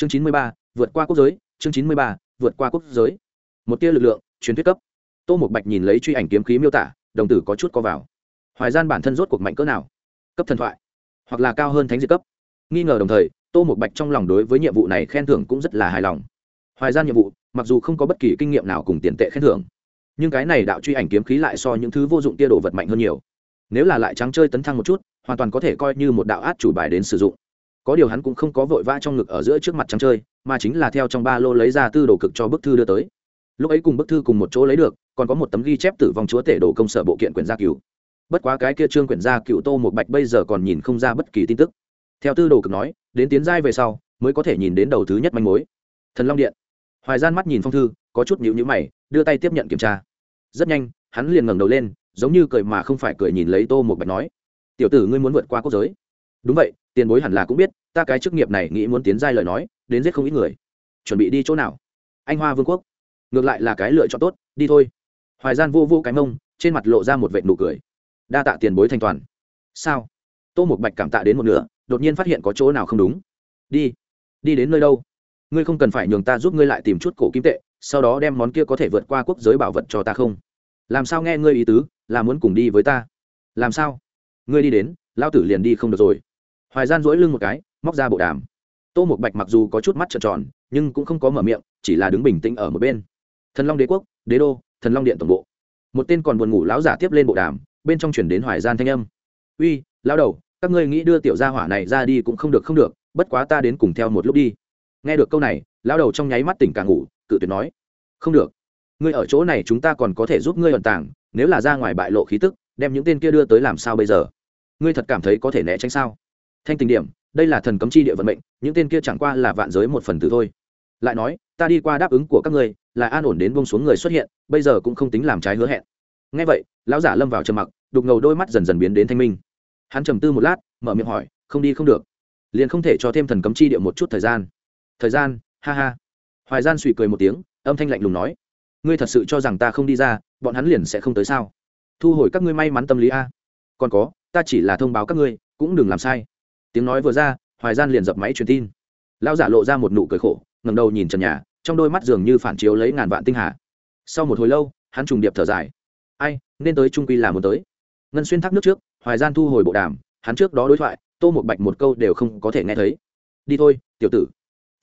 chương chín mươi ba, vượt qua quốc giới, chương chín mươi ba, vượt qua quốc giới. Một tia lực lượng, truyền thuyết cấp. Tô một bạch nhìn lấy truy ảnh kiếm khí miêu tả, đồng tử có chút co vào. Hoài gian bản thân rốt cuộc mạnh cỡ nào? Cấp thần thoại, hoặc là cao hơn thánh diệt cấp. Nghi ngờ đồng thời, tô một bạch trong lòng đối với nhiệm vụ này khen thưởng cũng rất là hài lòng. Hoài gian nhiệm vụ, mặc dù không có bất kỳ kinh nghiệm nào cùng tiền tệ khen thưởng, nhưng cái này đạo truy ảnh kiếm khí lại so những thứ vô dụng tia đồ vật mạnh hơn nhiều. Nếu là lại trắng chơi tấn thăng một chút, hoàn toàn có thể coi như một đạo át chủ bài đến sử dụng có điều hắn cũng không có vội vã trong ngực ở giữa trước mặt trắng chơi, mà chính là theo trong ba lô lấy ra tư đồ cực cho bức thư đưa tới. Lúc ấy cùng bức thư cùng một chỗ lấy được, còn có một tấm ghi chép tử vong chúa tể đồ công sở bộ kiện quyền gia cựu bất quá cái kia trương quyền gia cựu tô một bạch bây giờ còn nhìn không ra bất kỳ tin tức. Theo tư đồ cực nói, đến tiến giai về sau, mới có thể nhìn đến đầu thứ nhất manh mối. Thần long điện. Hoài gian mắt nhìn phong thư, có chút nhịu nhữ mày, đưa tay tiếp nhận kiểm tra. Rất nhanh, hắn liền ngẩng đầu lên, giống như cười mà không phải cười nhìn lấy tô một bạch nói, tiểu tử ngươi muốn vượt qua quốc giới đúng vậy, tiền bối hẳn là cũng biết, ta cái chức nghiệp này nghĩ muốn tiến giai lời nói, đến giết không ít người. Chuẩn bị đi chỗ nào? Anh hoa vương quốc. Ngược lại là cái lựa chọn tốt, đi thôi. Hoài gian vô vô cái mông, trên mặt lộ ra một vệ nụ cười. Đa tạ tiền bối thanh toàn. Sao? Tô một bạch cảm tạ đến một nửa, đột nhiên phát hiện có chỗ nào không đúng. Đi. Đi đến nơi đâu? Ngươi không cần phải nhường ta giúp ngươi lại tìm chút cổ kim tệ, sau đó đem món kia có thể vượt qua quốc giới bảo vật cho ta không? Làm sao nghe ngươi ý tứ, là muốn cùng đi với ta? Làm sao? Ngươi đi đến lao tử liền đi không được rồi hoài gian dỗi lưng một cái, móc ra bộ đàm. Tô một bạch mặc dù có chút mắt trợn tròn, nhưng cũng không có mở miệng, chỉ là đứng bình tĩnh ở một bên. Thần long đế quốc, đế đô, thần long điện tổng bộ. Một tên còn buồn ngủ lão giả tiếp lên bộ đàm, bên trong chuyển đến hoài gian thanh âm. Uy lao đầu, các ngươi nghĩ đưa tiểu gia hỏa này ra đi cũng không được không được, bất quá ta đến cùng theo một lúc đi. Nghe được câu này lao đầu trong nháy mắt tỉnh càng ngủ, cự tuyệt nói, không được. Ngươi ở chỗ này chúng ta còn có thể giúp ngươi ẩn tàng, nếu là ra ngoài bại lộ khí tức, đem những tên kia đưa tới làm sao bây giờ? Ngươi thật cảm thấy có thể né tránh sao? Thanh tình điểm, đây là thần cấm chi địa vận mệnh, những tên kia chẳng qua là vạn giới một phần tử thôi. Lại nói, ta đi qua đáp ứng của các ngươi, là an ổn đến bông xuống người xuất hiện, bây giờ cũng không tính làm trái hứa hẹn. Ngay vậy, lão giả lâm vào trầm mặc, đục ngầu đôi mắt dần dần biến đến thanh minh. Hắn trầm tư một lát, mở miệng hỏi, không đi không được. Liền không thể cho thêm thần cấm chi địa một chút thời gian. Thời gian, ha ha. Hoài gian suy cười một tiếng, âm thanh lạnh lùng nói, ngươi thật sự cho rằng ta không đi ra, bọn hắn liền sẽ không tới sao? Thu hồi các ngươi may mắn tâm lý a. Còn có, ta chỉ là thông báo các ngươi, cũng đừng làm sai tiếng nói vừa ra, hoài gian liền dập máy truyền tin. Lão giả lộ ra một nụ cười khổ, ngẩng đầu nhìn trần nhà, trong đôi mắt dường như phản chiếu lấy ngàn vạn tinh hà. Sau một hồi lâu, hắn trùng điệp thở dài. Ai, nên tới trung quy là muốn tới. Ngân xuyên thác nước trước, hoài gian thu hồi bộ đàm, hắn trước đó đối thoại, tô một bạch một câu đều không có thể nghe thấy. Đi thôi, tiểu tử.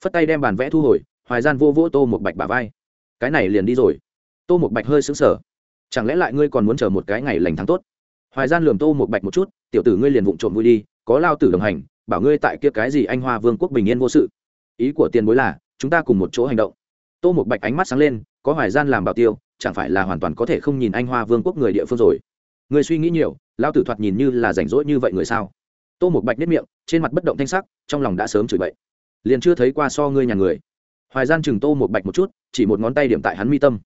Phất tay đem bàn vẽ thu hồi, hoài gian vô vỗ tô một bạch bả vai. Cái này liền đi rồi. Tô một bạch hơi xứng sở chẳng lẽ lại ngươi còn muốn chờ một cái ngày lành tháng tốt? Hoài gian lườm tô một bạch một chút, tiểu tử ngươi liền vụng trộm vui đi có lao tử đồng hành, bảo ngươi tại kia cái gì anh hoa vương quốc bình yên vô sự. Ý của tiền bối là, chúng ta cùng một chỗ hành động. Tô một bạch ánh mắt sáng lên, có hoài gian làm bảo tiêu, chẳng phải là hoàn toàn có thể không nhìn anh hoa vương quốc người địa phương rồi. Người suy nghĩ nhiều, lao tử thoạt nhìn như là rảnh rỗi như vậy người sao? Tô một bạch nếp miệng, trên mặt bất động thanh sắc, trong lòng đã sớm chửi bậy. Liền chưa thấy qua so ngươi nhà người. Hoài gian chừng tô một bạch một chút, chỉ một ngón tay điểm tại hắn mi tâm.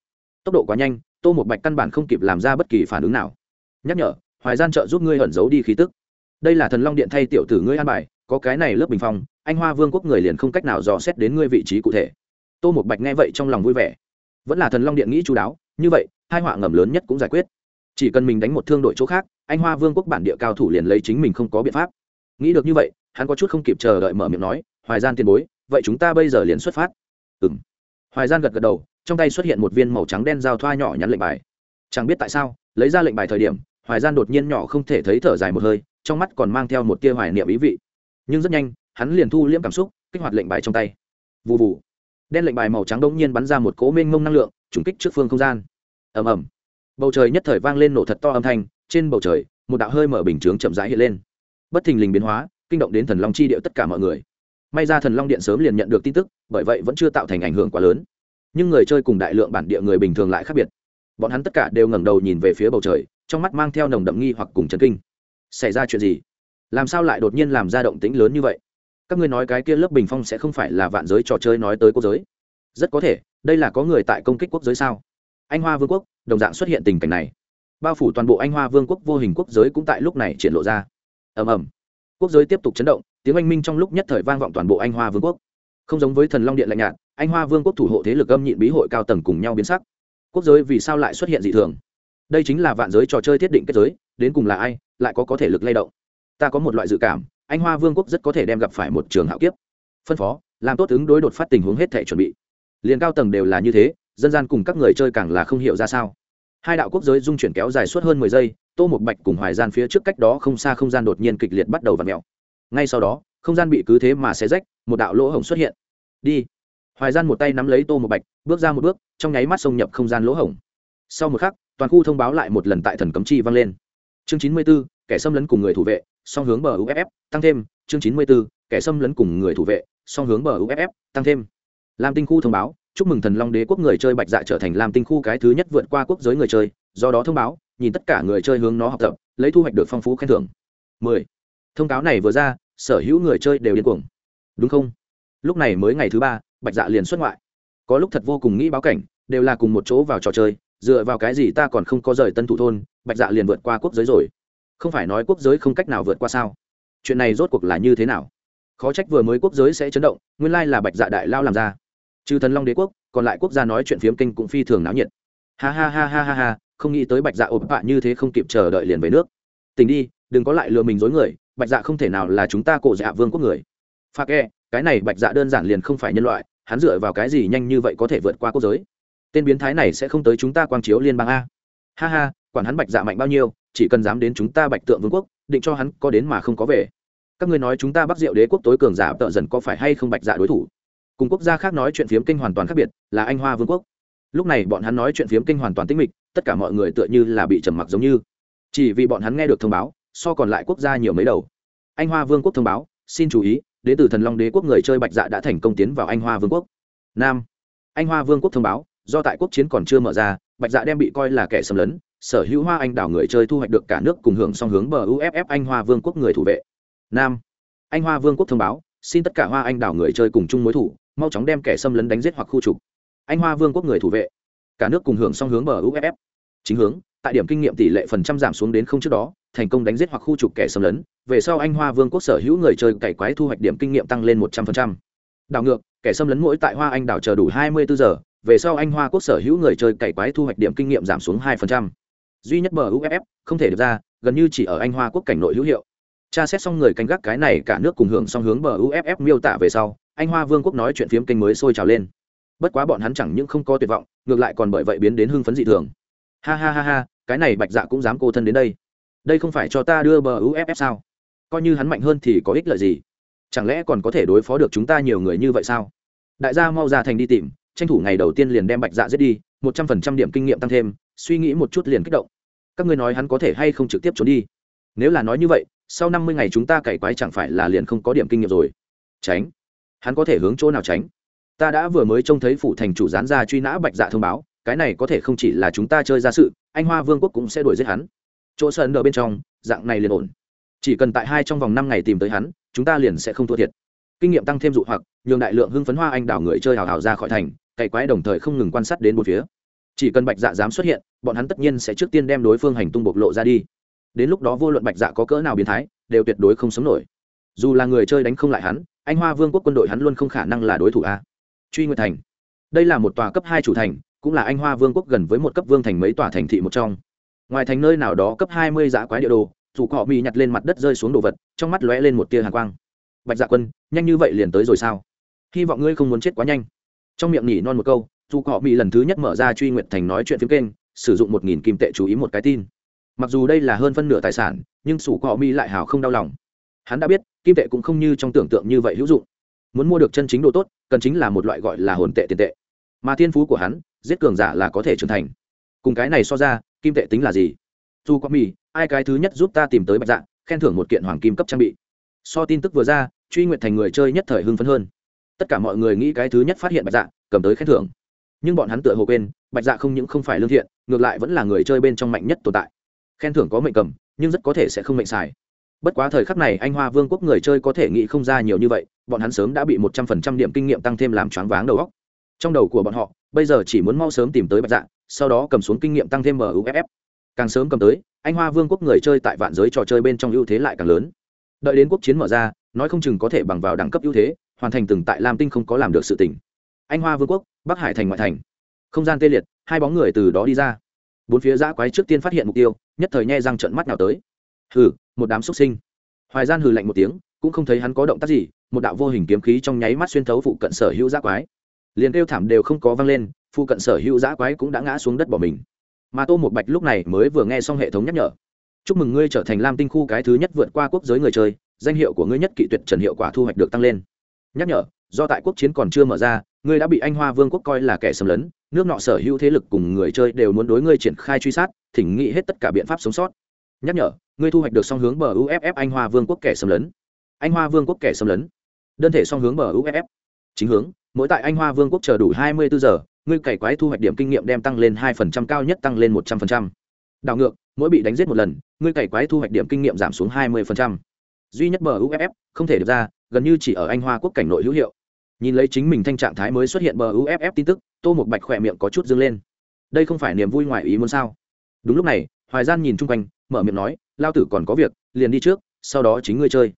Tốc độ quá nhanh, tô một bạch căn bản không kịp làm ra bất kỳ phản ứng nào. Nhắc nhở, hoài gian trợ giúp ngươi ẩn giấu đi khí tức đây là thần long điện thay tiểu tử ngươi an bài, có cái này lớp bình phong, anh hoa vương quốc người liền không cách nào dò xét đến ngươi vị trí cụ thể. Tô một bạch nghe vậy trong lòng vui vẻ. Vẫn là thần long điện nghĩ chú đáo, như vậy, hai họa ngầm lớn nhất cũng giải quyết. Chỉ cần mình đánh một thương đội chỗ khác, anh hoa vương quốc bản địa cao thủ liền lấy chính mình không có biện pháp. Nghĩ được như vậy, hắn có chút không kịp chờ đợi mở miệng nói, hoài gian tiền bối, vậy chúng ta bây giờ liền xuất phát. Ừ m hoài gian gật gật đầu, trong tay xuất hiện một viên màu trắng đen giao thoa nhỏ nhắn lệnh bài. Chẳng biết tại sao, lấy ra lệnh bài thời điểm, hoài gian đột nhiên nhỏ không thể thấy thở dài một hơi trong mắt còn mang theo một tia hoài niệm ý vị. Nhưng rất nhanh, hắn liền thu liễm cảm xúc, kích hoạt lệnh bài trong tay. Vụ vụ đen lệnh bài màu trắng đông nhiên bắn ra một cố mênh mông năng lượng, trùng kích trước phương không gian. Ầm ầm. Bầu trời nhất thời vang lên nổ thật to âm thanh, trên bầu trời, một đạo hơi mở bình chướng chậm rãi hiện lên. Bất thình lình biến hóa, kinh động đến thần long chi điệu tất cả mọi người. May ra thần long điện sớm liền nhận được tin tức, bởi vậy vẫn chưa tạo thành ảnh hưởng quá lớn. Nhưng người chơi cùng đại lượng bản địa người bình thường lại khác biệt. Bọn hắn tất cả đều ngẩng đầu nhìn về phía bầu trời, trong mắt mang theo nồng đậm nghi hoặc cùng chấn kinh xảy ra chuyện gì? Làm sao lại đột nhiên làm ra động tĩnh lớn như vậy? Các ngươi nói cái kia lớp bình phong sẽ không phải là vạn giới trò chơi nói tới quốc giới. Rất có thể, đây là có người tại công kích quốc giới sao? Anh hoa vương quốc, đồng dạng xuất hiện tình cảnh này. Bao phủ toàn bộ anh hoa vương quốc vô hình quốc giới cũng tại lúc này triển lộ ra. Ầm ầm. Quốc giới tiếp tục chấn động, tiếng anh minh trong lúc nhất thời vang vọng toàn bộ anh hoa vương quốc. Không giống với thần long điện lạnh nhạt, anh hoa vương quốc thủ hộ thế lực âm nhịn bí hội cao tầng cùng nhau biến sắc. Quốc giới vì sao lại xuất hiện dị thường? Đây chính là vạn giới trò chơi thiết định kết giới, đến cùng là ai, lại có có thể lực lay động? Ta có một loại dự cảm, anh hoa vương quốc rất có thể đem gặp phải một trường hạo kiếp. Phân phó, làm tốt ứng đối đột phát tình huống hết thể chuẩn bị. Liền cao tầng đều là như thế, dân gian cùng các người chơi càng là không hiểu ra sao. Hai đạo quốc giới dung chuyển kéo dài suốt hơn mười giây, tô một bạch cùng hoài gian phía trước cách đó không xa không gian đột nhiên kịch liệt bắt đầu v ặ mẹo ngay sau đó, không gian bị cứ thế mà xé rách, một đạo lỗ hổng xuất hiện. Đi. Hoài gian một tay nắm lấy tô một bạch, bước ra một bước, trong nháy mắt xông nhập không gian lỗ hổng. Sau một khắc toàn khu thông báo lại một lần tại thần cấm chi vang lên. Chương chín mươi b ố kẻ xâm lấn cùng người thủ vệ, song hướng bờ uff tăng thêm. Chương chín mươi b ố kẻ xâm lấn cùng người thủ vệ, song hướng bờ uff tăng thêm. Lam tinh khu thông báo, chúc mừng thần long đế quốc người chơi bạch dạ trở thành lam tinh khu cái thứ nhất vượt qua quốc giới người chơi, do đó thông báo, nhìn tất cả người chơi hướng nó học tập, lấy thu hoạch được phong phú khen thưởng. 10. thông cáo này vừa ra, sở hữu người chơi đều điên cuồng. Đúng không? Lúc này mới ngày thứ ba, bạch dạ liền xuất ngoại. Có lúc thật vô cùng nghĩ báo cảnh, đều là cùng một chỗ vào trò chơi dựa vào cái gì ta còn không có rời tân thủ thôn, bạch dạ liền vượt qua quốc giới rồi. Không phải nói quốc giới không cách nào vượt qua sao? Chuyện này rốt cuộc là như thế nào? Khó trách vừa mới quốc giới sẽ chấn động, nguyên lai là bạch dạ đại lao làm ra. Trừ thần long đế quốc, còn lại quốc gia nói chuyện phiếm kinh cũng phi thường náo nhiệt. Ha ha ha ha ha ha, không nghĩ tới bạch dạ ộp bạ như thế không kịp chờ đợi liền về nước. Tình đi, đừng có lại lừa mình dối người, bạch dạ không thể nào là chúng ta cổ dạ vương quốc người. Pha e cái này bạch dạ đơn giản liền không phải nhân loại, hắn dựa vào cái gì nhanh như vậy có thể vượt qua quốc giới? Tên biến thái này sẽ không tới chúng ta quang chiếu liên bang a. Ha ha, quản hắn bạch dạ mạnh bao nhiêu, chỉ cần dám đến chúng ta bạch tượng vương quốc, định cho hắn có đến mà không có về. Các ngươi nói chúng ta bắc diệu đế quốc tối cường giả tợ dần có phải hay không bạch dạ đối thủ? Cùng quốc gia khác nói chuyện phiếm kinh hoàn toàn khác biệt, là anh hoa vương quốc. Lúc này bọn hắn nói chuyện phiếm kinh hoàn toàn tĩnh mịch, tất cả mọi người tựa như là bị trầm mặc giống như. Chỉ vì bọn hắn nghe được thông báo, so còn lại quốc gia nhiều mấy đầu. Anh hoa vương quốc thông báo, xin chú ý, đến từ thần long đế quốc người chơi bạch dạ đã thành công tiến vào anh hoa vương quốc. Nam. Anh hoa vương quốc thông báo do tại quốc chiến còn chưa mở ra, bạch dạ đem bị coi là kẻ xâm lấn, sở hữu hoa anh đảo người chơi thu hoạch được cả nước cùng hưởng song hướng bờ uff anh hoa vương quốc người thủ vệ. Nam, anh hoa vương quốc thông báo, xin tất cả hoa anh đảo người chơi cùng chung mối thủ, mau chóng đem kẻ xâm lấn đánh giết hoặc khu trục. Anh hoa vương quốc người thủ vệ, cả nước cùng hưởng song hướng bờ uff chính hướng, tại điểm kinh nghiệm tỷ lệ phần trăm giảm xuống đến không trước đó, thành công đánh giết hoặc khu trục kẻ xâm lấn. Về sau anh hoa vương quốc sở hữu người chơi cày quái thu hoạch điểm kinh nghiệm tăng lên một trăm phần trăm. Đảo ngược, kẻ xâm lấn mỗi tại hoa anh đảo chờ đủ hai mươi bốn giờ về sau anh hoa quốc sở hữu người chơi cày quái thu hoạch điểm kinh nghiệm giảm xuống hai phần trăm. Duy nhất bờ uff không thể được ra, gần như chỉ ở anh hoa quốc cảnh nội hữu hiệu. Tra xét xong người canh gác cái này cả nước cùng hưởng song hướng bờ uff miêu tả về sau, anh hoa vương quốc nói chuyện phiếm kênh mới sôi trào lên. Bất quá bọn hắn chẳng những không có tuyệt vọng, ngược lại còn bởi vậy biến đến hưng phấn dị thường. Ha ha ha ha, cái này bạch dạ cũng dám cô thân đến đây. Đây không phải cho ta đưa bờ uff sao? Coi như hắn mạnh hơn thì có ích lợi gì? Chẳng lẽ còn có thể đối phó được chúng ta nhiều người như vậy sao? Đại gia mau ra thành đi tìm tranh thủ ngày đầu tiên liền đem bạch dạ giết đi, một trăm phần trăm điểm kinh nghiệm tăng thêm, suy nghĩ một chút liền kích động. Các ngươi nói hắn có thể hay không trực tiếp trốn đi? Nếu là nói như vậy, sau năm mươi ngày chúng ta cày quái chẳng phải là liền không có điểm kinh nghiệm rồi? Tránh. Hắn có thể hướng chỗ nào tránh? Ta đã vừa mới trông thấy phủ thành chủ gián ra truy nã bạch dạ thông báo, cái này có thể không chỉ là chúng ta chơi ra sự, anh hoa vương quốc cũng sẽ đuổi giết hắn. Chỗ sơn ở bên trong, dạng này liền ổn. Chỉ cần tại hai trong vòng năm ngày tìm tới hắn, chúng ta liền sẽ không thua thiệt. Kinh nghiệm tăng thêm dụ hoặc, nhường đại lượng hưng phấn hoa anh đảo người chơi hào hào ra khỏi thành cày quái đồng thời không ngừng quan sát đến một phía. Chỉ cần bạch dạ dám xuất hiện, bọn hắn tất nhiên sẽ trước tiên đem đối phương hành tung bộc lộ ra đi. Đến lúc đó vô luận bạch dạ có cỡ nào biến thái, đều tuyệt đối không sống nổi. Dù là người chơi đánh không lại hắn, anh hoa vương quốc quân đội hắn luôn không khả năng là đối thủ a. Truy nguyệt thành. Đây là một tòa cấp hai chủ thành, cũng là anh hoa vương quốc gần với một cấp vương thành mấy tòa thành thị một trong. Ngoài thành nơi nào đó cấp hai mươi giã quái địa đồ dù cọ bị nhặt lên mặt đất rơi xuống đồ vật, trong mắt lóe lên một tia hàng quang. Bạch dạ quân, nhanh như vậy liền tới rồi sao? Hy vọng ngươi không muốn chết quá nhanh trong miệng nhỉ non một câu, dù cọ mỹ lần thứ nhất mở ra truy nguyệt thành nói chuyện phiếm kênh, sử dụng một nghìn kim tệ chú ý một cái tin. Mặc dù đây là hơn phân nửa tài sản, nhưng sủ cọ mi lại hào không đau lòng. Hắn đã biết, kim tệ cũng không như trong tưởng tượng như vậy hữu dụng. Muốn mua được chân chính đồ tốt, cần chính là một loại gọi là hồn tệ tiền tệ. Mà thiên phú của hắn, giết cường giả là có thể trưởng thành. Cùng cái này so ra, kim tệ tính là gì? Dù có mì ai cái thứ nhất giúp ta tìm tới bạch dạng khen thưởng một kiện hoàng kim cấp trang bị. So tin tức vừa ra, truy nguyện thành người chơi nhất thời hưng phấn hơn tất cả mọi người nghĩ cái thứ nhất phát hiện bạch dạ cầm tới khen thưởng. Nhưng bọn hắn tựa hồ quên, bạch dạ không những không phải lương thiện, ngược lại vẫn là người chơi bên trong mạnh nhất tồn tại. Khen thưởng có mệnh cầm, nhưng rất có thể sẽ không mệnh xài. Bất quá thời khắc này anh hoa vương quốc người chơi có thể nghĩ không ra nhiều như vậy, bọn hắn sớm đã bị một trăm phần trăm điểm kinh nghiệm tăng thêm làm choáng váng đầu óc. Trong đầu của bọn họ, bây giờ chỉ muốn mau sớm tìm tới bạch dạ sau đó cầm xuống kinh nghiệm tăng thêm muff càng sớm cầm tới, anh hoa vương quốc người chơi tại vạn giới trò chơi bên trong ưu thế lại càng lớn. Đợi đến quốc chiến mở ra, nói không chừng có thể bằng vào đẳng cấp ưu thế hoàn thành từng tại lam tinh không có làm được sự tỉnh anh hoa vương quốc, bắc hải thành ngoại thành. Không gian tê liệt, hai bóng người từ đó đi ra. Bốn phía giã quái trước tiên phát hiện mục tiêu, nhất thời nhe răng trận mắt nào tới. Hừ, một đám xuất sinh. Hoài gian hừ lạnh một tiếng, cũng không thấy hắn có động tác gì, một đạo vô hình kiếm khí trong nháy mắt xuyên thấu phụ cận sở hữu giã quái. Liền kêu thảm đều không có văng lên, phụ cận sở hữu giã quái cũng đã ngã xuống đất bỏ mình. Mà tô một bạch lúc này mới vừa nghe xong hệ thống nhắc nhở. Chúc mừng ngươi trở thành lam tinh khu cái thứ nhất vượt qua quốc giới người chơi, danh hiệu của ngươi nhất kỵ tuyệt trần hiệu quả thu hoạch được tăng lên nhắc nhở, do tại quốc chiến còn chưa mở ra, ngươi đã bị anh hoa vương quốc coi là kẻ xâm lấn, nước nọ sở hữu thế lực cùng người chơi đều muốn đối ngươi triển khai truy sát, thỉnh nghị hết tất cả biện pháp sống sót. Nhắc nhở, ngươi thu hoạch được song hướng bờ uff anh hoa vương quốc kẻ xâm lấn. Anh hoa vương quốc kẻ xâm lấn. Đơn thể song hướng bờ uff chính hướng, mỗi tại anh hoa vương quốc chờ đủ hai mươi bốn giờ, ngươi cày quái thu hoạch điểm kinh nghiệm đem tăng lên hai phần trăm, cao nhất tăng lên một trăm phần trăm. Đảo ngược, mỗi bị đánh giết một lần, ngươi cày quái thu hoạch điểm kinh nghiệm giảm xuống hai mươi phần trăm. Duy nhất bờ uff không thể được ra gần như chỉ ở anh hoa quốc cảnh nội hữu hiệu. Nhìn lấy chính mình thanh trạng thái mới xuất hiện bờ uff tin tức, tô một bạch khỏe miệng có chút dâng lên. Đây không phải niềm vui ngoài ý muốn sao? Đúng lúc này, hoài gian nhìn chung quanh, mở miệng nói, lao tử còn có việc, liền đi trước, sau đó chính ngươi chơi.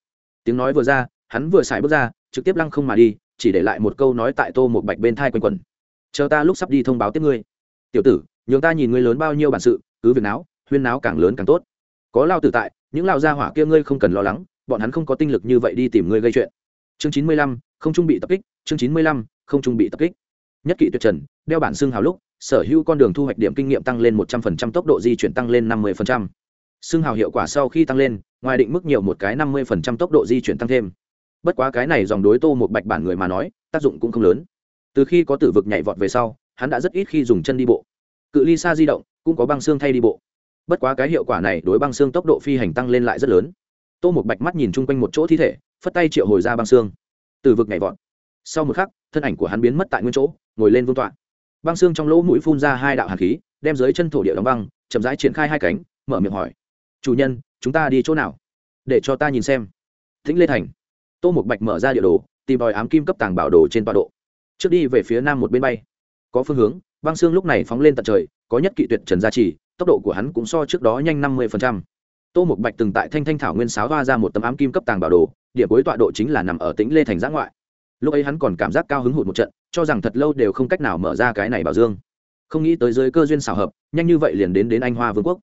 Tiếng nói vừa ra, hắn vừa xài bước ra, trực tiếp lăng không mà đi, chỉ để lại một câu nói tại tô một bạch bên thai quanh quẩn. Chờ ta lúc sắp đi thông báo tiếp ngươi. Tiểu tử, nhường ta nhìn ngươi lớn bao nhiêu bản sự, cứ việc náo, huyên náo càng lớn càng tốt. Có lao tử tại, những lao gia hỏa kia ngươi không cần lo lắng bọn hắn không có tinh lực như vậy đi tìm ngươi gây chuyện. Chương chín mươi lăm, không trung bị tập kích, chương chín mươi lăm, không trung bị tập kích. Nhất kỵ tuyệt trần, đeo bản xương hào lúc, sở hữu con đường thu hoạch điểm kinh nghiệm tăng lên một trăm phần trăm, tốc độ di chuyển tăng lên năm mươi phần trăm. Xương hào hiệu quả sau khi tăng lên, ngoài định mức nhiều một cái năm mươi phần trăm tốc độ di chuyển tăng thêm. Bất quá cái này dòng đối tô một bạch bản người mà nói, tác dụng cũng không lớn. Từ khi có tử vực nhảy vọt về sau, hắn đã rất ít khi dùng chân đi bộ. Cự ly xa di động, cũng có băng xương thay đi bộ. Bất quá cái hiệu quả này đối băng xương tốc độ phi hành tăng lên lại rất lớn tô một bạch mắt nhìn chung quanh một chỗ thi thể, phất tay triệu hồi ra băng xương. Từ vực nhảy vọt. Sau một khắc, thân ảnh của hắn biến mất tại nguyên chỗ, ngồi lên vương tọa. Băng xương trong lỗ mũi phun ra hai đạo hàn khí, đem dưới chân thổ địa đóng băng, chậm rãi triển khai hai cánh, mở miệng hỏi. Chủ nhân, chúng ta đi chỗ nào? Để cho ta nhìn xem. Thính lê thành. Tô một bạch mở ra địa đồ, tìm đòi ám kim cấp tàng bảo đồ trên tọa độ. Trước đi về phía nam một bên bay. Có phương hướng, băng xương lúc này phóng lên tận trời, có nhất kỵ tuyệt trần gia trì, tốc độ của hắn cũng so trước đó nhanh năm mươi tô một bạch từng tại thanh thanh thảo nguyên sáo hoa ra một tấm ám kim cấp tàng bảo đồ, điểm cuối tọa độ chính là nằm ở tĩnh lê thành giã ngoại. Lúc ấy hắn còn cảm giác cao hứng hụt một trận, cho rằng thật lâu đều không cách nào mở ra cái này bảo dương. Không nghĩ tới dưới cơ duyên xảo hợp, nhanh như vậy liền đến đến anh hoa vương quốc.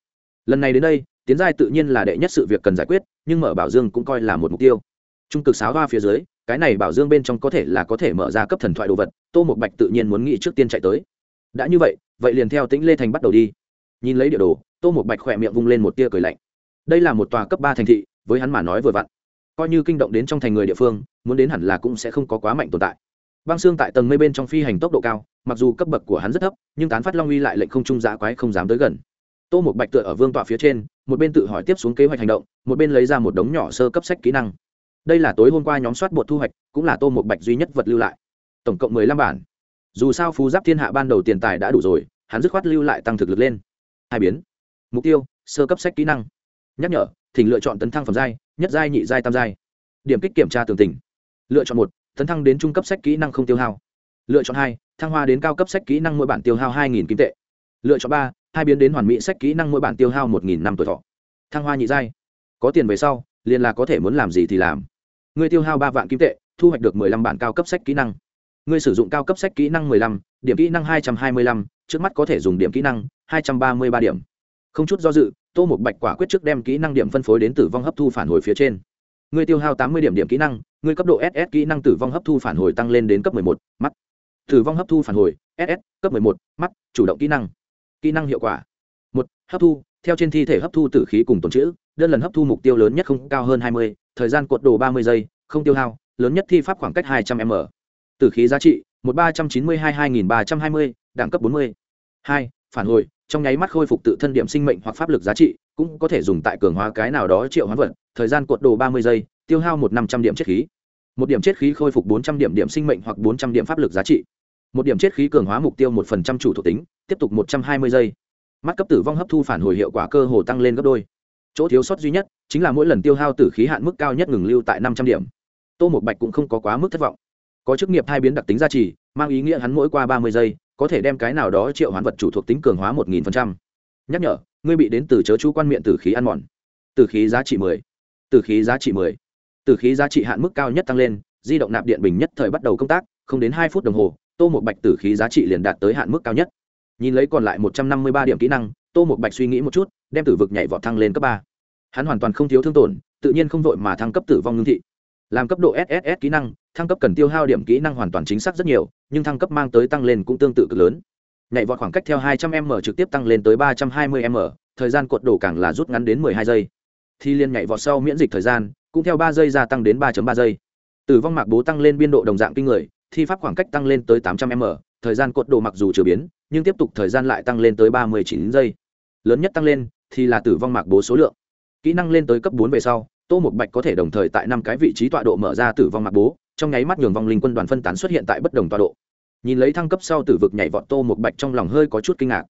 Lần này đến đây, tiến giai tự nhiên là đệ nhất sự việc cần giải quyết, nhưng mở bảo dương cũng coi là một mục tiêu. Trung cực sáo hoa phía dưới, cái này bảo dương bên trong có thể là có thể mở ra cấp thần thoại đồ vật, tô một bạch tự nhiên muốn nghĩ trước tiên chạy tới. Đã như vậy vậy liền theo tĩnh lê thành bắt đầu đi. Nhìn lấy địa đồ, tô một bạch khỏe miệng vung lên một tia cười lạnh đây là một tòa cấp ba thành thị, với hắn mà nói vừa vặn. Coi như kinh động đến trong thành người địa phương, muốn đến hẳn là cũng sẽ không có quá mạnh tồn tại. Băng xương tại tầng mây bên trong phi hành tốc độ cao, mặc dù cấp bậc của hắn rất thấp, nhưng tán phát long uy lại lệnh không trung giã quái không dám tới gần. Tô một bạch tựa ở vương tọa phía trên, một bên tự hỏi tiếp xuống kế hoạch hành động, một bên lấy ra một đống nhỏ sơ cấp sách kỹ năng. Đây là tối hôm qua nhóm soát bột thu hoạch, cũng là tô một bạch duy nhất vật lưu lại. Tổng cộng mười lăm bản. Dù sao phú giáp thiên hạ ban đầu tiền tài đã đủ rồi, hắn dứt khoát lưu lại tăng thực lực lên. Hai biến. Mục tiêu, sơ cấp sách kỹ năng nhắc nhở, thỉnh lựa chọn tấn thăng phẩm giai, nhất giai, nhị giai, tam giai. Điểm kích kiểm tra tường tình lựa chọn một, tấn thăng đến trung cấp sách kỹ năng không tiêu hao. Lựa chọn hai, thăng hoa đến cao cấp sách kỹ năng mỗi bản tiêu hao hai nghìn kim tệ. Lựa chọn ba, hai biến đến hoàn mỹ sách kỹ năng mỗi bản tiêu hao một nghìn năm tuổi thọ. Thăng hoa nhị giai. Có tiền về sau, liền là có thể muốn làm gì thì làm. Người tiêu hao ba vạn kim tệ, thu hoạch được mười lăm bản cao cấp sách kỹ năng. Người sử dụng cao cấp sách kỹ năng mười lăm, điểm kỹ năng hai trăm hai mươi lăm, trước mắt có thể dùng điểm kỹ năng hai trăm ba mươi ba điểm không chút do dự, tô một bạch quả quyết trước đem kỹ năng điểm phân phối đến tử vong hấp thu phản hồi phía trên. Ngươi tiêu hao tám mươi điểm điểm kỹ năng, ngươi cấp độ ss kỹ năng tử vong hấp thu phản hồi tăng lên đến cấp một, mắt. Tử vong hấp thu phản hồi ss cấp một, mắt, chủ động kỹ năng. Kỹ năng hiệu quả. Một, hấp thu, theo trên thi thể hấp thu tử khí cùng tồn chữ, đơn lần hấp thu mục tiêu lớn nhất không cao hơn hai mươi, thời gian cuộn đồ ba mươi giây, không tiêu hao, lớn nhất thi pháp khoảng cách hai trăm m. Tử khí giá trị, một ba trăm chín mươi hai hai nghìn ba trăm hai mươi, đẳng cấp bốn mươi. Hai phản hồi, trong nháy mắt khôi phục tự thân điểm sinh mệnh hoặc pháp lực giá trị, cũng có thể dùng tại cường hóa cái nào đó triệu hoán vật, thời gian cuộn đồ ba mươi giây, tiêu hao một năm trăm điểm chết khí. Một điểm chết khí khôi phục bốn trăm điểm điểm sinh mệnh hoặc bốn trăm điểm pháp lực giá trị. Một điểm chết khí cường hóa mục tiêu một phần trăm chủ thuộc tính, tiếp tục một trăm hai mươi giây. Mắt cấp tử vong hấp thu phản hồi hiệu quả cơ hồ tăng lên gấp đôi. Chỗ thiếu sót duy nhất chính là mỗi lần tiêu hao tử khí hạn mức cao nhất ngừng lưu tại năm trăm điểm. Tô một bạch cũng không có quá mức thất vọng. Có chức nghiệp hai biến đặc tính gia trì, mang ý nghĩa hắn mỗi qua ba mươi giây có thể đem cái nào đó triệu hoán vật chủ thuộc tính cường hóa một nghìn phần trăm. Nhắc nhở, ngươi bị đến từ chớ chú quan miệng tử khí ăn mòn. Tử khí giá trị mười. Tử khí giá trị mười. Tử khí giá trị hạn mức cao nhất tăng lên, di động nạp điện bình nhất thời bắt đầu công tác, không đến hai phút đồng hồ, tô một bạch tử khí giá trị liền đạt tới hạn mức cao nhất. Nhìn lấy còn lại một trăm năm mươi ba điểm kỹ năng, tô một bạch suy nghĩ một chút, đem tử vực nhảy vọt thăng lên cấp ba. Hắn hoàn toàn không thiếu thương tổn, tự nhiên không vội mà thăng cấp tử vong ngưng thị. Làm cấp độ sss kỹ năng thăng cấp cần tiêu hao điểm kỹ năng hoàn toàn chính xác rất nhiều, nhưng thăng cấp mang tới tăng lên cũng tương tự cực lớn. Nhảy vọt khoảng cách theo 200 m trực tiếp tăng lên tới 320 m, thời gian cuộn đổ càng là rút ngắn đến 12 giây. Thì liên nhảy vọt sau miễn dịch thời gian, cũng theo 3 giây gia tăng đến 3.3 giây. Tử vong mạc bố tăng lên biên độ đồng dạng kinh người, thi pháp khoảng cách tăng lên tới 800 m, thời gian cuộn đổ mặc dù chưa biến, nhưng tiếp tục thời gian lại tăng lên tới 39 giây. Lớn nhất tăng lên thì là tử vong mạc bố số lượng. Kỹ năng lên tới cấp 4 về sau, tô một bạch có thể đồng thời tại năm cái vị trí tọa độ mở ra tử vong mạc bố trong nháy mắt nhường vong linh quân đoàn phân tán xuất hiện tại bất đồng tọa độ. Nhìn lấy thăng cấp sau tử vực nhảy vọt tô một bạch trong lòng hơi có chút kinh ngạc.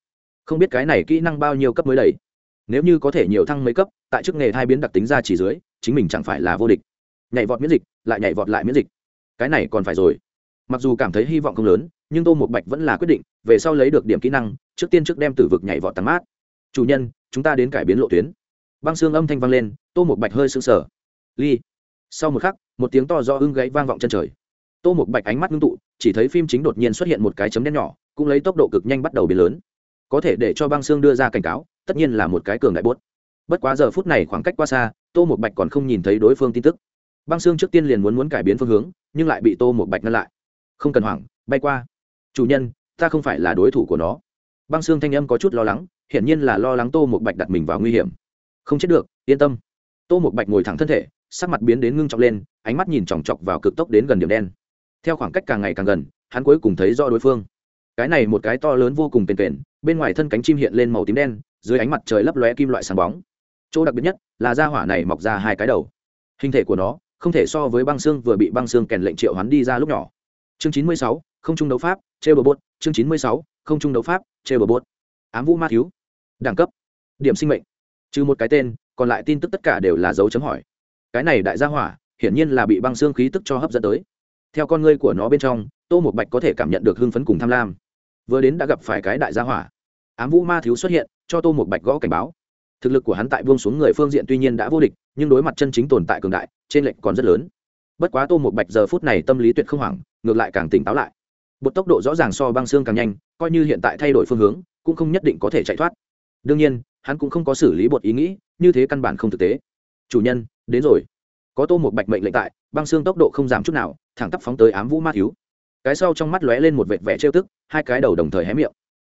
Không biết cái này kỹ năng bao nhiêu cấp mới đầy. Nếu như có thể nhiều thăng mấy cấp, tại chức nghề hai biến đặc tính ra chỉ dưới, chính mình chẳng phải là vô địch. Nhảy vọt miễn dịch, lại nhảy vọt lại miễn dịch. Cái này còn phải rồi. Mặc dù cảm thấy hy vọng không lớn, nhưng tô một bạch vẫn là quyết định, về sau lấy được điểm kỹ năng, trước tiên trước đem tử vực nhảy vọt tăng mát. Chủ nhân, chúng ta đến cải biến lộ tuyến. Băng xương âm thanh vang lên, tô một bạch hơi sững sờ. Ly. Sau một khắc một tiếng to do ưng gáy vang vọng chân trời. Tô một bạch ánh mắt ngưng tụ, chỉ thấy phim chính đột nhiên xuất hiện một cái chấm đen nhỏ, cũng lấy tốc độ cực nhanh bắt đầu biến lớn. Có thể để cho băng xương đưa ra cảnh cáo, tất nhiên là một cái cường đại bốt. Bất quá giờ phút này khoảng cách qua xa, tô một bạch còn không nhìn thấy đối phương tin tức. Băng xương trước tiên liền muốn muốn cải biến phương hướng, nhưng lại bị tô một bạch ngăn lại. Không cần hoảng, bay qua. Chủ nhân, ta không phải là đối thủ của nó. Băng xương thanh âm có chút lo lắng, hiển nhiên là lo lắng tô một bạch đặt mình vào nguy hiểm. Không chết được, yên tâm. Tô một bạch ngồi thẳng thân thể sắc mặt biến đến ngưng trọng lên, ánh mắt nhìn chòng chọc vào cực tốc đến gần điểm đen. Theo khoảng cách càng ngày càng gần, hắn cuối cùng thấy rõ đối phương. Cái này một cái to lớn vô cùng tên tuyển bên ngoài thân cánh chim hiện lên màu tím đen, dưới ánh mặt trời lấp lóe kim loại sáng bóng. Chỗ đặc biệt nhất là da hỏa này mọc ra hai cái đầu. Hình thể của nó không thể so với băng xương vừa bị băng xương kèn lệnh triệu hắn đi ra lúc nhỏ. Chương chín mươi sáu, không trung đấu pháp chê bờ bốt chương chín mươi sáu, không trung đấu pháp chê bờ bốt ám vũ ma thiếu, đẳng cấp, điểm sinh mệnh. Trừ một cái tên, còn lại tin tức tất cả đều là dấu chấm hỏi cái này đại gia hỏa, hiển nhiên là bị băng xương khí tức cho hấp dẫn tới. Theo con ngươi của nó bên trong, tô một bạch có thể cảm nhận được hưng phấn cùng tham lam. Vừa đến đã gặp phải cái đại gia hỏa. Ám vũ ma thiếu xuất hiện, cho tô một bạch gõ cảnh báo. Thực lực của hắn tại buông xuống người phương diện tuy nhiên đã vô địch, nhưng đối mặt chân chính tồn tại cường đại, trên lệnh còn rất lớn. Bất quá tô một bạch giờ phút này tâm lý tuyệt không hoảng, ngược lại càng tỉnh táo lại. Bột tốc độ rõ ràng so băng xương càng nhanh, coi như hiện tại thay đổi phương hướng, cũng không nhất định có thể chạy thoát. Đương nhiên, hắn cũng không có xử lý bột ý nghĩ, như thế căn bản không thực tế. Chủ nhân đến rồi. Có tô một bạch mệnh lệnh tại, băng xương tốc độ không giảm chút nào, thẳng tắp phóng tới ám vũ ma thiếu. Cái sau trong mắt lóe lên một vệt vẻ trêu tức, hai cái đầu đồng thời hé miệng.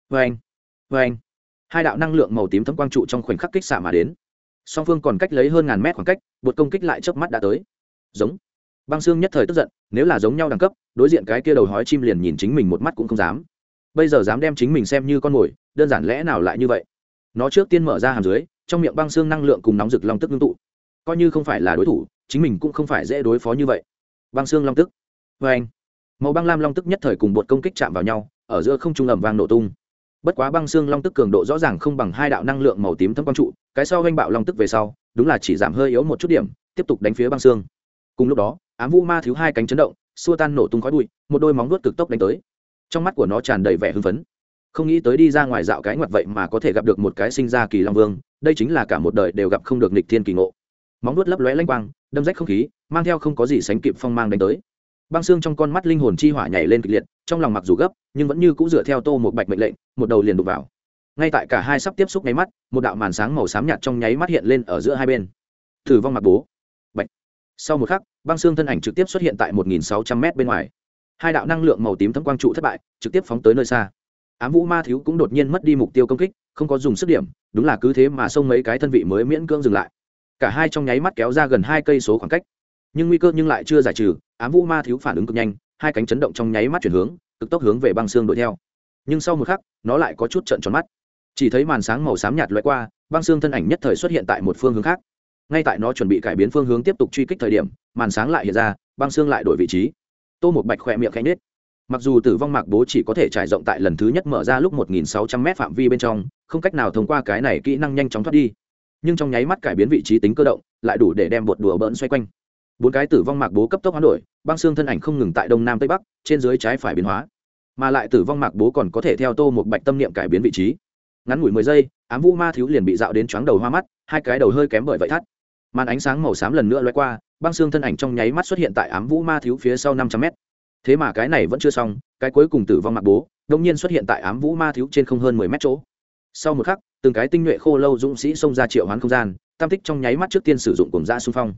Vê anh vê anh hai đạo năng lượng màu tím thấm quang trụ trong khoảnh khắc kích xạ mà đến. Song phương còn cách lấy hơn ngàn mét khoảng cách bột công kích lại chớp mắt đã tới. Giống. Băng xương nhất thời tức giận, nếu là giống nhau đẳng cấp, đối diện cái kia đầu hói chim liền nhìn chính mình một mắt cũng không dám. Bây giờ dám đem chính mình xem như con mồi, đơn giản lẽ nào lại như vậy? Nó trước tiên mở ra hàm dưới, trong miệng băng xương năng lượng cùng nóng rực long tức ngưng tụ coi như không phải là đối thủ, chính mình cũng không phải dễ đối phó như vậy. Băng xương long tức. Vê anh, màu băng lam long tức nhất thời cùng bột công kích chạm vào nhau, ở giữa không trung ẩm vang nổ tung. Bất quá băng xương long tức cường độ rõ ràng không bằng hai đạo năng lượng màu tím thâm quang trụ, cái sau oanh bạo long tức về sau, đúng là chỉ giảm hơi yếu một chút điểm, tiếp tục đánh phía băng xương. Cùng lúc đó, ám vũ ma thiếu hai cánh chấn động, xua tan nổ tung khói bụi, một đôi móng nuốt cực tốc đánh tới. Trong mắt của nó tràn đầy vẻ hưng phấn. Không nghĩ tới đi ra ngoài dạo cái ngoặt vậy mà có thể gặp được một cái sinh ra kỳ long vương, đây chính là cả một đời đều gặp không được nịch thiên kỳ ngộ móng nuốt lấp lóe lanh quang, đâm rách không khí, mang theo không có gì sánh kịp phong mang đánh tới. Băng xương trong con mắt linh hồn chi hỏa nhảy lên kịch liệt, trong lòng mặc dù gấp, nhưng vẫn như cũng dựa theo tô một bạch mệnh lệnh, một đầu liền đục vào. Ngay tại cả hai sắp tiếp xúc nháy mắt, một đạo màn sáng màu xám nhạt trong nháy mắt hiện lên ở giữa hai bên. Thử vong mặc bố. Bạch. Sau một khắc, băng xương thân ảnh trực tiếp xuất hiện tại một nghìn sáu trăm m bên ngoài. Hai đạo năng lượng màu tím thấm quang trụ thất bại, trực tiếp phóng tới nơi xa. Ám vũ ma thiếu cũng đột nhiên mất đi mục tiêu công kích, không có dùng sức điểm, đúng là cứ thế mà xông mấy cái thân vị mới miễn cưỡng dừng lại cả hai trong nháy mắt kéo ra gần hai cây số khoảng cách. Nhưng nguy cơ nhưng lại chưa giải trừ, ám vũ ma thiếu phản ứng cực nhanh, hai cánh chấn động trong nháy mắt chuyển hướng, cực tốc hướng về băng xương đuổi theo. Nhưng sau một khắc, nó lại có chút trận tròn mắt. Chỉ thấy màn sáng màu xám nhạt loại qua, băng xương thân ảnh nhất thời xuất hiện tại một phương hướng khác. Ngay tại nó chuẩn bị cải biến phương hướng tiếp tục truy kích thời điểm, màn sáng lại hiện ra, băng xương lại đổi vị trí. Tô một bạch khỏe miệng khẽ nết mặc dù tử vong mạc bố chỉ có thể trải rộng tại lần thứ nhất mở ra lúc 1.600 m phạm vi bên trong, không cách nào thông qua cái này kỹ năng nhanh chóng thoát đi nhưng trong nháy mắt cải biến vị trí tính cơ động, lại đủ để đem bột đùa bỡn xoay quanh. Bốn cái tử vong mạc bố cấp tốc hoán đổi, băng xương thân ảnh không ngừng tại đông nam tây bắc, trên dưới trái phải biến hóa. Mà lại tử vong mạc bố còn có thể theo tô một bạch tâm niệm cải biến vị trí. Ngắn ngủi mười giây, ám vũ ma thiếu liền bị dạo đến chóng đầu hoa mắt, hai cái đầu hơi kém bởi vậy thắt. Màn ánh sáng màu xám lần nữa loay qua, băng xương thân ảnh trong nháy mắt xuất hiện tại ám vũ ma thiếu phía sau năm trăm mét. Thế mà cái này vẫn chưa xong, cái cuối cùng tử vong mạc bố đông nhiên xuất hiện tại ám vũ ma thiếu trên không hơn mười mét chỗ. Sau một khắc từng cái tinh nhuệ khô lâu dũng sĩ xông ra triệu hoán không gian, tam tích trong nháy mắt trước tiên sử dụng cùng da xung phong.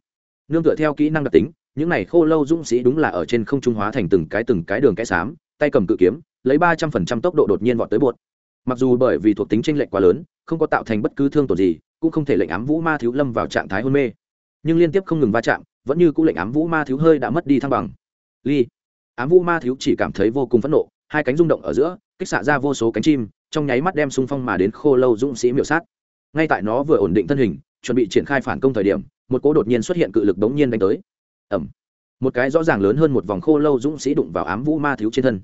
Nương tựa theo kỹ năng đặc tính, những này khô lâu dũng sĩ đúng là ở trên không trung hóa thành từng cái từng cái đường cái xám, tay cầm cự kiếm, lấy ba trăm phần trăm tốc độ đột nhiên vọt tới bột. Mặc dù bởi vì thuộc tính tranh lệch quá lớn, không có tạo thành bất cứ thương tổn gì, cũng không thể lệnh ám vũ ma thiếu lâm vào trạng thái hôn mê. Nhưng liên tiếp không ngừng va chạm, vẫn như cũng lệnh ám vũ ma thiếu hơi đã mất đi thăng bằng. Ly, ám vũ ma thiếu chỉ cảm thấy vô cùng phẫn nộ, hai cánh rung động ở giữa, kích xạ ra vô số cánh chim trong nháy mắt đem xung phong mà đến khô lâu dũng sĩ miểu sát. Ngay tại nó vừa ổn định thân hình, chuẩn bị triển khai phản công thời điểm, một cỗ đột nhiên xuất hiện cự lực đống nhiên đánh tới. Ẩm một cái rõ ràng lớn hơn một vòng khô lâu dũng sĩ đụng vào ám vũ ma thiếu trên thân.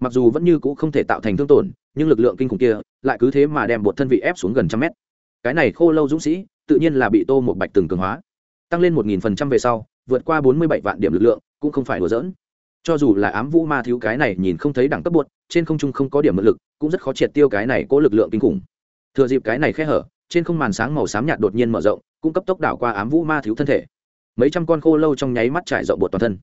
Mặc dù vẫn như cũ không thể tạo thành thương tổn, nhưng lực lượng kinh khủng kia lại cứ thế mà đem bộ thân vị ép xuống gần trăm mét. Cái này khô lâu dũng sĩ, tự nhiên là bị tô một bạch từng cường hóa. Tăng lên một nghìn phần trăm về sau, vượt qua bốn mươi bảy vạn điểm lực lượng, cũng không phải đùa dỡn cho dù là ám vũ ma thiếu cái này nhìn không thấy đẳng cấp bột trên không trung không có điểm mượn lực, cũng rất khó triệt tiêu cái này có lực lượng kinh khủng. Thừa dịp cái này khe hở, trên không màn sáng màu xám nhạt đột nhiên mở rộng, cũng cấp tốc đảo qua ám vũ ma thiếu thân thể. Mấy trăm con khô lâu trong nháy mắt trải rộng bột toàn thân.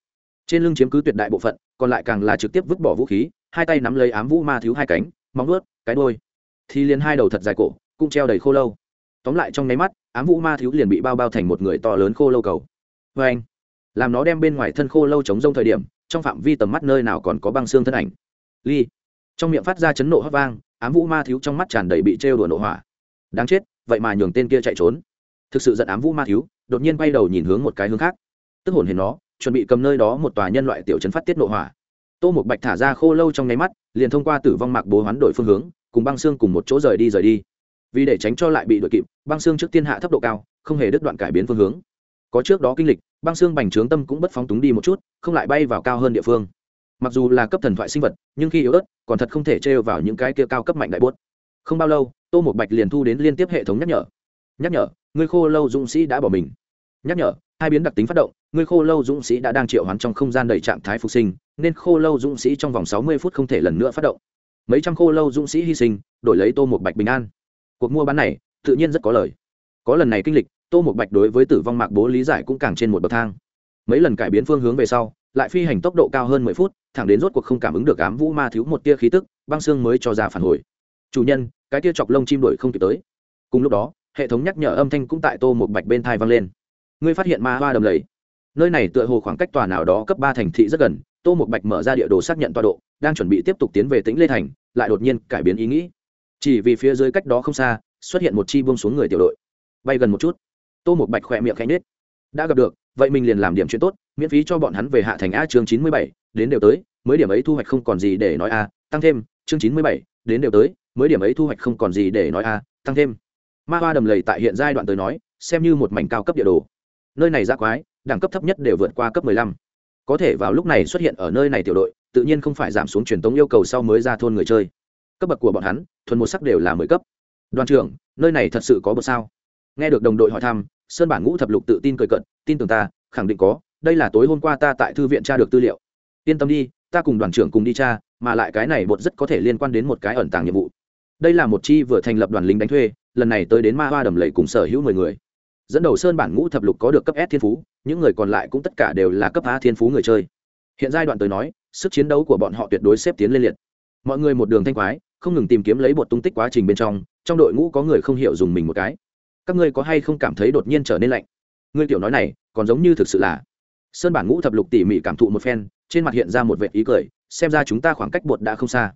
Trên lưng chiếm cứ tuyệt đại bộ phận, còn lại càng là trực tiếp vứt bỏ vũ khí, hai tay nắm lấy ám vũ ma thiếu hai cánh, móng ướt cái đôi thì liền hai đầu thật dài cổ, cũng treo đầy khô lâu. Tóm lại trong nháy mắt, ám vũ ma thiếu liền bị bao bao thành một người to lớn khô lâu cầu. Vê anh làm nó đem bên ngoài thân khô lâu chống rông thời điểm trong phạm vi tầm mắt nơi nào còn có băng xương thân ảnh. Ly. Trong miệng phát ra chấn nộ hấp vang, ám vũ ma thiếu trong mắt tràn đầy bị trêu đùa nộ hỏa. Đáng chết, vậy mà nhường tên kia chạy trốn. Thực sự giận ám vũ ma thiếu, đột nhiên bay đầu nhìn hướng một cái hướng khác. Tức hồn hển nó, chuẩn bị cầm nơi đó một tòa nhân loại tiểu chấn phát tiết nộ hỏa. Tô một bạch thả ra khô lâu trong nháy mắt, liền thông qua tử vong mạc bố hoán đổi phương hướng, cùng băng xương cùng một chỗ rời đi rời đi. Vì để tránh cho lại bị đội kịp, băng xương trước tiên hạ thấp độ cao, không hề đứt đoạn cải biến phương hướng có trước đó kinh lịch, băng xương bành trướng tâm cũng bất phóng túng đi một chút, không lại bay vào cao hơn địa phương. Mặc dù là cấp thần thoại sinh vật, nhưng khi yếu ớt, còn thật không thể trêu vào những cái kia cao cấp mạnh đại bốt. Không bao lâu, tô một bạch liền thu đến liên tiếp hệ thống nhắc nhở. Nhắc nhở người khô lâu dũng sĩ đã bỏ mình. Nhắc nhở, hai biến đặc tính phát động người khô lâu dũng sĩ đã đang triệu hoán trong không gian đầy trạng thái phục sinh, nên khô lâu dũng sĩ trong vòng sáu mươi phút không thể lần nữa phát động. Mấy trăm khô lâu dũng sĩ hy sinh, đổi lấy tô một bạch bình an. Cuộc mua bán này, tự nhiên rất có lời có lần này kinh lịch, tô một bạch đối với tử vong mạc bố lý giải cũng càng trên một bậc thang. Mấy lần cải biến phương hướng về sau, lại phi hành tốc độ cao hơn mười phút, thẳng đến rốt cuộc không cảm ứng được ám vũ ma thiếu một tia khí tức, băng xương mới cho ra phản hồi. Chủ nhân, cái tia chọc lông chim đuổi không kịp tới. Cùng lúc đó, hệ thống nhắc nhở âm thanh cũng tại tô một bạch bên thai vang lên. Ngươi phát hiện ma hoa đầm lầy. Nơi này tựa hồ khoảng cách tòa nào đó cấp ba thành thị rất gần, tô một bạch mở ra địa đồ xác nhận tọa độ, đang chuẩn bị tiếp tục tiến về tĩnh lê thành, lại đột nhiên cải biến ý nghĩ. Chỉ vì phía dưới cách đó không xa, xuất hiện một chi buông xuống người tiểu đội bay gần một chút. Tô một bạch khỏe miệng khẽ nết đã gặp được, vậy mình liền làm điểm chuyện tốt, miễn phí cho bọn hắn về hạ thành a chương chín mươi bảy, đến đều tới, mới điểm ấy thu hoạch không còn gì để nói a, tăng thêm, chương chín mươi bảy, đến đều tới, mới điểm ấy thu hoạch không còn gì để nói a, tăng thêm. Ma hoa đầm lầy tại hiện giai đoạn tới nói, xem như một mảnh cao cấp địa đồ. Nơi này ra quái, đẳng cấp thấp nhất đều vượt qua cấp 15. có thể vào lúc này xuất hiện ở nơi này tiểu đội, tự nhiên không phải giảm xuống truyền tống yêu cầu sau mới ra thôn người chơi. Cấp bậc của bọn hắn, thuần một sắc đều là mười cấp. Đoàn trưởng, nơi này thật sự có bậc sao? Nghe được đồng đội hỏi thăm, sơn bản ngũ thập lục tự tin cười cận tin tưởng ta, khẳng định có, đây là tối hôm qua ta tại thư viện tra được tư liệu. Yên tâm đi, ta cùng đoàn trưởng cùng đi tra, mà lại cái này bột rất có thể liên quan đến một cái ẩn tàng nhiệm vụ. Đây là một chi vừa thành lập đoàn lính đánh thuê, lần này tới đến ma hoa đầm lầy cùng sở hữu mười người. Dẫn đầu sơn bản ngũ thập lục có được cấp s thiên phú, những người còn lại cũng tất cả đều là cấp a thiên phú người chơi. Hiện giai đoạn tới nói, sức chiến đấu của bọn họ tuyệt đối xếp tiến lên liệt. Mọi người một đường thanh quái không ngừng tìm kiếm lấy bột tung tích quá trình bên trong trong đội ngũ có người không hiểu dùng mình một cái các ngươi có hay không cảm thấy đột nhiên trở nên lạnh? Ngươi tiểu nói này, còn giống như thực sự là. Sơn bản ngũ thập lục tỉ mỉ cảm thụ một phen, trên mặt hiện ra một vệ ý cười, xem ra chúng ta khoảng cách bột đã không xa.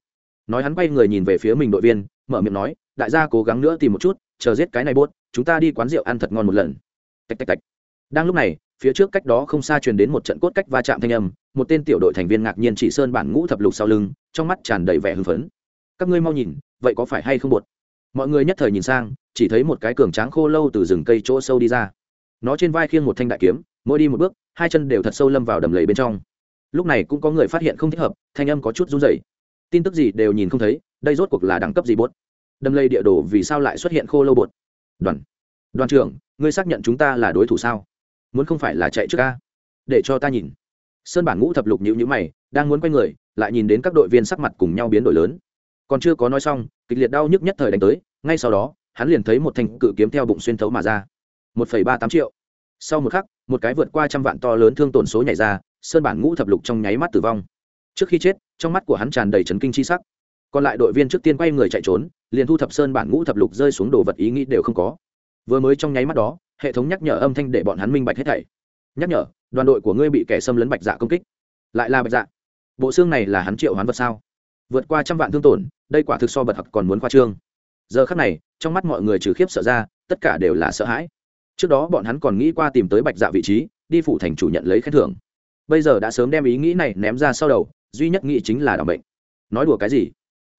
Nói hắn quay người nhìn về phía mình đội viên, mở miệng nói, đại gia cố gắng nữa tìm một chút, chờ giết cái này bốt chúng ta đi quán rượu ăn thật ngon một lần. Tạch tạch tạch. Đang lúc này, phía trước cách đó không xa truyền đến một trận cốt cách va chạm thanh âm, một tên tiểu đội thành viên ngạc nhiên chỉ sơn bản ngũ thập lục sau lưng, trong mắt tràn đầy vẻ hưng phấn. Các ngươi mau nhìn, vậy có phải hay không bột? Mọi người nhất thời nhìn sang chỉ thấy một cái cường tráng khô lâu từ rừng cây chỗ sâu đi ra. Nó trên vai khiêng một thanh đại kiếm, mỗi đi một bước, hai chân đều thật sâu lâm vào đầm lầy bên trong. Lúc này cũng có người phát hiện không thích hợp, thanh âm có chút run rẩy. Tin tức gì đều nhìn không thấy, đây rốt cuộc là đẳng cấp gì bốt đầm lầy địa đồ vì sao lại xuất hiện khô lâu bột? Đoàn đoàn trưởng, ngươi xác nhận chúng ta là đối thủ sao? Muốn không phải là chạy trước ca để cho ta nhìn. Sơn bản ngũ thập lục nhữ nhữ mày, đang muốn quay người, lại nhìn đến các đội viên sắc mặt cùng nhau biến đổi lớn. Còn chưa có nói xong, kịch liệt đau nhức nhất thời đánh tới, ngay sau đó hắn liền thấy một thanh cự kiếm theo bụng xuyên thấu mà ra. Một phẩy ba tám triệu. Sau một khắc, một cái vượt qua trăm vạn to lớn thương tổn số nhảy ra, sơn bản ngũ thập lục trong nháy mắt tử vong. Trước khi chết, trong mắt của hắn tràn đầy trấn kinh chi sắc. Còn lại đội viên trước tiên quay người chạy trốn, liền thu thập sơn bản ngũ thập lục rơi xuống đồ vật ý nghĩ đều không có. Vừa mới trong nháy mắt đó, hệ thống nhắc nhở âm thanh để bọn hắn minh bạch hết thảy. Nhắc nhở, đoàn đội của ngươi bị kẻ xâm lấn bạch dạ công kích. Lại là bạch dạ? Bộ xương này là hắn triệu hoán vật sao? Vượt qua trăm vạn thương tổn, đây quả thực so bật học còn muốn khoa trương giờ khắc này, trong mắt mọi người trừ khiếp sợ ra, tất cả đều là sợ hãi. Trước đó bọn hắn còn nghĩ qua tìm tới bạch dạ vị trí, đi phủ thành chủ nhận lấy khen thưởng. Bây giờ đã sớm đem ý nghĩ này ném ra sau đầu, duy nhất nghĩ chính là đ ỏ bệnh. Nói đùa cái gì?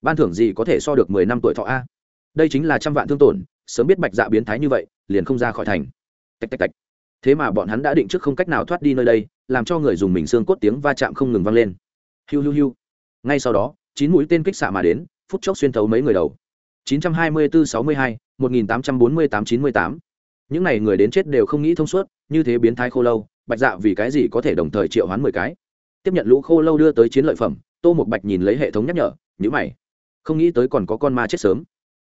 Ban thưởng gì có thể so được mười năm tuổi thọ a? Đây chính là trăm vạn thương tổn, sớm biết bạch dạ biến thái như vậy, liền không ra khỏi thành. Tạch tạch tạch. Thế mà bọn hắn đã định trước không cách nào thoát đi nơi đây, làm cho người dùng mình xương cốt tiếng va chạm không ngừng vang lên. Hiu hiu hiu. Ngay sau đó, chín mũi tên kích xạ mà đến, phút chốc xuyên thấu mấy người đầu. 924-62, 1848-98. những n à y người đến chết đều không nghĩ thông suốt như thế biến thái khô lâu bạch dạ vì cái gì có thể đồng thời triệu hoán mười cái? Tiếp nhận lũ khô lâu đưa tới chiến lợi phẩm tô một bạch nhìn lấy hệ thống nhắc nhở nhữ mày. Không nghĩ tới còn có con ma chết sớm.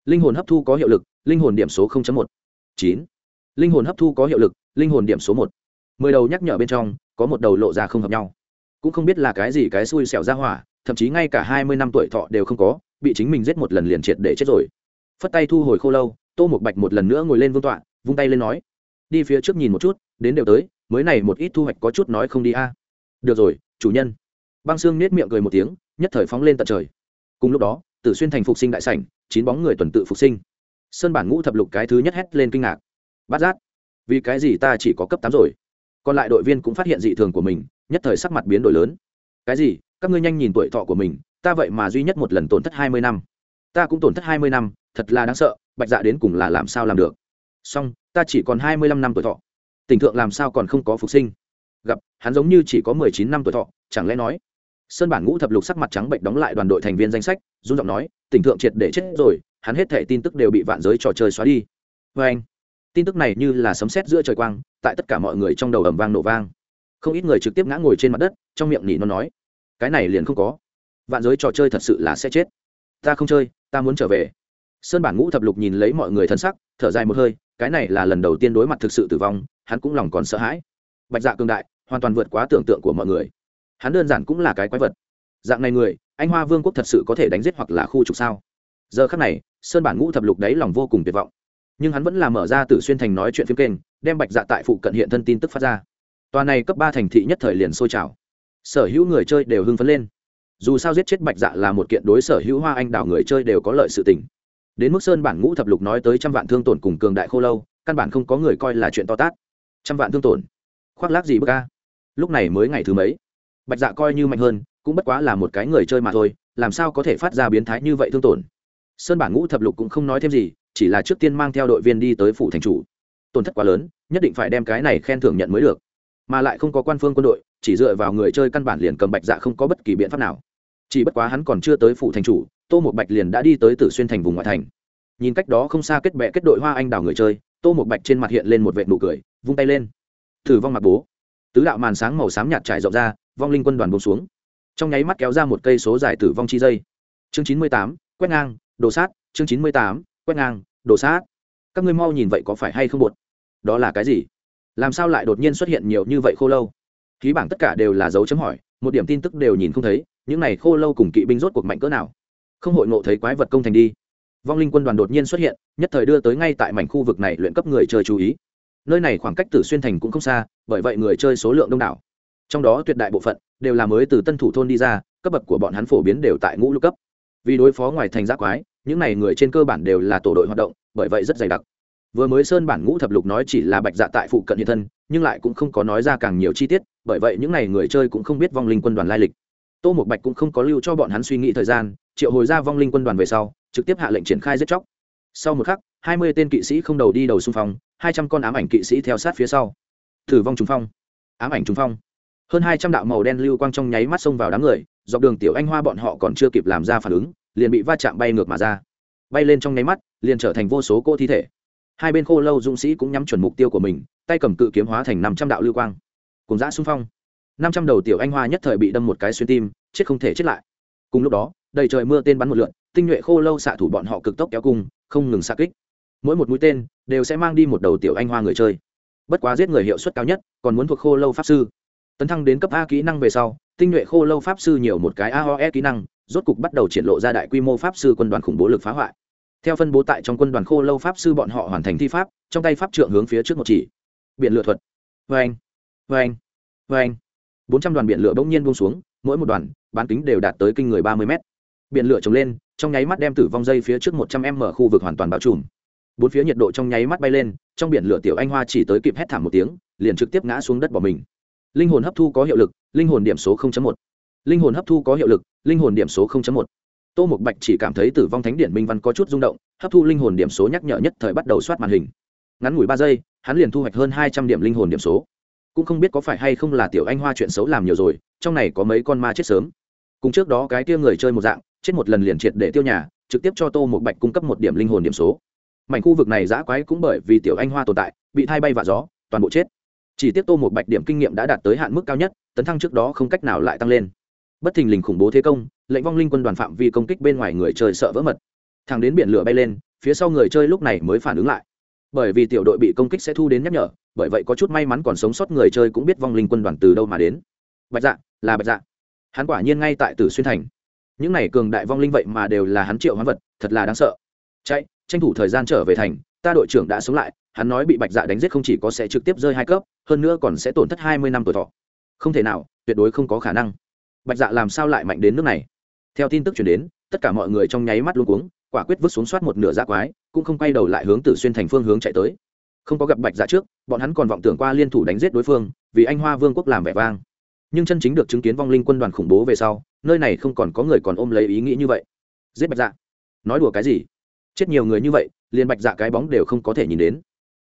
Linh hồn hấp thu có hiệu lực linh hồn điểm số một. Chín. Linh hồn hấp thu có hiệu lực linh hồn điểm số 1. mười đầu nhắc nhở bên trong có một đầu lộ ra không hợp nhau. Cũng không biết là cái gì cái xui xẻo ra hỏa thậm chí ngay cả hai mươi năm tuổi thọ đều không có bị chính mình giết một lần liền triệt để chết rồi. Phất tay thu hồi khô lâu, tô một bạch một lần nữa ngồi lên vương tọa, vung tay lên nói, đi phía trước nhìn một chút, đến đều tới, mới này một ít thu hoạch có chút nói không đi a. Được rồi, chủ nhân. Băng xương nết miệng cười một tiếng, nhất thời phóng lên tận trời. Cùng lúc đó, tử xuyên thành phục sinh đại sảnh, chín bóng người tuần tự phục sinh. Sơn bản ngũ thập lục cái thứ nhất hét lên kinh ngạc. Bát giác, vì cái gì ta chỉ có cấp tám rồi? Còn lại đội viên cũng phát hiện dị thường của mình, nhất thời sắc mặt biến đổi lớn. Cái gì? Các ngươi nhanh nhìn tuổi thọ của mình ta vậy mà duy nhất một lần tổn thất hai mươi năm. Ta cũng tổn thất hai mươi năm, thật là đáng sợ, bạch dạ đến cùng là làm sao làm được? Song ta chỉ còn hai mươi lăm năm tuổi thọ. Tỉnh thượng làm sao còn không có phục sinh? Gặp, hắn giống như chỉ có mười chín năm tuổi thọ, chẳng lẽ nói? Sơn bản ngũ thập lục sắc mặt trắng bệnh đóng lại đoàn đội thành viên danh sách, run giọng nói, tỉnh thượng triệt để chết rồi, hắn hết thẻ tin tức đều bị vạn giới trò chơi xóa đi. Vê anh, tin tức này như là sấm sét giữa trời quang, tại tất cả mọi người trong đầu ầm vang nổ vang. Không ít người trực tiếp ngã ngồi trên mặt đất, trong miệng nhị nó nói, cái này liền không có vạn giới trò chơi thật sự là sẽ chết. Ta không chơi, ta muốn trở về. Sơn bản ngũ thập lục nhìn lấy mọi người thân sắc, thở dài một hơi, cái này là lần đầu tiên đối mặt thực sự tử vong, hắn cũng lòng còn sợ hãi. Bạch dạ cường đại, hoàn toàn vượt quá tưởng tượng của mọi người. Hắn đơn giản cũng là cái quái vật. Dạng này người, anh hoa vương quốc thật sự có thể đánh giết hoặc là khu trục sao? Giờ khắc này, sơn bản ngũ thập lục đấy lòng vô cùng tuyệt vọng. Nhưng hắn vẫn là mở ra từ xuyên thành nói chuyện phim kênh, đem bạch dạ tại phụ cận hiện thân tin tức phát ra. Tòa này cấp ba thành thị nhất thời liền sôi trào. Sở hữu người chơi đều hưng phấn lên dù sao giết chết bạch dạ là một kiện đối sở hữu hoa anh đào người chơi đều có lợi sự tình. Đến mức sơn bản ngũ thập lục nói tới trăm vạn thương tổn cùng cường đại khô lâu, căn bản không có người coi là chuyện to tát. Trăm vạn thương tổn? Khoác lác gì bức ca lúc này mới ngày thứ mấy? Bạch dạ coi như mạnh hơn, cũng bất quá là một cái người chơi mà thôi, làm sao có thể phát ra biến thái như vậy thương tổn? Sơn bản ngũ thập lục cũng không nói thêm gì, chỉ là trước tiên mang theo đội viên đi tới phủ thành chủ. Tổn thất quá lớn, nhất định phải đem cái này khen thưởng nhận mới được. Mà lại không có quan phương quân đội, chỉ dựa vào người chơi căn bản liền cầm bạch dạ không có bất kỳ biện pháp nào chỉ bất quá hắn còn chưa tới phủ thành chủ, tô một bạch liền đã đi tới tử xuyên thành vùng ngoại thành. Nhìn cách đó không xa kết bệ kết đội hoa anh đào người chơi, tô một bạch trên mặt hiện lên một vệ nụ cười, vung tay lên. Thử vong mặt bố. Tứ đạo màn sáng màu xám nhạt trải rộng ra, vong linh quân đoàn bông xuống. Trong nháy mắt kéo ra một cây số dài tử vong chi dây. Chương chín mươi tám, quét ngang, đồ sát. Chương chín mươi tám, quét ngang, đồ sát. Các ngươi mau nhìn vậy có phải hay không bột đó là cái gì? Làm sao lại đột nhiên xuất hiện nhiều như vậy khô lâu? Ký bảng tất cả đều là dấu chấm hỏi, một điểm tin tức đều nhìn không thấy những này khô lâu cùng kỵ binh rốt cuộc mạnh cỡ nào? Không hội ngộ thấy quái vật công thành đi. Vong linh quân đoàn đột nhiên xuất hiện, nhất thời đưa tới ngay tại mảnh khu vực này luyện cấp người chơi chú ý. Nơi này khoảng cách tử xuyên thành cũng không xa, bởi vậy người chơi số lượng đông đảo. Trong đó tuyệt đại bộ phận đều là mới từ tân thủ thôn đi ra, cấp bậc của bọn hắn phổ biến đều tại ngũ lục cấp. Vì đối phó ngoài thành giác quái, những n à y người trên cơ bản đều là tổ đội hoạt động, bởi vậy rất dày đặc. Vừa mới sơn bản ngũ thập lục nói chỉ là bạch dạ tại phụ cận hiện thân, nhưng lại cũng không có nói ra càng nhiều chi tiết, bởi vậy những n à y người chơi cũng không biết vong linh quân đoàn lai lịch tô một bạch cũng không có lưu cho bọn hắn suy nghĩ thời gian, triệu hồi ra vong linh quân đoàn về sau, trực tiếp hạ lệnh triển khai giết chóc. Sau một khắc, hai mươi tên kỵ sĩ không đầu đi đầu xung phong, hai trăm con ám ảnh kỵ sĩ theo sát phía sau. Thử vong trùng phong. Ám ảnh trùng phong. Hơn hai trăm đạo màu đen lưu quang trong nháy mắt xông vào đám người, dọc đường tiểu anh hoa bọn họ còn chưa kịp làm ra phản ứng, liền bị va chạm bay ngược mà ra. Bay lên trong nháy mắt, liền trở thành vô số cỗ thi thể. Hai bên khô lâu dũng sĩ cũng nhắm chuẩn mục tiêu của mình, tay cầm cự kiếm hóa thành năm trăm đạo lưu quang. Cùng giã xung phong năm trăm đầu tiểu anh hoa nhất thời bị đâm một cái xuyên tim, chết không thể chết lại. Cùng lúc đó, đầy trời mưa tên bắn một lượn, tinh nhuệ khô lâu xạ thủ bọn họ cực tốc kéo cung, không ngừng xạ kích. Mỗi một mũi tên đều sẽ mang đi một đầu tiểu anh hoa người chơi. Bất quá giết người hiệu suất cao nhất còn muốn thuộc khô lâu pháp sư. Tấn thăng đến cấp a kỹ năng về sau, tinh nhuệ khô lâu pháp sư nhiều một cái aoe kỹ năng, rốt cục bắt đầu triển lộ ra đại quy mô pháp sư quân đoàn khủng bố lực phá hoại. Theo phân bố tại trong quân đoàn khô lâu pháp sư bọn họ hoàn thành thi pháp, trong tay pháp trượng hướng phía trước một chỉ. Biện lựa thuật. Vê anh vê anh vê anh bốn trăm đoàn biển lửa bỗng nhiên buông xuống, mỗi một đoàn, bán kính đều đạt tới kinh người ba mươi mét. Biển lửa trồng lên, trong nháy mắt đem tử vong dây phía trước một trăm m khu vực hoàn toàn bao trùm. Bốn phía nhiệt độ trong nháy mắt bay lên, trong biển lửa tiểu anh hoa chỉ tới kịp hét thảm một tiếng, liền trực tiếp ngã xuống đất bỏ mình. Linh hồn hấp thu có hiệu lực, linh hồn điểm số 0.1. linh hồn hấp thu có hiệu lực, linh hồn điểm số 0.1. tô mục bạch chỉ cảm thấy tử vong thánh điện minh văn có chút rung động, hấp thu linh hồn điểm số nhắc nhở nhất thời bắt đầu soát màn hình. Ngắn ngủi ba giây, hắn liền thu hoạch hơn hai trăm điểm linh hồn điểm số cũng không biết có phải hay không là tiểu anh hoa chuyện xấu làm nhiều rồi, trong này có mấy con ma chết sớm. Cùng trước đó cái kia người chơi một dạng, chết một lần liền triệt để tiêu nhà, trực tiếp cho tô một bạch cung cấp một điểm linh hồn điểm số. Mảnh khu vực này giã quái cũng bởi vì tiểu anh hoa tồn tại, bị thay bay và gió, toàn bộ chết. Chỉ tiếp tô một bạch điểm kinh nghiệm đã đạt tới hạn mức cao nhất, tấn thăng trước đó không cách nào lại tăng lên. Bất thình lình khủng bố thế công, lệnh vong linh quân đoàn phạm vi công kích bên ngoài người chơi sợ vỡ mật. Thằng đến biển lửa bay lên, phía sau người chơi lúc này mới phản ứng lại bởi vì tiểu đội bị công kích sẽ thu đến nhắc nhở, bởi vậy có chút may mắn còn sống sót người chơi cũng biết vong linh quân đoàn từ đâu mà đến. Bạch dạ là bạch dạ. Hắn quả nhiên ngay tại tử xuyên thành. Những này cường đại vong linh vậy mà đều là hắn triệu hoán vật, thật là đáng sợ. Chạy, tranh thủ thời gian trở về thành, ta đội trưởng đã sống lại, hắn nói bị bạch dạ đánh giết không chỉ có sẽ trực tiếp rơi hai cấp, hơn nữa còn sẽ tổn thất hai mươi năm tuổi thọ. Không thể nào, tuyệt đối không có khả năng. Bạch dạ làm sao lại mạnh đến nước này? Theo tin tức chuyển đến, tất cả mọi người trong nháy mắt luôn cuống, quả quyết vứt xuống soát một nửa giác quái cũng không quay đầu lại hướng tử xuyên thành phương hướng chạy tới. Không có gặp bạch dạ trước, bọn hắn còn vọng tưởng qua liên thủ đánh giết đối phương, vì anh hoa vương quốc làm vẻ vang. Nhưng chân chính được chứng kiến vong linh quân đoàn khủng bố về sau, nơi này không còn có người còn ôm lấy ý nghĩ như vậy. Giết bạch dạ? Nói đùa cái gì? Chết nhiều người như vậy, liền bạch dạ cái bóng đều không có thể nhìn đến.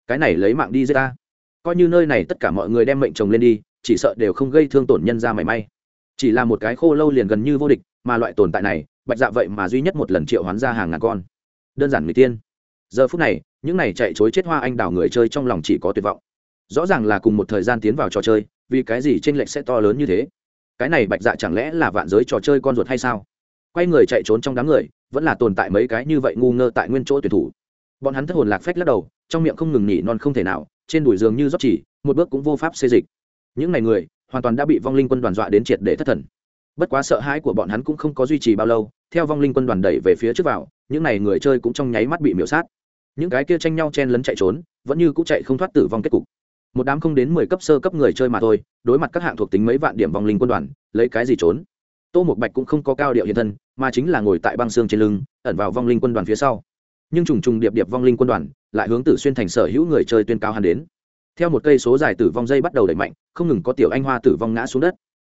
Cái này lấy mạng đi giết ta. Coi như nơi này tất cả mọi người đem mệnh chồng lên đi, chỉ sợ đều không gây thương tổn nhân ra mảy may. Chỉ là một cái khô lâu liền gần như vô địch, mà loại tồn tại này, bạch dạ vậy mà duy nhất một lần triệu hoán ra hàng ngàn con. Đơn giản người tiên giờ phút này, những này chạy chối chết hoa anh đào người chơi trong lòng chỉ có tuyệt vọng. Rõ ràng là cùng một thời gian tiến vào trò chơi, vì cái gì tranh lệch sẽ to lớn như thế? Cái này bạch dạ chẳng lẽ là vạn giới trò chơi con ruột hay sao? Quay người chạy trốn trong đám người, vẫn là tồn tại mấy cái như vậy ngu ngơ tại nguyên chỗ tuyển thủ. Bọn hắn thất hồn lạc phách lắc đầu, trong miệng không ngừng nhỉ non không thể nào, trên đùi giường như rót chỉ, một bước cũng vô pháp xê dịch. Những ngày người, hoàn toàn đã bị vong linh quân đoàn dọa đến triệt để thất thần. Bất quá sợ hãi của bọn hắn cũng không có duy trì bao lâu, theo vong linh quân đoàn đẩy về phía trước vào, những n à y người chơi cũng trong nháy mắt bị miễu sát những cái kia tranh nhau chen lấn chạy trốn, vẫn như cũng chạy không thoát tử vong kết cục. Một đám không đến mười cấp sơ cấp người chơi mà thôi, đối mặt các hạng thuộc tính mấy vạn điểm vong linh quân đoàn, lấy cái gì trốn? Tô một bạch cũng không có cao điệu hiện thân, mà chính là ngồi tại băng xương trên lưng, ẩn vào vong linh quân đoàn phía sau. Nhưng trùng trùng điệp điệp vong linh quân đoàn, lại hướng tử xuyên thành sở hữu người chơi tuyên cao hắn đến. Theo một cây số dài tử vong dây bắt đầu đẩy mạnh, không ngừng có tiểu anh hoa tử vong ngã xuống đất.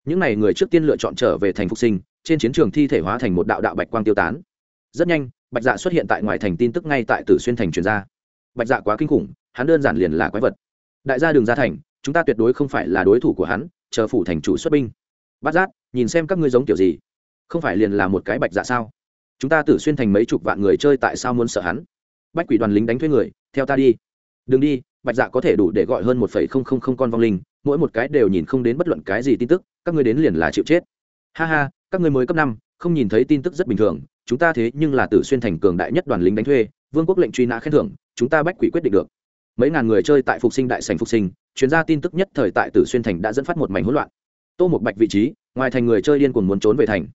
Những n à y người trước tiên lựa chọn trở về thành phục sinh, trên chiến trường thi thể hóa thành một đạo đạo bạch quang tiêu tán rất nhanh, bạch dạ xuất hiện tại ngoài thành tin tức ngay tại tử xuyên thành truyền ra. Bạch dạ quá kinh khủng, hắn đơn giản liền là quái vật. Đại gia đường ra thành, chúng ta tuyệt đối không phải là đối thủ của hắn, chờ phủ thành chủ xuất binh. Bát giác, nhìn xem các ngươi giống kiểu gì. Không phải liền là một cái bạch dạ sao? Chúng ta tử xuyên thành mấy chục vạn người chơi tại sao muốn sợ hắn? Bách quỷ đoàn lính đánh thuê người, theo ta đi. Đừng đi, bạch dạ có thể đủ để gọi hơn một phẩy không không không con vong linh, mỗi một cái đều nhìn không đến bất luận cái gì tin tức, các ngươi đến liền là chịu chết. Ha ha, các ngươi mới cấp năm, không nhìn thấy tin tức rất bình thường chúng ta thế nhưng là tử xuyên thành cường đại nhất đoàn lính đánh thuê, vương quốc lệnh truy nã khen thưởng, chúng ta bách quỷ quyết định được. Mấy ngàn người chơi tại phục sinh đại sành phục sinh, chuyên gia tin tức nhất thời tại tử xuyên thành đã dẫn phát một mảnh hỗn loạn. Tô một bạch vị trí, ngoài thành người chơi điên cuồng muốn trốn về thành.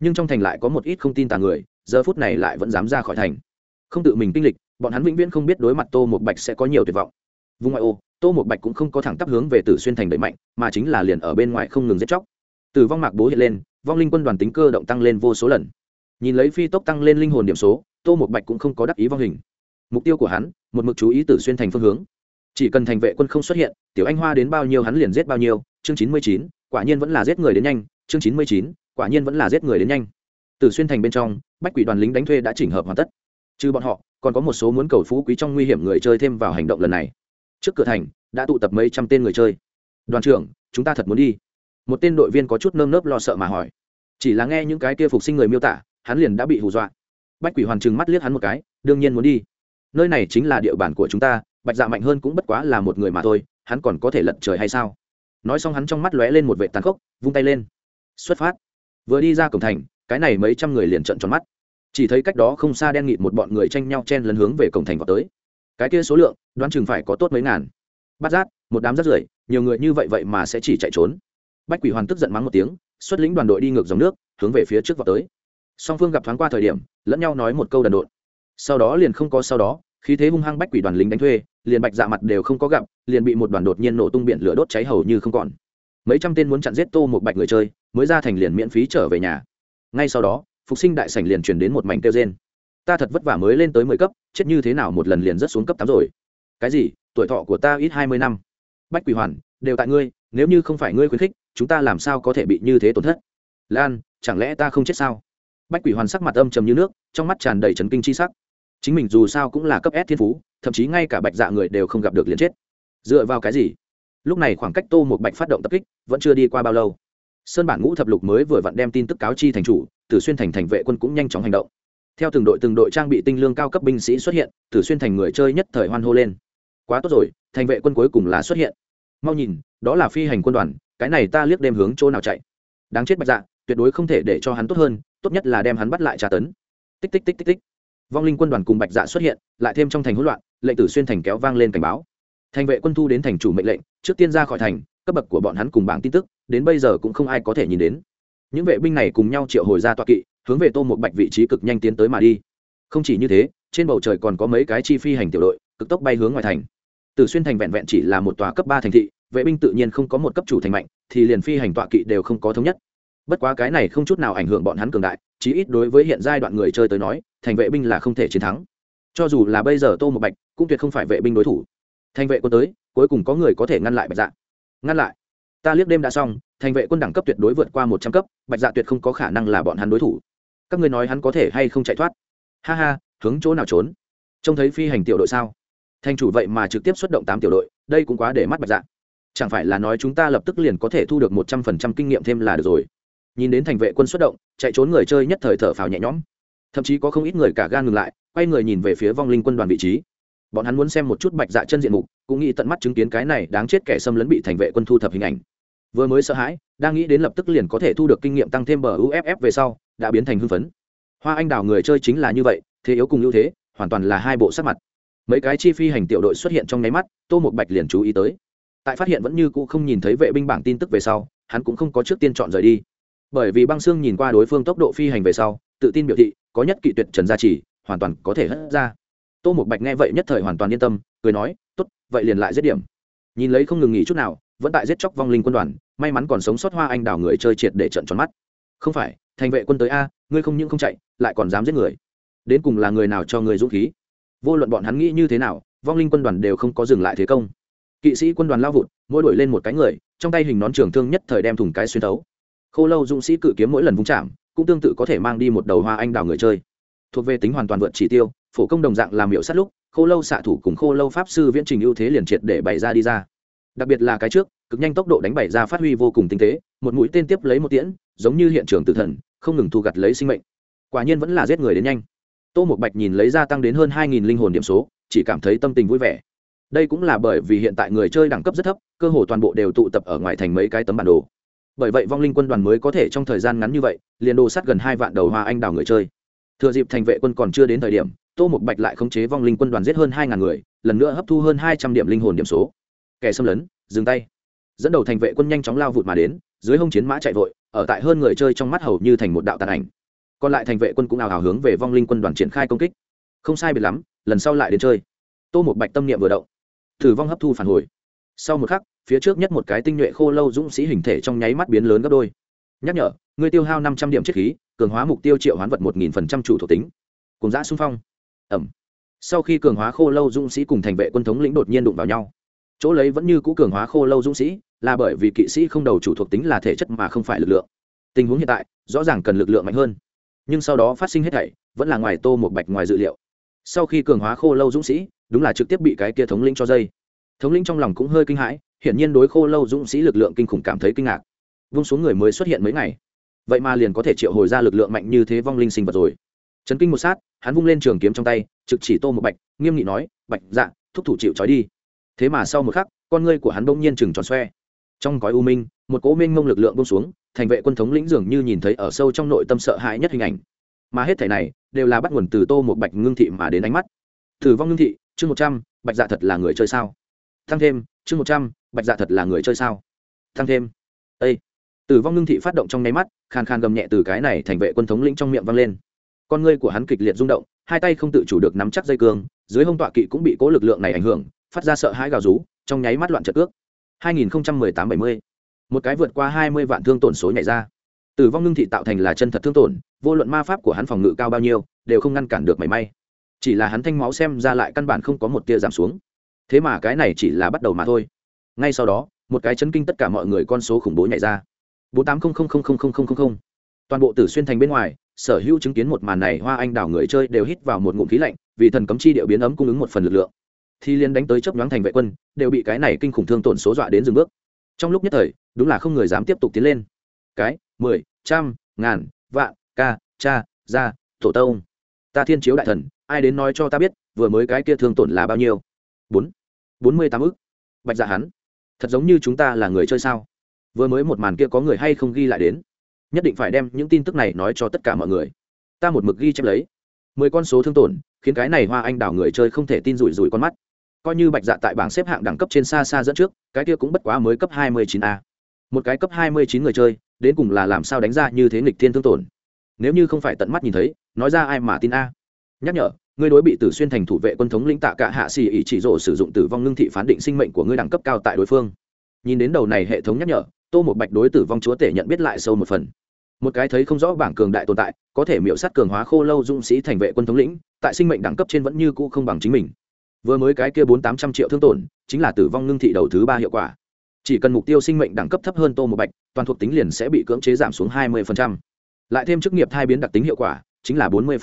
Nhưng trong thành lại có một ít không tin tà người, giờ phút này lại vẫn dám ra khỏi thành. Không tự mình kinh lịch, bọn hắn vĩnh viễn không biết đối mặt tô một bạch sẽ có nhiều tuyệt vọng. Vùng ngoại ô, tô một bạch cũng không có thẳng tắp hướng về tử xuyên thành đẩy mạnh, mà chính là liền ở bên ngoài không ngừng giết chóc. Từ vong mạc bố hiện lên, vong linh quân đoàn tính cơ động tăng lên vô số lần nhìn lấy phi tốc tăng lên linh hồn điểm số, tô một bạch cũng không có đắc ý vong hình. Mục tiêu của hắn, một mực chú ý tử xuyên thành phương hướng. Chỉ cần thành vệ quân không xuất hiện, tiểu anh hoa đến bao nhiêu hắn liền giết bao nhiêu, chương chín mươi chín, quả nhiên vẫn là giết người đến nhanh, chương chín mươi chín, quả nhiên vẫn là giết người đến nhanh. Tử xuyên thành bên trong, bách quỷ đoàn lính đánh thuê đã chỉnh hợp hoàn tất. Trừ bọn họ, còn có một số muốn cầu phú quý trong nguy hiểm người chơi thêm vào hành động lần này. Trước cửa thành, đã tụ tập mấy trăm tên người chơi. Đoàn trưởng, chúng ta thật muốn đi. Một tên đội viên có chút nơm nớp lo sợ mà hỏi. Chỉ là nghe những cái kia phục sinh người miêu tả hắn liền đã bị hù dọa. Bách quỷ hoàn trừng mắt liếc hắn một cái, đương nhiên muốn đi. Nơi này chính là địa bàn của chúng ta, bạch dạ mạnh hơn cũng bất quá là một người mà thôi, hắn còn có thể lật trời hay sao? Nói xong hắn trong mắt lóe lên một vệ tàn khốc, vung tay lên. Xuất phát. Vừa đi ra cổng thành, cái này mấy trăm người liền trận tròn mắt. Chỉ thấy cách đó không xa đen nghịt một bọn người tranh nhau chen lấn hướng về cổng thành vào tới. Cái kia số lượng, đoán chừng phải có tốt mấy ngàn. Bắt giác, một đám rất rưởi, nhiều người như vậy vậy mà sẽ chỉ chạy trốn. Bách quỷ hoàn tức giận mắng một tiếng, xuất lĩnh đoàn đội đi ngược dòng nước, hướng về phía trước vào tới song phương gặp thoáng qua thời điểm, lẫn nhau nói một câu đần độn. Sau đó liền không có sau đó, khí thế hung hăng bách quỷ đoàn lính đánh thuê, liền bạch dạ mặt đều không có gặp, liền bị một đoàn đột nhiên nổ tung biển lửa đốt cháy hầu như không còn. Mấy trăm tên muốn chặn giết tô một bạch người chơi, mới ra thành liền miễn phí trở về nhà. Ngay sau đó, phục sinh đại sảnh liền chuyển đến một mảnh kêu trên ta thật vất vả mới lên tới mười cấp, chết như thế nào một lần liền rất xuống cấp tám rồi? Cái gì? Tuổi thọ của ta ít hai mươi năm. Bách quỷ hoàn, đều tại ngươi, nếu như không phải ngươi khuyến khích, chúng ta làm sao có thể bị như thế tổn thất? Lan, chẳng lẽ ta không chết sao? Bách quỷ hoàn sắc mặt âm trầm như nước, trong mắt tràn đầy trấn kinh chi sắc. Chính mình dù sao cũng là cấp s thiên phú, thậm chí ngay cả bạch dạ người đều không gặp được liền chết. Dựa vào cái gì? Lúc này khoảng cách tô một bạch phát động tập kích, vẫn chưa đi qua bao lâu. Sơn bản ngũ thập lục mới vừa vặn đem tin tức cáo chi thành chủ, tử xuyên thành thành vệ quân cũng nhanh chóng hành động. Theo từng đội từng đội trang bị tinh lương cao cấp binh sĩ xuất hiện, tử xuyên thành người chơi nhất thời hoan hô lên. Quá tốt rồi, thành vệ quân cuối cùng là xuất hiện. Mau nhìn, đó là phi hành quân đoàn, cái này ta liếc đêm hướng chỗ nào chạy. Đáng chết bạch dạ tuyệt đối không thể để cho hắn tốt hơn tốt nhất là đem hắn bắt lại tra tấn. Tích tích tích tích tích. Vong linh quân đoàn cùng bạch dạ xuất hiện, lại thêm trong thành hỗn loạn, lệnh tử xuyên thành kéo vang lên cảnh báo. Thành vệ quân thu đến thành chủ mệnh lệnh, trước tiên ra khỏi thành, cấp bậc của bọn hắn cùng bảng tin tức, đến bây giờ cũng không ai có thể nhìn đến. Những vệ binh này cùng nhau triệu hồi ra tọa kỵ, hướng về tô một bạch vị trí cực nhanh tiến tới mà đi. Không chỉ như thế, trên bầu trời còn có mấy cái chi phi hành tiểu đội, cực tốc bay hướng ngoài thành. Tử xuyên thành vẹn vẹn chỉ là một tòa cấp ba thành thị, vệ binh tự nhiên không có một cấp chủ thành mạnh, thì liền phi hành tọa kỵ đều không có thống nhất bất quá cái này không chút nào ảnh hưởng bọn hắn cường đại, chí ít đối với hiện giai đoạn người chơi tới nói, thành vệ binh là không thể chiến thắng. Cho dù là bây giờ tô một bạch, cũng tuyệt không phải vệ binh đối thủ. Thành vệ quân tới, cuối cùng có người có thể ngăn lại bạch dạ. Ngăn lại? Ta liếc đêm đã xong, thành vệ quân đẳng cấp tuyệt đối vượt qua một trăm cấp, bạch dạ tuyệt không có khả năng là bọn hắn đối thủ. Các ngươi nói hắn có thể hay không chạy thoát? Ha ha, hướng chỗ nào trốn? Trông thấy phi hành tiểu đội sao? Thành chủ vậy mà trực tiếp xuất động tám tiểu đội, đây cũng quá để mắt bạch dạ. Chẳng phải là nói chúng ta lập tức liền có thể thu được một trăm phần trăm kinh nghiệm thêm là được rồi? Nhìn đến thành vệ quân xuất động, chạy trốn người chơi nhất thời thở phào nhẹ nhõm. Thậm chí có không ít người cả gan ngừng lại, quay người nhìn về phía vong linh quân đoàn vị trí. Bọn hắn muốn xem một chút bạch dạ chân diện mục, cũng nghĩ tận mắt chứng kiến cái này đáng chết kẻ xâm lấn bị thành vệ quân thu thập hình ảnh. Vừa mới sợ hãi, đang nghĩ đến lập tức liền có thể thu được kinh nghiệm tăng thêm bờ uff về sau, đã biến thành hưng phấn. Hoa anh đào người chơi chính là như vậy, thế yếu cùng ưu thế, hoàn toàn là hai bộ sắc mặt. Mấy cái chi phi hành tiểu đội xuất hiện trong nháy mắt, tô một bạch liền chú ý tới. Tại phát hiện vẫn như cũ không nhìn thấy vệ binh bảng tin tức về sau, hắn cũng không có trước tiên chọn rời đi bởi vì băng xương nhìn qua đối phương tốc độ phi hành về sau, tự tin biểu thị, có nhất kỵ tuyệt trần gia trì, hoàn toàn có thể hất ra. Tô một bạch nghe vậy nhất thời hoàn toàn yên tâm, cười nói, tốt, vậy liền lại giết điểm. Nhìn lấy không ngừng nghỉ chút nào, vẫn tại giết chóc vong linh quân đoàn, may mắn còn sống sót hoa anh đào người chơi triệt để trận tròn mắt. Không phải, thành vệ quân tới a, ngươi không những không chạy, lại còn dám giết người. Đến cùng là người nào cho người dũng khí? Vô luận bọn hắn nghĩ như thế nào, vong linh quân đoàn đều không có dừng lại thế công. Kỵ sĩ quân đoàn lao vụt, mỗi đổi lên một cái người, trong tay hình nón trường thương nhất thời đem thùng cái xuyên thấu khô lâu dũng sĩ cự kiếm mỗi lần vung chạm, cũng tương tự có thể mang đi một đầu hoa anh đào người chơi. Thuộc về tính hoàn toàn vượt chỉ tiêu, phổ công đồng dạng làm hiệu sát lúc khô lâu xạ thủ cùng khô lâu pháp sư viễn trình ưu thế liền triệt để bày ra đi ra. Đặc biệt là cái trước, cực nhanh tốc độ đánh bày ra phát huy vô cùng tinh tế, một mũi tên tiếp lấy một tiễn, giống như hiện trường tử thần, không ngừng thu gặt lấy sinh mệnh. Quả nhiên vẫn là giết người đến nhanh. Tô một bạch nhìn lấy gia tăng đến hơn hai nghìn linh hồn điểm số, chỉ cảm thấy tâm tình vui vẻ. Đây cũng là bởi vì hiện tại người chơi đẳng cấp rất thấp, cơ hồ toàn bộ đều tụ tập ở ngoài thành mấy cái tấm bản đồ bởi vậy vong linh quân đoàn mới có thể trong thời gian ngắn như vậy, liền đồ sát gần hai vạn đầu hoa anh đào người chơi. Thừa dịp thành vệ quân còn chưa đến thời điểm, tô một bạch lại khống chế vong linh quân đoàn giết hơn hai ngàn người, lần nữa hấp thu hơn hai trăm điểm linh hồn điểm số. Kẻ xâm lấn, dừng tay. Dẫn đầu thành vệ quân nhanh chóng lao vụt mà đến, dưới hông chiến mã chạy vội, ở tại hơn người chơi trong mắt hầu như thành một đạo tàn ảnh. Còn lại thành vệ quân cũng ào hào hướng về vong linh quân đoàn triển khai công kích. Không sai biệt lắm, lần sau lại đến chơi. Tô một bạch tâm niệm vừa động. Thử vong hấp thu phản hồi sau một khắc, phía trước nhất một cái tinh nhuệ khô lâu dũng sĩ hình thể trong nháy mắt biến lớn gấp đôi. Nhắc nhở, người tiêu hao năm trăm điểm chiết khí, cường hóa mục tiêu triệu hoán vật một nghìn phần trăm chủ thuộc tính. Cùng giã xung phong. Ẩm. Sau khi cường hóa khô lâu dũng sĩ cùng thành vệ quân thống lĩnh đột nhiên đụng vào nhau, chỗ lấy vẫn như cũ cường hóa khô lâu dũng sĩ, là bởi vì kỵ sĩ không đầu chủ thuộc tính là thể chất mà không phải lực lượng. Tình huống hiện tại, rõ ràng cần lực lượng mạnh hơn. Nhưng sau đó phát sinh hết thảy, vẫn là ngoài tô một bạch ngoài dự liệu. Sau khi cường hóa khô lâu dũng sĩ, đúng là trực tiếp bị cái kia thống lĩnh cho dây thống lĩnh trong lòng cũng hơi kinh hãi, hiển nhiên đối khô lâu dũng sĩ lực lượng kinh khủng cảm thấy kinh ngạc. Vung xuống người mới xuất hiện mấy ngày. Vậy mà liền có thể triệu hồi ra lực lượng mạnh như thế vong linh sinh vật rồi. Chấn kinh một sát, hắn vung lên trường kiếm trong tay, trực chỉ tô một bạch, nghiêm nghị nói, bạch dạ thúc thủ chịu trói đi. Thế mà sau một khắc, con ngươi của hắn bỗng nhiên chừng tròn xoe. Trong gói u minh, một cố minh mông lực lượng bông xuống, thành vệ quân thống lĩnh dường như nhìn thấy ở sâu trong nội tâm sợ hãi nhất hình ảnh. Mà hết thể này, đều là bắt nguồn từ tô một bạch ngưng thị mà đến ánh mắt. Thử vong ngưng thị, chương một trăm, bạch dạ thật là người chơi sao? Thăng thêm, chương một trăm, bạch dạ thật là người chơi sao? Thăng thêm. Â tử vong ngưng thị phát động trong nháy mắt, khàn khàn gầm nhẹ từ cái này thành vệ quân thống lĩnh trong miệng vang lên. Con ngươi của hắn kịch liệt rung động, hai tay không tự chủ được nắm chắc dây cương, dưới hông tọa kỵ cũng bị cố lực lượng này ảnh hưởng, phát ra sợ hãi gào rú, trong nháy mắt loạn trật ước. 2018-70 một cái vượt qua 20 vạn thương tổn số nhảy ra. Tử vong ngưng thị tạo thành là chân thật thương tổn, vô luận ma pháp của hắn phòng ngự cao bao nhiêu, đều không ngăn cản được mảy may. Chỉ là hắn thanh máu xem ra lại căn bản không có một tia giảm xuống thế mà cái này chỉ là bắt đầu mà thôi. Ngay sau đó, một cái chấn kinh tất cả mọi người con số khủng bố nhảy ra. bốn tám toàn bộ tử xuyên thành bên ngoài, sở hữu chứng kiến một màn này, hoa anh đào người chơi đều hít vào một ngụm khí lạnh, vì thần cấm chi điệu biến ấm cung ứng một phần lực lượng. Thì liên đánh tới chấp nhoáng thành vệ quân, đều bị cái này kinh khủng thương tổn số dọa đến dừng bước. Trong lúc nhất thời, đúng là không người dám tiếp tục tiến lên. Cái, mười, trăm, ngàn, vạn, ca, cha, gia, tổ tông. Ta thiên chiếu đại thần, ai đến nói cho ta biết, vừa mới cái kia thương tổn là bao nhiêu? Bốn. Bốn mươi tám ức. Bạch dạ hắn thật giống như chúng ta là người chơi sao? Vừa mới một màn kia có người hay không ghi lại đến? Nhất định phải đem những tin tức này nói cho tất cả mọi người. Ta một mực ghi chép lấy. Mười con số thương tổn, khiến cái này hoa anh đào người chơi không thể tin rủi rủi con mắt. Coi như bạch dạ tại bảng xếp hạng đẳng cấp trên xa xa dẫn trước, cái kia cũng bất quá mới cấp hai mươi chín a. Một cái cấp hai mươi chín người chơi, đến cùng là làm sao đánh ra như thế nghịch thiên thương tổn? Nếu như không phải tận mắt nhìn thấy, nói ra ai mà tin a? Nhắc nhở ngươi đối bị tử xuyên thành thủ vệ quân thống lĩnh tạ cả hạ xì ỉ chỉ rổ sử dụng tử vong ngưng thị phán định sinh mệnh của ngươi đẳng cấp cao tại đối phương. Nhìn đến đầu này hệ thống nhắc nhở, tô một bạch đối tử vong chúa tể nhận biết lại sâu một phần. Một cái thấy không rõ bảng cường đại tồn tại, có thể miễu sát cường hóa khô lâu dũng sĩ thành vệ quân thống lĩnh, tại sinh mệnh đẳng cấp trên vẫn như cũ không bằng chính mình. Vừa mới cái kia bốn tám trăm triệu thương tổn, chính là tử vong ngưng thị đầu thứ ba hiệu quả. Chỉ cần mục tiêu sinh mệnh đẳng cấp thấp hơn tô một bạch, toàn thuộc tính liền sẽ bị cưỡng chế giảm xuống hai mươi lại thêm chức nghiệp thai biến đặc tính hiệu quả, chính là bốn mươi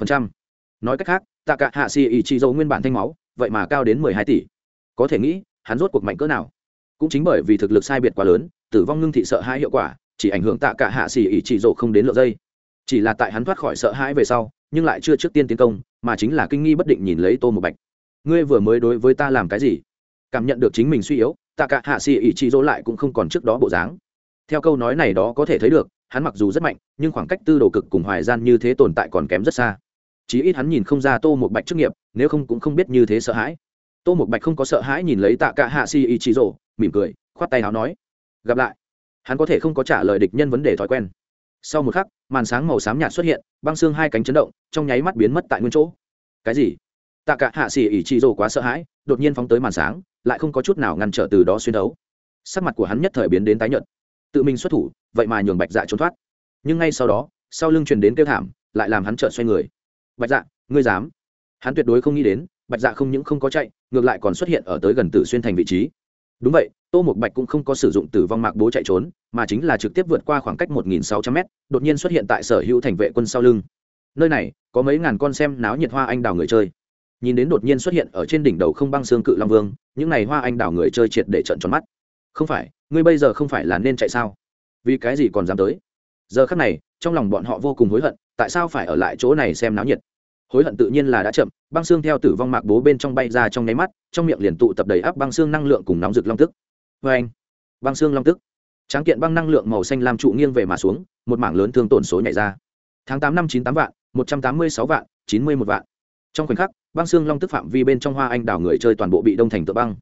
nói cách khác tạ cả hạ xì ỉ chỉ dầu nguyên bản thanh máu, vậy mà cao đến mười hai tỷ. Có thể nghĩ, hắn rốt cuộc mạnh cỡ nào? Cũng chính bởi vì thực lực sai biệt quá lớn, tử vong ngưng thị sợ hãi hiệu quả, chỉ ảnh hưởng tạ cả hạ xì ỉ chỉ dầu không đến lượt dây chỉ là tại hắn thoát khỏi sợ hãi về sau, nhưng lại chưa trước tiên tiến công, mà chính là kinh nghi bất định nhìn lấy tô một bạch. Ngươi vừa mới đối với ta làm cái gì? Cảm nhận được chính mình suy yếu, tạ cả hạ xì ỉ trị dỗ lại cũng không còn trước đó bộ dáng. Theo câu nói này đó có thể thấy được, hắn mặc dù rất mạnh, nhưng khoảng cách tư đồ cực cùng hoài gian như thế tồn tại còn kém rất xa chí ít hắn nhìn không ra tô một bạch chức nghiệp, nếu không cũng không biết như thế sợ hãi. Tô một bạch không có sợ hãi nhìn lấy tạ cả hạ si ý chí rổ mỉm cười, khoát tay áo nói, gặp lại. Hắn có thể không có trả lời địch nhân vấn đề thói quen. Sau một khắc, màn sáng màu xám nhạt xuất hiện, băng xương hai cánh chấn động, trong nháy mắt biến mất tại nguyên chỗ. Cái gì? Tạ cả hạ xỉ ỉ chị rồ quá sợ hãi, đột nhiên phóng tới màn sáng, lại không có chút nào ngăn trở từ đó xuyên đấu. Sắc mặt của hắn nhất thời biến đến tái nhợt. Tự mình xuất thủ, vậy mà nhường bạch dạ trốn thoát. Nhưng ngay sau đó, sau lưng truyền đến kêu thảm, lại làm hắn trợn xoay người bạch dạ ngươi dám? Hắn tuyệt đối không nghĩ đến bạch dạ không những không có chạy ngược lại còn xuất hiện ở tới gần tử xuyên thành vị trí. Đúng vậy tô một bạch cũng không có sử dụng tử vong mạc bố chạy trốn mà chính là trực tiếp vượt qua khoảng cách một nghìn sáu trăm mét, đột nhiên xuất hiện tại sở hữu thành vệ quân sau lưng. Nơi này có mấy ngàn con xem náo nhiệt hoa anh đào người chơi. Nhìn đến đột nhiên xuất hiện ở trên đỉnh đầu không băng xương cự long vương những n à y hoa anh đào người chơi triệt để trận tròn mắt. Không phải ngươi bây giờ không phải là nên chạy sao? Vì cái gì còn dám tới? Giờ khắc này trong lòng bọn họ vô cùng hối hận tại sao phải ở lại chỗ này xem náo nhiệt? Hối hận tự nhiên là đã chậm, băng xương theo tử vong mạc bố bên trong bay ra trong nháy mắt, trong miệng liền tụ tập đầy áp băng xương năng lượng cùng nóng rực long tức. Vê anh, băng xương long tức. Tráng kiện băng năng lượng màu xanh làm trụ nghiêng về mà xuống, một mảng lớn thương tổn số nhảy ra. Tháng tám năm chín tám vạn, một trăm tám mươi sáu vạn, chín mươi một vạn. Trong khoảnh khắc, băng xương long tức phạm vi bên trong hoa anh đào người chơi toàn bộ bị đông thành tựa băng.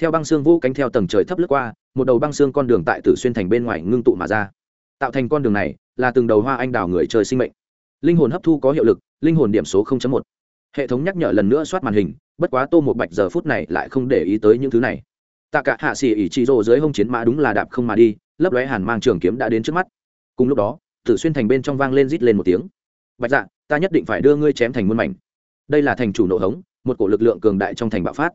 Theo băng xương vũ cánh theo tầng trời thấp lướt qua, một đầu băng xương con đường tại tử xuyên thành bên ngoài ngưng tụ mà ra. Tạo thành con đường này là từng đầu hoa anh đào người chơi sinh mệnh. Linh hồn hấp thu có hiệu lực linh hồn điểm số 0.1. hệ thống nhắc nhở lần nữa soát màn hình, bất quá tô một bạch giờ phút này lại không để ý tới những thứ này. Tạ cả hạ xỉ ỉ trị rồ dưới hông chiến mã đúng là đạp không mà đi, lấp lóe hàn mang trường kiếm đã đến trước mắt. Cùng lúc đó, tử xuyên thành bên trong vang lên rít lên một tiếng. Bạch dạ ta nhất định phải đưa ngươi chém thành muôn mảnh. Đây là thành chủ nộ hống, một cổ lực lượng cường đại trong thành bạo phát.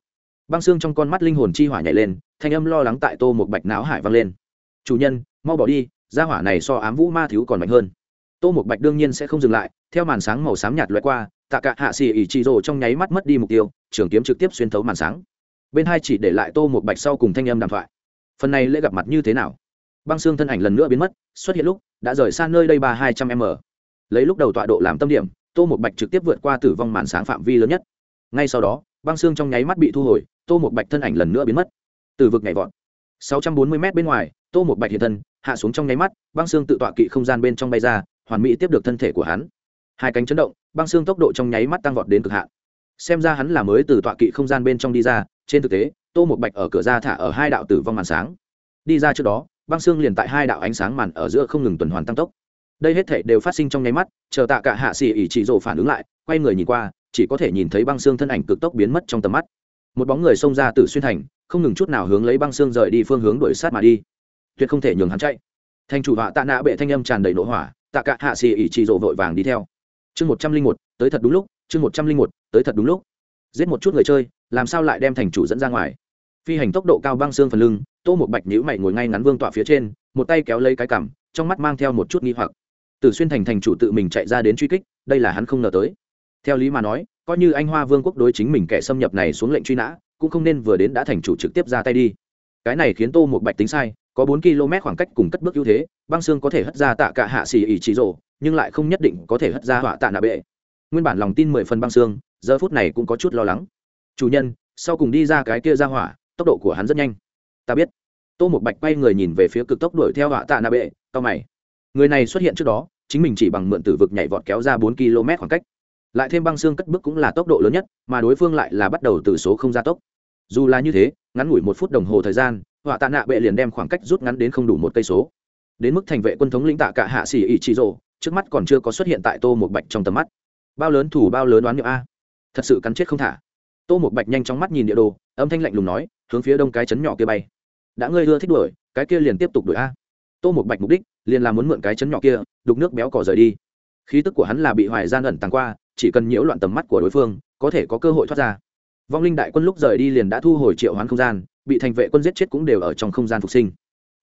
Băng xương trong con mắt linh hồn chi hỏa nhảy lên, thanh âm lo lắng tại tô một bạch não hải vang lên. Chủ nhân, mau bỏ đi, gia hỏa này so ám vũ ma thiếu còn mạnh hơn tô một bạch đương nhiên sẽ không dừng lại, theo màn sáng màu xám nhạt loại qua, tạ cả hạ xì ỉ trị rồ trong nháy mắt mất đi mục tiêu, trường kiếm trực tiếp xuyên thấu màn sáng. Bên hai chỉ để lại tô một bạch sau cùng thanh âm đàm thoại. Phần này lễ gặp mặt như thế nào? Băng xương thân ảnh lần nữa biến mất, xuất hiện lúc, đã rời xa nơi đây ba hai trăm m. Lấy lúc đầu tọa độ làm tâm điểm, tô một bạch trực tiếp vượt qua tử vong màn sáng phạm vi lớn nhất. Ngay sau đó, băng xương trong nháy mắt bị thu hồi, tô một bạch thân ảnh lần nữa biến mất. Từ vực nhảy vọt. 640 m bên ngoài, tô một bạch hiện thân, hạ xuống trong nháy mắt, băng xương tự tọa kỵ không gian bên trong bay ra hoàn mỹ tiếp được thân thể của hắn. Hai cánh chấn động, băng xương tốc độ trong nháy mắt tăng vọt đến cực hạn. Xem ra hắn là mới từ tọa kỵ không gian bên trong đi ra, trên thực tế, tô một bạch ở cửa ra thả ở hai đạo tử vong màn sáng. Đi ra trước đó, băng xương liền tại hai đạo ánh sáng màn ở giữa không ngừng tuần hoàn tăng tốc. Đây hết thể đều phát sinh trong nháy mắt, chờ tạ cả hạ xì ỉ chỉ rộ phản ứng lại, quay người nhìn qua, chỉ có thể nhìn thấy băng xương thân ảnh cực tốc biến mất trong tầm mắt. Một bóng người xông ra từ xuyên thành, không ngừng chút nào hướng lấy băng xương rời đi phương hướng đuổi sát mà đi. Tuyệt không thể nhường hắn chạy. Thành chủ họa tạ nạ bệ thanh âm tràn đầy nổ hỏa tạ cả hạ xì ỉ chỉ rộ vội vàng đi theo. Chương một trăm linh một, tới thật đúng lúc, chương một trăm linh một, tới thật đúng lúc. Giết một chút người chơi, làm sao lại đem thành chủ dẫn ra ngoài? Phi hành tốc độ cao băng xương phần lưng, tô một bạch nhữ mày ngồi ngay ngắn vương tọa phía trên, một tay kéo lấy cái cằm, trong mắt mang theo một chút nghi hoặc. Từ xuyên thành thành chủ tự mình chạy ra đến truy kích, đây là hắn không ngờ tới. Theo lý mà nói, coi như anh hoa vương quốc đối chính mình kẻ xâm nhập này xuống lệnh truy nã, cũng không nên vừa đến đã thành chủ trực tiếp ra tay đi. Cái này khiến tô một bạch tính sai có bốn km khoảng cách cùng cất bước ưu thế, băng xương có thể hất ra tạ cả hạ xì ỉ chỉ rổ nhưng lại không nhất định có thể hất ra họa tạ nạ bệ. Nguyên bản lòng tin mười phần băng xương, giờ phút này cũng có chút lo lắng. Chủ nhân, sau cùng đi ra cái kia ra hỏa, tốc độ của hắn rất nhanh. Ta biết. Tô một bạch quay người nhìn về phía cực tốc đuổi theo họa tạ nạ bệ cao mày. Người này xuất hiện trước đó, chính mình chỉ bằng mượn tử vực nhảy vọt kéo ra bốn km khoảng cách. Lại thêm băng xương cất bước cũng là tốc độ lớn nhất, mà đối phương lại là bắt đầu từ số không gia tốc. Dù là như thế, ngắn ngủi một phút đồng hồ thời gian họa tạ nạ bệ liền đem khoảng cách rút ngắn đến không đủ một cây số. Đến mức thành vệ quân thống lĩnh tạ cả hạ xỉ ỉ trị rộ trước mắt còn chưa có xuất hiện tại tô một bạch trong tầm mắt. Bao lớn thủ, bao lớn đoán nhựa a. Thật sự cắn chết không thả. Tô một bạch nhanh chóng mắt nhìn địa đồ, âm thanh lạnh lùng nói, hướng phía đông cái chấn nhỏ kia bay. Đã ngươi ưa thích đuổi, cái kia liền tiếp tục đuổi a. Tô một bạch mục đích, liền là muốn mượn cái chấn nhỏ kia, đục nước béo cỏ rời đi. Khí tức của hắn là bị hoài gian ẩn tàng qua, chỉ cần nhiễu loạn tầm mắt của đối phương, có thể có cơ hội thoát ra. Vong linh đại quân lúc rời đi liền đã thu hồi triệu hoán không gian bị thành vệ quân giết chết cũng đều ở trong không gian phục sinh.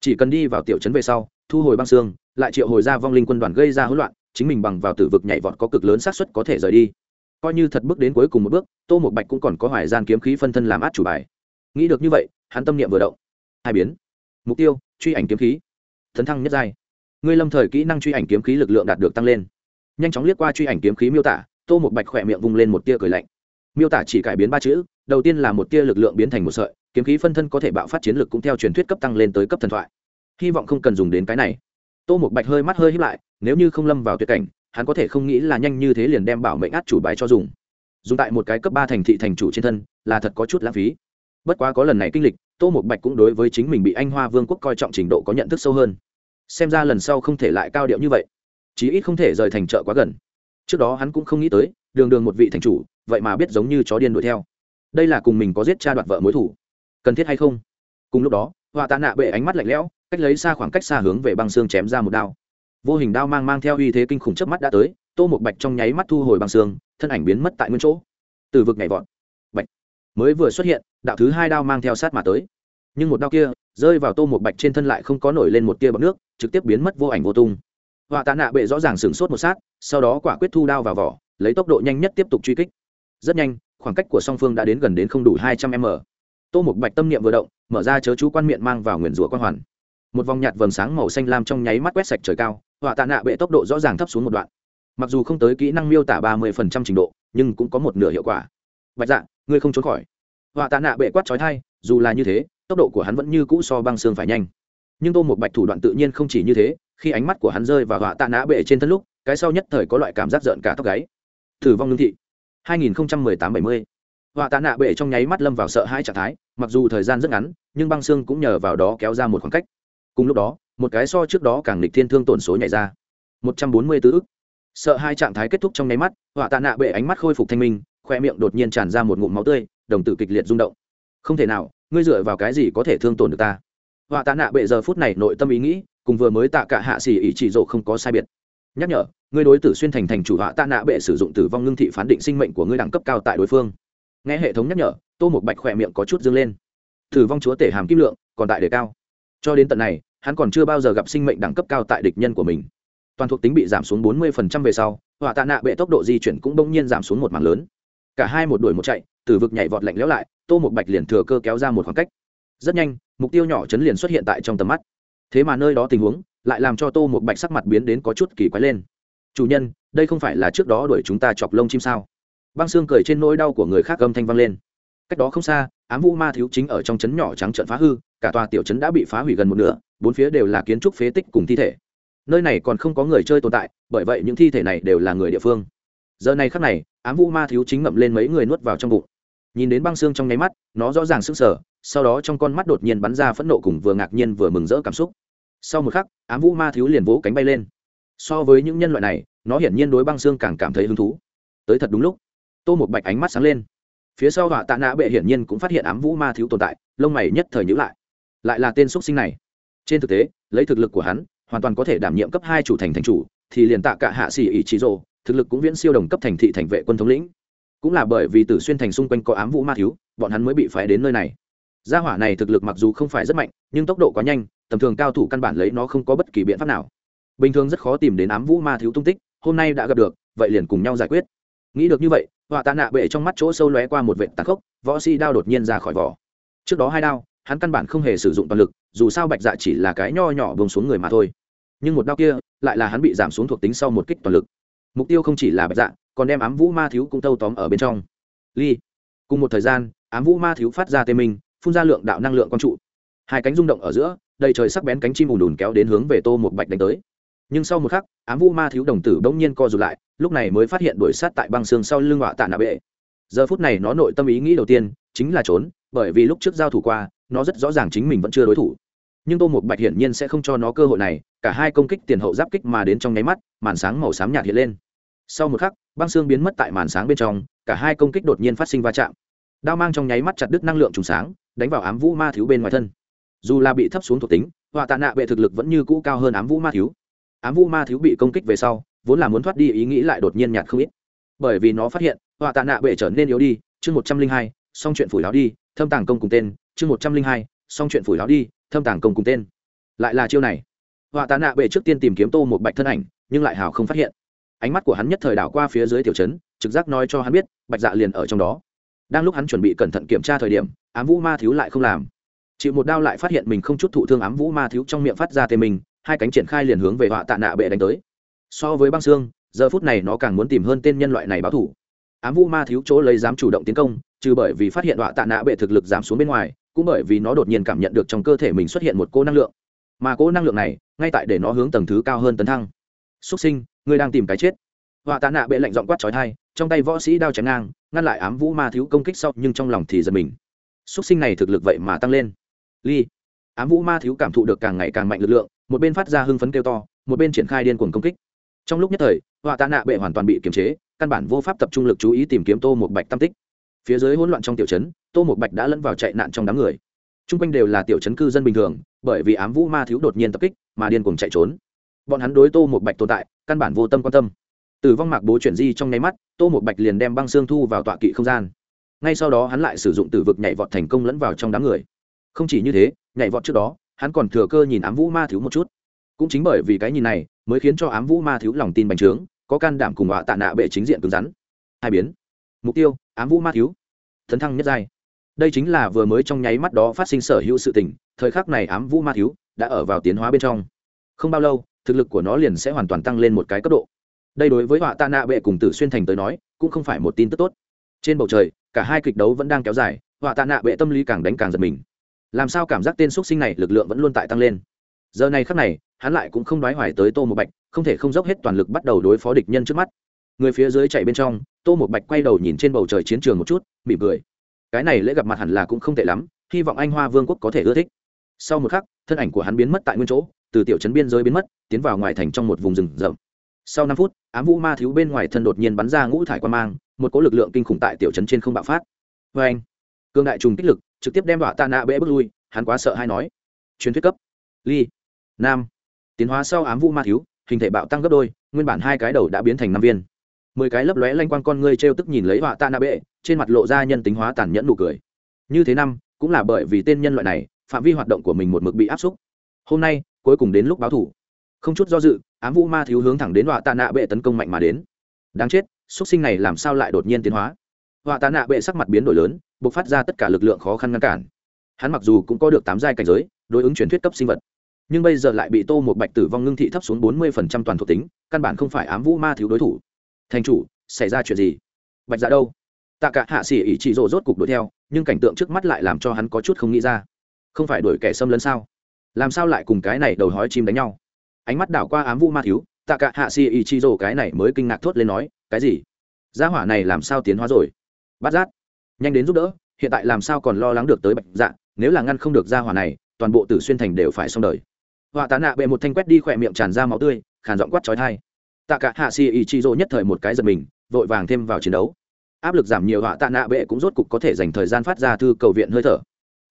Chỉ cần đi vào tiểu trấn về sau, thu hồi băng xương, lại triệu hồi ra vong linh quân đoàn gây ra hỗn loạn, chính mình bằng vào tử vực nhảy vọt có cực lớn xác suất có thể rời đi. Coi như thật bước đến cuối cùng một bước, tô một bạch cũng còn có hoài gian kiếm khí phân thân làm át chủ bài. Nghĩ được như vậy, hắn tâm niệm vừa động. Hai biến. Mục tiêu, truy ảnh kiếm khí. Thấn thăng nhất giai. Ngươi lâm thời kỹ năng truy ảnh kiếm khí lực lượng đạt được tăng lên. Nhanh chóng liếc qua truy ảnh kiếm khí miêu tả, tô một bạch khỏe miệng vung lên một tia cười lạnh miêu tả chỉ cải biến ba chữ, đầu tiên là một tia lực lượng biến thành một sợi, kiếm khí phân thân có thể bạo phát chiến lực cũng theo truyền thuyết cấp tăng lên tới cấp thần thoại. Hy vọng không cần dùng đến cái này. Tô một bạch hơi mắt hơi hít lại, nếu như không lâm vào tuyệt cảnh, hắn có thể không nghĩ là nhanh như thế liền đem bảo mệnh át chủ bài cho dùng. Dùng tại một cái cấp ba thành thị thành chủ trên thân, là thật có chút lãng phí. Bất quá có lần này kinh lịch, tô một bạch cũng đối với chính mình bị anh hoa vương quốc coi trọng trình độ có nhận thức sâu hơn. Xem ra lần sau không thể lại cao điệu như vậy. Chí ít không thể rời thành chợ quá gần. Trước đó hắn cũng không nghĩ tới, đường đường một vị thành chủ vậy mà biết giống như chó điên đuổi theo. Đây là cùng mình có giết cha đoạt vợ mối thủ. Cần thiết hay không? Cùng lúc đó, họa tạ nạ bệ ánh mắt lạnh lẽo, cách lấy xa khoảng cách xa hướng về băng xương chém ra một đao. Vô hình đao mang mang theo uy thế kinh khủng trước mắt đã tới, tô một bạch trong nháy mắt thu hồi băng xương, thân ảnh biến mất tại nguyên chỗ. Từ vực nhảy vọt. Bạch. Mới vừa xuất hiện, đạo thứ hai đao mang theo sát mà tới. Nhưng một đao kia, rơi vào tô một bạch trên thân lại không có nổi lên một tia bọc nước, trực tiếp biến mất vô ảnh vô tung. Họa tạ nạ bệ rõ ràng sửng sốt một sát, sau đó quả quyết thu đao vào vỏ, lấy tốc độ nhanh nhất tiếp tục truy kích rất nhanh, khoảng cách của song phương đã đến gần đến không đủ hai trăm m. Tô một bạch tâm niệm vừa động, mở ra chớ chú quan miệng mang vào nguyền rủa quan hoàn. Một vòng nhạt vầng sáng màu xanh lam trong nháy mắt quét sạch trời cao, họa tạ nạ bệ tốc độ rõ ràng thấp xuống một đoạn. Mặc dù không tới kỹ năng miêu tả ba mươi phần trăm trình độ, nhưng cũng có một nửa hiệu quả. Bạch dạ ngươi không trốn khỏi. Họa tạ nạ bệ quát trói thai, dù là như thế, tốc độ của hắn vẫn như cũ so băng xương phải nhanh. Nhưng tô một bạch thủ đoạn tự nhiên không chỉ như thế, khi ánh mắt của hắn rơi vào họa tạ nạ bệ trên thân lúc, cái sau nhất thời có loại cảm giác rợn cả tóc gáy. Thử vong lương thị. 2018-70 họa tạ nạ bệ trong nháy mắt lâm vào sợ hãi trạng thái, mặc dù thời gian rất ngắn, nhưng băng xương cũng nhờ vào đó kéo ra một khoảng cách. Cùng lúc đó, một cái so trước đó càng lịch thiên thương tổn số nhảy ra. một trăm bốn mươi tứ ức. Sợ hai trạng thái kết thúc trong nháy mắt, họa tạ nạ bệ ánh mắt khôi phục thanh minh, khoe miệng đột nhiên tràn ra một ngụm máu tươi, đồng tử kịch liệt rung động. Không thể nào, ngươi dựa vào cái gì có thể thương tổn được ta? Họa tạ nạ bệ giờ phút này nội tâm ý nghĩ, cùng vừa mới tạ cả hạ xỉ ý chỉ rộ không có sai biệt nhắc nhở, ngươi đối tử xuyên thành thành chủ họa tạ nạ bệ sử dụng tử vong ngưng thị phán định sinh mệnh của ngươi đẳng cấp cao tại đối phương. Nghe hệ thống nhắc nhở, tô một bạch khỏe miệng có chút dâng lên. Tử vong chúa tể hàm kim lượng, còn tại đề cao. Cho đến tận này, hắn còn chưa bao giờ gặp sinh mệnh đẳng cấp cao tại địch nhân của mình. Toàn thuộc tính bị giảm xuống 40% về sau, họa tạ nạ bệ tốc độ di chuyển cũng bỗng nhiên giảm xuống một mảng lớn. Cả hai một đuổi một chạy từ vực nhảy vọt lạnh lẽo lại, tô một bạch liền thừa cơ kéo ra một khoảng cách. Rất nhanh, mục tiêu nhỏ chấn liền xuất hiện tại trong tầm mắt. Thế mà nơi đó tình huống lại làm cho tô một bạch sắc mặt biến đến có chút kỳ quái lên. Chủ nhân, đây không phải là trước đó đuổi chúng ta chọc lông chim sao? Băng xương cười trên nỗi đau của người khác âm thanh vang lên. Cách đó không xa, ám vũ ma thiếu chính ở trong trấn nhỏ trắng trận phá hư, cả tòa tiểu trấn đã bị phá hủy gần một nửa, bốn phía đều là kiến trúc phế tích cùng thi thể. Nơi này còn không có người chơi tồn tại, bởi vậy những thi thể này đều là người địa phương. Giờ này khắc này, ám vũ ma thiếu chính ngậm lên mấy người nuốt vào trong bụng. Nhìn đến băng xương trong nháy mắt, nó rõ ràng sững sờ, sau đó trong con mắt đột nhiên bắn ra phẫn nộ cùng vừa ngạc nhiên vừa mừng rỡ cảm xúc sau một khắc, ám vũ ma thiếu liền vỗ cánh bay lên. So với những nhân loại này, nó hiển nhiên đối băng xương càng cảm thấy hứng thú. Tới thật đúng lúc, tô một bạch ánh mắt sáng lên. Phía sau họa tạ nã bệ hiển nhiên cũng phát hiện ám vũ ma thiếu tồn tại, lông mày nhất thời nhữ lại. Lại là tên x sinh này. Trên thực tế, lấy thực lực của hắn, hoàn toàn có thể đảm nhiệm cấp hai chủ thành thành chủ, thì liền tạ cả hạ xỉ ỷ trí rồ, thực lực cũng viễn siêu đồng cấp thành thị thành vệ quân thống lĩnh. Cũng là bởi vì tử xuyên thành xung quanh có ám vũ ma thiếu, bọn hắn mới bị phái đến nơi này. Gia hỏa này thực lực mặc dù không phải rất mạnh, nhưng tốc độ quá nhanh tầm thường cao thủ căn bản lấy nó không có bất kỳ biện pháp nào. Bình thường rất khó tìm đến ám vũ ma thiếu tung tích, hôm nay đã gặp được, vậy liền cùng nhau giải quyết. Nghĩ được như vậy, họa tạ nạ bệ trong mắt chỗ sâu lóe qua một vệ tàn khốc, võ si đao đột nhiên ra khỏi vỏ. Trước đó hai đao, hắn căn bản không hề sử dụng toàn lực, dù sao bạch dạ chỉ là cái nho nhỏ bông xuống người mà thôi. Nhưng một đao kia, lại là hắn bị giảm xuống thuộc tính sau một kích toàn lực. Mục tiêu không chỉ là bạch dạ còn đem ám vũ ma thiếu cũng tâu tóm ở bên trong. Ly, cùng một thời gian, ám vũ ma thiếu phát ra tê minh, phun ra lượng đạo năng lượng quang trụ. Hai cánh rung động ở giữa đầy trời sắc bén cánh chim ùn ùn kéo đến hướng về tô một bạch đánh tới. Nhưng sau một khắc, ám vũ ma thiếu đồng tử bỗng nhiên co rụt lại, lúc này mới phát hiện đuổi sát tại băng xương sau lưng họa tạ nạ bệ. Giờ phút này nó nội tâm ý nghĩ đầu tiên chính là trốn, bởi vì lúc trước giao thủ qua, nó rất rõ ràng chính mình vẫn chưa đối thủ. Nhưng tô một bạch hiển nhiên sẽ không cho nó cơ hội này, cả hai công kích tiền hậu giáp kích mà đến trong nháy mắt, màn sáng màu xám nhạt hiện lên. Sau một khắc, băng xương biến mất tại màn sáng bên trong, cả hai công kích đột nhiên phát sinh va chạm. Đao mang trong nháy mắt chặt đứt năng lượng trùng sáng, đánh vào ám vũ ma thiếu bên ngoài thân dù là bị thấp xuống thuộc tính, họa tạ nạ bệ thực lực vẫn như cũ cao hơn ám vũ ma thiếu. Ám vũ ma thiếu bị công kích về sau, vốn là muốn thoát đi ý nghĩ lại đột nhiên nhạt không ít. Bởi vì nó phát hiện, họa tạ nạ bệ trở nên yếu đi, chương một trăm linh hai, xong chuyện phủi láo đi, thâm tàng công cùng tên, chương một trăm linh hai, xong chuyện phủi láo đi, thâm tàng công cùng tên. Lại là chiêu này. Họa tạ nạ bệ trước tiên tìm kiếm tô một bạch thân ảnh, nhưng lại hào không phát hiện. Ánh mắt của hắn nhất thời đảo qua phía dưới tiểu trấn, trực giác nói cho hắn biết, bạch dạ liền ở trong đó. Đang lúc hắn chuẩn bị cẩn thận kiểm tra thời điểm, ám vũ ma thiếu lại không làm chịu một đao lại phát hiện mình không chút thụ thương ám vũ ma thiếu trong miệng phát ra tê mình, hai cánh triển khai liền hướng về họa tạ nạ bệ đánh tới. So với băng xương, giờ phút này nó càng muốn tìm hơn tên nhân loại này báo thủ. Ám vũ ma thiếu chỗ lấy dám chủ động tiến công, trừ bởi vì phát hiện họa tạ nạ bệ thực lực giảm xuống bên ngoài, cũng bởi vì nó đột nhiên cảm nhận được trong cơ thể mình xuất hiện một cô năng lượng. Mà cô năng lượng này, ngay tại để nó hướng tầng thứ cao hơn tấn thăng. Xuất sinh, ngươi đang tìm cái chết. Họa tạ nạ bệ lạnh giọng quát trói thai trong tay võ sĩ đao chém ngang, ngăn lại ám vũ ma thiếu công kích sau, nhưng trong lòng thì giật mình. Xuất sinh này thực lực vậy mà tăng lên ly. Ám vũ ma thiếu cảm thụ được càng ngày càng mạnh lực lượng, một bên phát ra hưng phấn kêu to, một bên triển khai điên cuồng công kích. Trong lúc nhất thời, họa tạ nạ bệ hoàn toàn bị kiềm chế, căn bản vô pháp tập trung lực chú ý tìm kiếm tô một bạch tam tích. Phía dưới hỗn loạn trong tiểu trấn, tô một bạch đã lẫn vào chạy nạn trong đám người. T r u n g quanh đều là tiểu trấn cư dân bình thường, bởi vì ám vũ ma thiếu đột nhiên tập kích, mà điên cuồng chạy trốn. Bọn hắn đối tô một bạch tồn tại, căn bản vô tâm quan tâm. Từ vong mạc bố chuyển di trong nháy mắt, tô một bạch liền đem băng xương thu vào tọa kỵ không gian. Ngay sau đó hắn lại sử dụng tử vực nhảy vọt thành công lẫn vào trong đám người không chỉ như thế, nhảy vọt trước đó, hắn còn thừa cơ nhìn ám vũ ma thiếu một chút. Cũng chính bởi vì cái nhìn này, mới khiến cho ám vũ ma thiếu lòng tin bành trướng, có can đảm cùng họa tạ nạ bệ chính diện cứng rắn. Hai biến. Mục tiêu, ám vũ ma thiếu. Thấn thăng nhất giai. Đây chính là vừa mới trong nháy mắt đó phát sinh sở hữu sự tình, thời khắc này ám vũ ma thiếu đã ở vào tiến hóa bên trong. Không bao lâu, thực lực của nó liền sẽ hoàn toàn tăng lên một cái cấp độ. Đây đối với họa tạ nạ bệ cùng tử xuyên thành tới nói, cũng không phải một tin tức tốt. Trên bầu trời, cả hai kịch đấu vẫn đang kéo dài, họa tạ nạ bệ tâm lý càng đánh càng giật mình làm sao cảm giác tên x sinh này lực lượng vẫn luôn tại tăng lên? Giờ này khắc này, hắn lại cũng không đoái hoài tới tô một bạch, không thể không dốc hết toàn lực bắt đầu đối phó địch nhân trước mắt. Người phía dưới chạy bên trong, tô một bạch quay đầu nhìn trên bầu trời chiến trường một chút, mỉm cười. Cái này lễ gặp mặt hẳn là cũng không tệ lắm, hy vọng anh hoa vương quốc có thể ưa thích. Sau một khắc, thân ảnh của hắn biến mất tại nguyên chỗ, từ tiểu trấn biên giới biến mất, tiến vào ngoài thành trong một vùng rừng rậm. Sau năm phút, ám vũ ma thiếu bên ngoài thân đột nhiên bắn ra ngũ thải quan mang, một cỗ lực lượng kinh khủng tại tiểu trấn trên không bạo phát. Vê anh cương đại trùng kích lực trực tiếp đem đọa tạ nạ bệ bước lui, hắn quá sợ hay nói. Truyền thuyết cấp. Ly. Nam. Tiến hóa sau ám vũ ma thiếu, hình thể bạo tăng gấp đôi, nguyên bản hai cái đầu đã biến thành năm viên. Mười cái lấp lóe lanh quang con ngươi t r e o tức nhìn lấy họa tạ nạ bệ, trên mặt lộ ra nhân tính hóa tàn nhẫn nụ cười. Như thế năm, cũng là bởi vì tên nhân loại này, phạm vi hoạt động của mình một mực bị áp xúc. Hôm nay, cuối cùng đến lúc báo thủ. Không chút do dự, ám vũ ma thiếu hướng thẳng đến họa tạ nạ bệ tấn công mạnh mà đến. Đáng chết x sinh này làm sao lại đột nhiên tiến hóa? Họa tạ nạ bệ sắc mặt biến đổi lớn b ộ c phát ra tất cả lực lượng khó khăn ngăn cản. Hắn mặc dù cũng có được tám giai cảnh giới, đối ứng truyền thuyết cấp sinh vật, nhưng bây giờ lại bị tô một bạch tử vong ngưng thị thấp xuống bốn mươi phần trăm toàn thuộc tính, căn bản không phải ám vũ ma thiếu đối thủ. Thành chủ, xảy ra chuyện gì? Bạch dạ đâu? Tạ cả hạ xỉ ỉ trị rộ rốt cục đuổi theo, nhưng cảnh tượng trước mắt lại làm cho hắn có chút không nghĩ ra. Không phải đuổi kẻ xâm lấn sao? Làm sao lại cùng cái này đầu hói chim đánh nhau? Ánh mắt đảo qua ám vũ ma thiếu, tạ cả hạ xỉ ỉ trị rộ cái này mới kinh ngạc thốt lên nói, cái gì? Gia hỏa này làm sao tiến hóa rồi? Bát giác nhanh đến giúp đỡ, hiện tại làm sao còn lo lắng được tới bạch dạ nếu là ngăn không được ra hỏa này, toàn bộ tử xuyên thành đều phải xong đời. Họa tạ nạ bệ một thanh quét đi khỏe miệng tràn ra máu tươi, khàn giọng quát trói thai tạ cả hạ xì ý chi rô nhất thời một cái giật mình, vội vàng thêm vào chiến đấu. Áp lực giảm nhiều, họa tạ nạ bệ cũng rốt cục có thể dành thời gian phát ra thư cầu viện hơi thở.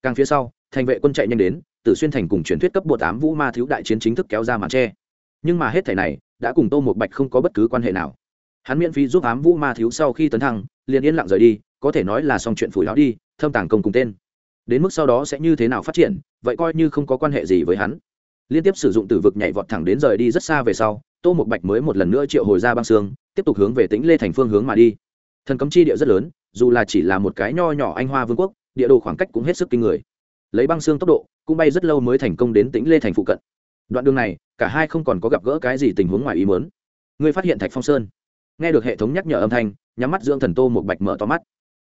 Càng phía sau, thành vệ quân chạy nhanh đến, tử xuyên thành cùng truyền thuyết cấp bột tám vũ ma thiếu đại chiến chính thức kéo ra màn tre. Nhưng mà hết thẻ này, đã cùng tô một bạch không có bất cứ quan hệ nào. Hắn miễn phí giúp ám vũ ma thiếu sau khi tấn thăng liền yên lặng rời đi, có thể nói là xong chuyện phủi láo đi, thâm tàng công cùng tên. Đến mức sau đó sẽ như thế nào phát triển, vậy coi như không có quan hệ gì với hắn. Liên tiếp sử dụng từ vực nhảy vọt thẳng đến rời đi rất xa về sau, tô một bạch mới một lần nữa triệu hồi ra băng xương, tiếp tục hướng về tính lê thành phương hướng mà đi. Thần cấm chi địa rất lớn, dù là chỉ là một cái nho nhỏ anh hoa vương quốc, địa đồ khoảng cách cũng hết sức kinh người. Lấy băng xương tốc độ, cũng bay rất lâu mới thành công đến tính lê thành phụ cận. Đoạn đường này, cả hai không còn có gặp gỡ cái gì tình huống ngoài ý muốn. Ngươi phát hiện thạch phong sơn. Nghe được hệ thống nhắc nhở âm thanh nhắm mắt dưỡng thần tô một bạch mở to mắt.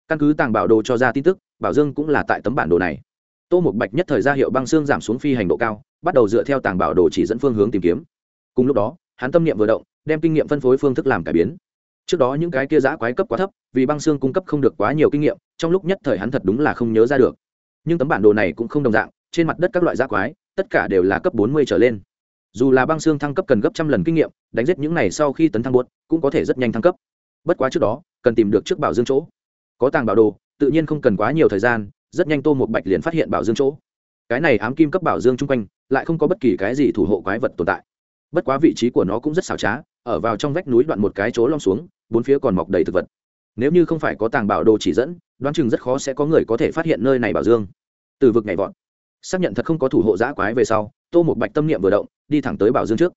Căn cứ tàng bảo đồ cho ra tin tức, bảo dương cũng là tại tấm bản đồ này. Tô một bạch nhất thời ra hiệu băng xương giảm xuống phi hành độ cao, bắt đầu dựa theo tàng bảo đồ chỉ dẫn phương hướng tìm kiếm. Cùng lúc đó, hắn tâm niệm vừa động, đem kinh nghiệm phân phối phương thức làm cải biến. Trước đó những cái kia giã quái cấp quá thấp, vì băng xương cung cấp không được quá nhiều kinh nghiệm, trong lúc nhất thời hắn thật đúng là không nhớ ra được. Nhưng tấm bản đồ này cũng không đồng dạng, trên mặt đất các loại giã quái, tất cả đều là cấp bốn mươi trở lên. Dù là băng xương thăng cấp cần gấp trăm lần kinh nghiệm, đánh giết những này sau khi tấn thăng buốt, cũng có thể rất nhanh thăng cấp bất quá trước đó, cần tìm được trước bảo dương chỗ. Có tàng bảo đồ, tự nhiên không cần quá nhiều thời gian, rất nhanh tô một bạch liền phát hiện bảo dương chỗ. Cái này ám kim cấp bảo dương chung quanh, lại không có bất kỳ cái gì thủ hộ quái vật tồn tại. Bất quá vị trí của nó cũng rất xảo trá, ở vào trong vách núi đoạn một cái chỗ lom xuống, bốn phía còn mọc đầy thực vật. Nếu như không phải có tàng bảo đồ chỉ dẫn, đoán chừng rất khó sẽ có người có thể phát hiện nơi này bảo dương. Từ vực nhảy vọt. Xác nhận thật không có thủ hộ giã quái về sau, tô một bạch tâm niệm vừa động, đi thẳng tới bảo dương trước.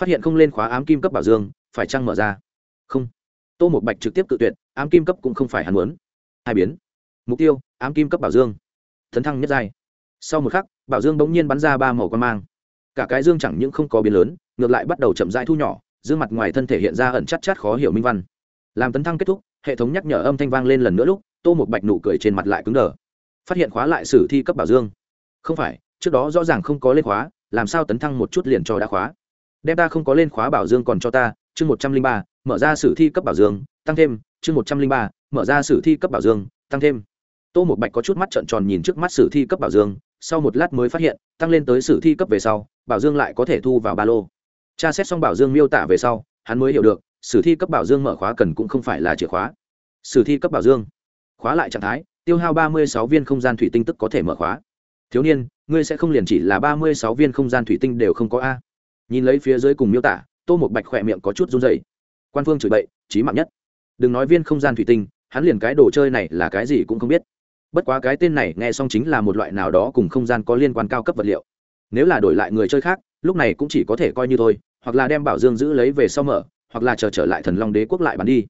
Phát hiện không lên khóa ám kim cấp bảo dương, phải chăng mở ra? Không tô một bạch trực tiếp tự tuyệt, ám kim cấp cũng không phải hắn muốn. Hai biến. Mục tiêu, ám kim cấp bảo dương. Thấn thăng nhất giai. Sau một khắc, bảo dương bỗng nhiên bắn ra ba màu quan mang. Cả cái dương chẳng những không có biến lớn, ngược lại bắt đầu chậm rãi thu nhỏ, dương mặt ngoài thân thể hiện ra ẩn chắc chắc khó hiểu minh văn. Làm tấn thăng kết thúc, hệ thống nhắc nhở âm thanh vang lên lần nữa lúc, tô một bạch nụ cười trên mặt lại cứng đờ. Phát hiện khóa lại sử thi cấp bảo dương. Không phải, trước đó rõ ràng không có lên khóa, làm sao tấn thăng một chút liền cho đã khóa? Đem ta không có lên khóa bảo dương còn cho ta, chương một trăm linh ba mở ra sử thi cấp bảo dương, tăng thêm, chương một trăm linh ba, mở ra sử thi cấp bảo dương, tăng thêm. Tô một bạch có chút mắt trợn tròn nhìn trước mắt sử thi cấp bảo dương, sau một lát mới phát hiện, tăng lên tới sử thi cấp về sau, bảo dương lại có thể thu vào ba lô. Tra xét xong bảo dương miêu tả về sau, hắn mới hiểu được, sử thi cấp bảo dương mở khóa cần cũng không phải là chìa khóa. Sử thi cấp bảo dương, khóa lại trạng thái, tiêu hao ba mươi sáu viên không gian thủy tinh tức có thể mở khóa. Thiếu niên, ngươi sẽ không liền chỉ là ba mươi sáu viên không gian thủy tinh đều không có a? Nhìn lấy phía dưới cùng miêu tả, tô một bạch khỏe miệng có chút run dày quan phương chửi bậy trí mạng nhất. Đừng nói viên không gian thủy tinh, hắn liền cái đồ chơi này là cái gì cũng không biết. Bất quá cái tên này nghe xong chính là một loại nào đó cùng không gian có liên quan cao cấp vật liệu. Nếu là đổi lại người chơi khác, lúc này cũng chỉ có thể coi như thôi, hoặc là đem bảo dương giữ lấy về sau mở, hoặc là chờ trở lại thần long đế quốc lại bán đi.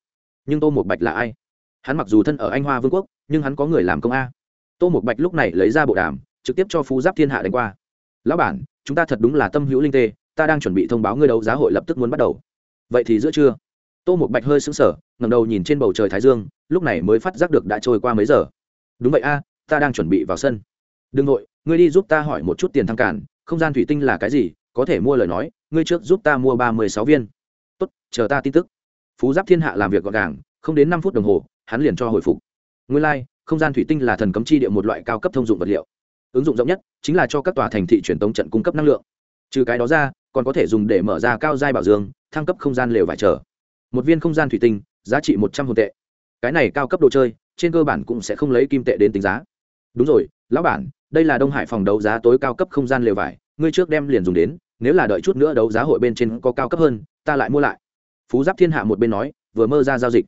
Nhưng tô một bạch là ai? Hắn mặc dù thân ở anh hoa vương quốc, nhưng hắn có người làm công a. Tô một bạch lúc này lấy ra bộ đàm, trực tiếp cho phú giáp thiên hạ đánh qua. Lão bản, chúng ta thật đúng là tâm hữu linh tê, ta đang chuẩn bị thông báo ngươi đấu giá hội lập tức muốn bắt đầu. Vậy thì giữa trưa tô một bạch hơi sững sờ ngầm đầu nhìn trên bầu trời thái dương lúc này mới phát giác được đã trôi qua mấy giờ. Đúng vậy a ta đang chuẩn bị vào sân. Đừng nội ngươi đi giúp ta hỏi một chút tiền thăng cản không gian thủy tinh là cái gì có thể mua lời nói ngươi trước giúp ta mua ba mươi sáu viên. Tốt chờ ta tin tức. Phú giáp thiên hạ làm việc gọn gàng không đến năm phút đồng hồ hắn liền cho hồi phục. Nguyên lai、like, không gian thủy tinh là thần cấm chi địa một loại cao cấp thông dụng vật liệu. Ứng dụng rộng nhất chính là cho các tòa thành thị truyền tống trận cung cấp năng lượng. Trừ cái đó ra còn có thể dùng để mở ra cao giai bảo dương thăng cấp không gian lều vải trở một viên không gian thủy tinh, giá trị một trăm hồn tệ. Cái này cao cấp đồ chơi, trên cơ bản cũng sẽ không lấy kim tệ đến tính giá. Đúng rồi, lão bản, đây là đông hải phòng đấu giá tối cao cấp không gian lều vải, ngươi trước đem liền dùng đến, nếu là đợi chút nữa đấu giá hội bên trên có cao cấp hơn, ta lại mua lại. Phú giáp thiên hạ một bên nói, vừa mơ ra giao dịch.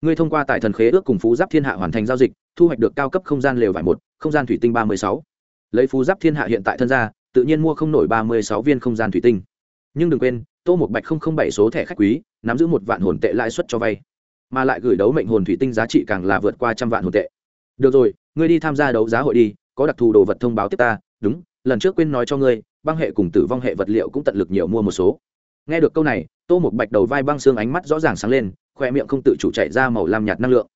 Ngươi thông qua tại thần khế ước cùng phú giáp thiên hạ hoàn thành giao dịch, thu hoạch được cao cấp không gian lều vải một, không gian thủy tinh ba mươi sáu. Lấy phú giáp thiên hạ hiện tại thân gia tự nhiên mua không nổi ba mươi sáu viên không gian thủy tinh. Nhưng đừng quên tô một bạch không không bảy số thẻ khách quý, nắm giữ một vạn hồn tệ lãi suất cho vay, mà lại gửi đấu mệnh hồn thủy tinh giá trị càng là vượt qua trăm vạn hồn tệ. Được rồi, ngươi đi tham gia đấu giá hội đi, có đặc thù đồ vật thông báo tiếp ta, đúng, lần trước quên nói cho ngươi, băng hệ cùng tử vong hệ vật liệu cũng tận lực nhiều mua một số. Nghe được câu này, tô một bạch đầu vai băng xương ánh mắt rõ ràng sáng lên, khoe miệng không tự chủ chạy ra màu lam nhạt năng lượng.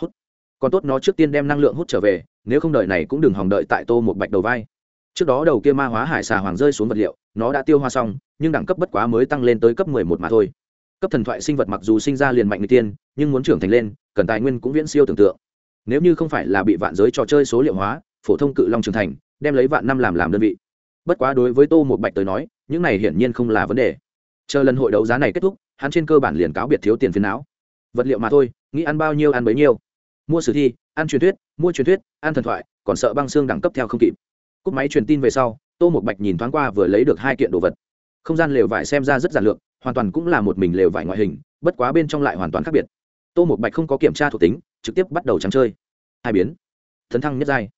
Hút. Còn tốt nó trước tiên đem năng lượng hút trở về, nếu không đợi này cũng đừng hòng đợi tại tô một bạch đầu vai. Trước đó đầu kia ma hóa hải xà hoàng rơi xuống vật liệu nó đã tiêu hoa xong, nhưng đẳng cấp bất quá mới tăng lên tới cấp mười một mà thôi. Cấp thần thoại sinh vật mặc dù sinh ra liền mạnh người tiên, nhưng muốn trưởng thành lên, cần tài nguyên cũng viễn siêu tưởng tượng. Nếu như không phải là bị vạn giới trò chơi số liệu hóa, phổ thông cự long trưởng thành, đem lấy vạn năm làm làm đơn vị. Bất quá đối với tô một bạch tới nói, những này hiển nhiên không là vấn đề. Chờ lần hội đấu giá này kết thúc, hắn trên cơ bản liền cáo biệt thiếu tiền phiền não. Vật liệu mà thôi, nghĩ ăn bao nhiêu ăn bấy nhiêu. Mua sử thi, ăn truyền thuyết, mua truyền thuyết, ăn thần thoại, còn sợ băng xương đẳng cấp theo không kịp. Cúp máy truyền tin về sau tô một bạch nhìn thoáng qua vừa lấy được hai kiện đồ vật. Không gian lều vải xem ra rất giản lược, hoàn toàn cũng là một mình lều vải ngoại hình, bất quá bên trong lại hoàn toàn khác biệt. Tô một bạch không có kiểm tra thuộc tính, trực tiếp bắt đầu trắng chơi. Hai biến. Thấn thăng nhất giai.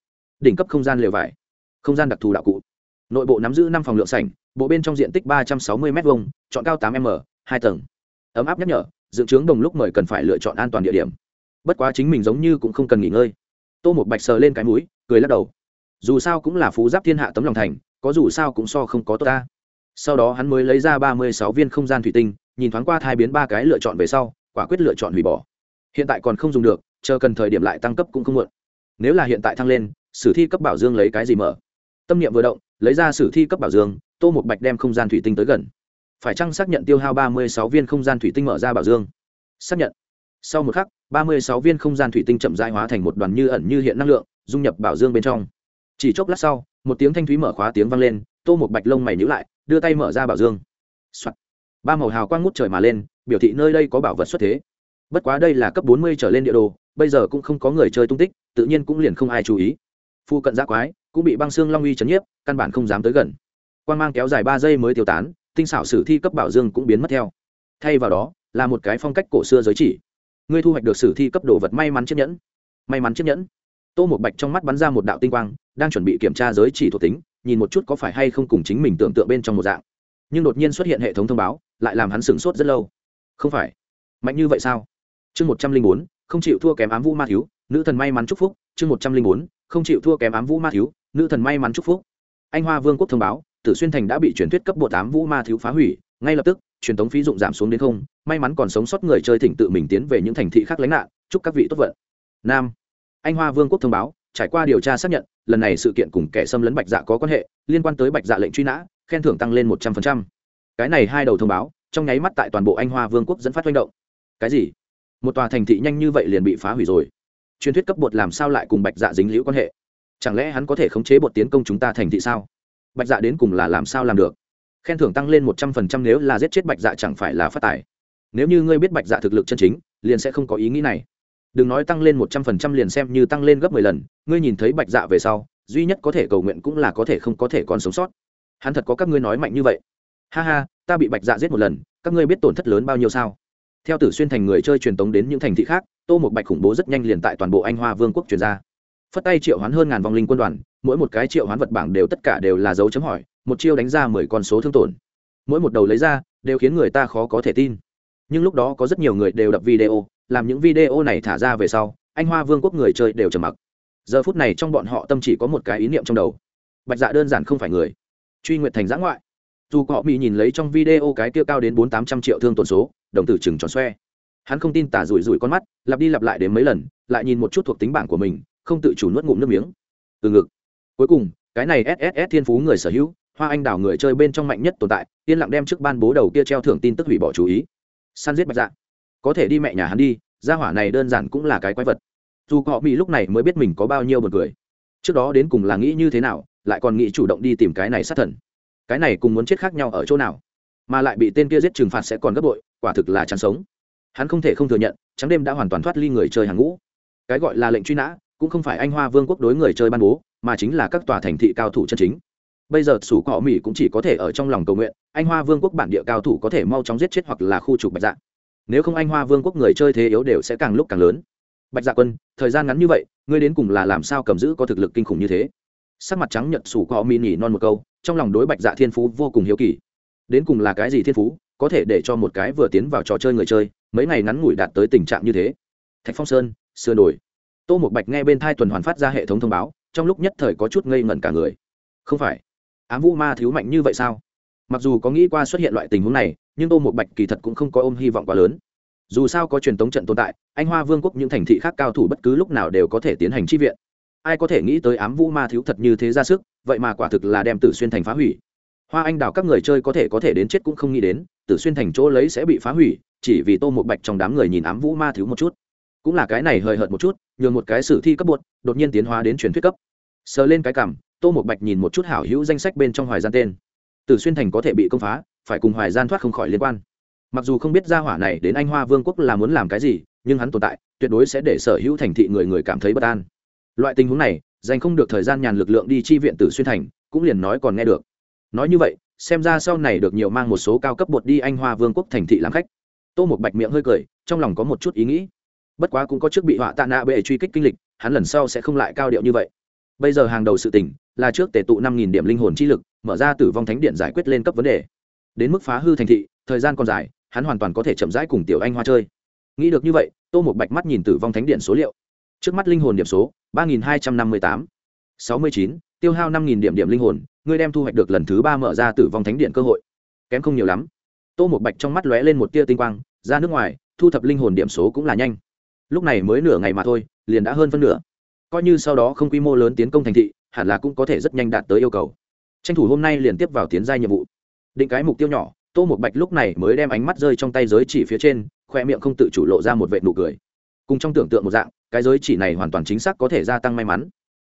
Đỉnh cấp không gian lều vải. Không gian đặc thù đạo cụ. Nội bộ nắm giữ năm phòng lượng sảnh, bộ bên trong diện tích ba trăm sáu mươi m hai chọn cao tám m, hai tầng. Ấm áp nhắc nhở, dựng trướng đồng lúc mời cần phải lựa chọn an toàn địa điểm. Bất quá chính mình giống như cũng không cần nghỉ ngơi. Tô một bạch sờ lên cái mũi, cười lắc đầu dù sao cũng là phú giáp thiên hạ tấm lòng thành, có dù sao cũng so không có tốt ta. Sau đó hắn mới lấy ra ba mươi sáu viên không gian thủy tinh, nhìn thoáng qua thai biến ba cái lựa chọn về sau, quả quyết lựa chọn hủy bỏ. Hiện tại còn không dùng được, chờ cần thời điểm lại tăng cấp cũng không muộn. Nếu là hiện tại thăng lên, sử thi cấp bảo dương lấy cái gì mở? Tâm niệm vừa động, lấy ra sử thi cấp bảo dương, tô một bạch đem không gian thủy tinh tới gần. Phải chăng xác nhận tiêu hao ba mươi sáu viên không gian thủy tinh mở ra bảo dương? Xác nhận. Sau một khắc, ba mươi sáu viên không gian thủy tinh chậm rãi hóa thành một đoàn như ẩn như hiện năng lượng, dung nhập bảo dương bên trong chỉ chốc lát sau, một tiếng thanh thúy mở khóa tiếng vang lên, tô một bạch lông mày nhữ lại, đưa tay mở ra bảo dương、Soạn. ba màu hào quang ngút trời mà lên, biểu thị nơi đây có bảo vật xuất thế. Bất quá đây là cấp bốn mươi trở lên địa đồ, bây giờ cũng không có người chơi tung tích, tự nhiên cũng liền không ai chú ý. Phu cận giác quái cũng bị băng xương long uy chấn nhiếp, căn bản không dám tới gần. Quan g mang kéo dài ba giây mới tiêu tán, tinh xảo sử thi cấp bảo dương cũng biến mất theo. Thay vào đó, là một cái phong cách cổ xưa giới chỉ. Ngươi thu hoạch được sử thi cấp đồ vật may mắn chiếc nhẫn. May mắn chiếc nhẫn. Tô một bạch trong mắt bắn ra một đạo tinh quang đang chuẩn bị kiểm tra giới chỉ thuộc tính, nhìn một chút có phải hay không cùng chính mình tưởng tượng bên trong một dạng. Nhưng đột nhiên xuất hiện hệ thống thông báo, lại làm hắn sửng sốt rất lâu. Không phải. Mạnh như vậy sao? Chương một trăm linh bốn, không chịu thua kém ám vũ ma thiếu, nữ thần may mắn chúc phúc. Chương một trăm linh bốn, không chịu thua kém ám vũ ma thiếu, nữ thần may mắn chúc phúc. Anh hoa vương quốc thông báo, tử xuyên thành đã bị truyền thuyết cấp bộ tám vũ ma thiếu phá hủy, ngay lập tức, truyền thống phí dụng giảm xuống đến không, may mắn còn sống sót người chơi thỉnh tự mình tiến về những thành thị khác lánh nạn, chúc các vị tốt vận. Nam. Anh hoa vương quốc thông báo trải qua điều tra xác nhận, lần này sự kiện cùng kẻ xâm lấn bạch dạ có quan hệ, liên quan tới bạch dạ lệnh truy nã, khen thưởng tăng lên một trăm phần trăm. cái này hai đầu thông báo, trong nháy mắt tại toàn bộ anh hoa vương quốc dẫn phát manh động. Cái gì? Một tòa thành thị nhanh như vậy liền bị phá hủy rồi. Truyền thuyết cấp bột làm sao lại cùng bạch dạ dính liễu quan hệ? Chẳng lẽ hắn có thể khống chế bột tiến công chúng ta thành thị sao? Bạch dạ đến cùng là làm sao làm được? Khen thưởng tăng lên một trăm phần trăm nếu là giết chết bạch dạ chẳng phải là phát tài. Nếu như ngươi biết bạch dạ thực lực chân chính, liền sẽ không có ý nghĩ này đừng nói tăng lên một trăm phần trăm liền xem như tăng lên gấp mười lần, ngươi nhìn thấy bạch dạ về sau, duy nhất có thể cầu nguyện cũng là có thể không có thể còn sống sót. Hắn thật có các ngươi nói mạnh như vậy. Ha ha, ta bị bạch dạ giết một lần, các ngươi biết tổn thất lớn bao nhiêu sao? Theo tử xuyên thành người chơi truyền tống đến những thành thị khác, tô một bạch khủng bố rất nhanh liền tại toàn bộ anh hoa vương quốc truyền ra. Phất tay triệu hoán hơn ngàn vong linh quân đoàn, mỗi một cái triệu hoán vật bảng đều tất cả đều là dấu chấm hỏi, một chiêu đánh ra mười con số thương tổn. Mỗi một đầu lấy ra, đều khiến người ta khó có thể tin. Nhưng lúc đó có rất nhiều người đều đập video làm những video này thả ra về sau, anh hoa vương quốc người chơi đều trầm mặc. Giờ phút này trong bọn họ tâm chỉ có một cái ý niệm trong đầu. Bạch dạ đơn giản không phải người. Truy nguyện thành giã ngoại. Dù họ bị nhìn lấy trong video cái kia cao đến bốn tám trăm triệu thương tổn số, đồng tử chừng tròn xoe. Hắn không tin tả rủi rủi con mắt, lặp đi lặp lại đến mấy lần, lại nhìn một chút thuộc tính bảng của mình, không tự chủ nuốt ngụm nước miếng. Từ ngực. Cuối cùng, cái này sss thiên phú người sở hữu, hoa anh đào người chơi bên trong mạnh nhất tồn tại, yên lặng đem trước ban bố đầu kia treo thưởng tin tức hủy bỏ chú ý. Săn giết bạch dạ có thể đi mẹ nhà hắn đi, gia hỏa này đơn giản cũng là cái quái vật. Dù họ bị lúc này mới biết mình có bao nhiêu buồn cười. Trước đó đến cùng là nghĩ như thế nào, lại còn nghĩ chủ động đi tìm cái này sát thần. Cái này cùng muốn chết khác nhau ở chỗ nào? Mà lại bị tên kia giết trừng phạt sẽ còn gấp bội, quả thực là chán sống. Hắn không thể không thừa nhận, trắng đêm đã hoàn toàn thoát ly người chơi hàng ngũ. Cái gọi là lệnh truy nã, cũng không phải anh hoa vương quốc đối người chơi ban bố, mà chính là các tòa thành thị cao thủ chân chính. Bây giờ sủ cọ mỹ cũng chỉ có thể ở trong lòng cầu nguyện, anh hoa vương quốc bản địa cao thủ có thể mau chóng giết chết hoặc là khu trục bạch dạng nếu không anh hoa vương quốc người chơi thế yếu đều sẽ càng lúc càng lớn. Bạch dạ quân, thời gian ngắn như vậy, ngươi đến cùng là làm sao cầm giữ có thực lực kinh khủng như thế? Sắc mặt trắng nhận sủ cọ mỹ nhỉ non một câu, trong lòng đối bạch dạ thiên phú vô cùng hiếu kỳ. Đến cùng là cái gì thiên phú, có thể để cho một cái vừa tiến vào trò chơi người chơi, mấy ngày ngắn ngủi đạt tới tình trạng như thế? Thạch phong sơn, sửa đổi. Tô một bạch nghe bên thai tuần hoàn phát ra hệ thống thông báo, trong lúc nhất thời có chút ngây ngẩn cả người. Không phải. Ám vũ ma thiếu mạnh như vậy sao? Mặc dù có nghĩ qua xuất hiện loại tình huống này, nhưng tô một bạch kỳ thật cũng không có ôm hy vọng quá lớn. Dù sao có truyền thống trận tồn tại, anh hoa vương quốc những thành thị khác cao thủ bất cứ lúc nào đều có thể tiến hành chi viện. Ai có thể nghĩ tới ám vũ ma thiếu thật như thế ra sức, vậy mà quả thực là đem tử xuyên thành phá hủy. Hoa anh đào các người chơi có thể có thể đến chết cũng không nghĩ đến, tử xuyên thành chỗ lấy sẽ bị phá hủy, chỉ vì tô một bạch trong đám người nhìn ám vũ ma thiếu một chút. Cũng là cái này hời hợt một chút, nhường một cái sử thi cấp bột, đột nhiên tiến hóa đến truyền thuyết cấp. Sờ lên cái cảm tô một bạch nhìn một chút hảo hữu danh sách bên trong hoài gian tên tử xuyên thành có thể bị công phá, phải cùng hoài gian thoát không khỏi liên quan. Mặc dù không biết gia hỏa này đến anh hoa vương quốc là muốn làm cái gì, nhưng hắn tồn tại, tuyệt đối sẽ để sở hữu thành thị người người cảm thấy bất an. Loại tình huống này, dành không được thời gian nhàn lực lượng đi chi viện tử xuyên thành, cũng liền nói còn nghe được. Nói như vậy, xem ra sau này được nhiều mang một số cao cấp bột đi anh hoa vương quốc thành thị làm khách. Tô một bạch miệng hơi cười, trong lòng có một chút ý nghĩ. Bất quá cũng có trước bị họa tạ nạ bệ truy kích kinh lịch, hắn lần sau sẽ không lại cao điệu như vậy. Bây giờ hàng đầu sự tỉnh là trước tể tụ năm nghìn điểm linh hồn chi lực mở ra tử vong thánh điện giải quyết lên cấp vấn đề. Đến mức phá hư thành thị, thời gian còn dài, hắn hoàn toàn có thể chậm rãi cùng tiểu anh hoa chơi. Nghĩ được như vậy, tô một bạch mắt nhìn tử vong thánh điện số liệu. Trước mắt linh hồn điểm số, ba nghìn hai trăm năm mươi tám. sáu mươi chín, tiêu hao năm nghìn điểm điểm linh hồn, ngươi đem thu hoạch được lần thứ ba mở ra tử vong thánh điện cơ hội. Kém không nhiều lắm. Tô một bạch trong mắt lóe lên một tia tinh quang, ra nước ngoài, thu thập linh hồn điểm số cũng là nhanh. Lúc này mới nửa ngày mà thôi, liền đã hơn phân nửa. Coi như sau đó không quy mô lớn tiến công thành thị, hẳn là cũng có thể rất nhanh đạt tới yêu cầu tranh thủ hôm nay liền tiếp vào tiến giai nhiệm vụ. Định cái mục tiêu nhỏ, tô một bạch lúc này mới đem ánh mắt rơi trong tay giới chỉ phía trên, khoe miệng không tự chủ lộ ra một vệ nụ cười. Cùng trong tưởng tượng một dạng, cái giới chỉ này hoàn toàn chính xác có thể gia tăng may mắn.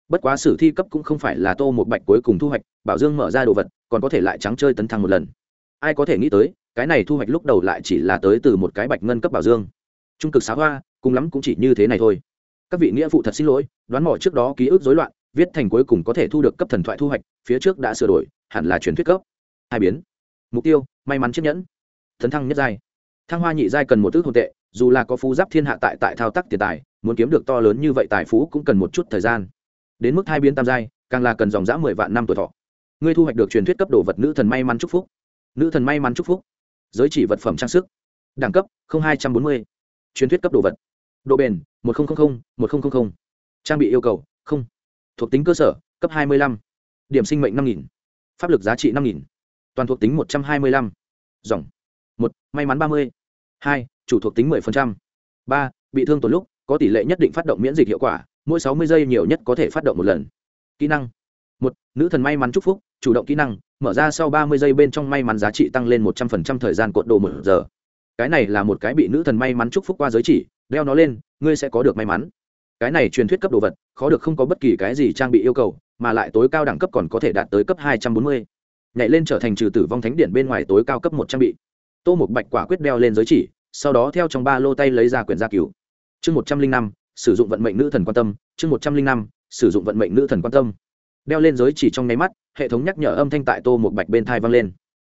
Bất quá sử thi cấp cũng không phải là tô một bạch cuối cùng thu hoạch, bảo dương mở ra đồ vật, còn có thể lại trắng chơi tấn thăng một lần. Ai có thể nghĩ tới, cái này thu hoạch lúc đầu lại chỉ là tới từ một cái bạch ngân cấp bảo dương. Trung cực xá hoa, cùng lắm cũng chỉ như thế này thôi. Các vị nghĩa phụ thật xin lỗi, đoán mỏ trước đó ký ức rối loạn viết thành cuối cùng có thể thu được cấp thần thoại thu hoạch, phía trước đã sửa đổi, hẳn là truyền thuyết cấp. Hai biến. Mục tiêu, may mắn chiếc nhẫn. Thần thăng nhất giai. Thăng hoa nhị giai cần một ước hồn tệ, dù là có phú giáp thiên hạ tại tại thao tác tiền tài, muốn kiếm được to lớn như vậy tài phú cũng cần một chút thời gian. Đến mức hai biến tam giai, càng là cần dòng dã mười vạn năm tuổi thọ. Ngươi thu hoạch được truyền thuyết cấp đồ vật nữ thần may mắn chúc phúc. Nữ thần may mắn chúc phúc. Giới chỉ vật phẩm trang sức. Đẳng cấp hai trăm bốn mươi. Truyền thuyết cấp đồ vật. Độ bền, một nghìn một nghìn trang bị yêu cầu, không thuộc tính cơ sở cấp 25. điểm sinh mệnh 5000, pháp lực giá trị 5000, toàn thuộc tính 125. dòng 1, may mắn 30. 2, chủ thuộc tính 10%. 3, bị thương tổn lúc có tỷ lệ nhất định phát động miễn dịch hiệu quả mỗi 60 giây nhiều nhất có thể phát động một lần kỹ năng 1, nữ thần may mắn chúc phúc chủ động kỹ năng mở ra sau 30 giây bên trong may mắn giá trị tăng lên 100% thời gian cột đồ một giờ cái này là một cái bị nữ thần may mắn chúc phúc qua giới chỉ đeo nó lên ngươi sẽ có được may mắn cái này truyền thuyết cấp đồ vật, khó được không có bất kỳ cái gì trang bị yêu cầu, mà lại tối cao đẳng cấp còn có thể đạt tới cấp hai trăm bốn mươi. Nhảy lên trở thành trừ tử vong thánh điện bên ngoài tối cao cấp một trang bị. Tô một bạch quả quyết đeo lên giới chỉ, sau đó theo trong ba lô tay lấy ra quyển gia cứu chương một trăm linh năm, sử dụng vận mệnh nữ thần quan tâm, chương một trăm linh năm, sử dụng vận mệnh nữ thần quan tâm. Đeo lên giới chỉ trong nháy mắt, hệ thống nhắc nhở âm thanh tại tô một bạch bên thai vang lên.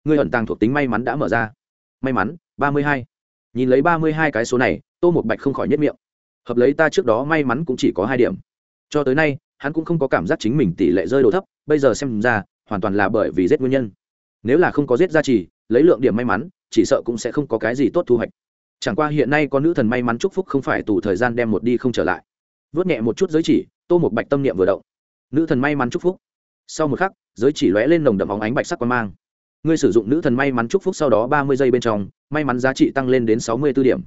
Người ẩn tàng thuộc tính may mắn đã mở ra. May mắn, ba mươi hai. Nhìn lấy ba mươi hai cái số này, tô một bạch không khỏi nhất miệng hợp lấy ta trước đó may mắn cũng chỉ có hai điểm. Cho tới nay, hắn cũng không có cảm giác chính mình tỷ lệ rơi đồ thấp, bây giờ xem ra, hoàn toàn là bởi vì giết nguyên nhân. Nếu là không có giết gia trì, lấy lượng điểm may mắn, chỉ sợ cũng sẽ không có cái gì tốt thu hoạch. Chẳng qua hiện nay có nữ thần may mắn chúc phúc không phải tù thời gian đem một đi không trở lại. Vớt nhẹ một chút giới chỉ, tô một bạch tâm niệm vừa động. Nữ thần may mắn chúc phúc. Sau một khắc, giới chỉ lóe lên nồng đậm óng ánh bạch sắc quan mang. Ngươi sử dụng nữ thần may mắn chúc phúc sau đó ba mươi giây bên trong, may mắn giá trị tăng lên đến sáu mươi b ố điểm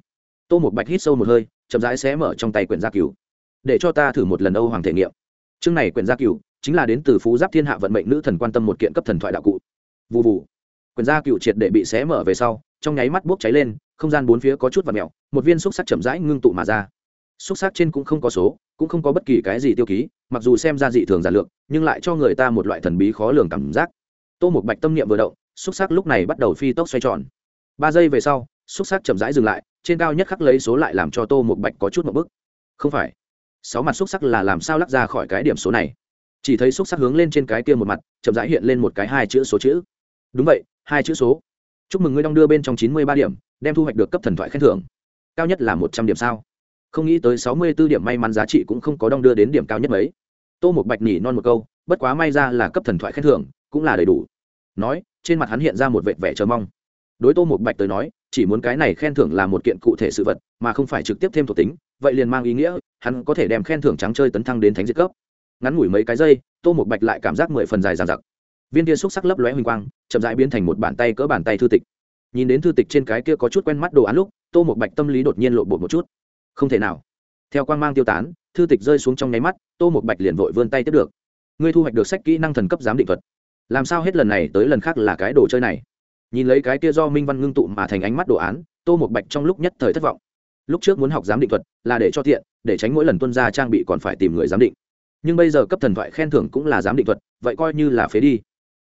tô một bạch hít sâu một hơi, chậm rãi xé mở trong tay quyển gia cửu. Để cho ta thử một lần âu hoàng thể nghiệm. Chương này quyển gia cửu chính là đến từ phú giáp thiên hạ vận mệnh nữ thần quan tâm một kiện cấp thần thoại đạo cụ. Vụ vụ quyển gia cựu triệt để bị xé mở về sau, trong nháy mắt bốc cháy lên, không gian bốn phía có chút và mẹo một viên xúc sắc chậm rãi ngưng tụ mà ra. Xúc sắc trên cũng không có số, cũng không có bất kỳ cái gì tiêu ký, mặc dù xem ra dị thường giản lược, nhưng lại cho người ta một loại thần bí khó lường cảm giác. Tô một bạch tâm niệm vừa động, xúc sắc lúc này bắt đầu phi tốc xoay tròn. Ba giây về sau, xúc sắc chậm rãi dừng lại trên cao nhất khắc lấy số lại làm cho tô một bạch có chút một bức. Không phải. Sáu mặt xúc sắc là làm sao lắc ra khỏi cái điểm số này? Chỉ thấy xúc sắc hướng lên trên cái kia một mặt, chậm rãi hiện lên một cái hai chữ số chữ. Đúng vậy, hai chữ số. Chúc mừng ngươi đong đưa bên trong chín mươi ba điểm, đem thu hoạch được cấp thần thoại khen thưởng. Cao nhất là một trăm điểm sao? Không nghĩ tới sáu mươi b ố điểm may mắn giá trị cũng không có đong đưa đến điểm cao nhất mấy. Tô một bạch nỉ non một câu, bất quá may ra là cấp thần thoại khen thưởng, cũng là đầy đủ. Nói, trên mặt hắn hiện ra một vệt vẻ chờ mong. Đối tô một bạch tới nói chỉ muốn cái này khen thưởng là một kiện cụ thể sự vật, mà không phải trực tiếp thêm thuộc tính, vậy liền mang ý nghĩa, hắn có thể đem khen thưởng trắng chơi tấn thăng đến thánh diệt cấp. Ngắn ngủi mấy cái giây, tô một bạch lại cảm giác mười phần dài dàn giặc viên kia xúc sắc lấp lóe huỳnh quang, chậm rãi biến thành một bàn tay cỡ bàn tay thư tịch. Nhìn đến thư tịch trên cái kia có chút quen mắt đồ án lúc, tô một bạch tâm lý đột nhiên lộ bột một chút. Không thể nào. Theo quang mang tiêu tán, thư tịch rơi xuống trong nháy mắt, tô một bạch liền vội vươn tay tiếp được. Ngươi thu hoạch được sách kỹ năng thần cấp giám định thuật. Làm sao hết lần này tới lần khác là cái đồ chơi này? Nhìn lấy cái kia do minh văn ngưng tụ mà thành ánh mắt đồ án, tô một bạch trong lúc nhất thời thất vọng. Lúc trước muốn học giám định thuật là để cho thiện để tránh mỗi lần tuân ra trang bị còn phải tìm người giám định. Nhưng bây giờ cấp thần thoại khen thưởng cũng là giám định thuật, vậy coi như là phế đi.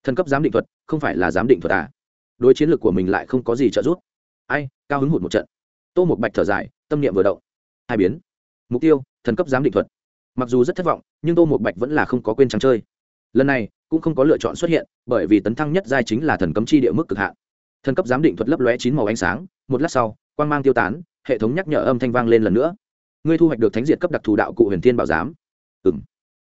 Thần cấp giám định thuật không phải là giám định thuật à? Đối chiến lược của mình lại không có gì trợ giúp. Ai, cao hứng hụt một trận. Tô một bạch thở dài, tâm niệm vừa động. Hai biến. Mục tiêu, thần cấp giám định thuật. Mặc dù rất thất vọng, nhưng tô một bạch vẫn là không có quên trắng chơi. Lần này cũng không có lựa chọn xuất hiện, bởi vì tấn thăng nhất giai chính là thần cấm chi địa mức cực hạn. Thần cấp giám định thuật lấp lóe chín màu ánh sáng, một lát sau, quang mang tiêu tán, hệ thống nhắc nhở âm thanh vang lên lần nữa. Ngươi thu hoạch được thánh diệt cấp đặc thù đạo cụ huyền thiên bảo giám. Ừ m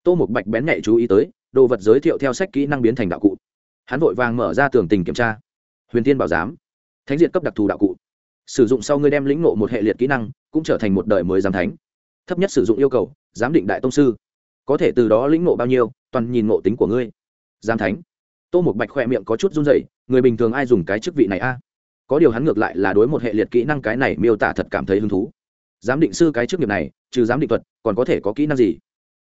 tô một bạch bén nhạy chú ý tới, đồ vật giới thiệu theo sách kỹ năng biến thành đạo cụ. Hắn vội vàng mở ra tường tình kiểm tra. Huyền thiên bảo giám. Thánh diệt cấp đặc thù đạo cụ. Sử dụng sau ngươi đem lĩnh ngộ một hệ liệt kỹ năng, cũng trở thành một đời mới giám thánh. Thấp nhất sử dụng yêu cầu, giám định đại tông sư. Có thể từ đó lĩnh ngộ bao nhiêu, toàn nhìn ngộ tính của ngươi giám thánh. Tô một bạch khoe miệng có chút run rẩy, người bình thường ai dùng cái chức vị này a? Có điều hắn ngược lại là đối một hệ liệt kỹ năng cái này miêu tả thật cảm thấy hứng thú. Giám định sư cái chức nghiệp này, trừ giám định thuật, còn có thể có kỹ năng gì?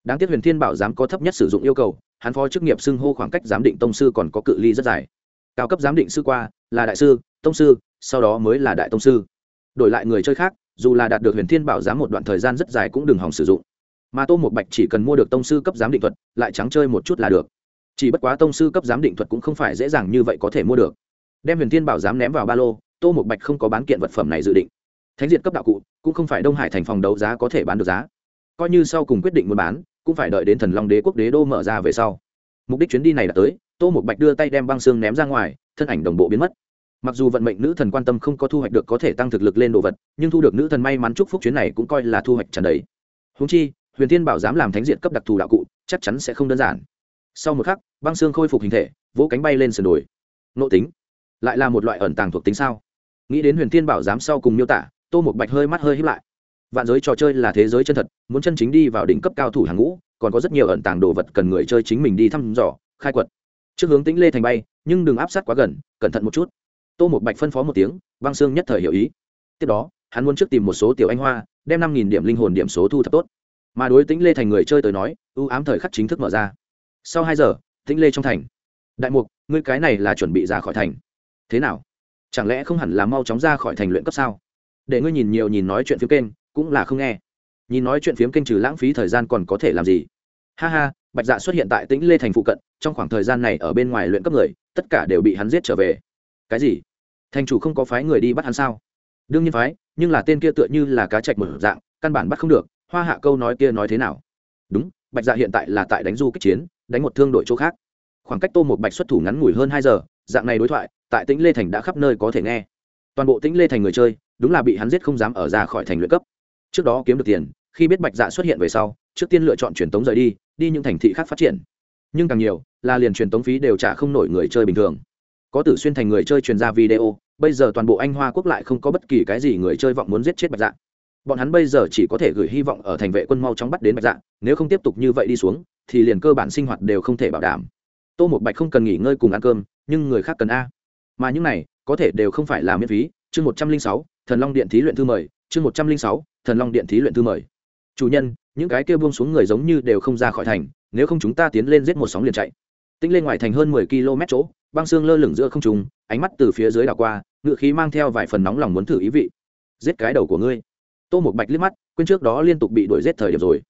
Đáng tiếc huyền thiên bảo giám có thấp nhất sử dụng yêu cầu, hắn phó chức nghiệp xưng hô khoảng cách giám định tông sư còn có cự ly rất dài. Cao cấp giám định sư qua, là đại sư, tông sư, sau đó mới là đại tông sư. Đổi lại người chơi khác, dù là đạt được huyền thiên bảo giám một đoạn thời gian rất dài cũng đừng hỏng sử dụng. Mà tô một bạch chỉ cần mua được tông sư cấp giám định thuật, lại trắng chơi một chút là được chỉ bất quá tông sư cấp giám định thuật cũng không phải dễ dàng như vậy có thể mua được. Đem huyền thiên bảo giám ném vào ba lô, tô một bạch không có bán kiện vật phẩm này dự định. Thánh diện cấp đạo cụ, cũng không phải đông hải thành phòng đấu giá có thể bán được giá. Coi như sau cùng quyết định muốn bán, cũng phải đợi đến thần long đế quốc đế đô mở ra về sau. Mục đích chuyến đi này đã tới, tô một bạch đưa tay đem băng xương ném ra ngoài, thân ảnh đồng bộ biến mất. Mặc dù vận mệnh nữ thần quan tâm không có thu hoạch được có thể tăng thực lực lên đồ vật, nhưng thu được nữ thần may mắn chúc phúc chuyến này cũng coi là thu hoạch trần đấy húng chi, huyền thiên bảo dám làm thánh diện cấp đặc thù đạo cụ, chắc chắn sẽ không đơn giản sau một khắc, băng xương khôi phục hình thể, vỗ cánh bay lên sườn đồi. Nộ tính, lại là một loại ẩn tàng thuộc tính sao? Nghĩ đến huyền thiên bảo giám sau cùng miêu tả, tô một bạch hơi mắt hơi hiếp lại. Vạn giới trò chơi là thế giới chân thật, muốn chân chính đi vào đỉnh cấp cao thủ hàng ngũ, còn có rất nhiều ẩn tàng đồ vật cần người chơi chính mình đi thăm dò, khai quật. Trước hướng tĩnh lê thành bay, nhưng đừng áp sát quá gần, cẩn thận một chút. Tô một bạch phân phó một tiếng, băng xương nhất thời hiểu ý. Tiếp đó, hắn muốn trước tìm một số tiểu anh hoa, đem năm nghìn điểm linh hồn điểm số thu thập tốt. Mà đối tĩnh lê thành người chơi tới nói, ưu ám thời khắc chính thức mở ra sau hai giờ, tĩnh lê trong thành. Đại mục, ngươi cái này là chuẩn bị ra khỏi thành. Thế nào? Chẳng lẽ không hẳn là mau chóng ra khỏi thành luyện cấp sao? Để ngươi nhìn nhiều nhìn nói chuyện phiếm kênh, cũng là không nghe. Nhìn nói chuyện phiếm kênh trừ lãng phí thời gian còn có thể làm gì? Ha ha, bạch dạ xuất hiện tại tĩnh lê thành phụ cận, trong khoảng thời gian này ở bên ngoài luyện cấp người, tất cả đều bị hắn giết trở về. Cái gì? Thành chủ không có phái người đi bắt hắn sao? Đương nhiên phái, nhưng là tên kia tựa như là cá chạch một dạng, căn bản bắt không được. Hoa hạ câu nói kia nói thế nào? Đúng, bạch dạ hiện tại là tại đánh du kích chiến đánh một thương đội chỗ khác. Khoảng cách tô một bạch xuất thủ ngắn ngủi hơn hai giờ, dạng này đối thoại, tại tĩnh lê thành đã khắp nơi có thể nghe. Toàn bộ tĩnh lê thành người chơi, đúng là bị hắn giết không dám ở ra khỏi thành luyện cấp. Trước đó kiếm được tiền, khi biết bạch dạ xuất hiện về sau, trước tiên lựa chọn truyền tống rời đi đi những thành thị khác phát triển. Nhưng càng nhiều, là liền truyền tống phí đều trả không nổi người chơi bình thường. Có tử xuyên thành người chơi truyền ra video, bây giờ toàn bộ anh hoa quốc lại không có bất kỳ cái gì người chơi vọng muốn giết chết bạch dạ bọn hắn bây giờ chỉ có thể gửi hy vọng ở thành vệ quân mau chóng bắt đến bạch dạ nếu không tiếp tục như vậy đi xuống, thì liền cơ bản sinh hoạt đều không thể bảo đảm. Tô một bạch không cần nghỉ ngơi cùng ăn cơm, nhưng người khác cần a. Mà những này, có thể đều không phải là miễn phí. Chương một trăm linh sáu, thần long điện thí luyện thư mời. Chương một trăm linh sáu, thần long điện thí luyện thư mời. Chủ nhân, những cái kia buông xuống người giống như đều không ra khỏi thành, nếu không chúng ta tiến lên giết một sóng liền chạy. Tinh lên ngoài thành hơn mười km chỗ, băng xương lơ lửng giữa không trùng ánh mắt từ phía dưới đảo qua, ngựa khí mang theo vài phần nóng lòng muốn thử ý vị. Giết cái đầu của ngươi tô một bạch liếc mắt, quên trước đó liên tục bị đuổi giết thời điểm rồi.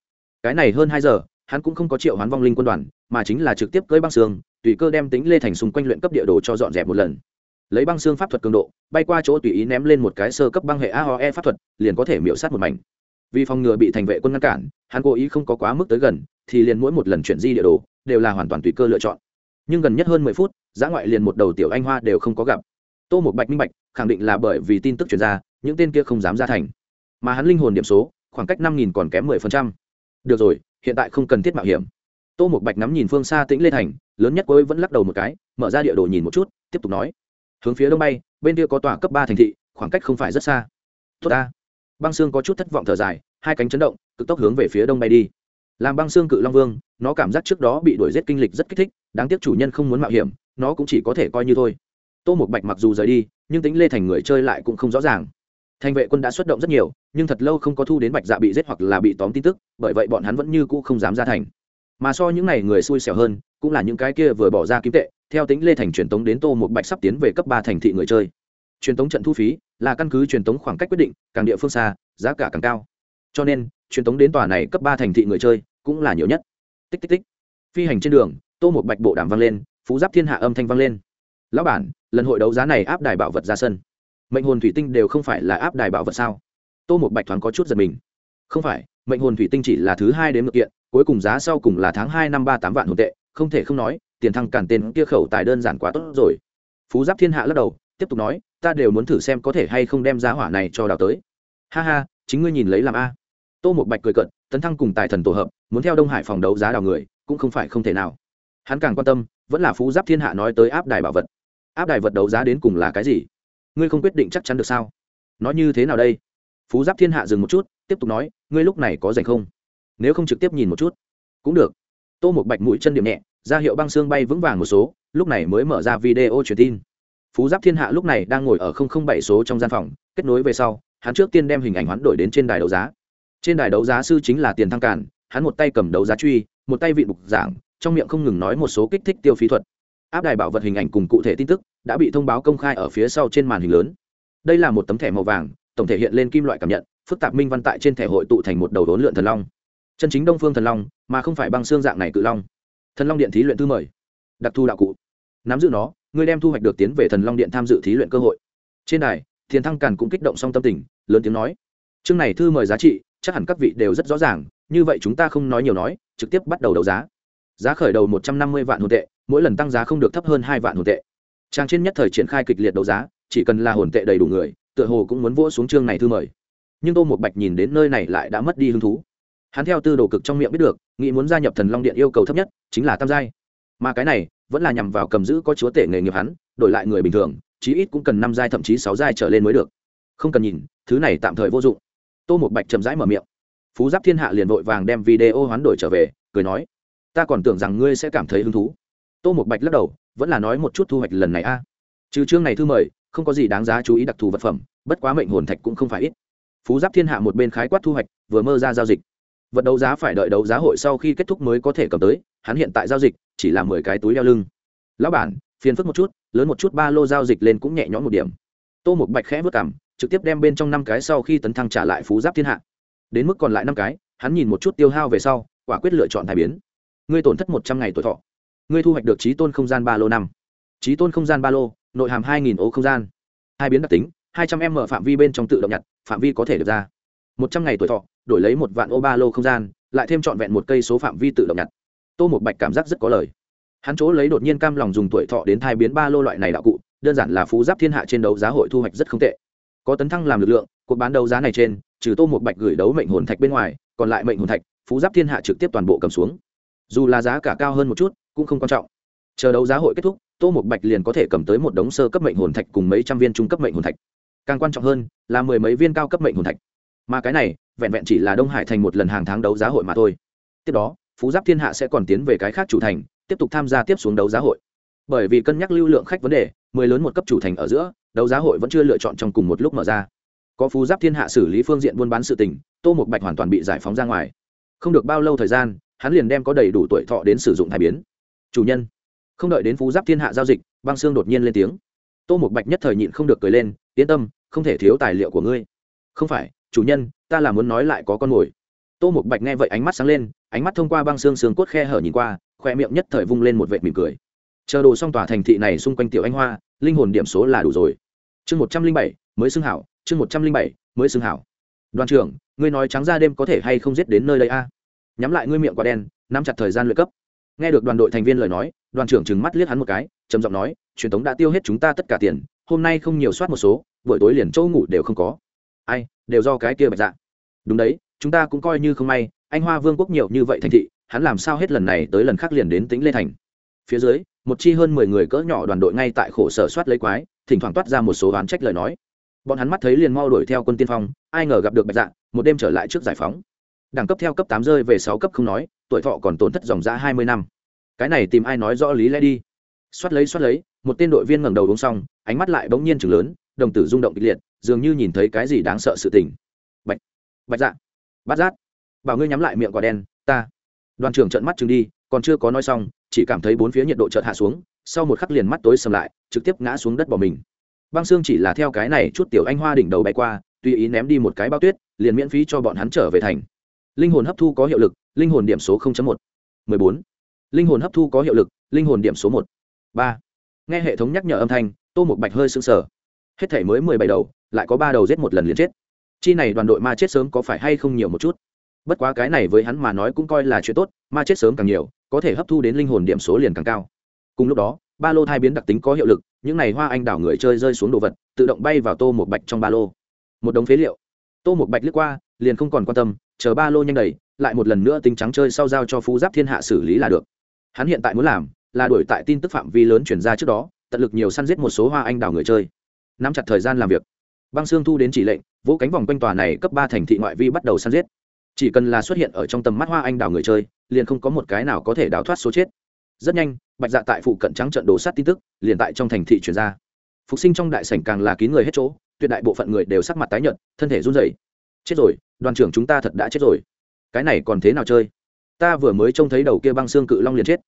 Cái này hơn hai giờ, hắn cũng không có triệu hoán vong linh quân đoàn, mà chính là trực tiếp cưỡi băng xương, tùy cơ đem tính lê thành xung quanh luyện cấp địa đồ cho dọn dẹp một lần. Lấy băng xương pháp thuật cường độ, bay qua chỗ tùy ý ném lên một cái sơ cấp băng hệ aoe pháp thuật, liền có thể miễu sát một mảnh. Vì phòng ngừa bị thành vệ quân ngăn cản, hắn cố ý không có quá mức tới gần, thì liền mỗi một lần chuyển di địa đồ, đều là hoàn toàn tùy cơ lựa chọn. Nhưng gần nhất hơn mười phút, giã ngoại liền một đầu tiểu anh hoa đều không có gặp. Tô một bạch minh bạch, khẳng định là bởi vì tin tức chuyển ra, những tên kia không dám ra thành mà hắn linh hồn điểm số, khoảng cách năm nghìn còn kém mười phần trăm. Được rồi, hiện tại không cần thiết mạo hiểm. Tô một bạch nắm nhìn phương xa tĩnh lê thành, lớn nhất cuối vẫn lắc đầu một cái, mở ra địa đồ nhìn một chút, tiếp tục nói. Hướng phía đông bay, bên kia có tòa cấp ba thành thị, khoảng cách không phải rất xa. Tốt ta. Băng xương có chút thất vọng thở dài, hai cánh chấn động, cực tốc hướng về phía đông bay đi. Làm băng xương cự long vương, nó cảm giác trước đó bị đuổi giết kinh lịch rất kích thích, đáng tiếc chủ nhân không muốn mạo hiểm, nó cũng chỉ có thể coi như thôi. Tô một bạch mặc dù rời đi, nhưng tính lê thành người chơi lại cũng không rõ ràng thành vệ quân đã xuất động rất nhiều, nhưng thật lâu không có thu đến bạch dạ bị giết hoặc là bị tóm tin tức, bởi vậy bọn hắn vẫn như cũ không dám ra thành. Mà so những n à y người xui xẻo hơn, cũng là những cái kia vừa bỏ ra kim tệ, theo tính lê thành truyền tống đến tô một bạch sắp tiến về cấp ba thành thị người chơi. Truyền tống trận thu phí, là căn cứ truyền tống khoảng cách quyết định, càng địa phương xa, giá cả càng cao. Cho nên, truyền tống đến tòa này cấp ba thành thị người chơi, cũng là nhiều nhất. Tích tích tích. Phi hành trên đường, tô một bạch bộ đàm vang lên, phú giáp thiên hạ âm thanh vang lên. Lão bản, lần hội đấu giá này áp đài bảo vật ra sân mệnh hồn thủy tinh đều không phải là áp đài bảo vật sao? Tô một bạch thoáng có chút giật mình. Không phải, mệnh hồn thủy tinh chỉ là thứ hai đến ngược kiện, cuối cùng giá sau cùng là tháng hai năm ba tám vạn hồn tệ, không thể không nói, tiền thăng cản tên kia khẩu tài đơn giản quá tốt rồi. Phú giáp thiên hạ lắc đầu, tiếp tục nói, ta đều muốn thử xem có thể hay không đem giá hỏa này cho đào tới. Ha ha, chính ngươi nhìn lấy làm a. Tô một bạch cười cận tấn thăng cùng tài thần tổ hợp, muốn theo đông hải phòng đấu giá đào người, cũng không phải không thể nào. Hắn càng quan tâm, vẫn là phú giáp thiên hạ nói tới áp đài bảo vật. Áp đài vật đấu giá đến cùng là cái gì? Ngươi không quyết định chắc chắn được sao? Nói như thế nào đây? Phú giáp thiên hạ dừng một chút, tiếp tục nói, ngươi lúc này có rảnh không? Nếu không trực tiếp nhìn một chút, cũng được. Tô một bạch mũi chân điểm nhẹ ra hiệu băng xương bay vững vàng một số, lúc này mới mở ra video truyền tin. Phú giáp thiên hạ lúc này đang ngồi ở bảy số trong gian phòng, kết nối về sau, hắn trước tiên đem hình ảnh hoán đổi đến trên đài đấu giá. Trên đài đấu giá sư chính là tiền thăng cản hắn một tay cầm đấu giá truy, một tay vị bục giảng, trong miệng không ngừng nói một số kích thích tiêu phí thuật áp đài bảo vật hình ảnh cùng cụ thể tin tức đã bị thông báo công khai ở phía sau trên màn hình lớn. Đây là một tấm thẻ màu vàng, tổng thể hiện lên kim loại cảm nhận, phức tạp minh văn tại trên thẻ hội tụ thành một đầu đốn lượn thần long. Chân chính đông phương thần long, mà không phải băng xương dạng này cự long. Thần long điện thí luyện tư mời. Đặc thu đạo cụ. Nắm giữ nó, ngươi đem thu hoạch được tiến về thần long điện tham dự thí luyện cơ hội. Trên đài, thiền thăng càn cũng kích động song tâm tình, lớn tiếng nói. Chương này thư mời giá trị, chắc hẳn các vị đều rất rõ ràng, như vậy chúng ta không nói nhiều nói, trực tiếp bắt đầu đấu giá. Giá khởi đầu một trăm năm mươi vạn hồn tệ mỗi lần tăng giá không được thấp hơn hai vạn hồn tệ. Trang trên nhất thời triển khai kịch liệt đấu giá, chỉ cần là hồn tệ đầy đủ người, tựa hồ cũng muốn vỗ xuống chương này thư mời. Nhưng tô một bạch nhìn đến nơi này lại đã mất đi hứng thú. Hắn theo tư đồ cực trong miệng biết được, nghĩ muốn gia nhập thần long điện yêu cầu thấp nhất chính là tam giai. Mà cái này vẫn là nhằm vào cầm giữ có chúa tể nghề nghiệp hắn, đổi lại người bình thường, chí ít cũng cần năm giai thậm chí sáu giai trở lên mới được. Không cần nhìn, thứ này tạm thời vô dụng. Tô một bạch chậm rãi mở miệng. Phú giáp thiên hạ liền vội vàng đem video hoán đổi trở về, cười nói, ta còn tưởng rằng ngươi sẽ cảm thấy hứng thú tô một bạch lắc đầu, vẫn là nói một chút thu hoạch lần này a. Trừ chương này thư mời, không có gì đáng giá chú ý đặc thù vật phẩm, bất quá mệnh hồn thạch cũng không phải ít. Phú giáp thiên hạ một bên khái quát thu hoạch, vừa mơ ra giao dịch. Vật đấu giá phải đợi đấu giá hội sau khi kết thúc mới có thể cầm tới, hắn hiện tại giao dịch chỉ là mười cái túi đeo lưng. Lão bản, phiền phức một chút, lớn một chút ba lô giao dịch lên cũng nhẹ nhõm một điểm. Tô một bạch khẽ vất cảm, trực tiếp đem bên trong năm cái sau khi tấn thăng trả lại phú giáp thiên hạ. Đến mức còn lại năm cái, hắn nhìn một chút tiêu hao về sau, quả quyết lựa chọn thay biến. Ngươi tổn thất một trăm ngày tuổi thọ ngươi thu hoạch được trí tôn không gian ba lô năm. Trí tôn không gian ba lô, nội hàm hai nghìn ô không gian. Hai biến đặc tính, hai trăm m phạm vi bên trong tự động nhặt, phạm vi có thể được ra. Một trăm ngày tuổi thọ, đổi lấy một vạn ô ba lô không gian, lại thêm trọn vẹn một cây số phạm vi tự động nhặt. Tô một bạch cảm giác rất có lời. Hắn chỗ lấy đột nhiên cam lòng dùng tuổi thọ đến thai biến ba lô loại này đạo cụ, đơn giản là phú giáp thiên hạ trên đấu giá hội thu hoạch rất không tệ. Có tấn thăng làm lực lượng, cuộc bán đấu giá này trên, trừ tô một bạch gửi đấu mệnh hồn thạch bên ngoài, còn lại mệnh hồn thạch, phú giáp thiên hạ trực tiếp toàn bộ cầm xuống. Dù là giá cả cao hơn một chút cũng không quan trọng. Chờ đấu giá hội kết thúc, tô một bạch liền có thể cầm tới một đống sơ cấp mệnh hồn thạch cùng mấy trăm viên trung cấp mệnh hồn thạch. Càng quan trọng hơn, là mười mấy viên cao cấp mệnh hồn thạch. Mà cái này, vẹn vẹn chỉ là đông hải thành một lần hàng tháng đấu giá hội mà thôi. Tiếp đó, phú giáp thiên hạ sẽ còn tiến về cái khác chủ thành, tiếp tục tham gia tiếp xuống đấu giá hội. Bởi vì cân nhắc lưu lượng khách vấn đề, mười lớn một cấp chủ thành ở giữa, đấu giá hội vẫn chưa lựa chọn trong cùng một lúc mở ra. Có phú giáp thiên hạ xử lý phương diện buôn bán sự tình, tô một bạch hoàn toàn bị giải phóng ra ngoài. Không được bao lâu thời gian, hắn liền đem có đầy đủ tuổi thọ đến sử dụng thai biến chủ nhân. Không đợi đến phú giáp thiên hạ giao dịch, băng xương đột nhiên lên tiếng. Tô một bạch nhất thời nhịn không được cười lên, yên tâm, không thể thiếu tài liệu của ngươi. Không phải, chủ nhân, ta là muốn nói lại có con mồi. Tô một bạch nghe vậy ánh mắt sáng lên, ánh mắt thông qua băng xương xương cốt khe hở nhìn qua khoe miệng nhất thời vung lên một vệt mỉm cười. Chờ đồ xong tòa thành thị này xung quanh tiểu anh hoa, linh hồn điểm số là đủ rồi. Chương một trăm linh bảy, mới xưng hảo, chương một trăm linh bảy, mới xưng hảo. Đoàn trưởng, ngươi nói trắng ra đêm có thể hay không giết đến nơi đây a? Nhắm lại ngươi miệng quả đen, nắm chặt thời gian luyện cấp nghe được đoàn đội thành viên lời nói, đoàn trưởng trừng mắt liếc hắn một cái, trầm giọng nói, truyền thống đã tiêu hết chúng ta tất cả tiền, hôm nay không nhiều soát một số, buổi tối liền chỗ ngủ đều không có. Ai, đều do cái kia bạch dạ. Đúng đấy, chúng ta cũng coi như không may, anh hoa vương quốc nhiều như vậy thành thị, hắn làm sao hết lần này tới lần khác liền đến tính lê thành? Phía dưới, một chi hơn mười người cỡ nhỏ đoàn đội ngay tại khổ sở soát lấy quái, thỉnh thoảng toát ra một số oán trách lời nói. Bọn hắn mắt thấy liền mau đuổi theo quân tiên phong, ai ngờ gặp được bạch dạ một đêm trở lại trước giải phóng. Đẳng cấp theo cấp tám rơi về sáu cấp không nói tuổi thọ còn tổn thất dòng ra hai mươi năm. Cái này tìm ai nói rõ lý lẽ đi. Xoát lấy xoát lấy, một tên đội viên ngẩng đầu uống xong, ánh mắt lại bỗng nhiên chừng lớn, đồng tử rung động kịch liệt, dường như nhìn thấy cái gì đáng sợ sự tình. Bạch bạch dạ bát giác. Bảo ngươi nhắm lại miệng quả đen, ta. Đoàn trưởng trợn mắt chừng đi, còn chưa có nói xong, chỉ cảm thấy bốn phía nhiệt độ chợt hạ xuống, sau một khắc liền mắt tối sầm lại, trực tiếp ngã xuống đất bỏ mình. Băng xương chỉ là theo cái này chút tiểu anh hoa đỉnh đầu bay qua, tùy ý ném đi một cái bao tuyết, liền miễn phí cho bọn hắn trở về thành. Linh hồn hấp thu có hiệu lực linh hồn điểm số một. mười bốn. Linh hồn hấp thu có hiệu lực, linh hồn điểm số một. Ba. Nghe hệ thống nhắc nhở âm thanh, tô một bạch hơi sưng sờ. Hết thể mới mười bảy đầu, lại có ba đầu giết một lần liền chết. Chi này đoàn đội ma chết sớm có phải hay không nhiều một chút? Bất quá cái này với hắn mà nói cũng coi là chuyện tốt, ma chết sớm càng nhiều, có thể hấp thu đến linh hồn điểm số liền càng cao. Cùng lúc đó, ba lô thai biến đặc tính có hiệu lực, những n à y hoa anh đảo người chơi rơi xuống đồ vật, tự động bay vào tô một bạch trong ba lô. Một đống phế liệu. Tô một bạch lướt qua, liền không còn quan tâm, chờ ba lô nhanh đầy lại một lần nữa tính trắng chơi sau giao cho phú giáp thiên hạ xử lý là được. Hắn hiện tại muốn làm là đổi tại tin tức phạm vi lớn chuyển ra trước đó, tận lực nhiều săn giết một số hoa anh đào người chơi. Nắm chặt thời gian làm việc. Băng xương thu đến chỉ lệnh, vỗ cánh vòng quanh tòa này cấp ba thành thị ngoại vi bắt đầu săn giết. Chỉ cần là xuất hiện ở trong tầm mắt hoa anh đào người chơi, liền không có một cái nào có thể đào thoát số chết. Rất nhanh, bạch dạ tại phụ cận trắng trận đồ sát tin tức, liền tại trong thành thị chuyển ra. Phục sinh trong đại sảnh càng là kín người hết chỗ, tuyệt đại bộ phận người đều sắc mặt tái nhợt, thân thể run rẩy. Chết rồi, đoàn trưởng chúng ta thật đã chết rồi cái này còn thế nào chơi? Ta vừa mới trông thấy đầu kia băng xương cự long liền chết.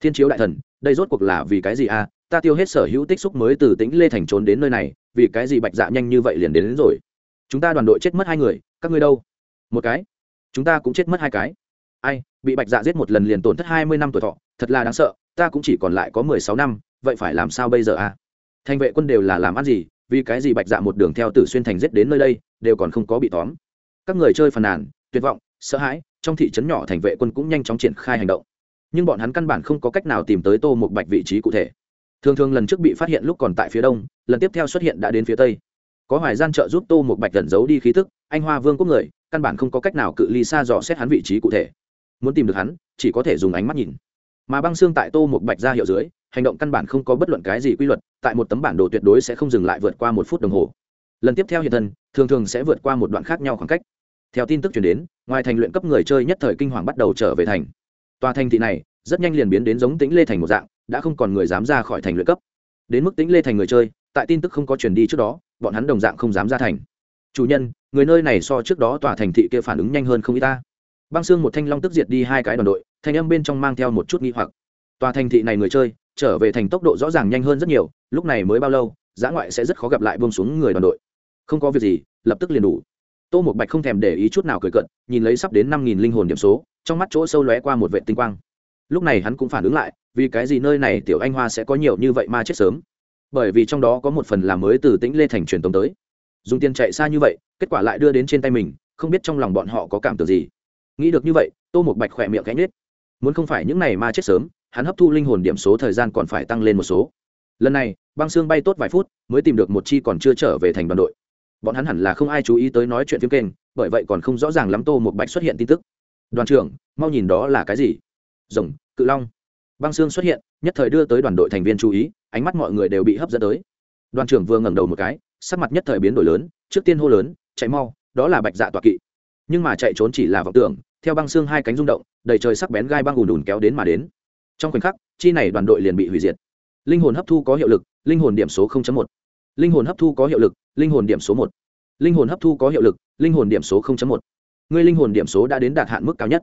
Thiên chiếu đại thần đây rốt cuộc là vì cái gì à? Ta tiêu hết sở hữu tích xúc mới từ tĩnh lê thành trốn đến nơi này vì cái gì bạch dạ nhanh như vậy liền đến, đến rồi? Chúng ta đoàn đội chết mất hai người các ngươi đâu? Một cái. Chúng ta cũng chết mất hai cái. Ai bị bạch dạ giết một lần liền tổn thất hai mươi năm tuổi thọ thật là đáng sợ ta cũng chỉ còn lại có mười sáu năm vậy phải làm sao bây giờ à? Thành vệ quân đều là làm ăn gì vì cái gì bạch dạ một đường theo tử xuyên thành giết đến nơi đây đều còn không có bị tóm. Các người chơi phàn nàn tuyệt vọng sợ hãi, trong thị trấn nhỏ thành vệ quân cũng nhanh chóng triển khai hành động. Nhưng bọn hắn căn bản không có cách nào tìm tới tô một bạch vị trí cụ thể. Thường thường lần trước bị phát hiện lúc còn tại phía đông, lần tiếp theo xuất hiện đã đến phía tây. Có hoài gian trợ giúp tô một bạch gần giấu đi khí tức, anh hoa vương quốc người, căn bản không có cách nào cự ly xa dò xét hắn vị trí cụ thể. Muốn tìm được hắn, chỉ có thể dùng ánh mắt nhìn. Mà băng xương tại tô một bạch ra hiệu dưới, hành động căn bản không có bất luận cái gì quy luật, tại một tấm bản đồ tuyệt đối sẽ không dừng lại vượt qua một phút đồng hồ. Lần tiếp theo hiện thân, thường thường sẽ vượt qua một đoạn khác nhau khoảng cách theo tin tức chuyển đến, ngoài thành luyện cấp người chơi nhất thời kinh hoàng bắt đầu trở về thành. Tòa thành thị này, rất nhanh liền biến đến giống tĩnh lê thành một dạng, đã không còn người dám ra khỏi thành luyện cấp. Đến mức tĩnh lê thành người chơi, tại tin tức không có chuyển đi trước đó, bọn hắn đồng dạng không dám ra thành. Chủ nhân, người nơi này so trước đó tòa thành thị kia phản ứng nhanh hơn không y ta. Băng xương một thanh long tức diệt đi hai cái đoàn đội thành âm bên trong mang theo một chút nghi hoặc. Tòa thành thị này người chơi, trở về thành tốc độ rõ ràng nhanh hơn rất nhiều, lúc này mới bao lâu, giã ngoại sẽ rất khó gặp lại bông xuống người đoàn đội. Không có việc gì, lập tức liền đủ tô một bạch không thèm để ý chút nào cười cận nhìn lấy sắp đến năm nghìn linh hồn điểm số, trong mắt chỗ sâu lóe qua một vệ tinh quang. Lúc này hắn cũng phản ứng lại, vì cái gì nơi này tiểu anh hoa sẽ có nhiều như vậy ma chết sớm? Bởi vì trong đó có một phần làm mới từ tĩnh lê thành truyền tống tới. Dùng tiền chạy xa như vậy, kết quả lại đưa đến trên tay mình, không biết trong lòng bọn họ có cảm tưởng gì. Nghĩ được như vậy, tô một bạch khỏe miệng cánh nết muốn không phải những này ma chết sớm, hắn hấp thu linh hồn điểm số thời gian còn phải tăng lên một số. Lần này, băng xương bay tốt vài phút, mới tìm được một chi còn chưa trở về thành đoàn đội bọn hắn hẳn là không ai chú ý tới nói chuyện phim kênh, bởi vậy còn không rõ ràng lắm tô một bạch xuất hiện tin tức. Đoàn trưởng, mau nhìn đó là cái gì? Rồng, cự long. Băng xương xuất hiện, nhất thời đưa tới đoàn đội thành viên chú ý, ánh mắt mọi người đều bị hấp dẫn tới. Đoàn trưởng vừa ngẩng đầu một cái, sắc mặt nhất thời biến đổi lớn, trước tiên hô lớn, chạy mau, đó là bạch dạ tọa kỵ. Nhưng mà chạy trốn chỉ là vọng tưởng, theo băng xương hai cánh rung động, đầy trời sắc bén gai băng ùn ùn kéo đến mà đến. Trong khoảnh khắc, chi này đoàn đội liền bị hủy diệt. Linh hồn hấp thu có hiệu lực, linh hồn điểm số một. Linh hồn hấp thu có hiệu lực linh hồn điểm số một. Linh hồn hấp thu có hiệu lực, linh hồn điểm số một. Người linh hồn điểm số đã đến đạt hạn mức cao nhất.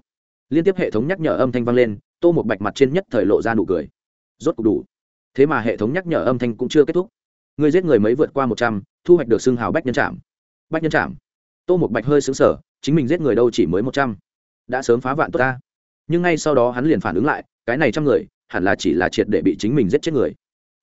Liên tiếp hệ thống nhắc nhở âm thanh vang lên, tô một bạch mặt trên nhất thời lộ ra nụ cười. Rốt cục đủ. Thế mà hệ thống nhắc nhở âm thanh cũng chưa kết thúc. Người giết người mấy vượt qua một trăm, thu hoạch được xương hào bách nhân trạm bách nhân trạm tô một bạch hơi xứng sở chính mình giết người đâu chỉ mới một trăm. Đã sớm phá vạn tốt ta. Nhưng ngay sau đó hắn liền phản ứng lại, cái này trăm người, hẳn là chỉ là triệt để bị chính mình giết chết người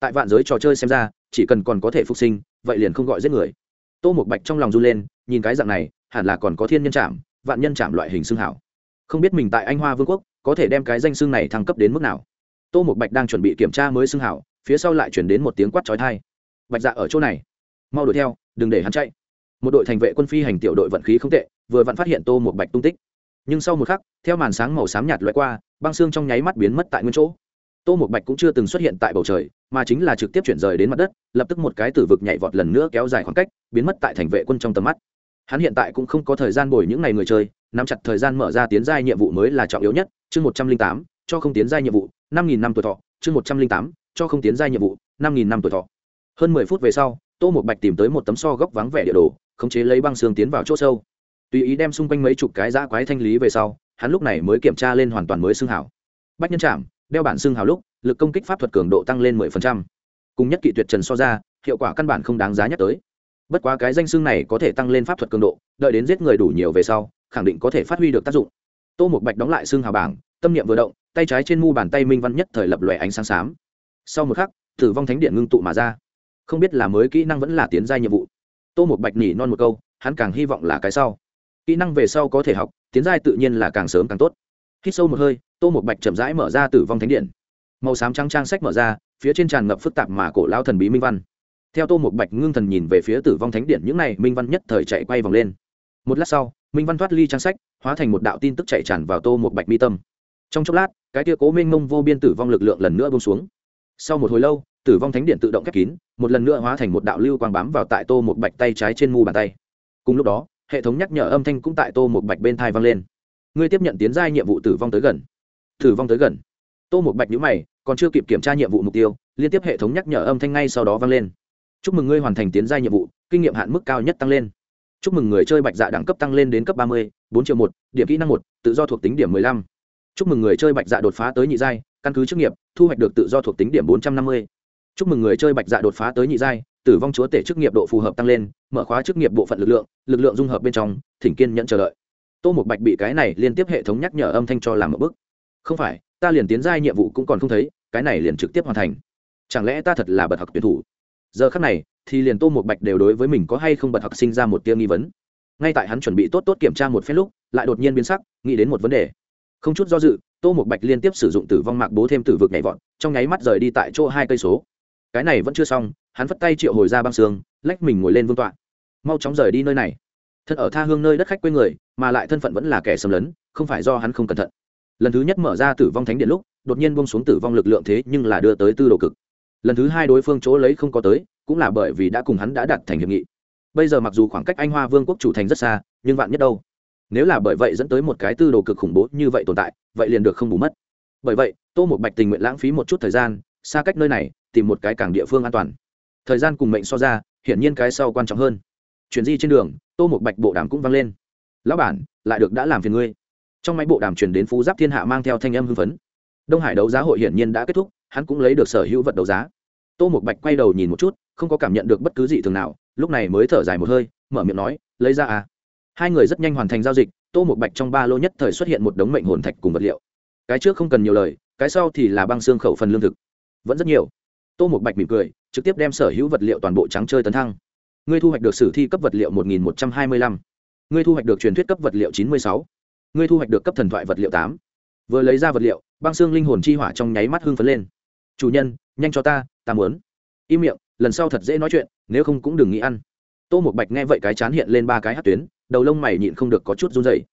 tại vạn giới trò chơi xem ra, chỉ cần còn có thể phục sinh, vậy liền không gọi giết người. Tô một bạch trong lòng run lên, nhìn cái dạng này, hẳn là còn có thiên nhân trảm, vạn nhân trảm loại hình xương hảo. Không biết mình tại anh hoa vương quốc, có thể đem cái danh xương này thăng cấp đến mức nào. Tô một bạch đang chuẩn bị kiểm tra mới xương hảo, phía sau lại chuyển đến một tiếng quát trói thai bạch dạ ở chỗ này. Mau đuổi theo, đừng để hắn chạy. Một đội thành vệ quân phi hành tiểu đội vận khí không tệ, vừa vặn phát hiện tô một bạch tung tích. Nhưng sau một khắc, theo màn sáng màu xám nhạt loại qua, băng xương trong nháy mắt biến mất tại nguyên chỗ tô một bạch cũng chưa từng xuất hiện tại bầu trời, mà chính là trực tiếp chuyển rời đến mặt đất, lập tức một cái tử vực nhảy vọt lần nữa kéo dài khoảng cách, biến mất tại thành vệ quân trong tầm mắt. Hắn hiện tại cũng không có thời gian bồi những ngày người chơi, nắm chặt thời gian mở ra tiến giai nhiệm vụ mới là trọng yếu nhất, chương một trăm linh tám, cho không tiến giai nhiệm vụ, năm nghìn năm tuổi thọ, chương một trăm linh tám, cho không tiến giai nhiệm vụ, năm nghìn năm tuổi thọ. Hơn mười phút về sau, tô một bạch tìm tới một tấm so góc vắng vẻ địa đồ, khống chế lấy băng xương tiến vào chỗ sâu. Tùy ý đem xung quanh mấy chục cái giã quái thanh lý về sau, hắn lúc này mới kiểm tra lên hoàn toàn mới xương hảo bách nhân trạm đeo bản xương hào lúc, lực công kích pháp thuật cường độ tăng lên 10%. cùng nhất kỵ tuyệt trần so ra, hiệu quả căn bản không đáng giá nhắc tới. Bất quá cái danh xương này có thể tăng lên pháp thuật cường độ, đợi đến giết người đủ nhiều về sau, khẳng định có thể phát huy được tác dụng. Tô một bạch đóng lại xương hào bảng, tâm niệm vừa động, tay trái trên mu bàn tay minh văn nhất thời lập lòe ánh sáng xám. Sau một khắc, tử vong thánh điện ngưng tụ mà ra. Không biết là mới kỹ năng vẫn là tiến gia nhiệm vụ. Tô một bạch nỉ non một câu, hắn càng hy vọng là cái sau. Kỹ năng về sau có thể học, tiến giai tự nhiên là càng sớm càng tốt hít sâu một hơi, tô một bạch chậm rãi mở ra tử vong thánh điện. Màu xám trắng trang sách mở ra, phía trên tràn ngập phức tạp mà cổ lao thần bí minh văn. Theo tô một bạch ngưng thần nhìn về phía tử vong thánh điện, những này minh văn nhất thời chạy quay vòng lên. Một lát sau, minh văn thoát ly trang sách, hóa thành một đạo tin tức chạy tràn vào tô một bạch mi tâm. Trong chốc lát, cái tia cố minh mông vô biên tử vong lực lượng lần nữa bông xuống. Sau một hồi lâu, tử vong thánh điện tự động khép kín, một lần nữa hóa thành một đạo lưu quang bám vào tại tô một bạch tay trái trên mu bàn tay. Cùng lúc đó, hệ thống nhắc nhở âm thanh cũng tại tô một bạch bên thai vang lên ngươi tiếp nhận tiến giai nhiệm vụ tử vong tới gần. Tử vong tới gần. Tô một bạch nhữ mày, còn chưa kịp kiểm tra nhiệm vụ mục tiêu, liên tiếp hệ thống nhắc nhở âm thanh ngay sau đó vang lên. Chúc mừng ngươi hoàn thành tiến giai nhiệm vụ, kinh nghiệm hạn mức cao nhất tăng lên. Chúc mừng người chơi bạch dạ đẳng cấp tăng lên đến cấp ba mươi, bốn triệu một, điểm kỹ năng một, tự do thuộc tính điểm mười lăm. Chúc mừng người chơi bạch dạ đột phá tới nhị giai, căn cứ chức nghiệp, thu hoạch được tự do thuộc tính điểm bốn trăm năm mươi. Chúc mừng người chơi bạch dạ đột phá tới nhị giai, tử vong chúa tể chức nghiệp độ phù hợp tăng lên, mở khóa chức nghiệp bộ phận lực lượng lực lượng dung hợp bên trong, thỉnh kiên nhẫn chờ đợi tô một bạch bị cái này liên tiếp hệ thống nhắc nhở âm thanh cho làm một bức. Không phải, ta liền tiến giai nhiệm vụ cũng còn không thấy, cái này liền trực tiếp hoàn thành. Chẳng lẽ ta thật là bật học tuyển thủ? Giờ khắc này, thì liền tô một bạch đều đối với mình có hay không bật học sinh ra một tiêu nghi vấn. Ngay tại hắn chuẩn bị tốt tốt kiểm tra một phép lúc, lại đột nhiên biến sắc, nghĩ đến một vấn đề. Không chút do dự, tô một bạch liên tiếp sử dụng tử vong mạc bố thêm tử vực nhảy vọt, trong nháy mắt rời đi tại chỗ hai cây số. Cái này vẫn chưa xong, hắn phất tay triệu hồi ra băng xương, lách mình ngồi lên vương tọa. Mau chóng rời đi nơi này thân ở tha hương nơi đất khách quê người, mà lại thân phận vẫn là kẻ xâm lấn, không phải do hắn không cẩn thận. Lần thứ nhất mở ra tử vong thánh điện lúc, đột nhiên bông xuống tử vong lực lượng thế nhưng là đưa tới tư đồ cực. Lần thứ hai đối phương chỗ lấy không có tới, cũng là bởi vì đã cùng hắn đã đặt thành hiệp nghị. Bây giờ mặc dù khoảng cách anh hoa vương quốc chủ thành rất xa, nhưng vạn nhất đâu? Nếu là bởi vậy dẫn tới một cái tư đồ cực khủng bố như vậy tồn tại, vậy liền được không bù mất. Bởi vậy, tô một bạch tình nguyện lãng phí một chút thời gian, xa cách nơi này, tìm một cái cảng địa phương an toàn. Thời gian cùng mệnh so ra, hiển nhiên cái sau quan trọng hơn. Chuyển di trên đường tô một bạch bộ đàm cũng vang lên. Lão bản, lại được đã làm phiền ngươi. Trong máy bộ đàm truyền đến phú giáp thiên hạ mang theo thanh âm hưng phấn. Đông hải đấu giá hội hiển nhiên đã kết thúc, hắn cũng lấy được sở hữu vật đấu giá. Tô một bạch quay đầu nhìn một chút, không có cảm nhận được bất cứ gì thường nào, lúc này mới thở dài một hơi, mở miệng nói, lấy ra à. Hai người rất nhanh hoàn thành giao dịch, tô một bạch trong ba lô nhất thời xuất hiện một đống mệnh hồn thạch cùng vật liệu. Cái trước không cần nhiều lời, cái sau thì là băng xương khẩu phần lương thực. Vẫn rất nhiều. Tô một bạch mỉm cười, trực tiếp đem sở hữu vật liệu toàn bộ trắng chơi tấn thăng ngươi thu hoạch được sử thi cấp vật liệu một nghìn một trăm hai mươi lăm. Ngươi thu hoạch được truyền thuyết cấp vật liệu chín mươi sáu. Ngươi thu hoạch được cấp thần thoại vật liệu tám. Vừa lấy ra vật liệu, băng xương linh hồn chi hỏa trong nháy mắt hưng phấn lên. Chủ nhân, nhanh cho ta ta muốn. Im miệng, lần sau thật dễ nói chuyện, nếu không cũng đừng nghĩ ăn. Tô một bạch nghe vậy cái chán hiện lên ba cái hát tuyến, đầu lông mày nhịn không được có chút run dày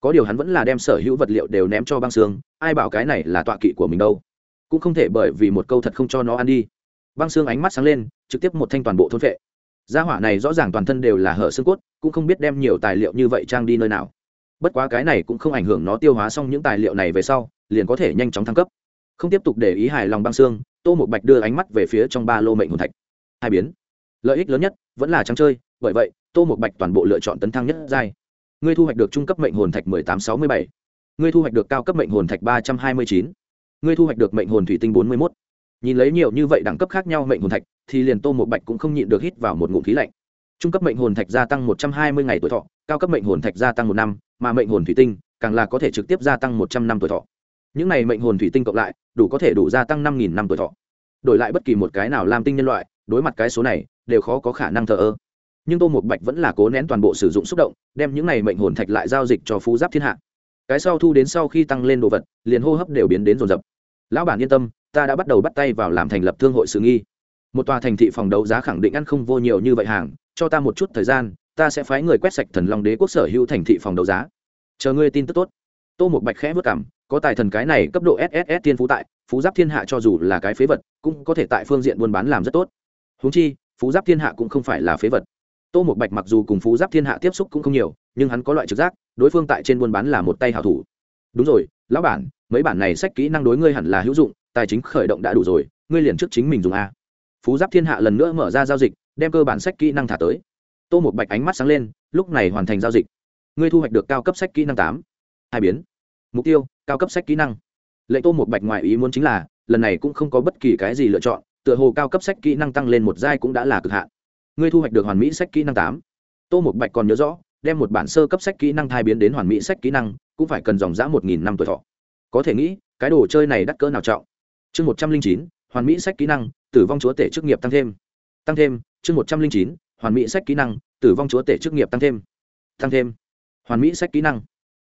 có điều hắn vẫn là đem sở hữu vật liệu đều ném cho băng xương, ai bảo cái này là tọa kỵ của mình đâu. Cũng không thể bởi vì một câu thật không cho nó ăn đi. Băng xương ánh mắt sáng lên, trực tiếp một thanh toàn bộ thôn vệ gia hỏa này rõ ràng toàn thân đều là hở xương cốt, cũng không biết đem nhiều tài liệu như vậy trang đi nơi nào. Bất quá cái này cũng không ảnh hưởng nó tiêu hóa xong những tài liệu này về sau, liền có thể nhanh chóng thăng cấp. Không tiếp tục để ý hài lòng băng xương, tô một bạch đưa ánh mắt về phía trong ba lô mệnh hồn thạch. Hai biến. Lợi ích lớn nhất, vẫn là trắng chơi, bởi vậy, tô một bạch toàn bộ lựa chọn tấn thăng nhất giai. Ngươi thu hoạch được trung cấp mệnh hồn thạch mười tám sáu mươi bảy. Ngươi thu hoạch được cao cấp mệnh hồn thạch ba trăm hai mươi chín. Ngươi thu hoạch được mệnh hồn thủy tinh bốn mươi mốt. Nhìn lấy nhiều như vậy đẳng cấp khác nhau mệnh hồn thạch thì liền tô một bạch cũng không nhịn được hít vào một ngụm khí lạnh. Trung cấp mệnh hồn thạch gia tăng một trăm hai mươi ngày tuổi thọ, cao cấp mệnh hồn thạch gia tăng một năm, mà mệnh hồn thủy tinh càng là có thể trực tiếp gia tăng một trăm năm tuổi thọ. Những này mệnh hồn thủy tinh cộng lại, đủ có thể đủ gia tăng năm nghìn năm tuổi thọ. Đổi lại bất kỳ một cái nào làm tinh nhân loại, đối mặt cái số này, đều khó có khả năng thờ ơ. Nhưng tô một bạch vẫn là cố nén toàn bộ sử dụng xúc động, đem những này mệnh hồn thạch lại giao dịch cho phú giáp thiên hạ. Cái sau thu đến sau khi tăng lên đồ vật, liền hô hấp đều biến đến rồn rập lão bản yên tâm, ta đã bắt đầu bắt tay vào làm thành lập thương hội sự nghi một tòa thành thị phòng đấu giá khẳng định ăn không vô nhiều như vậy hàng, cho ta một chút thời gian, ta sẽ phái người quét sạch thần long đế quốc sở hữu thành thị phòng đấu giá. Chờ ngươi tin tức tốt. Tô một bạch khẽ vất cảm, có tài thần cái này cấp độ sss tiên phú tại, phú giáp thiên hạ cho dù là cái phế vật, cũng có thể tại phương diện buôn bán làm rất tốt. Húng chi, phú giáp thiên hạ cũng không phải là phế vật. Tô một bạch mặc dù cùng phú giáp thiên hạ tiếp xúc cũng không nhiều, nhưng hắn có loại trực giác, đối phương tại trên buôn bán là một tay hảo thủ. Đúng rồi, lão bản, mấy bản này sách kỹ năng đối ngươi hẳn là hữu dụng, tài chính khởi động đã đủ rồi, ngươi liền trước chính mình dùng a phú giáp thiên hạ lần nữa mở ra giao dịch, đem cơ bản sách kỹ năng thả tới. Tô một bạch ánh mắt sáng lên, lúc này hoàn thành giao dịch. Ngươi thu hoạch được cao cấp sách kỹ năng tám. Hai biến. Mục tiêu, cao cấp sách kỹ năng. Lệnh tô một bạch ngoài ý muốn chính là, lần này cũng không có bất kỳ cái gì lựa chọn, tựa hồ cao cấp sách kỹ năng tăng lên một giai cũng đã là cực hạn. Ngươi thu hoạch được hoàn mỹ sách kỹ năng tám. Tô một bạch còn nhớ rõ, đem một bản sơ cấp sách kỹ năng thai biến đến hoàn mỹ sách kỹ năng, cũng phải cần dòng giã một nghìn năm tuổi thọ. Có thể nghĩ, cái đồ chơi này đắt cỡ nào trọng. Chương một trăm linh chín, hoàn mỹ sách kỹ năng tử vong chúa tể chức nghiệp tăng thêm. Tăng thêm, chương một trăm linh chín, hoàn mỹ sách kỹ năng, tử vong chúa tể chức nghiệp tăng thêm. Tăng thêm, hoàn mỹ sách kỹ năng.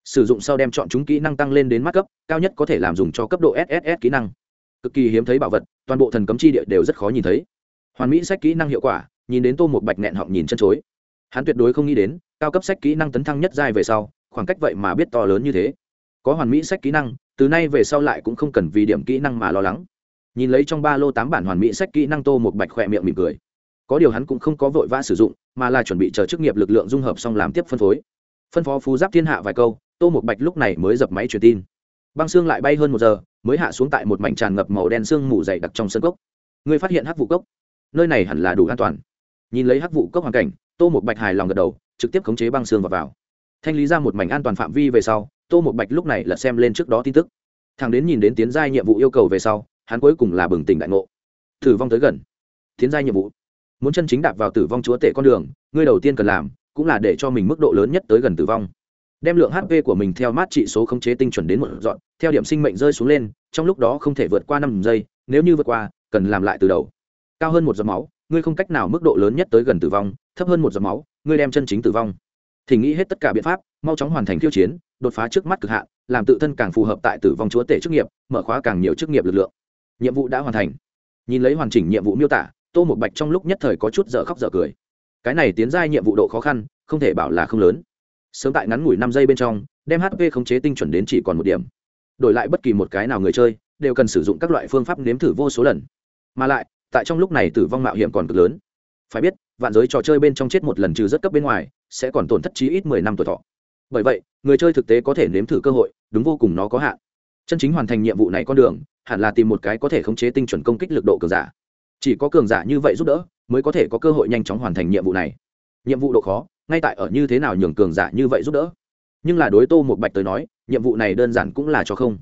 Sử dụng sau đem chọn chúng kỹ năng tăng lên đến mắt cấp, cao nhất có thể làm dùng cho cấp độ sss kỹ năng. Cực kỳ hiếm thấy bảo vật, toàn bộ thần cấm chi địa đều rất khó nhìn thấy. Hoàn mỹ sách kỹ năng hiệu quả, nhìn đến tô một bạch nghẹn họng nhìn chân chối. Hắn tuyệt đối không nghĩ đến, cao cấp sách kỹ năng tấn thăng nhất giai về sau, khoảng cách vậy mà biết to lớn như thế. Có hoàn mỹ sách kỹ năng, từ nay về sau lại cũng không cần vì điểm kỹ năng mà lo lắng nhìn lấy trong ba lô tám bản hoàn mỹ sách kỹ năng tô một bạch khỏe miệng mỉm cười. Có điều hắn cũng không có vội vã sử dụng mà là chuẩn bị chờ chức nghiệp lực lượng dung hợp xong làm tiếp phân phối. Phân phó phú giáp thiên hạ vài câu tô một bạch lúc này mới dập máy truyền tin. Băng xương lại bay hơn một giờ mới hạ xuống tại một mảnh tràn ngập màu đen xương mù dày đặc trong sân cốc. Người phát hiện hắc vụ cốc. Nơi này hẳn là đủ an toàn. Nhìn lấy hắc vụ cốc hoàn cảnh tô một bạch hài lòng gật đầu trực tiếp khống chế băng xương vào, vào. thanh lý ra một mảnh an toàn phạm vi về sau tô một bạch lúc này là xem lên trước đó tin tức. Thằng đến nhìn đến tiến giai nhiệm vụ yêu cầu về sau hắn cuối cùng là bừng tỉnh đại ngộ. Thử vong tới gần. Tiến giai nhiệm vụ. Muốn chân chính đạp vào tử vong chúa tể con đường, ngươi đầu tiên cần làm cũng là để cho mình mức độ lớn nhất tới gần tử vong. Đem lượng hp của mình theo mát trị số khống chế tinh chuẩn đến một dọn, theo điểm sinh mệnh rơi xuống lên, trong lúc đó không thể vượt qua năm giây, nếu như vượt qua, cần làm lại từ đầu. Cao hơn một giọt máu, ngươi không cách nào mức độ lớn nhất tới gần tử vong, thấp hơn một giọt máu, ngươi đem chân chính tử vong. Thì nghĩ hết tất cả biện pháp, mau chóng hoàn thành khiêu chiến, đột phá trước mắt cực hạn, làm tự thân càng phù hợp tại tử vong chúa tể chức nghiệp, mở khóa càng nhiều chức nghiệp lực lượng nhiệm vụ đã hoàn thành. Nhìn lấy hoàn chỉnh nhiệm vụ miêu tả, tô một bạch trong lúc nhất thời có chút dở khóc dở cười. Cái này tiến giai nhiệm vụ độ khó khăn, không thể bảo là không lớn. Sớm tại ngắn ngủi năm giây bên trong, đem hp khống chế tinh chuẩn đến chỉ còn một điểm. Đổi lại bất kỳ một cái nào người chơi, đều cần sử dụng các loại phương pháp nếm thử vô số lần. Mà lại, tại trong lúc này tử vong mạo hiểm còn cực lớn. Phải biết, vạn giới trò chơi bên trong chết một lần trừ rất cấp bên ngoài, sẽ còn tổn thất chí ít mười năm tuổi thọ. Bởi vậy, người chơi thực tế có thể nếm thử cơ hội, đúng vô cùng nó có hạn. Chân chính hoàn thành nhiệm vụ này con đường hẳn là tìm một cái có thể khống chế tinh chuẩn công kích lực độ cường giả. Chỉ có cường giả như vậy giúp đỡ, mới có thể có cơ hội nhanh chóng hoàn thành nhiệm vụ này. Nhiệm vụ độ khó, ngay tại ở như thế nào nhường cường giả như vậy giúp đỡ? Nhưng là đối tô một bạch tới nói, nhiệm vụ này đơn giản cũng là cho không.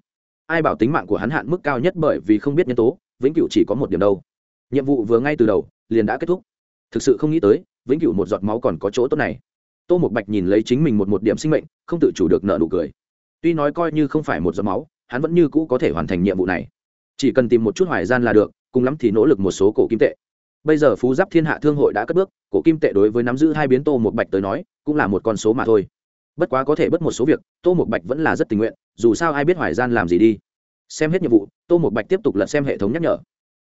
Ai bảo tính mạng của hắn hạn mức cao nhất bởi vì không biết nhân tố, vĩnh cửu chỉ có một điểm đâu. Nhiệm vụ vừa ngay từ đầu, liền đã kết thúc. Thực sự không nghĩ tới, vĩnh cửu một giọt máu còn có chỗ tốt này. Tô một bạch nhìn lấy chính mình một một điểm sinh mệnh, không tự chủ được nợ nụ cười. Tuy nói coi như không phải một giọt máu, hắn vẫn như cũ có thể hoàn thành nhiệm vụ này chỉ cần tìm một chút hoài gian là được, cùng lắm thì nỗ lực một số cổ kim tệ. Bây giờ phú giáp thiên hạ thương hội đã cất bước, cổ kim tệ đối với nắm giữ hai biến tô một bạch tới nói, cũng là một con số mà thôi. Bất quá có thể bớt một số việc, tô một bạch vẫn là rất tình nguyện, dù sao ai biết hoài gian làm gì đi. Xem hết nhiệm vụ, tô một bạch tiếp tục lật xem hệ thống nhắc nhở.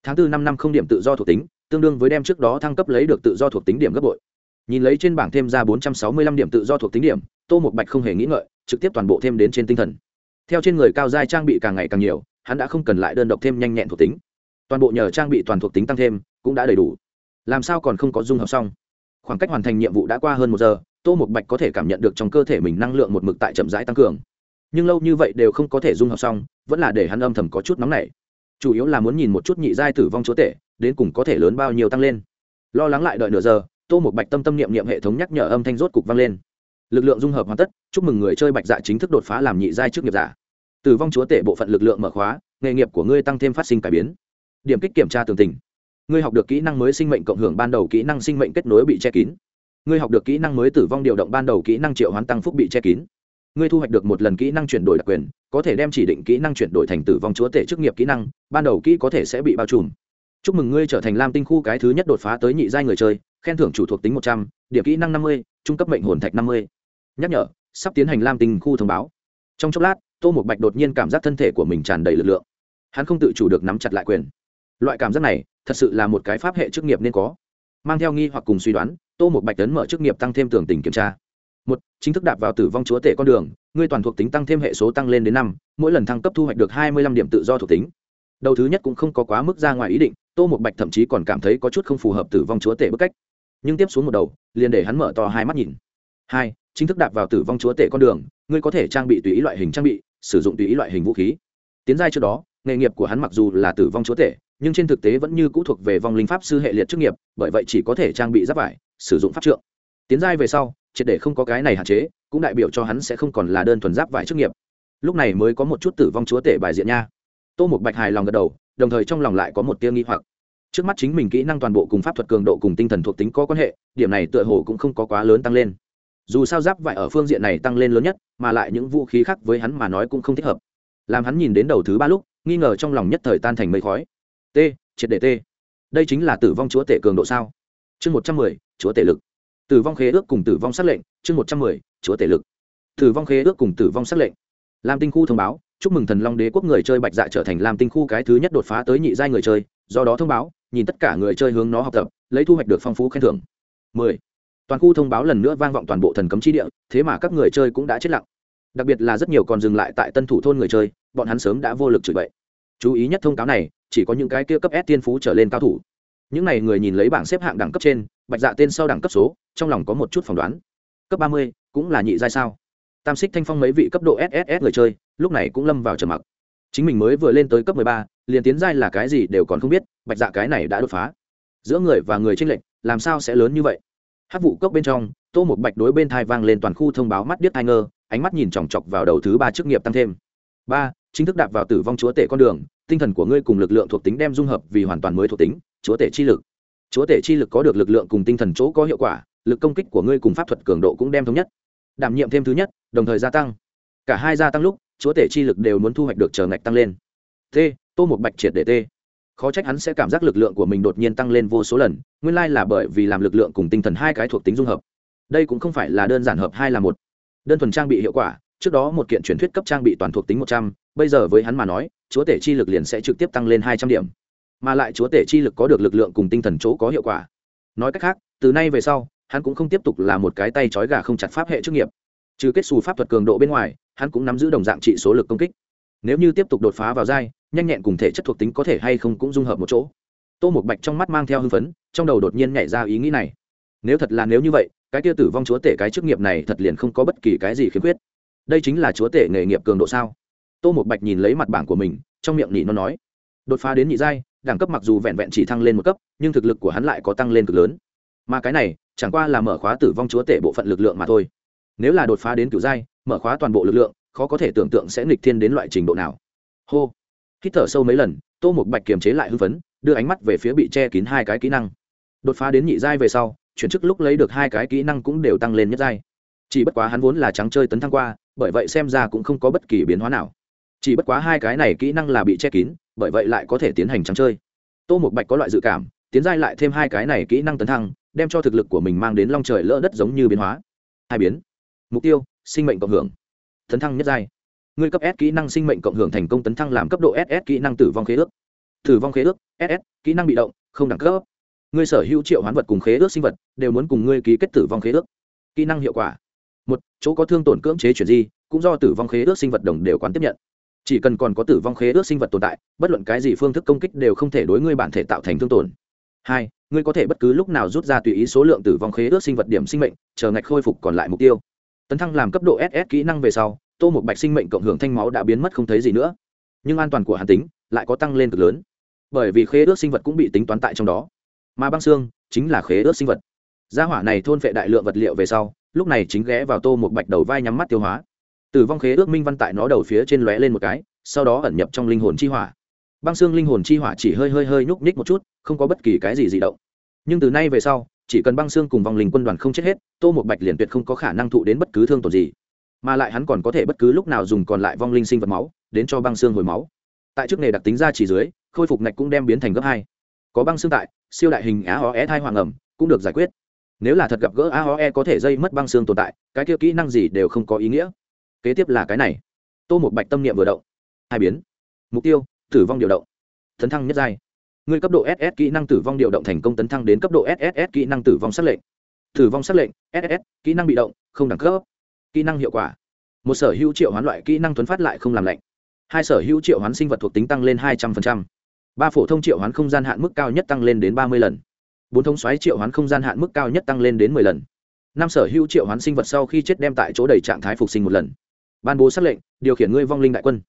Tháng tư năm năm không điểm tự do thuộc tính, tương đương với đem trước đó thăng cấp lấy được tự do thuộc tính điểm gấp bội. Nhìn lấy trên bảng thêm ra bốn trăm sáu mươi lăm điểm tự do thuộc tính điểm, tô một bạch không hề nghĩ ngợi, trực tiếp toàn bộ thêm đến trên tinh thần. Theo trên người cao giai trang bị càng ngày càng nhiều hắn đã không cần lại đơn độc thêm nhanh nhẹn thuộc tính. Toàn bộ nhờ trang bị toàn thuộc tính tăng thêm, cũng đã đầy đủ. Làm sao còn không có dung hợp xong? Khoảng cách hoàn thành nhiệm vụ đã qua hơn một giờ, tô một bạch có thể cảm nhận được trong cơ thể mình năng lượng một mực tại chậm rãi tăng cường. Nhưng lâu như vậy đều không có thể dung hợp xong, vẫn là để hắn âm thầm có chút nóng nảy. Chủ yếu là muốn nhìn một chút nhị giai tử vong chúa tể, đến cùng có thể lớn bao nhiêu tăng lên. Lo lắng lại đợi nửa giờ, tô một bạch tâm tâm niệm niệm hệ thống nhắc nhở âm thanh rốt cục vang lên. Lực lượng dung hợp hoàn tất, chúc mừng người chơi bạch dạ chính thức đột phá làm nhị giai trước nghiệp giả tử vong chúa tể bộ phận lực lượng mở khóa, nghề nghiệp của ngươi tăng thêm phát sinh cải biến. Điểm kích kiểm tra tường tình. Ngươi học được kỹ năng mới sinh mệnh cộng hưởng ban đầu kỹ năng sinh mệnh kết nối bị che kín. Ngươi học được kỹ năng mới tử vong điều động ban đầu kỹ năng triệu hoán tăng phúc bị che kín. Ngươi thu hoạch được một lần kỹ năng chuyển đổi đặc quyền, có thể đem chỉ định kỹ năng chuyển đổi thành tử vong chúa tể chức nghiệp kỹ năng, ban đầu kỹ có thể sẽ bị bao trùm. Chúc mừng ngươi trở thành lam tinh khu cái thứ nhất đột phá tới nhị giai người chơi, khen thưởng chủ thuộc tính một trăm, điểm kỹ năng năm mươi, trung cấp mệnh hồn thạch năm mươi. Nhắc nhở, sắp tiến hành lam tinh khu thông báo. Trong chốc lát tô một bạch đột nhiên cảm giác thân thể của mình tràn đầy lực lượng. Hắn không tự chủ được nắm chặt lại quyền. Loại cảm giác này, thật sự là một cái pháp hệ chức nghiệp nên có. Mang theo nghi hoặc cùng suy đoán, tô một bạch tấn mở chức nghiệp tăng thêm tường tình kiểm tra. Một, chính thức đạp vào tử vong chúa tể con đường, ngươi toàn thuộc tính tăng thêm hệ số tăng lên đến năm, mỗi lần thăng cấp thu hoạch được hai mươi lăm điểm tự do thuộc tính. Đầu thứ nhất cũng không có quá mức ra ngoài ý định, tô một bạch thậm chí còn cảm thấy có chút không phù hợp tử vong chúa tể bức cách. Nhưng tiếp xuống một đầu, liền để hắn mở to hai mắt nhìn. Hai, chính thức đạp vào tử vong chúa tể con đường, ngươi có thể trang bị tùy ý loại hình trang bị sử dụng tùy ý loại hình vũ khí. Tiến giai trước đó, nghề nghiệp của hắn mặc dù là tử vong chúa tể, nhưng trên thực tế vẫn như cũ thuộc về vong linh pháp sư hệ liệt chức nghiệp, bởi vậy chỉ có thể trang bị giáp vải, sử dụng pháp trượng. Tiến giai về sau, triệt để không có cái này hạn chế, cũng đại biểu cho hắn sẽ không còn là đơn thuần giáp vải chức nghiệp. Lúc này mới có một chút tử vong chúa tể bài diện nha. Tô một bạch hài lòng gật đầu, đồng thời trong lòng lại có một tiêu nghi hoặc. Trước mắt chính mình kỹ năng toàn bộ cùng pháp thuật cường độ cùng tinh thần thuộc tính có quan hệ, điểm này tựa hồ cũng không có quá lớn tăng lên dù sao giáp vải ở phương diện này tăng lên lớn nhất, mà lại những vũ khí khác với hắn mà nói cũng không thích hợp. Làm hắn nhìn đến đầu thứ ba lúc, nghi ngờ trong lòng nhất thời tan thành mây khói. T, triệt để t. Đây chính là tử vong chúa tể cường độ sao? Chương một trăm mười, chúa tể lực. Tử vong khế ước cùng tử vong xác lệnh, chương một trăm mười, chúa tể lực. Tử vong khế ước cùng tử vong xác lệnh. Lam tinh khu thông báo, chúc mừng thần long đế quốc người chơi bạch dạ trở thành lam tinh khu cái thứ nhất đột phá tới nhị giai người chơi, do đó thông báo, nhìn tất cả người chơi hướng nó học tập, lấy thu hoạch được phong phú khen thưởng. Mười toàn khu thông báo lần nữa vang vọng toàn bộ thần cấm chi địa, thế mà các người chơi cũng đã chết lặng. Đặc biệt là rất nhiều còn dừng lại tại tân thủ thôn người chơi, bọn hắn sớm đã vô lực chửi bậy. Chú ý nhất thông cáo này, chỉ có những cái kia cấp s tiên phú trở lên cao thủ. Những n à y người nhìn lấy bảng xếp hạng đẳng cấp trên, bạch dạ tên sau đẳng cấp số, trong lòng có một chút phỏng đoán. Cấp ba mươi, cũng là nhị giai sao? Tam xích thanh phong mấy vị cấp độ sss người chơi, lúc này cũng lâm vào trầm mặc. Chính mình mới vừa lên tới cấp mười ba, liền tiến giai là cái gì đều còn không biết, bạch dạ cái này đã đột phá. Giữa người và người tranh lệch, làm sao sẽ lớn như vậy? Hát vụ cốc bên trong, tô một bạch đối bên thai vang lên toàn khu thông báo mắt điếc thai ngơ ánh mắt nhìn chòng chọc vào đầu thứ ba chức nghiệp tăng thêm. Ba, chính thức đạp vào tử vong chúa tể con đường, tinh thần của ngươi cùng lực lượng thuộc tính đem dung hợp vì hoàn toàn mới thuộc tính, chúa tể chi lực. Chúa tể chi lực có được lực lượng cùng tinh thần chỗ có hiệu quả, lực công kích của ngươi cùng pháp thuật cường độ cũng đem thống nhất. Đảm nhiệm thêm thứ nhất, đồng thời gia tăng. Cả hai gia tăng lúc, chúa tể chi lực đều muốn thu hoạch được chờ ngạch tăng lên. T, tô một bạch triệt để t khó trách hắn sẽ cảm giác lực lượng của mình đột nhiên tăng lên vô số lần, nguyên lai là bởi vì làm lực lượng cùng tinh thần hai cái thuộc tính dung hợp. Đây cũng không phải là đơn giản hợp hai là một. Đơn thuần trang bị hiệu quả, trước đó một kiện truyền thuyết cấp trang bị toàn thuộc tính một trăm, bây giờ với hắn mà nói, chúa tể chi lực liền sẽ trực tiếp tăng lên hai trăm điểm. Mà lại chúa tể chi lực có được lực lượng cùng tinh thần chỗ có hiệu quả. Nói cách khác, từ nay về sau, hắn cũng không tiếp tục là một cái tay trói gà không chặt pháp hệ chức nghiệp. Trừ kết xù pháp thuật cường độ bên ngoài, hắn cũng nắm giữ đồng dạng trị số lực công kích nếu như tiếp tục đột phá vào dai nhanh nhẹn cùng thể chất thuộc tính có thể hay không cũng dung hợp một chỗ. Tô một bạch trong mắt mang theo hưng phấn, trong đầu đột nhiên nhảy ra ý nghĩ này. Nếu thật là nếu như vậy, cái tia tử vong chúa tể cái chức nghiệp này thật liền không có bất kỳ cái gì khiếm khuyết. Đây chính là chúa tể nghề nghiệp cường độ sao? Tô một bạch nhìn lấy mặt bảng của mình, trong miệng nỉ nó nói. Đột phá đến nhị giai, đẳng cấp mặc dù vẹn vẹn chỉ thăng lên một cấp, nhưng thực lực của hắn lại có tăng lên cực lớn. Mà cái này, chẳng qua là mở khóa tử vong chúa tể bộ phận lực lượng mà thôi. Nếu là đột phá đến cửu giai, mở khóa toàn bộ lực lượng khó có thể tưởng tượng sẽ nghịch thiên đến loại trình độ nào. Hô. Hít thở sâu mấy lần, tô một bạch kiềm chế lại hưng phấn, đưa ánh mắt về phía bị che kín hai cái kỹ năng. Đột phá đến nhị giai về sau, chuyển chức lúc lấy được hai cái kỹ năng cũng đều tăng lên nhất giai. Chỉ bất quá hắn vốn là trắng chơi tấn thăng qua, bởi vậy xem ra cũng không có bất kỳ biến hóa nào. Chỉ bất quá hai cái này kỹ năng là bị che kín, bởi vậy lại có thể tiến hành trắng chơi. Tô một bạch có loại dự cảm, tiến giai lại thêm hai cái này kỹ năng tấn thăng, đem cho thực lực của mình mang đến long trời lỡ đất giống như biến hóa. Hai biến. Mục tiêu, sinh mệnh cộng hưởng tấn thăng nhất giai. Ngươi cấp s kỹ năng sinh mệnh cộng hưởng thành công tấn thăng làm cấp độ ss kỹ năng tử vong khế ước. Tử vong khế ước ss kỹ năng bị động, không đẳng cấp. Ngươi sở hữu triệu hoán vật cùng khế ước sinh vật đều muốn cùng ngươi ký kết tử vong khế ước. Kỹ năng hiệu quả. Một, chỗ có thương tổn cưỡng chế chuyển di, cũng do tử vong khế ước sinh vật đồng đều quán tiếp nhận. Chỉ cần còn có tử vong khế ước sinh vật tồn tại, bất luận cái gì phương thức công kích đều không thể đối ngươi bản thể tạo thành thương tổn. Hai, ngươi có thể bất cứ lúc nào rút ra tùy ý số lượng tử vong khế ước sinh vật điểm sinh mệnh, chờ ngạch khôi phục còn lại mục tiêu tấn thăng làm cấp độ ss kỹ năng về sau, tô một bạch sinh mệnh cộng hưởng thanh máu đã biến mất không thấy gì nữa. Nhưng an toàn của hàn tính lại có tăng lên cực lớn. Bởi vì khế ước sinh vật cũng bị tính toán tại trong đó. Mà băng xương chính là khế ước sinh vật. Gia hỏa này thôn phệ đại lượng vật liệu về sau, lúc này chính ghé vào tô một bạch đầu vai nhắm mắt tiêu hóa. Tử vong khế ước minh văn tại nó đầu phía trên lóe lên một cái, sau đó ẩn nhập trong linh hồn chi hỏa. Băng xương linh hồn chi hỏa chỉ hơi hơi hơi nhúc nhích một chút, không có bất kỳ cái gì di động. Nhưng từ nay về sau chỉ cần băng xương cùng vòng linh quân đoàn không chết hết, tô một bạch liền tuyệt không có khả năng thụ đến bất cứ thương tổn gì. Mà lại hắn còn có thể bất cứ lúc nào dùng còn lại vong linh sinh vật máu, đến cho băng xương hồi máu. Tại trước nghề đặc tính ra chỉ dưới, khôi phục ngạch cũng đem biến thành gấp hai. Có băng xương tại, siêu đại hình á ho e thai hoàng ẩm, cũng được giải quyết. Nếu là thật gặp gỡ a ho e có thể dây mất băng xương tồn tại, cái kia kỹ năng gì đều không có ý nghĩa. Kế tiếp là cái này. Tô một bạch tâm niệm vừa động. Hai biến. Mục tiêu, tử vong điều động. Thấn thăng nhất giai người cấp độ ss kỹ năng tử vong điều động thành công tấn thăng đến cấp độ sss kỹ năng tử vong xác lệnh. Tử vong xác lệnh ss kỹ năng bị động, không đẳng cấp. Kỹ năng hiệu quả. Một sở hữu triệu hoán loại kỹ năng tuấn phát lại không làm lạnh. Hai sở hữu triệu hoán sinh vật thuộc tính tăng lên hai trăm linh ba phổ thông triệu hoán không gian hạn mức cao nhất tăng lên đến ba mươi lần. Bốn thông xoáy triệu hoán không gian hạn mức cao nhất tăng lên đến mười lần. Năm sở hữu triệu hoán sinh vật sau khi chết đem tại chỗ đầy trạng thái phục sinh một lần. Ban bố xác lệnh, điều khiển ngươi vong linh đại quân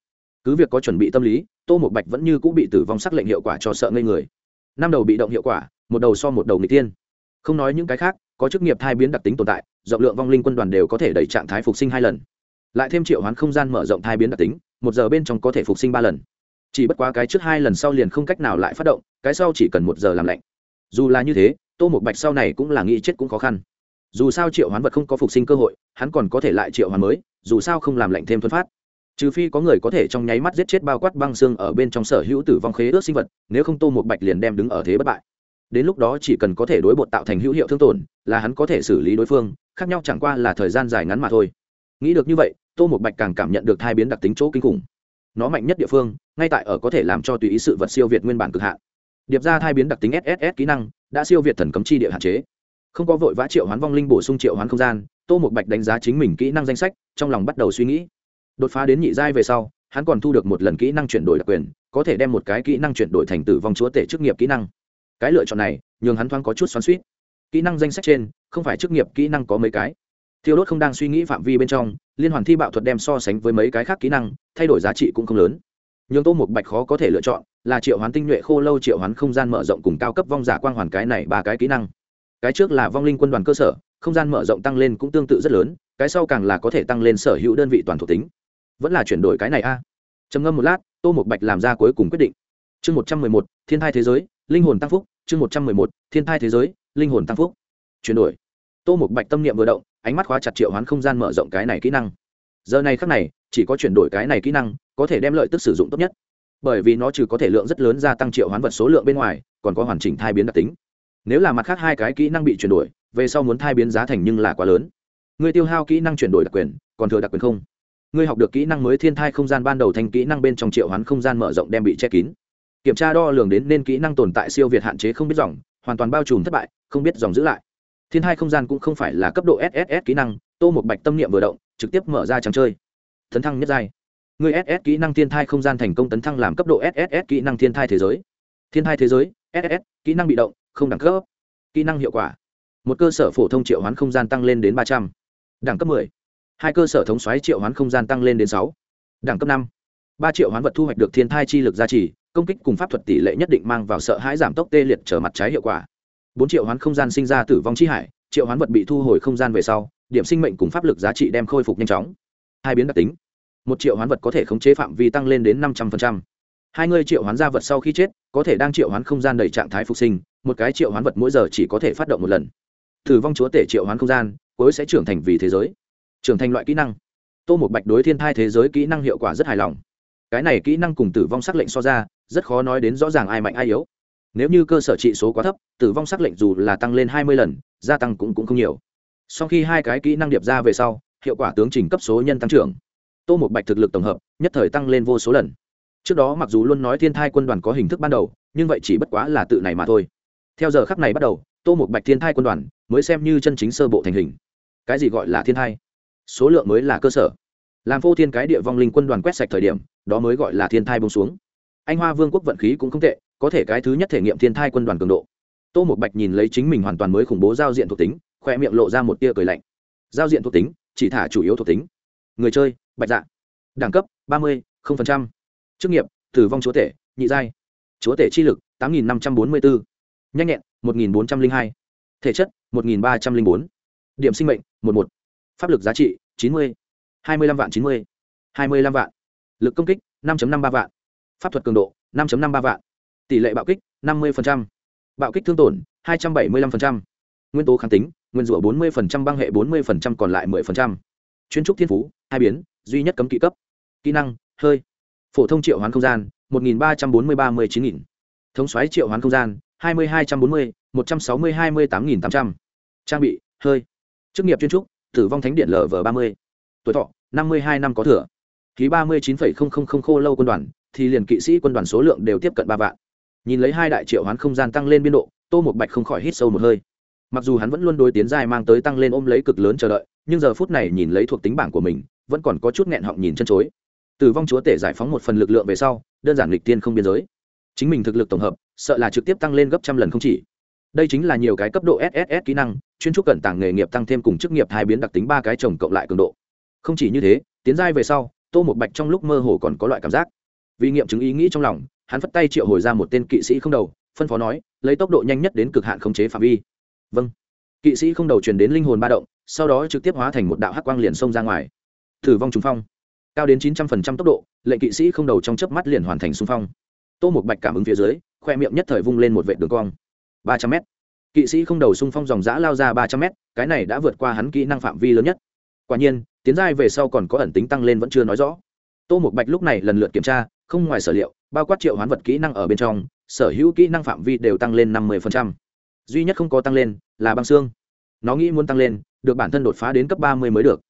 cứ việc có chuẩn bị tâm lý, tô một bạch vẫn như cũng bị tử vong xác lệnh hiệu quả cho sợ ngây người. Năm đầu bị động hiệu quả, một đầu so một đầu người tiên. Không nói những cái khác, có chức nghiệp thai biến đặc tính tồn tại, rộng lượng vong linh quân đoàn đều có thể đẩy trạng thái phục sinh hai lần. Lại thêm triệu hoán không gian mở rộng thai biến đặc tính, một giờ bên trong có thể phục sinh ba lần. Chỉ bất quá cái trước hai lần sau liền không cách nào lại phát động, cái sau chỉ cần một giờ làm lạnh. Dù là như thế, tô một bạch sau này cũng là nghĩ chết cũng khó khăn. Dù sao triệu hoán vật không có phục sinh cơ hội, hắn còn có thể lại triệu hoán mới, dù sao không làm lạnh thêm thuấn phát trừ phi có người có thể trong nháy mắt giết chết bao quát băng xương ở bên trong sở hữu tử vong khế ước sinh vật, nếu không tô một bạch liền đem đứng ở thế bất bại. Đến lúc đó chỉ cần có thể đối bột tạo thành hữu hiệu thương tổn, là hắn có thể xử lý đối phương, khác nhau chẳng qua là thời gian dài ngắn mà thôi. Nghĩ được như vậy, tô một bạch càng cảm nhận được thai biến đặc tính chỗ kinh khủng. Nó mạnh nhất địa phương, ngay tại ở có thể làm cho tùy ý sự vật siêu việt nguyên bản cực hạn. Điệp ra thai biến đặc tính sss kỹ năng, đã siêu việt thần cấm chi địa hạn chế. Không có vội vã triệu hoán vong linh bổ sung triệu hoán không gian, tô một bạch đánh giá chính mình kỹ năng danh sách, trong lòng bắt đầu suy nghĩ đột phá đến nhị giai về sau, hắn còn thu được một lần kỹ năng chuyển đổi đặc quyền, có thể đem một cái kỹ năng chuyển đổi thành tử vong chúa tể chức nghiệp kỹ năng. Cái lựa chọn này, nhường hắn thoáng có chút xoắn suýt kỹ năng danh sách trên, không phải chức nghiệp, kỹ năng có mấy cái. Thiêu đốt không đang suy nghĩ phạm vi bên trong, liên hoàn thi bạo thuật đem so sánh với mấy cái khác kỹ năng, thay đổi giá trị cũng không lớn. Nhường tô một bạch khó có thể lựa chọn, là triệu hoán tinh nhuệ khô lâu triệu hoán không gian mở rộng cùng cao cấp vong giả quang hoàn cái này ba cái kỹ năng. Cái trước là vong linh quân đoàn cơ sở, không gian mở rộng tăng lên cũng tương tự rất lớn, cái sau càng là có thể tăng lên sở hữu đơn vị toàn thuộc tính vẫn là chuyển đổi cái này a. Trầm ngâm một lát, tô một bạch làm ra cuối cùng quyết định. Chương một trăm mười một, thiên thai thế giới, linh hồn tăng phúc. Chương một trăm mười một, thiên thai thế giới, linh hồn tăng phúc. Chuyển đổi. Tô một bạch tâm niệm vừa động, ánh mắt khóa chặt triệu hoán không gian mở rộng cái này kỹ năng. Giờ này khác này, chỉ có chuyển đổi cái này kỹ năng, có thể đem lợi tức sử dụng tốt nhất. Bởi vì nó trừ có thể lượng rất lớn gia tăng triệu hoán vật số lượng bên ngoài, còn có hoàn chỉnh thai biến đặc tính. Nếu là mặt khác hai cái kỹ năng bị chuyển đổi, về sau muốn thai biến giá thành nhưng là quá lớn. Người tiêu hao kỹ năng chuyển đổi đặc quyền, còn thừa đặc quyền không? Ngươi học được kỹ năng mới thiên thai không gian ban đầu thành kỹ năng bên trong triệu hoán không gian mở rộng đem bị che kín. Kiểm tra đo lường đến nên kỹ năng tồn tại siêu việt hạn chế không biết dòng, hoàn toàn bao trùm thất bại, không biết dòng giữ lại. Thiên thai không gian cũng không phải là cấp độ sss kỹ năng, tô một bạch tâm niệm vừa động, trực tiếp mở ra trắng chơi. Tấn thăng nhất giai. Người ss kỹ năng thiên thai không gian thành công tấn thăng làm cấp độ sss kỹ năng thiên thai thế giới. Thiên thai thế giới ss kỹ năng bị động, không đẳng cấp. Kỹ năng hiệu quả. Một cơ sở phổ thông triệu hoán không gian tăng lên đến ba trăm. Đẳng cấp 10 hai cơ sở thống xoáy triệu hoán không gian tăng lên đến sáu. Đẳng cấp năm. Ba triệu hoán vật thu hoạch được thiên thai chi lực gia trì, công kích cùng pháp thuật tỷ lệ nhất định mang vào sợ hãi giảm tốc tê liệt trở mặt trái hiệu quả. Bốn triệu hoán không gian sinh ra tử vong chi hải, triệu hoán vật bị thu hồi không gian về sau, điểm sinh mệnh cùng pháp lực giá trị đem khôi phục nhanh chóng. Hai biến đặc tính. Một triệu hoán vật có thể khống chế phạm vi tăng lên đến năm trăm linh hai người triệu hoán gia vật sau khi chết, có thể đang triệu hoán không gian đầy trạng thái phục sinh, một cái triệu hoán vật mỗi giờ chỉ có thể phát động một lần. Tử vong chúa tể triệu hoán không gian, cuối sẽ trưởng thành vì thế giới trưởng thành loại kỹ năng. Tô một bạch đối thiên thai thế giới kỹ năng hiệu quả rất hài lòng. Cái này kỹ năng cùng tử vong sắc lệnh so ra rất khó nói đến rõ ràng ai mạnh ai yếu. Nếu như cơ sở trị số quá thấp tử vong sắc lệnh dù là tăng lên hai mươi lần gia tăng cũng, cũng không nhiều. Sau khi hai cái kỹ năng điệp ra về sau hiệu quả tướng trình cấp số nhân tăng trưởng. Tô một bạch thực lực tổng hợp nhất thời tăng lên vô số lần. Trước đó mặc dù luôn nói thiên thai quân đoàn có hình thức ban đầu nhưng vậy chỉ bất quá là tự này mà thôi. Theo giờ khắc này bắt đầu tô một bạch thiên thai quân đoàn mới xem như chân chính sơ bộ thành hình. Cái gì gọi là thiên thai? Số lượng mới là cơ sở. Làm phô thiên cái địa vong linh quân đoàn quét sạch thời điểm, đó mới gọi là thiên thai bông xuống. Anh hoa vương quốc vận khí cũng không tệ, có thể cái thứ nhất thể nghiệm thiên thai quân đoàn cường độ. Tô một bạch nhìn lấy chính mình hoàn toàn mới khủng bố giao diện thuộc tính, khoe miệng lộ ra một tia cười lạnh. Giao diện thuộc tính, chỉ thả chủ yếu thuộc tính. Người chơi, bạch dạ. Đẳng cấp, ba mươi chức nghiệp, tử vong chúa tể, nhị giai. Chúa tể chi lực, tám nghìn năm trăm bốn mươi bốn nhanh nhẹn, một nghìn bốn trăm linh hai. Thể chất, một nghìn ba trăm linh bốn. Điểm sinh mệnh, một một pháp lực giá trị, chín mươi. hai mươi năm vạn chín mươi. hai mươi năm vạn. Lực công kích, năm năm ba vạn. Pháp thuật cường độ, năm năm ba vạn. Tỷ lệ bạo kích, năm mươi bạo kích thương tổn, hai trăm bảy mươi năm nguyên tố kháng tính, nguyên rủa bốn mươi băng hệ bốn mươi còn lại 10%. chuyên trúc thiên phú, hai biến, duy nhất cấm kỵ cấp. Kỹ năng, hơi. Phổ thông triệu hoán không gian, một nghìn ba trăm bốn mươi ba mươi chín nghìn. Thống xoáy triệu hoán không gian, hai mươi hai trăm bốn mươi, một trăm sáu mươi hai mươi tám nghìn tám trăm. Trang bị, hơi. Chức nghiệp chuyên trúc tử vong thánh điện lv ba mươi. Tuổi thọ, năm mươi hai năm có thừa. Ký ba mươi chín khô lâu quân đoàn, thì liền kỵ sĩ quân đoàn số lượng đều tiếp cận ba vạn. Nhìn lấy hai đại triệu hoán không gian tăng lên biên độ, tô một bạch không khỏi hít sâu một hơi. Mặc dù hắn vẫn luôn đối tiến dài mang tới tăng lên ôm lấy cực lớn chờ đợi, nhưng giờ phút này nhìn lấy thuộc tính bảng của mình, vẫn còn có chút nghẹn họng nhìn chân chối. Tử vong chúa tể giải phóng một phần lực lượng về sau, đơn giản lịch tiên không biên giới. Chính mình thực lực tổng hợp, sợ là trực tiếp tăng lên gấp trăm lần không chỉ đây chính là nhiều cái cấp độ sss kỹ năng, chuyên trúc cận tảng nghề nghiệp tăng thêm cùng chức nghiệp hai biến đặc tính ba cái chồng cộng lại cường độ. Không chỉ như thế, tiến giai về sau, tô một bạch trong lúc mơ hồ còn có loại cảm giác. Vì nghiệm chứng ý nghĩ trong lòng, hắn phất tay triệu hồi ra một tên kỵ sĩ không đầu, phân phó nói, lấy tốc độ nhanh nhất đến cực hạn khống chế phạm vi. Vâng. Kỵ sĩ không đầu truyền đến linh hồn ba động, sau đó trực tiếp hóa thành một đạo hắc quang liền xông ra ngoài. Thử vong trùng phong. Cao đến chín trăm phần trăm tốc độ, lệnh kỵ sĩ không đầu trong chớp mắt liền hoàn thành xung phong. Tô một bạch cảm ứng phía dưới, khoe miệng nhất thời vung lên một vệ đường cong ba trăm m kỵ sĩ không đầu xung phong dòng giã lao ra ba trăm m cái này đã vượt qua hắn kỹ năng phạm vi lớn nhất. Quả nhiên, tiến giai về sau còn có ẩn tính tăng lên vẫn chưa nói rõ. Tô một bạch lúc này lần lượt kiểm tra, không ngoài sở liệu, bao quát triệu hoán vật kỹ năng ở bên trong, sở hữu kỹ năng phạm vi đều tăng lên năm mươi duy nhất không có tăng lên là băng xương. Nó nghĩ muốn tăng lên, được bản thân đột phá đến cấp ba mươi mới được.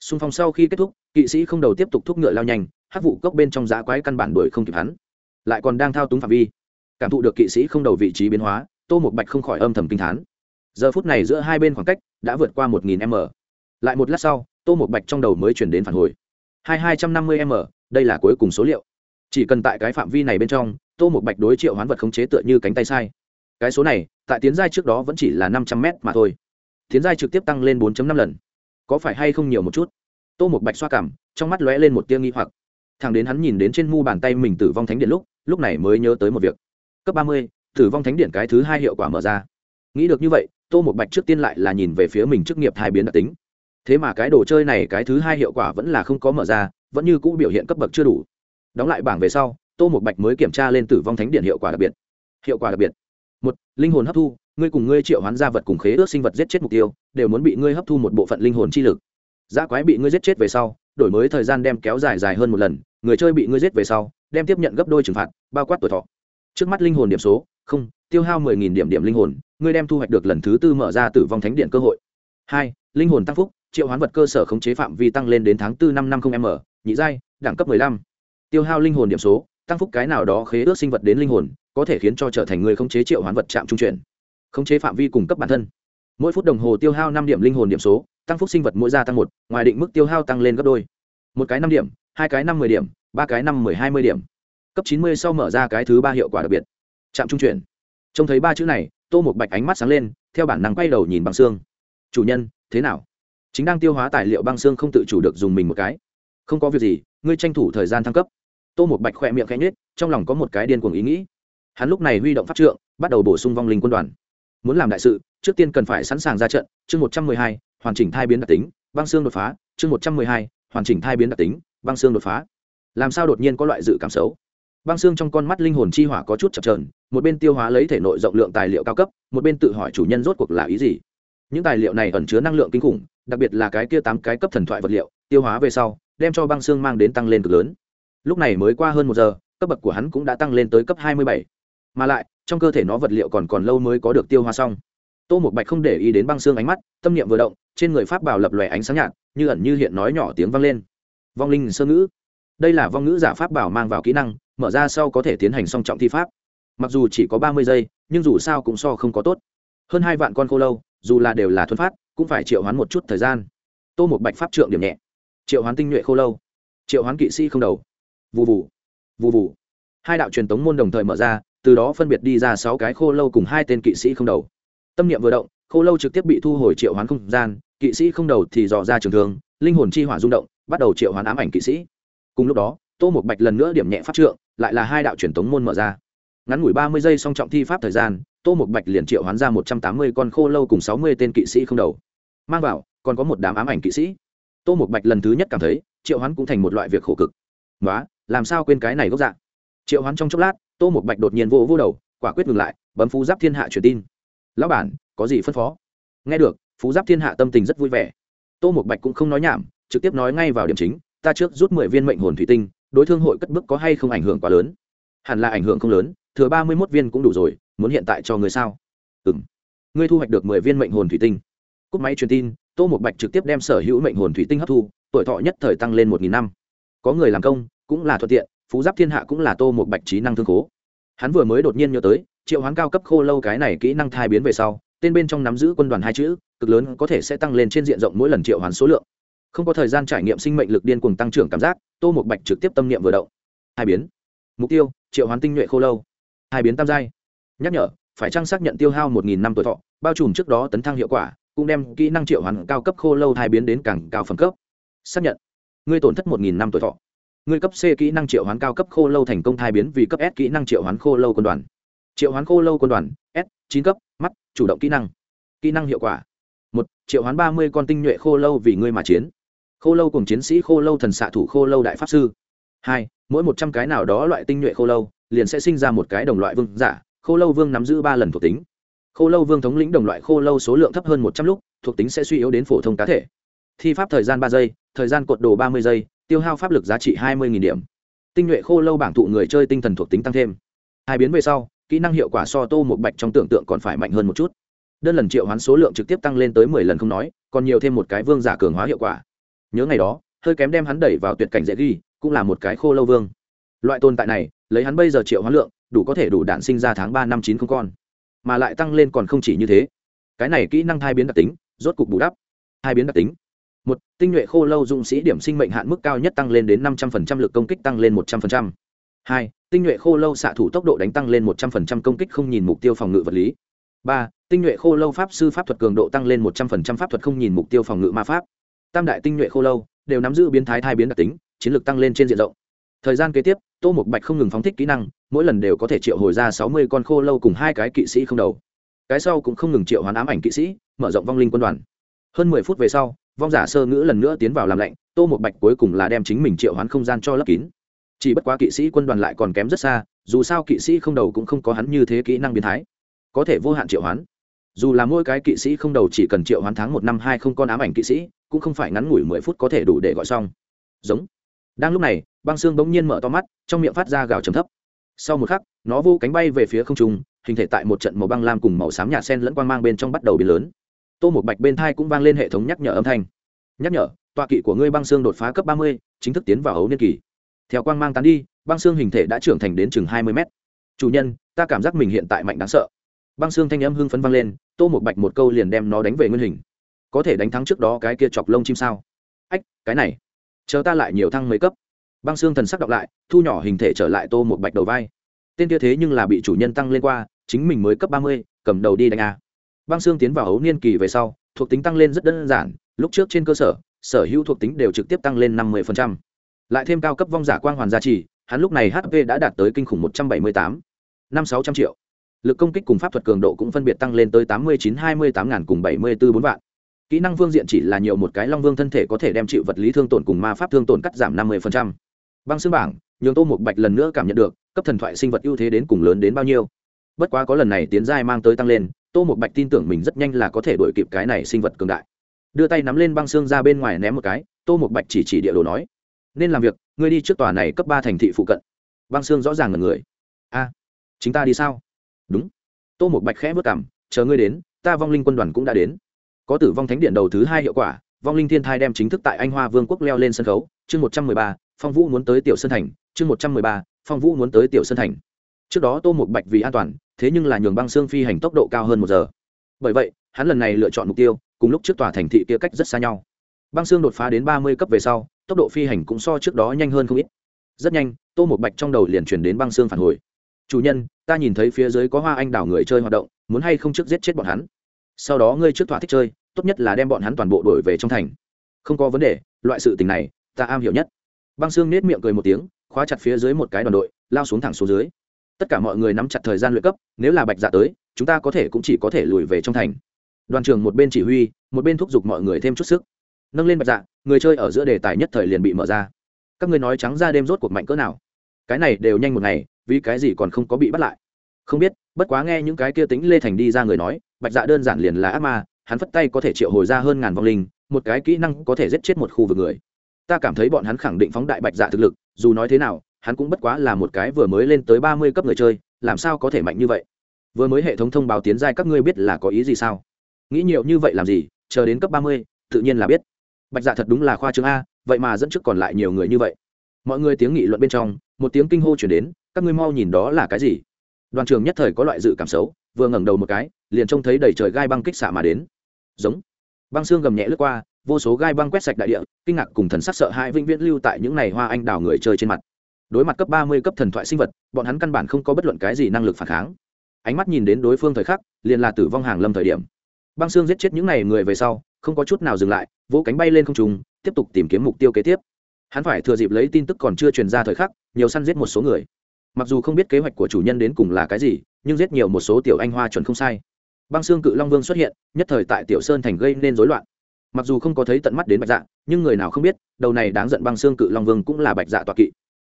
Xung phong sau khi kết thúc, kỵ sĩ không đầu tiếp tục thúc ngựa lao nhanh hát vụ cốc bên trong giá quái căn bản đuổi không kịp hắn. Lại còn đang thao túng phạm vi. Cảm thụ được kỵ sĩ không đầu vị trí biến hóa tô một bạch không khỏi âm thầm kinh thán. Giờ phút này giữa hai bên khoảng cách đã vượt qua một nghìn m. Lại một lát sau, tô một bạch trong đầu mới chuyển đến phản hồi. hai hai trăm năm mươi m, đây là cuối cùng số liệu. Chỉ cần tại cái phạm vi này bên trong, tô một bạch đối triệu hoán vật khống chế tựa như cánh tay sai. Cái số này, tại tiến giai trước đó vẫn chỉ là năm trăm m mà thôi. Tiến giai trực tiếp tăng lên 4 năm lần. Có phải hay không nhiều một chút? Tô một bạch xoa cảm, trong mắt lóe lên một tia nghi hoặc. Thằng đến hắn nhìn đến trên mu bàn tay mình tử vong thánh điện lúc lúc này mới nhớ tới một việc. Cấp ba mươi tử vong thánh điện cái thứ hai hiệu quả mở ra. Nghĩ được như vậy, tô một bạch trước tiên lại là nhìn về phía mình chức nghiệp hai biến đặc tính. Thế mà cái đồ chơi này cái thứ hai hiệu quả vẫn là không có mở ra, vẫn như cũ biểu hiện cấp bậc chưa đủ. Đóng lại bảng về sau, tô một bạch mới kiểm tra lên tử vong thánh điện hiệu quả đặc biệt. Hiệu quả đặc biệt. Một, linh hồn hấp thu, ngươi cùng ngươi triệu hoán gia vật cùng khế ước sinh vật giết chết mục tiêu, đều muốn bị ngươi hấp thu một bộ phận linh hồn chi lực. Giá quái bị ngươi giết chết về sau, đổi mới thời gian đem kéo dài dài hơn một lần, người chơi bị ngươi giết về sau, đem tiếp nhận gấp đôi trừng phạt, bao quát tuổi thọ. Trước mắt linh hồn điểm số không, tiêu hao mười nghìn điểm điểm linh hồn, ngươi đem thu hoạch được lần thứ tư mở ra tử vong thánh điện cơ hội. Hai, linh hồn tăng phúc, triệu hoán vật cơ sở khống chế phạm vi tăng lên đến tháng bốn năm năm không m nhị giai, đẳng cấp mười lăm. Tiêu hao linh hồn điểm số, tăng phúc cái nào đó khế ước sinh vật đến linh hồn, có thể khiến cho trở thành người khống chế triệu hoán vật chạm trung chuyển. Khống chế phạm vi cung cấp bản thân. Mỗi phút đồng hồ tiêu hao năm điểm linh hồn điểm số, tăng phúc sinh vật mỗi gia tăng một, ngoài định mức tiêu hao tăng lên gấp đôi. Một cái năm điểm, hai cái năm mười điểm, ba cái năm mười hai mươi điểm. Cấp chín mươi sau mở ra cái thứ ba hiệu quả đặc biệt trạm trung chuyển. Trông thấy ba chữ này, tô một bạch ánh mắt sáng lên, theo bản năng quay đầu nhìn băng xương. Chủ nhân, thế nào? Chính đang tiêu hóa tài liệu băng xương không tự chủ được dùng mình một cái. Không có việc gì, ngươi tranh thủ thời gian thăng cấp. Tô một bạch khỏe miệng khẽ nhết trong lòng có một cái điên cuồng ý nghĩ. Hắn lúc này huy động pháp trượng, bắt đầu bổ sung vong linh quân đoàn. Muốn làm đại sự, trước tiên cần phải sẵn sàng ra trận. Chương một trăm mười hai, hoàn chỉnh thai biến đặc tính, băng xương đột phá. Chương một trăm mười hai, hoàn chỉnh thai biến đặc tính, băng xương đột phá. Làm sao đột nhiên có loại dự cảm xấu? Băng xương trong con mắt linh hồn chi hỏa có chút chập trờn một bên tiêu hóa lấy thể nội rộng lượng tài liệu cao cấp, một bên tự hỏi chủ nhân rốt cuộc là ý gì. Những tài liệu này ẩn chứa năng lượng kinh khủng, đặc biệt là cái kia tám cái cấp thần thoại vật liệu, tiêu hóa về sau, đem cho băng xương mang đến tăng lên cực lớn. Lúc này mới qua hơn một giờ, cấp bậc của hắn cũng đã tăng lên tới cấp hai mươi bảy. Mà lại, trong cơ thể nó vật liệu còn còn lâu mới có được tiêu hóa xong. Tô một bạch không để ý đến băng xương ánh mắt, tâm niệm vừa động, trên người pháp bảo lập lòe ánh sáng nhạt, như ẩn như hiện nói nhỏ tiếng vang lên. Vong linh sơ ngữ. Đây là vong ngữ giả pháp bảo mang vào kỹ năng mở ra sau có thể tiến hành song trọng thi pháp. Mặc dù chỉ có ba mươi giây, nhưng dù sao cũng so không có tốt. Hơn hai vạn con khô lâu, dù là đều là thuần phát, cũng phải triệu hoán một chút thời gian. Tô một bạch pháp trượng điểm nhẹ. Triệu hoán tinh nhuệ khô lâu. Triệu hoán kỵ sĩ không đầu. Vụ vụ vụ vụ hai đạo truyền tống môn đồng thời mở ra, từ đó phân biệt đi ra sáu cái khô lâu cùng hai tên kỵ sĩ không đầu. Tâm niệm vừa động, khô lâu trực tiếp bị thu hồi triệu hoán không gian, kỵ sĩ không đầu thì dò ra trường thường linh hồn chi hỏa rung động, bắt đầu triệu hoán ám ảnh kỵ sĩ. Cùng lúc đó, tô một bạch lần nữa điểm nhẹ pháp trượng lại là hai đạo truyền tống môn mở ra. Ngắn ngủi ba mươi giây song trọng thi pháp thời gian, tô một bạch liền triệu hoán ra một trăm tám mươi con khô lâu cùng sáu mươi tên kỵ sĩ không đầu. Mang vào, còn có một đám ám ảnh kỵ sĩ. Tô một bạch lần thứ nhất cảm thấy, triệu hoán cũng thành một loại việc khổ cực. Nói làm sao quên cái này gốc dạng triệu hoán trong chốc lát, tô một bạch đột nhiên vô vô đầu, quả quyết ngừng lại, bấm phú giáp thiên hạ truyền tin. Lão bản, có gì phân phó? Nghe được, phú giáp thiên hạ tâm tình rất vui vẻ. Tô một bạch cũng không nói nhảm, trực tiếp nói ngay vào điểm chính, ta trước rút mười viên mệnh hồn thủy tinh đối thương hội cất bước có hay không ảnh hưởng quá lớn? Hẳn là ảnh hưởng không lớn, thừa ba mươi mốt viên cũng đủ rồi, muốn hiện tại cho người sao? Ừ m ngươi thu hoạch được mười viên mệnh hồn thủy tinh. Cúp máy truyền tin, tô một bạch trực tiếp đem sở hữu mệnh hồn thủy tinh hấp thu, tuổi thọ nhất thời tăng lên một nghìn năm. Có người làm công, cũng là thuận tiện, phú giáp thiên hạ cũng là tô một bạch trí năng thương khố. Hắn vừa mới đột nhiên nhớ tới, triệu hoán cao cấp khô lâu cái này kỹ năng thai biến về sau, tên bên trong nắm giữ quân đoàn hai chữ, cực lớn có thể sẽ tăng lên trên diện rộng mỗi lần triệu hoán số lượng không có thời gian trải nghiệm sinh mệnh lực điên cuồng tăng trưởng cảm giác, tô một bạch trực tiếp tâm niệm vừa động. Hai biến. Mục tiêu, triệu hoán tinh nhuệ khô lâu. Hai biến tam giai. Nhắc nhở, phải trang xác nhận tiêu hao một nghìn năm tuổi thọ, bao trùm trước đó tấn thăng hiệu quả, cũng đem kỹ năng triệu hoán cao cấp khô lâu hai biến đến càng cao phẩm cấp. Xác nhận. Ngươi tổn thất một nghìn năm tuổi thọ. Ngươi cấp c kỹ năng triệu hoán cao cấp khô lâu thành công thai biến vì cấp s kỹ năng triệu hoán khô lâu quân đoàn. Triệu hoán khô lâu quân đoàn, s, chín cấp, mắt, chủ động kỹ năng. Kỹ năng hiệu quả. Một, triệu hoán ba mươi con tinh nhuệ khô lâu vì ngươi mà chiến khô lâu cùng chiến sĩ khô lâu thần xạ thủ khô lâu đại pháp sư. Hai, mỗi một trăm cái nào đó loại tinh nhuệ khô lâu, liền sẽ sinh ra một cái đồng loại vương giả. Khô lâu vương nắm giữ ba lần thuộc tính. Khô lâu vương thống lĩnh đồng loại khô lâu số lượng thấp hơn một trăm lúc, thuộc tính sẽ suy yếu đến phổ thông cá thể. Thi pháp thời gian ba giây, thời gian cột đồ ba mươi giây, tiêu hao pháp lực giá trị hai mươi điểm. Tinh nhuệ khô lâu bảng thụ người chơi tinh thần thuộc tính tăng thêm. Hai biến về sau, kỹ năng hiệu quả so tô một bạch trong tưởng tượng còn phải mạnh hơn một chút. Đơn lần triệu hoán số lượng trực tiếp tăng lên tới mười lần không nói, còn nhiều thêm một cái vương giả cường hóa hiệu quả nhớ ngày đó, hơi kém đem hắn đẩy vào tuyệt cảnh dễ ghi, cũng là một cái khô lâu vương. Loại tồn tại này, lấy hắn bây giờ triệu hoán lượng, đủ có thể đủ đạn sinh ra tháng ba năm chín không con. Mà lại tăng lên còn không chỉ như thế. Cái này kỹ năng hai biến đặc tính, rốt cục bù đắp. Hai biến đặc tính. Một, tinh nhuệ khô lâu dũng sĩ điểm sinh mệnh hạn mức cao nhất tăng lên đến năm trăm linh lực công kích tăng lên một trăm linh hai, tinh nhuệ khô lâu xạ thủ tốc độ đánh tăng lên một trăm linh công kích không nhìn mục tiêu phòng ngự vật lý. Ba, tinh nhuệ khô lâu pháp sư pháp thuật cường độ tăng lên một trăm linh pháp thuật không nhìn mục tiêu phòng ngự ma pháp tam đại tinh nhuệ khô lâu đều nắm giữ biến thái thai biến đặc tính, chiến lược tăng lên trên diện rộng. Thời gian kế tiếp, tô một bạch không ngừng phóng thích kỹ năng, mỗi lần đều có thể triệu hồi ra sáu mươi con khô lâu cùng hai cái kỵ sĩ không đầu. Cái sau cũng không ngừng triệu hoán ám ảnh kỵ sĩ, mở rộng vong linh quân đoàn. Hơn mười phút về sau, vong giả sơ ngữ lần nữa tiến vào làm lạnh, tô một bạch cuối cùng là đem chính mình triệu hoán không gian cho lấp kín. Chỉ bất quá kỵ sĩ quân đoàn lại còn kém rất xa, dù sao kỵ sĩ không đầu cũng không có hắn như thế kỹ năng biến thái, có thể vô hạn triệu hoán dù là mỗi cái kỵ sĩ không đầu chỉ cần triệu hoán tháng một năm hai không con ám ảnh kỵ sĩ, cũng không phải ngắn ngủi mười phút có thể đủ để gọi xong. Giống. Đang lúc này, băng xương bỗng nhiên mở to mắt, trong miệng phát ra gào trầm thấp. Sau một khắc, nó vô cánh bay về phía không trung, hình thể tại một trận màu băng lam cùng màu xám nhạt sen lẫn quang mang bên trong bắt đầu biến lớn. Tô một bạch bên thai cũng vang lên hệ thống nhắc nhở âm thanh. Nhắc nhở, tọa kỵ của ngươi băng xương đột phá cấp ba mươi, chính thức tiến vào ấu niên kỳ. Theo quang mang tán đi, băng xương hình thể đã trưởng thành đến chừng hai mươi mét. Chủ nhân, ta cảm giác mình hiện tại mạnh đáng sợ băng xương thanh âm hưng phấn vang lên, tô một bạch một câu liền đem nó đánh về nguyên hình. Có thể đánh thắng trước đó cái kia chọc lông chim sao? Ách, cái này, chờ ta lại nhiều thăng mấy cấp. Băng xương thần sắc đọc lại, thu nhỏ hình thể trở lại tô một bạch đầu vai. Tên kia thế nhưng là bị chủ nhân tăng lên qua, chính mình mới cấp ba mươi, cầm đầu đi đánh a. Băng xương tiến vào ấu niên kỳ về sau, thuộc tính tăng lên rất đơn giản, lúc trước trên cơ sở sở hữu thuộc tính đều trực tiếp tăng lên năm mươi lại thêm cao cấp vong giả quang hoàn gia trì, hắn lúc này hp đã đạt tới kinh khủng một trăm bảy mươi tám, năm sáu trăm triệu lực công kích cùng pháp thuật cường độ cũng phân biệt tăng lên tới tám mươi chín hai mươi tám ngàn cùng bảy mươi bốn bốn vạn. Kỹ năng vương diện chỉ là nhiều một cái long vương thân thể có thể đem chịu vật lý thương tổn cùng ma pháp thương tổn cắt giảm năm mươi băng xương bảng nhường tô một bạch lần nữa cảm nhận được cấp thần thoại sinh vật ưu thế đến cùng lớn đến bao nhiêu. Bất quá có lần này tiến giai mang tới tăng lên tô một bạch tin tưởng mình rất nhanh là có thể đổi kịp cái này sinh vật cường đại. Đưa tay nắm lên băng xương ra bên ngoài ném một cái tô một bạch chỉ chỉ địa đồ nói nên làm việc ngươi đi trước tòa này cấp ba thành thị phụ cận. Băng xương rõ ràng là người. A à, chính ta đi sao? Đúng. Tô một bạch khẽ vất cảm, chờ ngươi đến, ta vong linh quân đoàn cũng đã đến. Có tử vong thánh điện đầu thứ hai hiệu quả, vong linh thiên thai đem chính thức tại anh hoa vương quốc leo lên sân khấu. Chương một trăm mười ba, phong vũ muốn tới tiểu sơn thành. Chương một trăm mười ba, phong vũ muốn tới tiểu sơn thành. Trước đó tô một bạch vì an toàn, thế nhưng là nhường băng xương phi hành tốc độ cao hơn một giờ. Bởi vậy, hắn lần này lựa chọn mục tiêu, cùng lúc trước tòa thành thị kia cách rất xa nhau. Băng xương đột phá đến ba mươi cấp về sau, tốc độ phi hành cũng so trước đó nhanh hơn không ít. Rất nhanh, tô một bạch trong đầu liền chuyển đến băng xương phản hồi chủ nhân, ta nhìn thấy phía dưới có hoa anh đào người chơi hoạt động, muốn hay không trước giết chết bọn hắn? Sau đó ngươi trước thỏa thích chơi, tốt nhất là đem bọn hắn toàn bộ đổi về trong thành. Không có vấn đề, loại sự tình này, ta am hiểu nhất. Băng xương nết miệng cười một tiếng, khóa chặt phía dưới một cái đoàn đội, lao xuống thẳng xuống dưới. Tất cả mọi người nắm chặt thời gian luyện cấp, nếu là bạch dạ tới, chúng ta có thể cũng chỉ có thể lùi về trong thành. Đoàn trưởng một bên chỉ huy, một bên thúc giục mọi người thêm chút sức. Nâng lên bạch dạ người chơi ở giữa đề tài nhất thời liền bị mở ra. Các ngươi nói trắng ra đêm rốt cuộc mạnh cỡ nào? Cái này đều nhanh một ngày vì cái gì còn không có bị bắt lại? Không biết, bất quá nghe những cái kia tính lê thành đi ra người nói, bạch dạ đơn giản liền là ác ma, hắn phất tay có thể triệu hồi ra hơn ngàn vong linh, một cái kỹ năng có thể giết chết một khu vực người. Ta cảm thấy bọn hắn khẳng định phóng đại bạch dạ thực lực, dù nói thế nào, hắn cũng bất quá là một cái vừa mới lên tới ba mươi cấp người chơi, làm sao có thể mạnh như vậy? Vừa mới hệ thống thông báo tiến giai các ngươi biết là có ý gì sao? Nghĩ nhiều như vậy làm gì, chờ đến cấp ba mươi, tự nhiên là biết. Bạch dạ thật đúng là khoa trương a, vậy mà dẫn trước còn lại nhiều người như vậy. Mọi người tiếng nghị luận bên trong một tiếng kinh hô chuyển đến, các ngươi mau nhìn đó là cái gì? Đoàn trường nhất thời có loại dự cảm xấu, vừa ngẩng đầu một cái, liền trông thấy đầy trời gai băng kích xạ mà đến. Giống. Băng xương gầm nhẹ lướt qua, vô số gai băng quét sạch đại địa, kinh ngạc cùng thần sắc sợ hãi vĩnh viễn lưu tại những ngày hoa anh đào người chơi trên mặt. Đối mặt cấp ba mươi cấp thần thoại sinh vật, bọn hắn căn bản không có bất luận cái gì năng lực phản kháng. Ánh mắt nhìn đến đối phương thời khắc, liền là tử vong hàng lâm thời điểm. Băng xương giết chết những này người về sau, không có chút nào dừng lại, vỗ cánh bay lên không trùng tiếp tục tìm kiếm mục tiêu kế tiếp hắn phải thừa dịp lấy tin tức còn chưa truyền ra thời khắc, nhiều săn giết một số người. Mặc dù không biết kế hoạch của chủ nhân đến cùng là cái gì, nhưng giết nhiều một số tiểu anh hoa chuẩn không sai. Băng xương cự long vương xuất hiện, nhất thời tại tiểu sơn thành gây nên rối loạn. Mặc dù không có thấy tận mắt đến bạch dạ nhưng người nào không biết, đầu này đáng giận băng xương cự long vương cũng là bạch dạ tọa kỵ.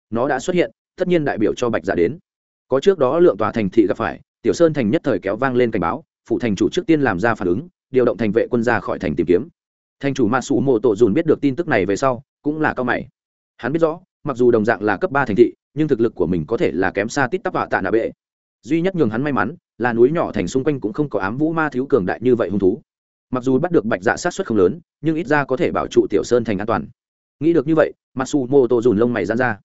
Nó đã xuất hiện, tất nhiên đại biểu cho bạch dạ đến. Có trước đó lượng tòa thành thị gặp phải, tiểu sơn thành nhất thời kéo vang lên cảnh báo phụ thành chủ trước tiên làm ra phản ứng, điều động thành vệ quân ra khỏi thành tìm kiếm. Thành chủ ma sủ mộ tổ dùn biết được tin tức này về sau cũng là cao mày. Hắn biết rõ, mặc dù đồng dạng là cấp ba thành thị, nhưng thực lực của mình có thể là kém xa tít tắp họa tạ nạ bệ. Duy nhất nhường hắn may mắn là núi nhỏ thành xung quanh cũng không có ám vũ ma thiếu cường đại như vậy hung thú. Mặc dù bắt được bạch dạ sát xuất không lớn, nhưng ít ra có thể bảo trụ tiểu sơn thành an toàn. Nghĩ được như vậy mặc dù mô tô dùn lông mày dán ra.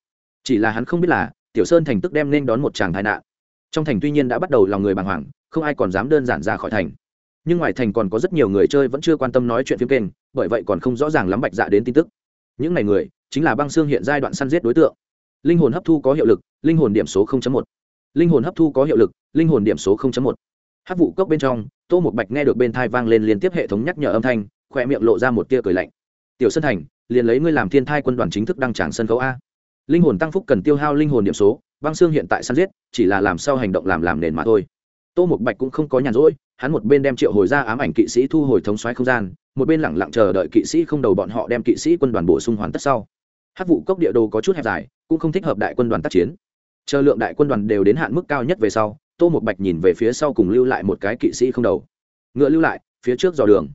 Chỉ là hắn không biết là tiểu sơn thành tức đem nên đón một chàng tai nạn. Trong thành tuy nhiên đã bắt đầu lòng người bàng hoàng, không ai còn dám đơn giản ra khỏi thành. Nhưng ngoài thành còn có rất nhiều người chơi vẫn chưa quan tâm nói chuyện phim kênh, bởi vậy còn không rõ ràng lắm bạch dạ đến tin tức những ngày người, chính là băng xương hiện giai đoạn săn giết đối tượng linh hồn hấp thu có hiệu lực, linh hồn điểm số 0.1. linh hồn hấp thu có hiệu lực, linh hồn điểm số 0.1. hát vụ cốc bên trong, tô một bạch nghe được bên thai vang lên liên tiếp hệ thống nhắc nhở âm thanh khoe miệng lộ ra một tia cười lạnh tiểu sân thành, liền lấy ngươi làm thiên thai quân đoàn chính thức đăng tràng sân khấu a linh hồn tăng phúc cần tiêu hao linh hồn điểm số, băng xương hiện tại săn giết, chỉ là làm sao hành động làm làm nền mà thôi tô một bạch cũng không có nhàn rỗi, hắn một bên đem triệu hồi ra ám ảnh kỵ sĩ thu hồi thống xoáy không gian một bên lẳng lặng chờ đợi kỵ sĩ không đầu bọn họ đem kỵ sĩ quân đoàn bổ sung hoàn tất sau. Hát vụ cốc địa đồ có chút hẹp dài, cũng không thích hợp đại quân đoàn tác chiến. Chờ lượng đại quân đoàn đều đến hạn mức cao nhất về sau, tô một bạch nhìn về phía sau cùng lưu lại một cái kỵ sĩ không đầu. Ngựa lưu lại, phía trước dò đường.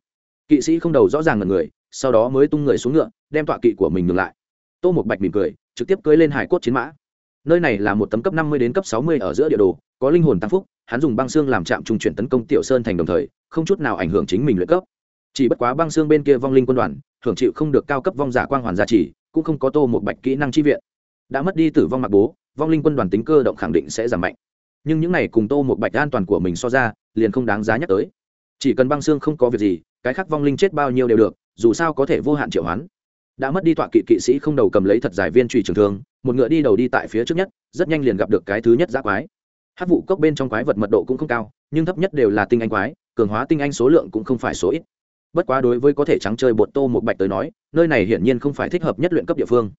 Kỵ sĩ không đầu rõ ràng là người, sau đó mới tung người xuống ngựa, đem tọa kỵ của mình ngược lại. Tô một bạch mỉm cười, trực tiếp cưới lên hải cốt chiến mã. Nơi này là một tấm cấp năm mươi đến cấp sáu mươi ở giữa địa đồ, có linh hồn tăng phúc, hắn dùng băng xương làm trạm trung chuyển tấn công tiểu sơn thành đồng thời, không chút nào ảnh hưởng chính mình luyện cấp chỉ bất quá băng xương bên kia vong linh quân đoàn, hưởng chịu không được cao cấp vong giả quang hoàn gia trì, cũng không có tô một bạch kỹ năng chi viện. Đã mất đi tử vong mặc bố, vong linh quân đoàn tính cơ động khẳng định sẽ giảm mạnh. Nhưng những này cùng tô một bạch an toàn của mình so ra, liền không đáng giá nhắc tới. Chỉ cần băng xương không có việc gì, cái khác vong linh chết bao nhiêu đều được, dù sao có thể vô hạn triệu hoán. Đã mất đi tọa kỵ kỵ sĩ không đầu cầm lấy thật giải viên trùy trường thương, một ngựa đi đầu đi tại phía trước nhất, rất nhanh liền gặp được cái thứ nhất giã quái. Hát vụ cốc bên trong quái vật mật độ cũng không cao, nhưng thấp nhất đều là tinh anh quái, cường hóa tinh anh số lượng cũng không phải số ít bất quá đối với có thể trắng chơi bột tô một bạch tới nói, nơi này hiển nhiên không phải thích hợp nhất luyện cấp địa phương.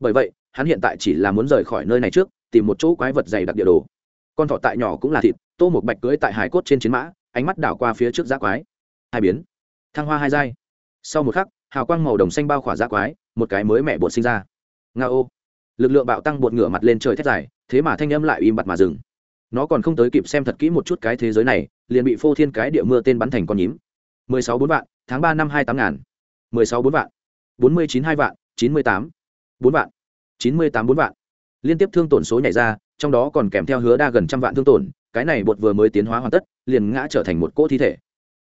Bởi vậy, hắn hiện tại chỉ là muốn rời khỏi nơi này trước, tìm một chỗ quái vật dày đặc địa đồ. Con thọ tại nhỏ cũng là thịt, tô một bạch cưỡi tại hải cốt trên chiến mã, ánh mắt đảo qua phía trước giã quái. Hai biến. Thăng hoa hai giai. Sau một khắc, hào quang màu đồng xanh bao khỏa giã quái, một cái mới mẹ bột sinh ra. Nga ô. Lực lượng bạo tăng bột ngửa mặt lên trời thét dài, thế mà thanh âm lại im bặt mà dừng. Nó còn không tới kịp xem thật kỹ một chút cái thế giới này, liền bị phô thiên cái địa mưa tên bắn thành con nhím. Mười sáu bốn vạn tháng ba năm hai tám ngàn. mười sáu bốn vạn. bốn mươi chín hai vạn, chín mươi tám. bốn vạn. chín mươi tám bốn vạn. Liên tiếp thương tổn số nhảy ra, trong đó còn kèm theo hứa đa gần trăm vạn thương tổn, cái này bột vừa mới tiến hóa hoàn tất, liền ngã trở thành một cỗ thi thể.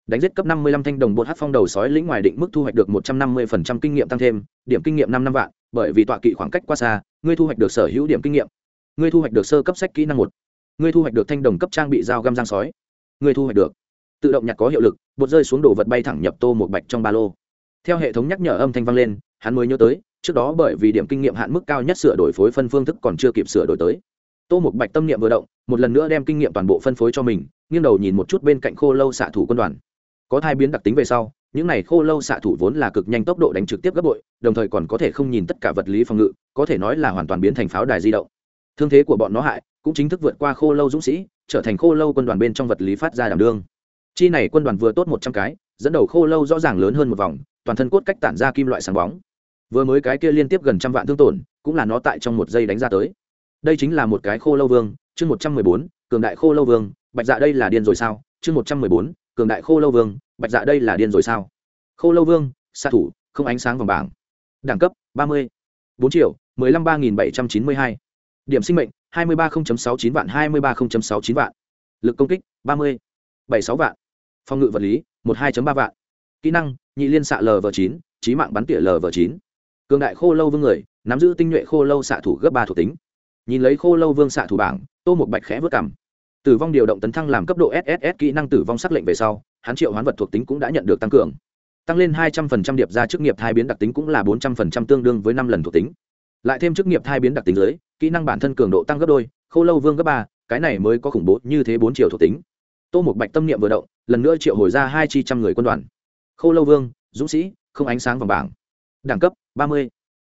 Đánh giết cấp năm mươi lăm thanh đồng bột hát phong đầu sói lĩnh ngoài định mức thu hoạch được một trăm năm mươi phần trăm kinh nghiệm tăng thêm, điểm kinh nghiệm năm năm vạn, bởi vì tọa kỵ khoảng cách quá xa, ngươi thu hoạch được sở hữu điểm kinh nghiệm. Ngươi thu hoạch được sơ cấp sách kỹ năng một. Ngươi thu hoạch được thanh đồng cấp trang bị dao găm giang sói. Ngươi thu hoạch được tự động nhặt có hiệu lực, bột rơi xuống đồ vật bay thẳng nhập tô một bạch trong ba lô. Theo hệ thống nhắc nhở âm thanh vang lên, hắn mới nhớ tới, trước đó bởi vì điểm kinh nghiệm hạn mức cao nhất sửa đổi phối phân phương thức còn chưa kịp sửa đổi tới. Tô một bạch tâm niệm vừa động, một lần nữa đem kinh nghiệm toàn bộ phân phối cho mình, nghiêng đầu nhìn một chút bên cạnh khô lâu xạ thủ quân đoàn. Có thai biến đặc tính về sau, những này khô lâu xạ thủ vốn là cực nhanh tốc độ đánh trực tiếp gấp bội, đồng thời còn có thể không nhìn tất cả vật lý phòng ngự, có thể nói là hoàn toàn biến thành pháo đài di động. Thương thế của bọn nó hại, cũng chính thức vượt qua khô lâu dũng sĩ, trở thành khô lâu quân đoàn bên trong vật lý phát ra đảm đương chi này quân đoàn vừa tốt một trăm cái, dẫn đầu khô lâu rõ ràng lớn hơn một vòng, toàn thân cốt cách tản ra kim loại sáng bóng. Vừa mới cái kia liên tiếp gần trăm vạn thương tổn, cũng là nó tại trong một giây đánh ra tới. Đây chính là một cái khô lâu vương, chương một trăm mười bốn, cường đại khô lâu vương, bạch dạ đây là điên rồi sao? Chương một trăm mười bốn, cường đại khô lâu vương, bạch dạ đây là điên rồi sao? Khô lâu vương, xạ thủ, không ánh sáng vòng bảng. Đẳng cấp, ba mươi. Bốn triệu, mười lăm ba nghìn bảy trăm chín mươi hai. Điểm sinh mệnh, hai mươi ba sáu chín vạn, hai mươi ba sáu chín vạn. Lực công kích, ba mươi. Bảy sáu vạn phòng ngự vật lý, một hai ba vạn. Kỹ năng, nhị liên xạ lv chín trí mạng bắn tỉa lv chín. Cường đại khô lâu vương người, nắm giữ tinh nhuệ khô lâu xạ thủ gấp ba thuộc tính. Nhìn lấy khô lâu vương xạ thủ bảng, tô một bạch khẽ vớt cảm tử vong điều động tấn thăng làm cấp độ sss kỹ năng tử vong xác lệnh về sau, hắn triệu hoán vật thuộc tính cũng đã nhận được tăng cường. Tăng lên hai trăm phần trăm điệp ra chức nghiệp thai biến đặc tính cũng là bốn trăm phần trăm tương đương với năm lần thuộc tính. Lại thêm chức nghiệp thai biến đặc tính dưới, kỹ năng bản thân cường độ tăng gấp đôi, khô lâu vương gấp ba, cái này mới có khủng bố như thế bốn triệu thuộc tính. Tô một bạch tâm niệm vừa động lần nữa triệu hồi ra hai chi trăm người quân đoàn. Khô lâu vương, dũng sĩ, không ánh sáng vòng bảng. Đẳng cấp, ba mươi.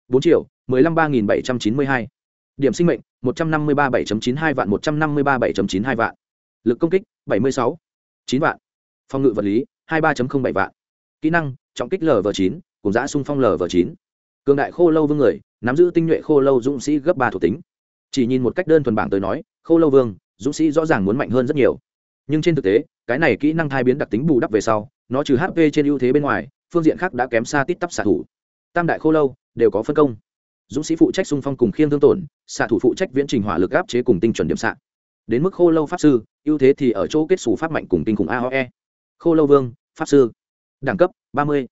Bốn triệu, mười lăm ba nghìn bảy trăm chín mươi hai. Điểm sinh mệnh, một trăm năm mươi ba bảy chín hai vạn, một trăm năm mươi ba bảy chín hai vạn. Lực công kích, bảy mươi sáu. Chín vạn. Phòng ngự vật lý, hai ba bảy vạn. Kỹ năng, trọng kích lv chín, cùng giã sung phong lv chín. Cường đại khô lâu vương người, nắm giữ tinh nhuệ khô lâu dũng sĩ gấp ba thuộc tính. Chỉ nhìn một cách đơn thuần bảng tới nói, khô lâu vương, dũng sĩ rõ ràng muốn mạnh hơn rất nhiều nhưng trên thực tế, cái này kỹ năng thai biến đặc tính bù đắp về sau, nó trừ hp trên ưu thế bên ngoài, phương diện khác đã kém xa tít tắp xạ thủ. Tam đại khô lâu đều có phân công. Dũng sĩ phụ trách xung phong cùng khiêng thương tổn, xạ thủ phụ trách viễn trình hỏa lực áp chế cùng tinh chuẩn điểm xạ. Đến mức khô lâu pháp sư, ưu thế thì ở chỗ kết xù pháp mạnh cùng kinh khủng aoe khô lâu vương, pháp sư. Đẳng cấp, ba mươi.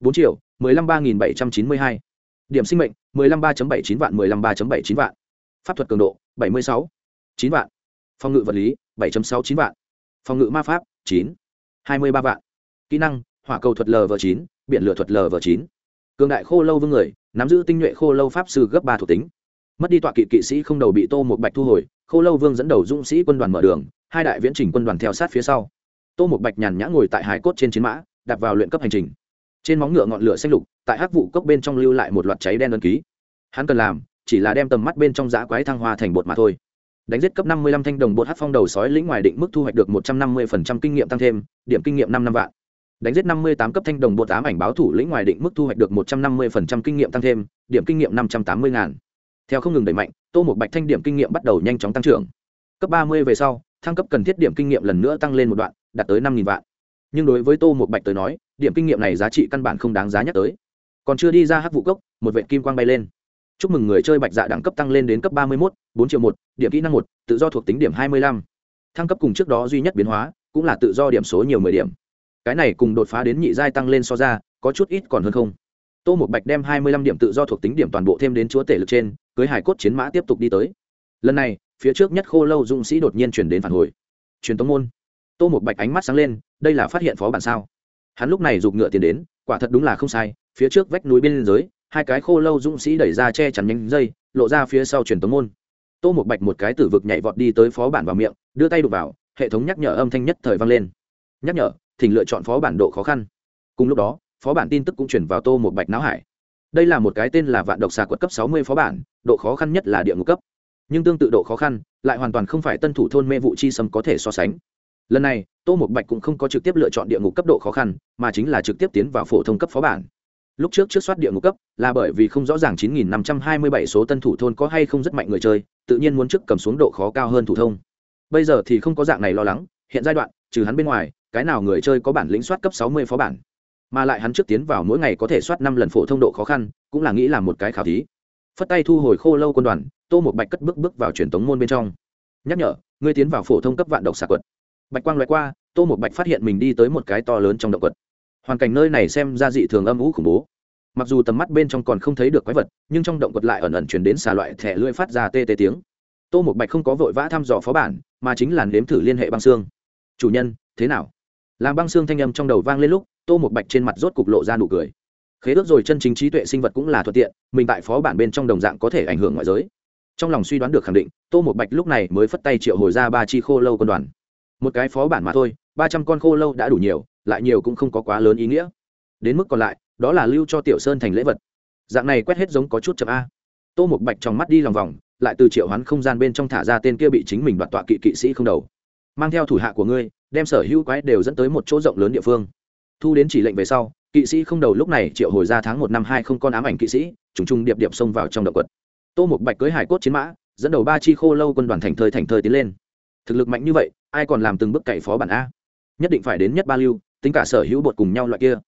Bốn triệu, mười lăm ba nghìn bảy trăm chín mươi hai. Điểm sinh mệnh, mười lăm ba bảy chín vạn, mười lăm ba bảy chín vạn. Pháp thuật cường độ, bảy mươi sáu. Chín vạn. Phòng ngự vật lý, bảy sáu chín vạn phòng ngự ma pháp, chín. Hai mươi ba vạn. Kỹ năng, hỏa cầu thuật lv chín, biển lửa thuật lv chín. Cường đại khô lâu vương người, nắm giữ tinh nhuệ khô lâu pháp sư gấp ba thuộc tính. Mất đi tọa kỵ kỵ sĩ không đầu bị tô một bạch thu hồi, khô lâu vương dẫn đầu dũng sĩ quân đoàn mở đường, hai đại viễn trình quân đoàn theo sát phía sau. Tô một bạch nhàn nhã ngồi tại hải cốt trên chiến mã đặt vào luyện cấp hành trình. Trên móng ngựa ngọn lửa xanh lục, tại hắc vụ cốc bên trong lưu lại một loạt cháy đen đơn ký. Hắn cần làm, chỉ là đem tầm mắt bên trong giã quái thăng hoa thành bột mà thôi đánh giết cấp năm mươi lăm thanh đồng bột hát phong đầu sói lĩnh ngoài định mức thu hoạch được một trăm năm mươi phần trăm kinh nghiệm tăng thêm, điểm kinh nghiệm 5 năm vạn. Đánh giết năm mươi tám cấp thanh đồng bột ám ảnh báo thủ lĩnh ngoài định mức thu hoạch được một trăm năm mươi phần trăm kinh nghiệm tăng thêm, điểm kinh nghiệm năm trăm tám mươi ngàn. Theo không ngừng đẩy mạnh, tô một bạch thanh điểm kinh nghiệm bắt đầu nhanh chóng tăng trưởng. Cấp ba mươi về sau, thăng cấp cần thiết điểm kinh nghiệm lần nữa tăng lên một đoạn, đạt tới 5000 vạn. Nhưng đối với tô một bạch tới nói, điểm kinh nghiệm này giá trị căn bản không đáng giá nhắc tới. Còn chưa đi ra hắc vụ cốc, một vệt kim quang bay lên chúc mừng người chơi bạch dạ đẳng cấp tăng lên đến cấp ba mươi một bốn triệu một, điểm kỹ năng một, tự do thuộc tính điểm hai mươi lăm. Thăng cấp cùng trước đó duy nhất biến hóa, cũng là tự do điểm số nhiều mười điểm. Cái này cùng đột phá đến nhị giai tăng lên so ra, có chút ít còn hơn không. Tô một bạch đem hai mươi lăm điểm tự do thuộc tính điểm toàn bộ thêm đến chúa tể lực trên, cưới hải cốt chiến mã tiếp tục đi tới. Lần này, phía trước nhất khô lâu dũng sĩ đột nhiên chuyển đến phản hồi. Truyền tống môn. Tô một bạch ánh mắt sáng lên, đây là phát hiện phó bản sao? Hắn lúc này giục ngựa tiền đến, quả thật đúng là không sai, phía trước vách núi bên giới hai cái khô lâu dũng sĩ đẩy ra che chắn nhánh dây, lộ ra phía sau truyền tống môn. Tô một bạch một cái tử vực nhảy vọt đi tới phó bản vào miệng, đưa tay đục vào, hệ thống nhắc nhở âm thanh nhất thời vang lên. Nhắc nhở, thỉnh lựa chọn phó bản độ khó khăn. Cùng lúc đó, phó bản tin tức cũng chuyển vào tô một bạch não hải. Đây là một cái tên là vạn độc xà quật cấp sáu mươi phó bản, độ khó khăn nhất là địa ngục cấp. Nhưng tương tự độ khó khăn, lại hoàn toàn không phải tân thủ thôn mê vụ chi sâm có thể so sánh. Lần này, tô một bạch cũng không có trực tiếp lựa chọn địa ngục cấp độ khó khăn, mà chính là trực tiếp tiến vào phổ thông cấp phó bản lúc trước trước soát địa ngục cấp, là bởi vì không rõ ràng 9.527 số tân thủ thôn có hay không rất mạnh người chơi, tự nhiên muốn trước cầm xuống độ khó cao hơn thủ thông. Bây giờ thì không có dạng này lo lắng, hiện giai đoạn, trừ hắn bên ngoài, cái nào người chơi có bản lĩnh soát cấp 60 phó bản? Mà lại hắn trước tiến vào mỗi ngày có thể soát năm lần phổ thông độ khó khăn, cũng là nghĩ là một cái khảo thí. Phất tay thu hồi khô lâu quân đoàn, tô một bạch cất bước bước vào truyền tống môn bên trong. Nhắc nhở, ngươi tiến vào phổ thông cấp vạn độc xà quật. Bạch quang loại qua, tô một bạch phát hiện mình đi tới một cái to lớn trong động quật hoàn cảnh nơi này xem ra dị thường âm ủ khủng bố. Mặc dù tầm mắt bên trong còn không thấy được quái vật, nhưng trong động vật lại ẩn ẩn chuyển đến xà loại thẻ lưỡi phát ra tê tê tiếng. Tô một bạch không có vội vã thăm dò phó bản, mà chính là nếm thử liên hệ băng xương. Chủ nhân, thế nào? Làm băng xương thanh âm trong đầu vang lên lúc, tô một bạch trên mặt rốt cục lộ ra nụ cười. Khế ước rồi chân chính trí tuệ sinh vật cũng là thuận tiện, mình tại phó bản bên trong đồng dạng có thể ảnh hưởng ngoại giới. Trong lòng suy đoán được khẳng định, tô một bạch lúc này mới phất tay triệu hồi ra ba chi khô lâu quân đoàn. Một cái phó bản mà thôi, ba trăm con khô lâu đã đủ nhiều lại nhiều cũng không có quá lớn ý nghĩa. Đến mức còn lại, đó là lưu cho tiểu sơn thành lễ vật. Dạng này quét hết giống có chút chậm a. Tô một bạch trong mắt đi lòng vòng, lại từ triệu hoán không gian bên trong thả ra tên kia bị chính mình đoạt tọa kỵ kỵ sĩ không đầu. Mang theo thủ hạ của ngươi, đem sở hữu quái đều dẫn tới một chỗ rộng lớn địa phương. Thu đến chỉ lệnh về sau, kỵ sĩ không đầu lúc này triệu hồi ra tháng một năm hai không con ám ảnh kỵ sĩ, trùng trùng điệp điệp xông vào trong động quật. Tô một bạch cưới hải cốt chiến mã, dẫn đầu ba chi khô lâu quân đoàn thành thơi thành thơi tiến lên. Thực lực mạnh như vậy, ai còn làm từng bước cậy phó bản a? Nhất định phải đến nhất ba lưu tính cả sở hữu bột cùng nhau loại kia.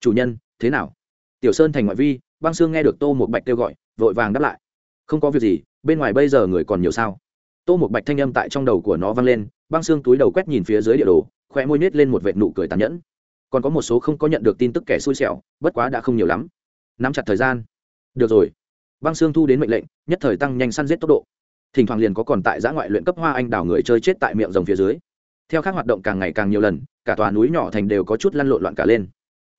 Chủ nhân, thế nào? Tiểu sơn thành ngoại vi, băng sương nghe được tô một bạch kêu gọi, vội vàng đáp lại. Không có việc gì, bên ngoài bây giờ người còn nhiều sao? Tô một bạch thanh âm tại trong đầu của nó vang lên, băng xương túi đầu quét nhìn phía dưới địa đồ khoe môi nết lên một vệt nụ cười tàn nhẫn. Còn có một số không có nhận được tin tức kẻ xui xẻo, bất quá đã không nhiều lắm. Nắm chặt thời gian. Được rồi. Băng xương thu đến mệnh lệnh, nhất thời tăng nhanh săn giết tốc độ. Thỉnh thoảng liền có còn tại giã ngoại luyện cấp hoa anh đào người chơi chết tại miệng rồng phía dưới. Theo các hoạt động càng ngày càng nhiều lần cả tòa núi nhỏ thành đều có chút lăn lộn loạn cả lên.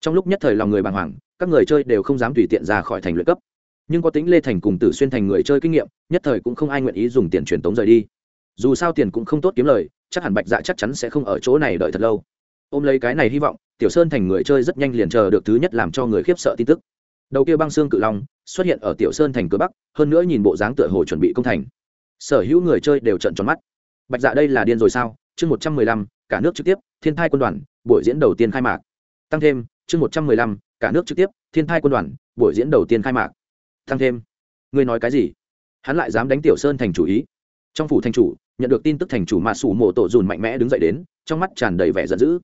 Trong lúc nhất thời lòng người bàng hoàng, các người chơi đều không dám tùy tiện ra khỏi thành luyện cấp. Nhưng có tính lê thành cùng tử xuyên thành người chơi kinh nghiệm, nhất thời cũng không ai nguyện ý dùng tiền truyền tống rời đi. Dù sao tiền cũng không tốt kiếm lời, chắc hẳn bạch dạ chắc chắn sẽ không ở chỗ này đợi thật lâu. Ôm lấy cái này hy vọng, tiểu sơn thành người chơi rất nhanh liền chờ được thứ nhất làm cho người khiếp sợ tin tức. Đầu kia băng xương cự long xuất hiện ở tiểu sơn thành cửa bắc, hơn nữa nhìn bộ dáng tựa hồ chuẩn bị công thành. Sở hữu người chơi đều trận tròn mắt. Bạch dạ đây là điên rồi sao? Chương một trăm mười lăm cả nước trực tiếp, thiên thai quân đoàn, buổi diễn đầu tiên khai mạc. Tăng thêm, chương một trăm mười lăm, cả nước trực tiếp, thiên thai quân đoàn, buổi diễn đầu tiên khai mạc. Tăng thêm. Ngươi nói cái gì? Hắn lại dám đánh tiểu sơn thành chủ ý. Trong phủ thành chủ, nhận được tin tức thành chủ mà sủ mộ tổ dùn mạnh mẽ đứng dậy đến, trong mắt tràn đầy vẻ giận dữ.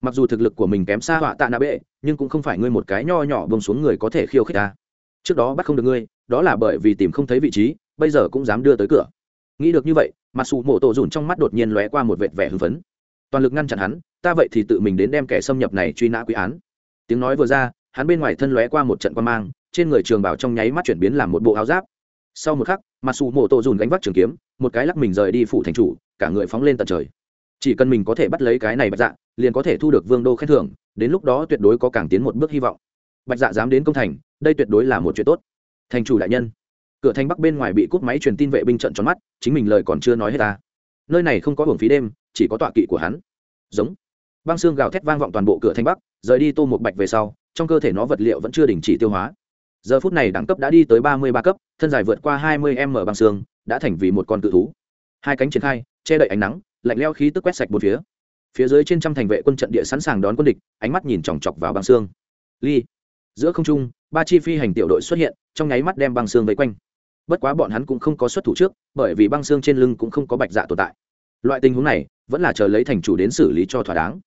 Mặc dù thực lực của mình kém xa họa tạ nạ bệ, nhưng cũng không phải ngươi một cái nho nhỏ bông xuống người có thể khiêu khích ta. Trước đó bắt không được ngươi, đó là bởi vì tìm không thấy vị trí, bây giờ cũng dám đưa tới cửa. Nghĩ được như vậy mặc dù mộ tổ dùn trong mắt đột nhiên lóe qua một vệt vẻ hưng phấn toàn lực ngăn chặn hắn, ta vậy thì tự mình đến đem kẻ xâm nhập này truy nã quý án. Tiếng nói vừa ra, hắn bên ngoài thân lóe qua một trận quan mang, trên người trường bảo trong nháy mắt chuyển biến làm một bộ áo giáp. Sau một khắc mặc dù mổ tổ dùn gánh vác trường kiếm, một cái lắc mình rời đi phủ thành chủ, cả người phóng lên tận trời. Chỉ cần mình có thể bắt lấy cái này bạch dạ liền có thể thu được vương đô khen thưởng, đến lúc đó tuyệt đối có càng tiến một bước hy vọng. Bạch dạ dám đến công thành, đây tuyệt đối là một chuyện tốt. Thành chủ đại nhân. Cửa thành bắc bên ngoài bị cút máy truyền tin vệ binh trận tròn mắt, chính mình lời còn chưa nói hết ta. Nơi này không có hưởng phí đêm chỉ có tọa kỵ của hắn. Giống. Băng xương gào thét vang vọng toàn bộ cửa thành bắc, rời đi tô một bạch về sau, trong cơ thể nó vật liệu vẫn chưa đình chỉ tiêu hóa. Giờ phút này đẳng cấp đã đi tới ba mươi ba cấp, thân dài vượt qua hai mươi m băng xương, đã thành vì một con cự thú. Hai cánh triển khai, che đậy ánh nắng, lạnh leo khí tức quét sạch một phía. Phía dưới trên trăm thành vệ quân trận địa sẵn sàng đón quân địch, ánh mắt nhìn chòng chọc vào băng xương. Ly. Giữa không trung, ba chi phi hành tiểu đội xuất hiện, trong nháy mắt đem băng xương vây quanh. Bất quá bọn hắn cũng không có xuất thủ trước, bởi vì băng xương trên lưng cũng không có bạch dạ tồn tại loại tình huống này vẫn là chờ lấy thành chủ đến xử lý cho thỏa đáng.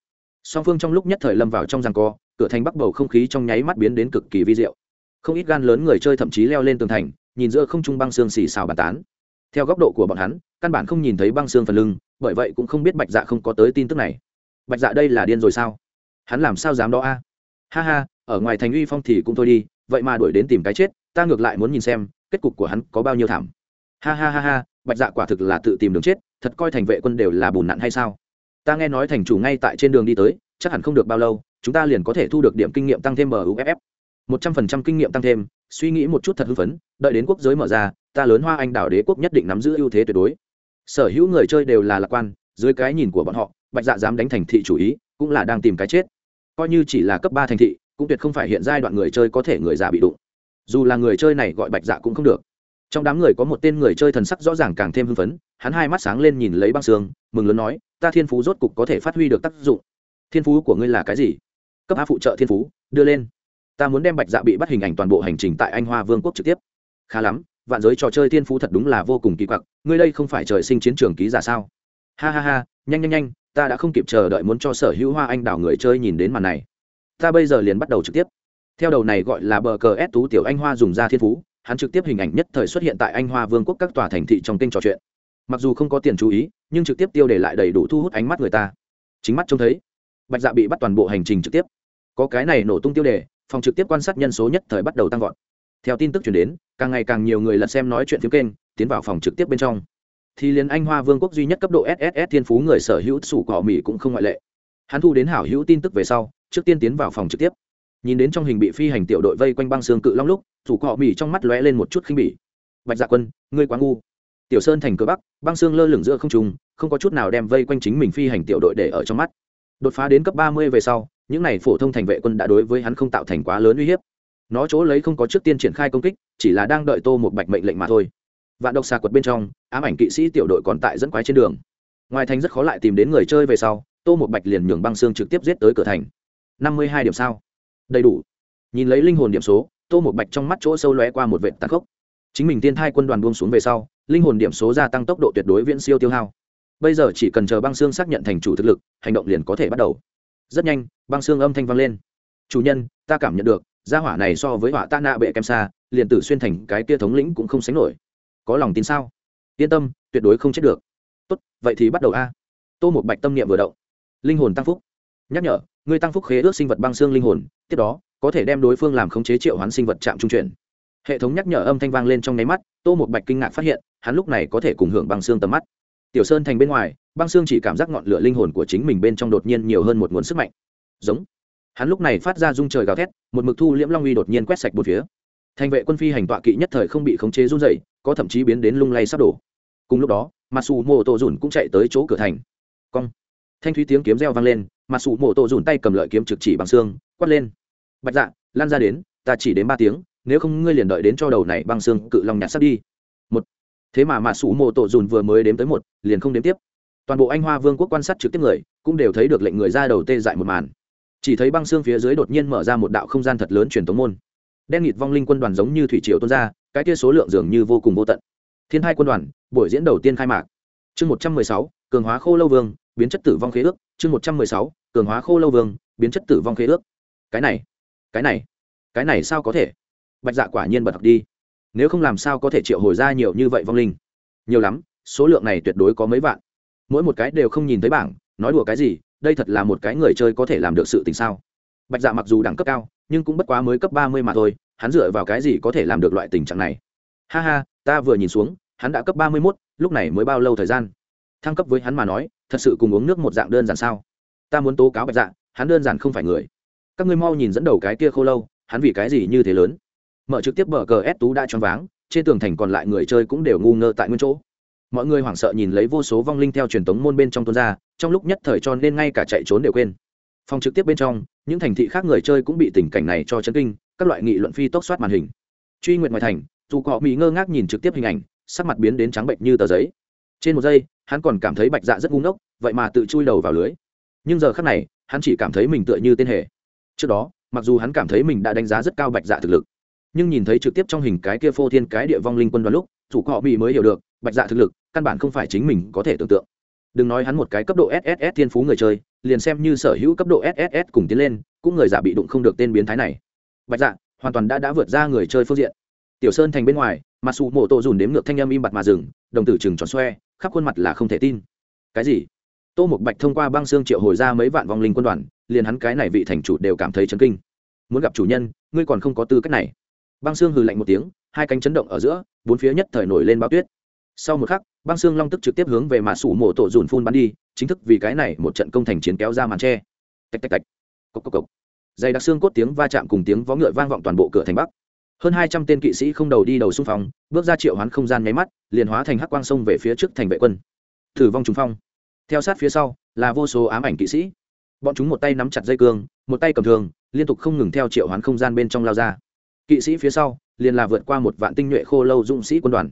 Song phương trong lúc nhất thời lâm vào trong giằng co, cửa thành bắc bầu không khí trong nháy mắt biến đến cực kỳ vi diệu. Không ít gan lớn người chơi thậm chí leo lên tường thành, nhìn giữa không trung băng xương xì xào bàn tán. Theo góc độ của bọn hắn, căn bản không nhìn thấy băng xương phần lưng, bởi vậy cũng không biết bạch dạ không có tới tin tức này. Bạch dạ đây là điên rồi sao? Hắn làm sao dám đó a? Ha ha, ở ngoài thành uy phong thì cũng thôi đi, vậy mà đuổi đến tìm cái chết, ta ngược lại muốn nhìn xem, kết cục của hắn có bao nhiêu thảm. Ha ha ha ha, bạch dạ quả thực là tự tìm đường chết thật coi thành vệ quân đều là bùn nặn hay sao? Ta nghe nói thành chủ ngay tại trên đường đi tới, chắc hẳn không được bao lâu, chúng ta liền có thể thu được điểm kinh nghiệm tăng thêm muff một trăm phần trăm kinh nghiệm tăng thêm, suy nghĩ một chút thật hưng phấn, đợi đến quốc giới mở ra, ta lớn hoa anh đảo đế quốc nhất định nắm giữ ưu thế tuyệt đối. Sở hữu người chơi đều là lạc quan, dưới cái nhìn của bọn họ, bạch dạ dám đánh thành thị chủ ý, cũng là đang tìm cái chết. Coi như chỉ là cấp ba thành thị, cũng tuyệt không phải hiện giai đoạn người chơi có thể người già bị đụng. Dù là người chơi này gọi bạch dạ cũng không được. Trong đám người có một tên người chơi thần sắc rõ ràng càng thêm hưng phấn hắn hai mắt sáng lên nhìn lấy băng xương, mừng lớn nói, ta thiên phú rốt cục có thể phát huy được tác dụng. Thiên phú của ngươi là cái gì? Cấp a phụ trợ thiên phú, đưa lên. Ta muốn đem bạch dạ bị bắt hình ảnh toàn bộ hành trình tại anh hoa vương quốc trực tiếp. Khá lắm, vạn giới trò chơi thiên phú thật đúng là vô cùng kỳ quặc, ngươi đây không phải trời sinh chiến trường ký giả sao? Ha ha ha, nhanh nhanh nhanh, ta đã không kịp chờ đợi muốn cho sở hữu hoa anh đảo người chơi nhìn đến màn này. Ta bây giờ liền bắt đầu trực tiếp. Theo đầu này gọi là bờ cờ s tú tiểu anh hoa dùng ra thiên phú, hắn trực tiếp hình ảnh nhất thời xuất hiện tại anh hoa vương quốc các tòa thành thị trong kênh trò chuyện mặc dù không có tiền chú ý, nhưng trực tiếp tiêu để lại đầy đủ thu hút ánh mắt người ta. Chính mắt trông thấy, bạch dạ bị bắt toàn bộ hành trình trực tiếp. Có cái này nổ tung tiêu đề, phòng trực tiếp quan sát nhân số nhất thời bắt đầu tăng vọt. Theo tin tức chuyển đến, càng ngày càng nhiều người lật xem nói chuyện phiếm kênh, tiến vào phòng trực tiếp bên trong. Thì liền anh hoa vương quốc duy nhất cấp độ sss thiên phú người sở hữu sủ cỏ mỹ cũng không ngoại lệ. Hắn thu đến hảo hữu tin tức về sau, trước tiên tiến vào phòng trực tiếp. Nhìn đến trong hình bị phi hành tiểu đội vây quanh băng xương cự long lúc thủ cọ mỹ trong mắt lóe lên một chút khinh bỉ. Bạch dạ quân, ngươi quá ngu tiểu sơn thành cửa bắc, băng xương lơ lửng giữa không trung, không có chút nào đem vây quanh chính mình phi hành tiểu đội để ở trong mắt. Đột phá đến cấp ba mươi về sau, những này phổ thông thành vệ quân đã đối với hắn không tạo thành quá lớn uy hiếp. Nó chỗ lấy không có trước tiên triển khai công kích, chỉ là đang đợi tô một bạch mệnh lệnh mà thôi. Vạn độc xà quật bên trong, ám ảnh kỵ sĩ tiểu đội còn tại dẫn quái trên đường. Ngoài thành rất khó lại tìm đến người chơi về sau, tô một bạch liền nhường băng xương trực tiếp giết tới cửa thành. Năm mươi hai điểm sao? Đầy đủ. Nhìn lấy linh hồn điểm số, tô một bạch trong mắt chỗ sâu lóe qua một vệ tàn khốc. Chính mình tiên thai quân đoàn buông xuống về sau linh hồn điểm số gia tăng tốc độ tuyệt đối viễn siêu tiêu hao. Bây giờ chỉ cần chờ băng xương xác nhận thành chủ thực lực, hành động liền có thể bắt đầu. Rất nhanh, băng xương âm thanh vang lên. Chủ nhân, ta cảm nhận được, gia hỏa này so với hỏa ta nạ bệ kem xa, liền tử xuyên thành cái kia thống lĩnh cũng không sánh nổi. Có lòng tin sao? Yên tâm, tuyệt đối không chết được. Tốt, vậy thì bắt đầu a. Tô một bạch tâm niệm vừa động. Linh hồn tăng phúc. Nhắc nhở người tăng phúc khế ước sinh vật băng xương linh hồn, tiếp đó, có thể đem đối phương làm khống chế triệu hoán sinh vật chạm trung chuyển hệ thống nhắc nhở âm thanh vang lên trong nháy mắt, tô một bạch kinh ngạc phát hiện, hắn lúc này có thể cùng hưởng băng xương tầm mắt. Tiểu sơn thành bên ngoài, băng xương chỉ cảm giác ngọn lửa linh hồn của chính mình bên trong đột nhiên nhiều hơn một nguồn sức mạnh. Giống. Hắn lúc này phát ra rung trời gào thét, một mực thu liễm long uy đột nhiên quét sạch một phía. Thành vệ quân phi hành tọa kỵ nhất thời không bị khống chế run dày có thậm chí biến đến lung lay sắp đổ. Cùng lúc đó mặc dù mô tô dùn cũng chạy tới chỗ cửa thành. Cong. Thanh thúy tiếng kiếm reo vang lên mặc dù mô tô dùn tay cầm lợi kiếm trực chỉ bằng xương, quát lên. Bạch dạ lan ra đến, ta chỉ đến ba tiếng nếu không ngươi liền đợi đến cho đầu này băng xương cự long nhặt sắt đi. Một. Thế mà mạ sủ mộ tổ dùn vừa mới đếm tới một, liền không đếm tiếp. Toàn bộ anh hoa vương quốc quan sát trực tiếp người, cũng đều thấy được lệnh người ra đầu tê dại một màn. Chỉ thấy băng xương phía dưới đột nhiên mở ra một đạo không gian thật lớn truyền tống môn. Đen nghịt vong linh quân đoàn giống như thủy triều tuôn ra, cái kia số lượng dường như vô cùng vô tận. Thiên hai quân đoàn, buổi diễn đầu tiên khai mạc. Chương một trăm mười sáu, cường hóa khô lâu vương, biến chất tử vong khế ước. Chương một trăm mười sáu, cường hóa khô lâu vương, biến chất tử vong khế ước. Cái này cái này cái này sao có thể? Bạch dạ quả nhiên bật học đi. Nếu không làm sao có thể triệu hồi ra nhiều như vậy vong linh? Nhiều lắm, số lượng này tuyệt đối có mấy vạn. Mỗi một cái đều không nhìn thấy bảng, nói đùa cái gì, đây thật là một cái người chơi có thể làm được sự tình sao? Bạch dạ mặc dù đẳng cấp cao, nhưng cũng bất quá mới cấp ba mươi mà thôi, hắn dựa vào cái gì có thể làm được loại tình trạng này? Ha ha, ta vừa nhìn xuống, hắn đã cấp ba mươi mốt, lúc này mới bao lâu thời gian? Thăng cấp với hắn mà nói, thật sự cùng uống nước một dạng đơn giản sao? Ta muốn tố cáo bạch dạ hắn đơn giản không phải người. Các ngươi mau nhìn dẫn đầu cái kia khô lâu, hắn vì cái gì như thế lớn? Mở trực tiếp bờ cờ s tú đã choáng váng, trên tường thành còn lại người chơi cũng đều ngu ngơ tại nguyên chỗ. Mọi người hoảng sợ nhìn lấy vô số vong linh theo truyền thống môn bên trong tuôn ra, trong lúc nhất thời cho nên ngay cả chạy trốn đều quên. Phòng trực tiếp bên trong, những thành thị khác người chơi cũng bị tình cảnh này cho chấn kinh, các loại nghị luận phi tốc soát màn hình. Truy nguyện ngoài thành, dù cọ bị ngơ ngác nhìn trực tiếp hình ảnh, sắc mặt biến đến trắng bệnh như tờ giấy. Trên một giây, hắn còn cảm thấy bạch dạ rất ngu ngốc, vậy mà tự chui đầu vào lưới. Nhưng giờ khác này, hắn chỉ cảm thấy mình tựa như tên hề. Trước đó, mặc dù hắn cảm thấy mình đã đánh giá rất cao bạch dạ thực lực nhưng nhìn thấy trực tiếp trong hình cái kia phô thiên cái địa vong linh quân đoàn lúc, chủ họ bị mới hiểu được, bạch dạ thực lực, căn bản không phải chính mình có thể tưởng tượng. Đừng nói hắn một cái cấp độ sss thiên phú người chơi, liền xem như sở hữu cấp độ sss cùng tiến lên, cũng người giả bị đụng không được tên biến thái này. Bạch dạ hoàn toàn đã đã vượt ra người chơi phương diện. Tiểu sơn thành bên ngoài, mặc dù mộ tổ dùn đếm ngược thanh âm im bặt mà dừng, đồng tử chừng tròn xoe, khắp khuôn mặt là không thể tin. Cái gì? Tô một bạch thông qua băng xương triệu hồi ra mấy vạn vong linh quân đoàn, liền hắn cái này vị thành chủ đều cảm thấy chấn kinh. Muốn gặp chủ nhân, ngươi còn không có tư cách này băng xương hừ lạnh một tiếng, hai cánh chấn động ở giữa, bốn phía nhất thời nổi lên bao tuyết. Sau một khắc, băng xương long tức trực tiếp hướng về mã sủ mộ tổ dùn phun bắn đi, chính thức vì cái này một trận công thành chiến kéo ra màn tre. Tạch tạch tạch. Cốc cốc cốc. dày đặc xương cốt tiếng va chạm cùng tiếng vó ngựa vang vọng toàn bộ cửa thành bắc. Hơn hai trăm tên kỵ sĩ không đầu đi đầu xung phong, bước ra triệu hoán không gian nháy mắt, liền hóa thành hắc quang sông về phía trước thành vệ quân. Thử vong trùng phong. Theo sát phía sau, là vô số ám ảnh kỵ sĩ. Bọn chúng một tay nắm chặt dây cương, một tay cầm thường liên tục không ngừng theo triệu hoán không gian bên trong lao ra kỵ sĩ phía sau, liền là vượt qua một vạn tinh nhuệ khô lâu dũng sĩ quân đoàn.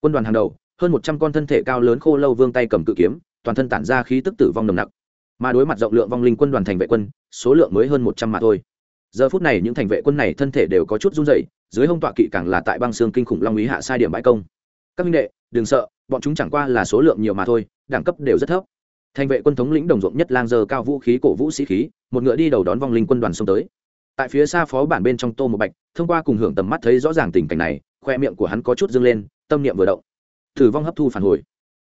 Quân đoàn hàng đầu, hơn một trăm con thân thể cao lớn khô lâu vương tay cầm cự kiếm, toàn thân tản ra khí tức tử vong nồng nặc. Mà đối mặt rộng lượng vong linh quân đoàn thành vệ quân, số lượng mới hơn một trăm mà thôi. Giờ phút này những thành vệ quân này thân thể đều có chút run dày dưới hông tọa kỵ càng là tại băng xương kinh khủng long ý hạ sai điểm bãi công. Các minh đệ, đừng sợ, bọn chúng chẳng qua là số lượng nhiều mà thôi, đẳng cấp đều rất thấp. Thành vệ quân thống lĩnh đồng ruộng nhất lang giờ cao vũ khí, cổ vũ sĩ khí, một ngựa đi đầu đón vong linh quân đoàn xông tới tại phía xa phó bản bên trong tô một bạch, thông qua cùng hưởng tầm mắt thấy rõ ràng tình cảnh này, khoe miệng của hắn có chút dâng lên, tâm niệm vừa động. Thử vong hấp thu phản hồi.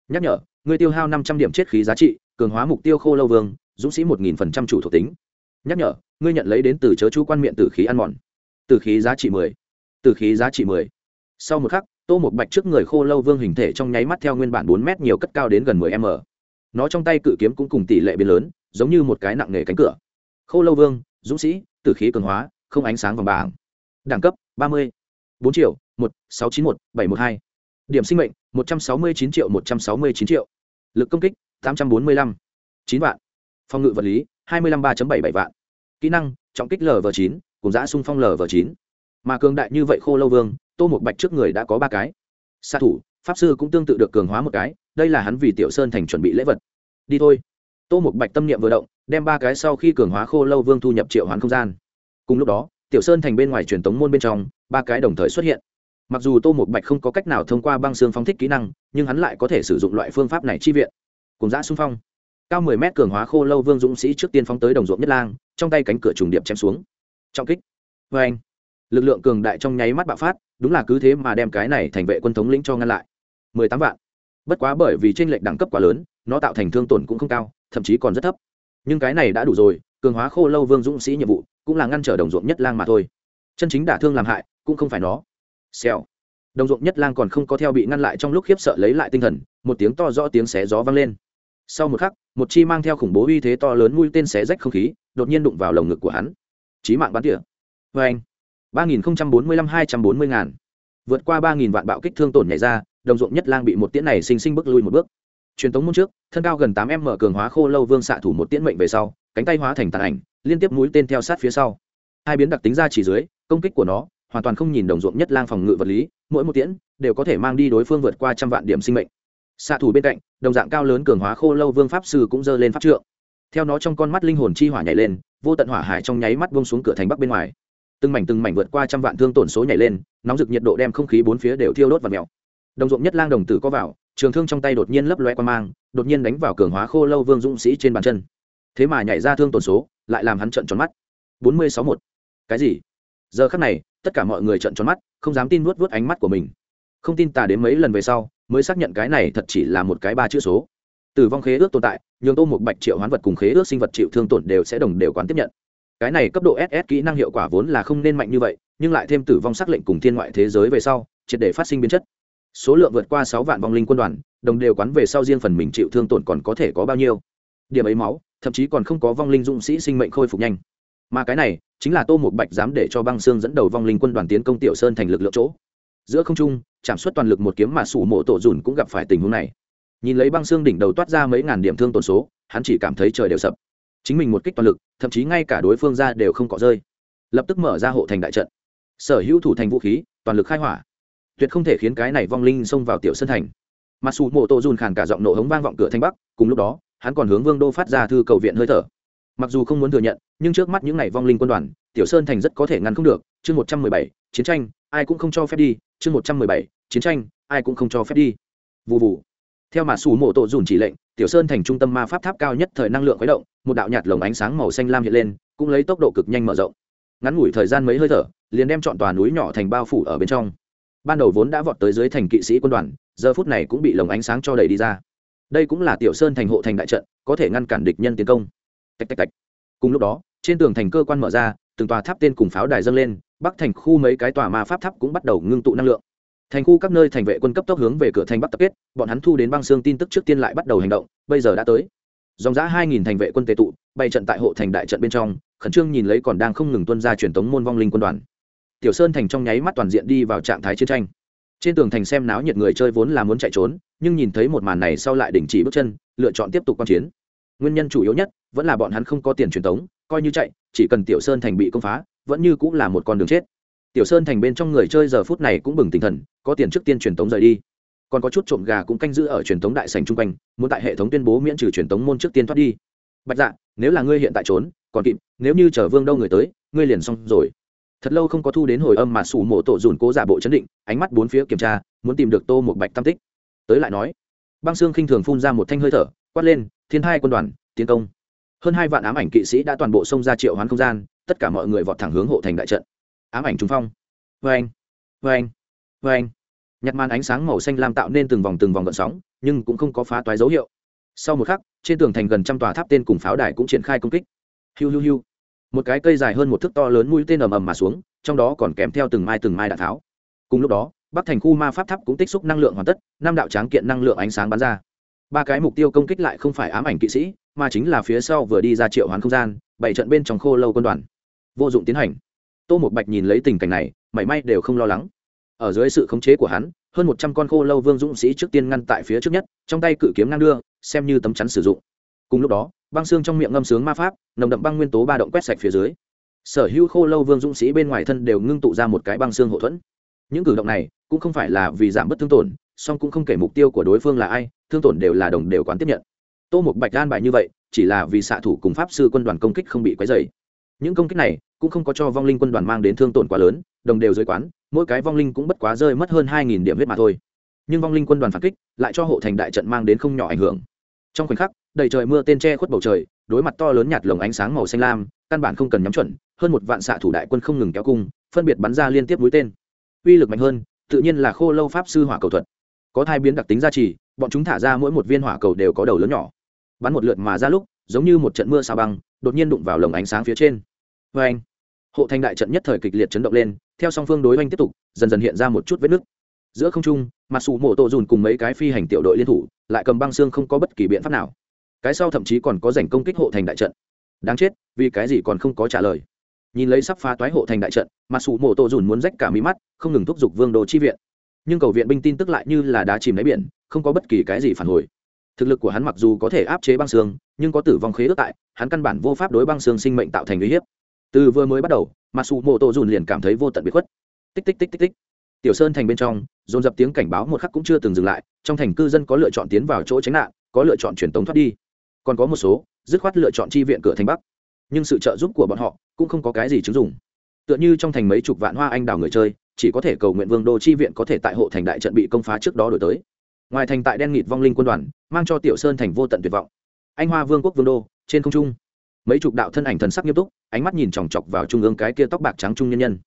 Nhắc nhở, người tiêu hao năm trăm điểm chết khí giá trị, cường hóa mục tiêu khô lâu vương, dũng sĩ một nghìn phần trăm chủ thuộc tính. Nhắc nhở, ngươi nhận lấy đến từ chớ chú quan miệng tử khí ăn mòn. Tử khí giá trị mười. Tử khí giá trị mười. Sau một khắc, tô một bạch trước người khô lâu vương hình thể trong nháy mắt theo nguyên bản bốn m nhiều cất cao đến gần mười m. Nó trong tay cự kiếm cũng cùng tỷ lệ biến lớn, giống như một cái nặng nề cánh cửa. Khô lâu vương dũng sĩ, tử khí cường hóa, không ánh sáng vòng bảng. Đẳng cấp, ba mươi. bốn triệu, một, sáu chín một, bảy một hai. Điểm sinh mệnh, một trăm sáu mươi chín triệu một trăm sáu mươi chín triệu. Lực công kích, tám trăm bốn mươi lăm. Chín vạn. Phòng ngự vật lý, hai mươi lăm ba bảy bảy vạn. Kỹ năng, trọng kích lv chín, cùng giã sung phong lv chín. Mà cường đại như vậy khô lâu vương, tô một bạch trước người đã có ba cái. Xạ thủ, pháp sư cũng tương tự được cường hóa một cái, đây là hắn vì tiểu sơn thành chuẩn bị lễ vật. Đi thôi tô một bạch tâm niệm vừa động, đem ba cái sau khi cường hóa khô lâu vương thu nhập triệu hoán không gian. Cùng lúc đó, tiểu sơn thành bên ngoài truyền tống môn bên trong, ba cái đồng thời xuất hiện. Mặc dù tô một bạch không có cách nào thông qua băng xương phóng thích kỹ năng, nhưng hắn lại có thể sử dụng loại phương pháp này chi viện. Cùng giã xung phong. Cao mười mét cường hóa khô lâu vương dũng sĩ trước tiên phóng tới đồng ruộng nhất lang, trong tay cánh cửa trùng điệp chém xuống. Trọng kích. Vê anh, lực lượng cường đại trong nháy mắt bạo phát, đúng là cứ thế mà đem cái này thành vệ quân thống lĩnh cho ngăn lại. Mười tám vạn. Bất quá bởi vì tranh lệch đẳng cấp quá lớn nó tạo thành thương tổn cũng không cao, thậm chí còn rất thấp. Nhưng cái này đã đủ rồi, cường hóa khô lâu vương dũng sĩ nhiệm vụ cũng là ngăn trở đồng ruộng nhất lang mà thôi. Chân chính đả thương làm hại cũng không phải nó. Xèo. Đồng ruộng nhất lang còn không có theo bị ngăn lại trong lúc khiếp sợ lấy lại tinh thần, một tiếng to rõ tiếng xé gió vang lên. Sau một khắc, một chi mang theo khủng bố uy thế to lớn mũi tên xé rách không khí, đột nhiên đụng vào lồng ngực của hắn. Chí mạng bắn tỉa. Vê anh ba nghìn bốn mươi lăm hai trăm bốn mươi ngàn vượt qua ba nghìn vạn bạo kích thương tổn nhảy ra đồng ruộng nhất lang bị một tiễn này sinh sinh bước lui một bước truyền tống môn trước, thân cao gần tám m mở cường hóa khô lâu vương xạ thủ một tiễn mệnh về sau, cánh tay hóa thành tàn ảnh, liên tiếp mũi tên theo sát phía sau. Hai biến đặc tính ra chỉ dưới, công kích của nó hoàn toàn không nhìn đồng ruộng nhất lang phòng ngự vật lý, mỗi một tiễn đều có thể mang đi đối phương vượt qua trăm vạn điểm sinh mệnh. Xạ thủ bên cạnh, đồng dạng cao lớn cường hóa khô lâu vương pháp sư cũng giơ lên pháp trượng. Theo nó trong con mắt linh hồn chi hỏa nhảy lên, vô tận hỏa hải trong nháy mắt buông xuống cửa thành bắc bên ngoài. Từng mảnh từng mảnh vượt qua trăm vạn thương tổn số nhảy lên, nóng rực nhiệt độ đem không khí bốn phía đều thiêu đốt và mèo. Đồng ruộng nhất lang đồng tử có vào trường thương trong tay đột nhiên lấp loe qua mang, đột nhiên đánh vào cường hóa khô lâu vương dũng sĩ trên bàn chân. Thế mà nhảy ra thương tổn số, lại làm hắn trận tròn mắt. Bốn mươi sáu một cái gì? Giờ khắc này, tất cả mọi người trợn tròn mắt, không dám tin nuốt vớt ánh mắt của mình. Không tin tà đến mấy lần về sau, mới xác nhận cái này thật chỉ là một cái ba chữ số. Tử vong khế ước tồn tại, nhường tô một bạch triệu hoán vật cùng khế ước sinh vật chịu thương tổn đều sẽ đồng đều quán tiếp nhận. Cái này cấp độ ss kỹ năng hiệu quả vốn là không nên mạnh như vậy, nhưng lại thêm tử vong xác lệnh cùng thiên ngoại thế giới về sau, triệt để phát sinh biến chất số lượng vượt qua sáu vạn vong linh quân đoàn, đồng đều quán về sau riêng phần mình chịu thương tổn còn có thể có bao nhiêu. Điểm ấy máu, thậm chí còn không có vong linh dũng sĩ sinh mệnh khôi phục nhanh. Mà cái này, chính là tô một bạch dám để cho băng xương dẫn đầu vong linh quân đoàn tiến công tiểu sơn thành lực lượng chỗ. Giữa không trung chạm suất toàn lực một kiếm mà sủ mộ tổ dùn cũng gặp phải tình huống này. Nhìn lấy băng xương đỉnh đầu toát ra mấy ngàn điểm thương tổn số, hắn chỉ cảm thấy trời đều sập. Chính mình một kích toàn lực, thậm chí ngay cả đối phương ra đều không có rơi. Lập tức mở ra hộ thành đại trận. Sở hữu thủ thành vũ khí, toàn lực khai hỏa tuyệt không thể khiến cái này vong linh xông vào tiểu sân thành. Mặc dù mộ tổ dùn khàn cả giọng nổ hống vang vọng cửa thanh bắc, cùng lúc đó, hắn còn hướng vương đô phát ra thư cầu viện hơi thở. Mặc dù không muốn thừa nhận, nhưng trước mắt những n à y vong linh quân đoàn, tiểu sơn thành rất có thể ngăn không được. Chương một trăm mười bảy, chiến tranh, ai cũng không cho phép đi. Chương một trăm mười bảy, chiến tranh, ai cũng không cho phép đi. Vụ vụ theo mà sủ mộ tổ dùn chỉ lệnh, tiểu sơn thành trung tâm ma pháp tháp cao nhất thời năng lượng khuấy động, một đạo nhạt lồng ánh sáng màu xanh lam hiện lên, cũng lấy tốc độ cực nhanh mở rộng. Ngắn ngủi thời gian mấy hơi thở, liền đem chọn tòa núi nhỏ thành bao phủ ở bên trong ban đầu vốn đã vọt tới dưới thành kỵ sĩ quân đoàn, giờ phút này cũng bị lồng ánh sáng cho đầy đi ra. Đây cũng là tiểu sơn thành hộ thành đại trận, có thể ngăn cản địch nhân tiến công. Tạch tạch tạch. Cùng lúc đó, trên tường thành cơ quan mở ra, từng tòa tháp tên cùng pháo đài dâng lên, bắc thành khu mấy cái tòa ma pháp tháp cũng bắt đầu ngưng tụ năng lượng. Thành khu các nơi thành vệ quân cấp tốc hướng về cửa thành bắc tập kết, bọn hắn thu đến băng xương tin tức trước tiên lại bắt đầu hành động, bây giờ đã tới. Dòng giã hai nghìn thành vệ quân tệ tụ bày trận tại hộ thành đại trận bên trong, khẩn trương nhìn lấy còn đang không ngừng tuân ra truyền thống môn vong linh quân đoàn tiểu sơn thành trong nháy mắt toàn diện đi vào trạng thái chiến tranh. Trên tường thành xem náo nhiệt người chơi vốn là muốn chạy trốn, nhưng nhìn thấy một màn này sau lại đình chỉ bước chân, lựa chọn tiếp tục quan chiến. Nguyên nhân chủ yếu nhất, vẫn là bọn hắn không có tiền truyền thống coi như chạy, chỉ cần tiểu sơn thành bị công phá, vẫn như cũng là một con đường chết. Tiểu sơn thành bên trong người chơi giờ phút này cũng bừng tinh thần, có tiền trước tiên truyền thống rời đi. Còn có chút trộm gà cũng canh giữ ở truyền thống đại sành chung quanh, muốn tại hệ thống tuyên bố miễn trừ truyền thống môn trước tiên thoát đi. Bạch dạ nếu là ngươi hiện tại trốn, còn kịp, nếu như chở vương đâu người tới, ngươi liền xong rồi thật lâu không có thu đến hồi âm mà sủ mộ tổ dùn cố giả bộ chấn định, ánh mắt bốn phía kiểm tra, muốn tìm được tô một bạch tam tích. Tới lại nói, băng xương khinh thường phun ra một thanh hơi thở, quát lên, thiên hai quân đoàn, tiến công. Hơn hai vạn ám ảnh kỵ sĩ đã toàn bộ xông ra triệu hoán không gian, tất cả mọi người vọt thẳng hướng hộ thành đại trận. Ám ảnh trung phong. Vê anh vê anh vê anh nhặt màn ánh sáng màu xanh lam tạo nên từng vòng từng vòng gợn sóng, nhưng cũng không có phá toái dấu hiệu. Sau một khắc, trên tường thành gần trăm tòa tháp tên cùng pháo đài cũng triển khai công kích. Hiu hiu hiu một cái cây dài hơn một thước to lớn mũi tên ầm ầm mà xuống, trong đó còn kèm theo từng mai từng mai đạn tháo. Cùng lúc đó, bắc thành khu ma pháp tháp cũng tích xúc năng lượng hoàn tất, năm đạo tráng kiện năng lượng ánh sáng bắn ra. Ba cái mục tiêu công kích lại không phải ám ảnh kỵ sĩ, mà chính là phía sau vừa đi ra triệu hoán không gian, bảy trận bên trong khô lâu quân đoàn. Vô dụng tiến hành. Tô một bạch nhìn lấy tình cảnh này, mảy may đều không lo lắng. Ở dưới sự khống chế của hắn, hơn một trăm con khô lâu vương dũng sĩ trước tiên ngăn tại phía trước nhất, trong tay cự kiếm ngang đưa, xem như tấm chắn sử dụng cùng lúc đó, băng xương trong miệng ngâm sướng ma pháp, nồng đậm băng nguyên tố ba động quét sạch phía dưới. Sở hữu khô lâu vương dũng sĩ bên ngoài thân đều ngưng tụ ra một cái băng xương hậu thuẫn. Những cử động này cũng không phải là vì giảm bớt thương tổn, song cũng không kể mục tiêu của đối phương là ai, thương tổn đều là đồng đều quán tiếp nhận. Tô một bạch gan bài như vậy, chỉ là vì xạ thủ cùng pháp sư quân đoàn công kích không bị quấy dày những công kích này cũng không có cho vong linh quân đoàn mang đến thương tổn quá lớn, đồng đều dưới quán, mỗi cái vong linh cũng bất quá rơi mất hơn hai nghìn điểm huyết mà thôi. Nhưng vong linh quân đoàn phản kích lại cho hộ thành đại trận mang đến không nhỏ ảnh hưởng. Trong khoảnh khắc đầy trời mưa tên che khuất bầu trời, đối mặt to lớn nhạt lồng ánh sáng màu xanh lam, căn bản không cần nhắm chuẩn, hơn một vạn xạ thủ đại quân không ngừng kéo cung, phân biệt bắn ra liên tiếp mũi tên. Uy lực mạnh hơn, tự nhiên là khô lâu pháp sư hỏa cầu thuật. Có thai biến đặc tính gia trì, bọn chúng thả ra mỗi một viên hỏa cầu đều có đầu lớn nhỏ. Bắn một lượt mà ra lúc, giống như một trận mưa sao băng, đột nhiên đụng vào lồng ánh sáng phía trên. Vê anh, hộ thành đại trận nhất thời kịch liệt chấn động lên, theo song phương đối oanh tiếp tục, dần dần hiện ra một chút vết nứt. Giữa không trung mặc dù mổ tổ dùn cùng mấy cái phi hành tiểu đội liên thủ, lại cầm băng xương không có bất kỳ biện pháp nào cái sau thậm chí còn có giành công kích hộ thành đại trận. Đáng chết, vì cái gì còn không có trả lời? Nhìn lấy sắp phá toái hộ thành đại trận, mà sủ mộ tổ dùn muốn rách cả mí mắt, không ngừng thúc giục vương đồ chi viện. Nhưng cầu viện binh tin tức lại như là đá chìm đáy biển, không có bất kỳ cái gì phản hồi. Thực lực của hắn mặc dù có thể áp chế băng xương, nhưng có tử vong khế ước tại, hắn căn bản vô pháp đối băng xương sinh mệnh tạo thành uy hiếp. Từ vừa mới bắt đầu, mà sủ mộ tổ dùn liền cảm thấy vô tận bị khuất. Tích tích tích tích tích. Tiểu sơn thành bên trong, dồn dập tiếng cảnh báo một khắc cũng chưa từng dừng lại, trong thành cư dân có lựa chọn tiến vào chỗ tránh nạn, có lựa chọn truyền tống thoát đi còn có một số, dứt khoát lựa chọn chi viện cửa thành bắc. Nhưng sự trợ giúp của bọn họ cũng không có cái gì chứng dụng. Tựa như trong thành mấy chục vạn hoa anh đào người chơi, chỉ có thể cầu nguyện vương đô chi viện có thể tại hộ thành đại trận bị công phá trước đó đổi tới. Ngoài thành tại đen nghịt vong linh quân đoàn, mang cho tiểu sơn thành vô tận tuyệt vọng. Anh hoa vương quốc vương đô, trên không trung. Mấy chục đạo thân ảnh thần sắc nghiêm túc, ánh mắt nhìn chòng chọc vào trung ương cái kia tóc bạc trắng trung nhân nhân.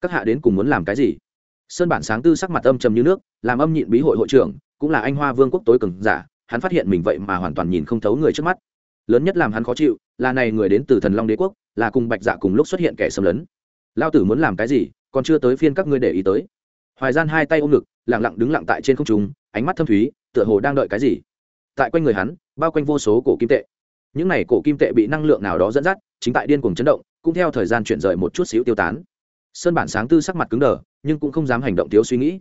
Các hạ đến cùng muốn làm cái gì? Sơn bản sáng tư sắc mặt âm trầm như nước, làm âm nhịn bí hội hội trưởng, cũng là anh hoa vương quốc tối cường giả hắn phát hiện mình vậy mà hoàn toàn nhìn không thấu người trước mắt. Lớn nhất làm hắn khó chịu, là này người đến từ thần long đế quốc, là cùng bạch dạ cùng lúc xuất hiện kẻ xâm lấn. Lao tử muốn làm cái gì, còn chưa tới phiên các ngươi để ý tới. Hoài gian hai tay ôm ngực lẳng lặng đứng lặng tại trên không trung, ánh mắt thâm thúy, tựa hồ đang đợi cái gì. Tại quanh người hắn, bao quanh vô số cổ kim tệ. Những này cổ kim tệ bị năng lượng nào đó dẫn dắt, chính tại điên cuồng chấn động, cũng theo thời gian chuyển rời một chút xíu tiêu tán. Sơn bản sáng tư sắc mặt cứng đờ, nhưng cũng không dám hành động thiếu suy nghĩ.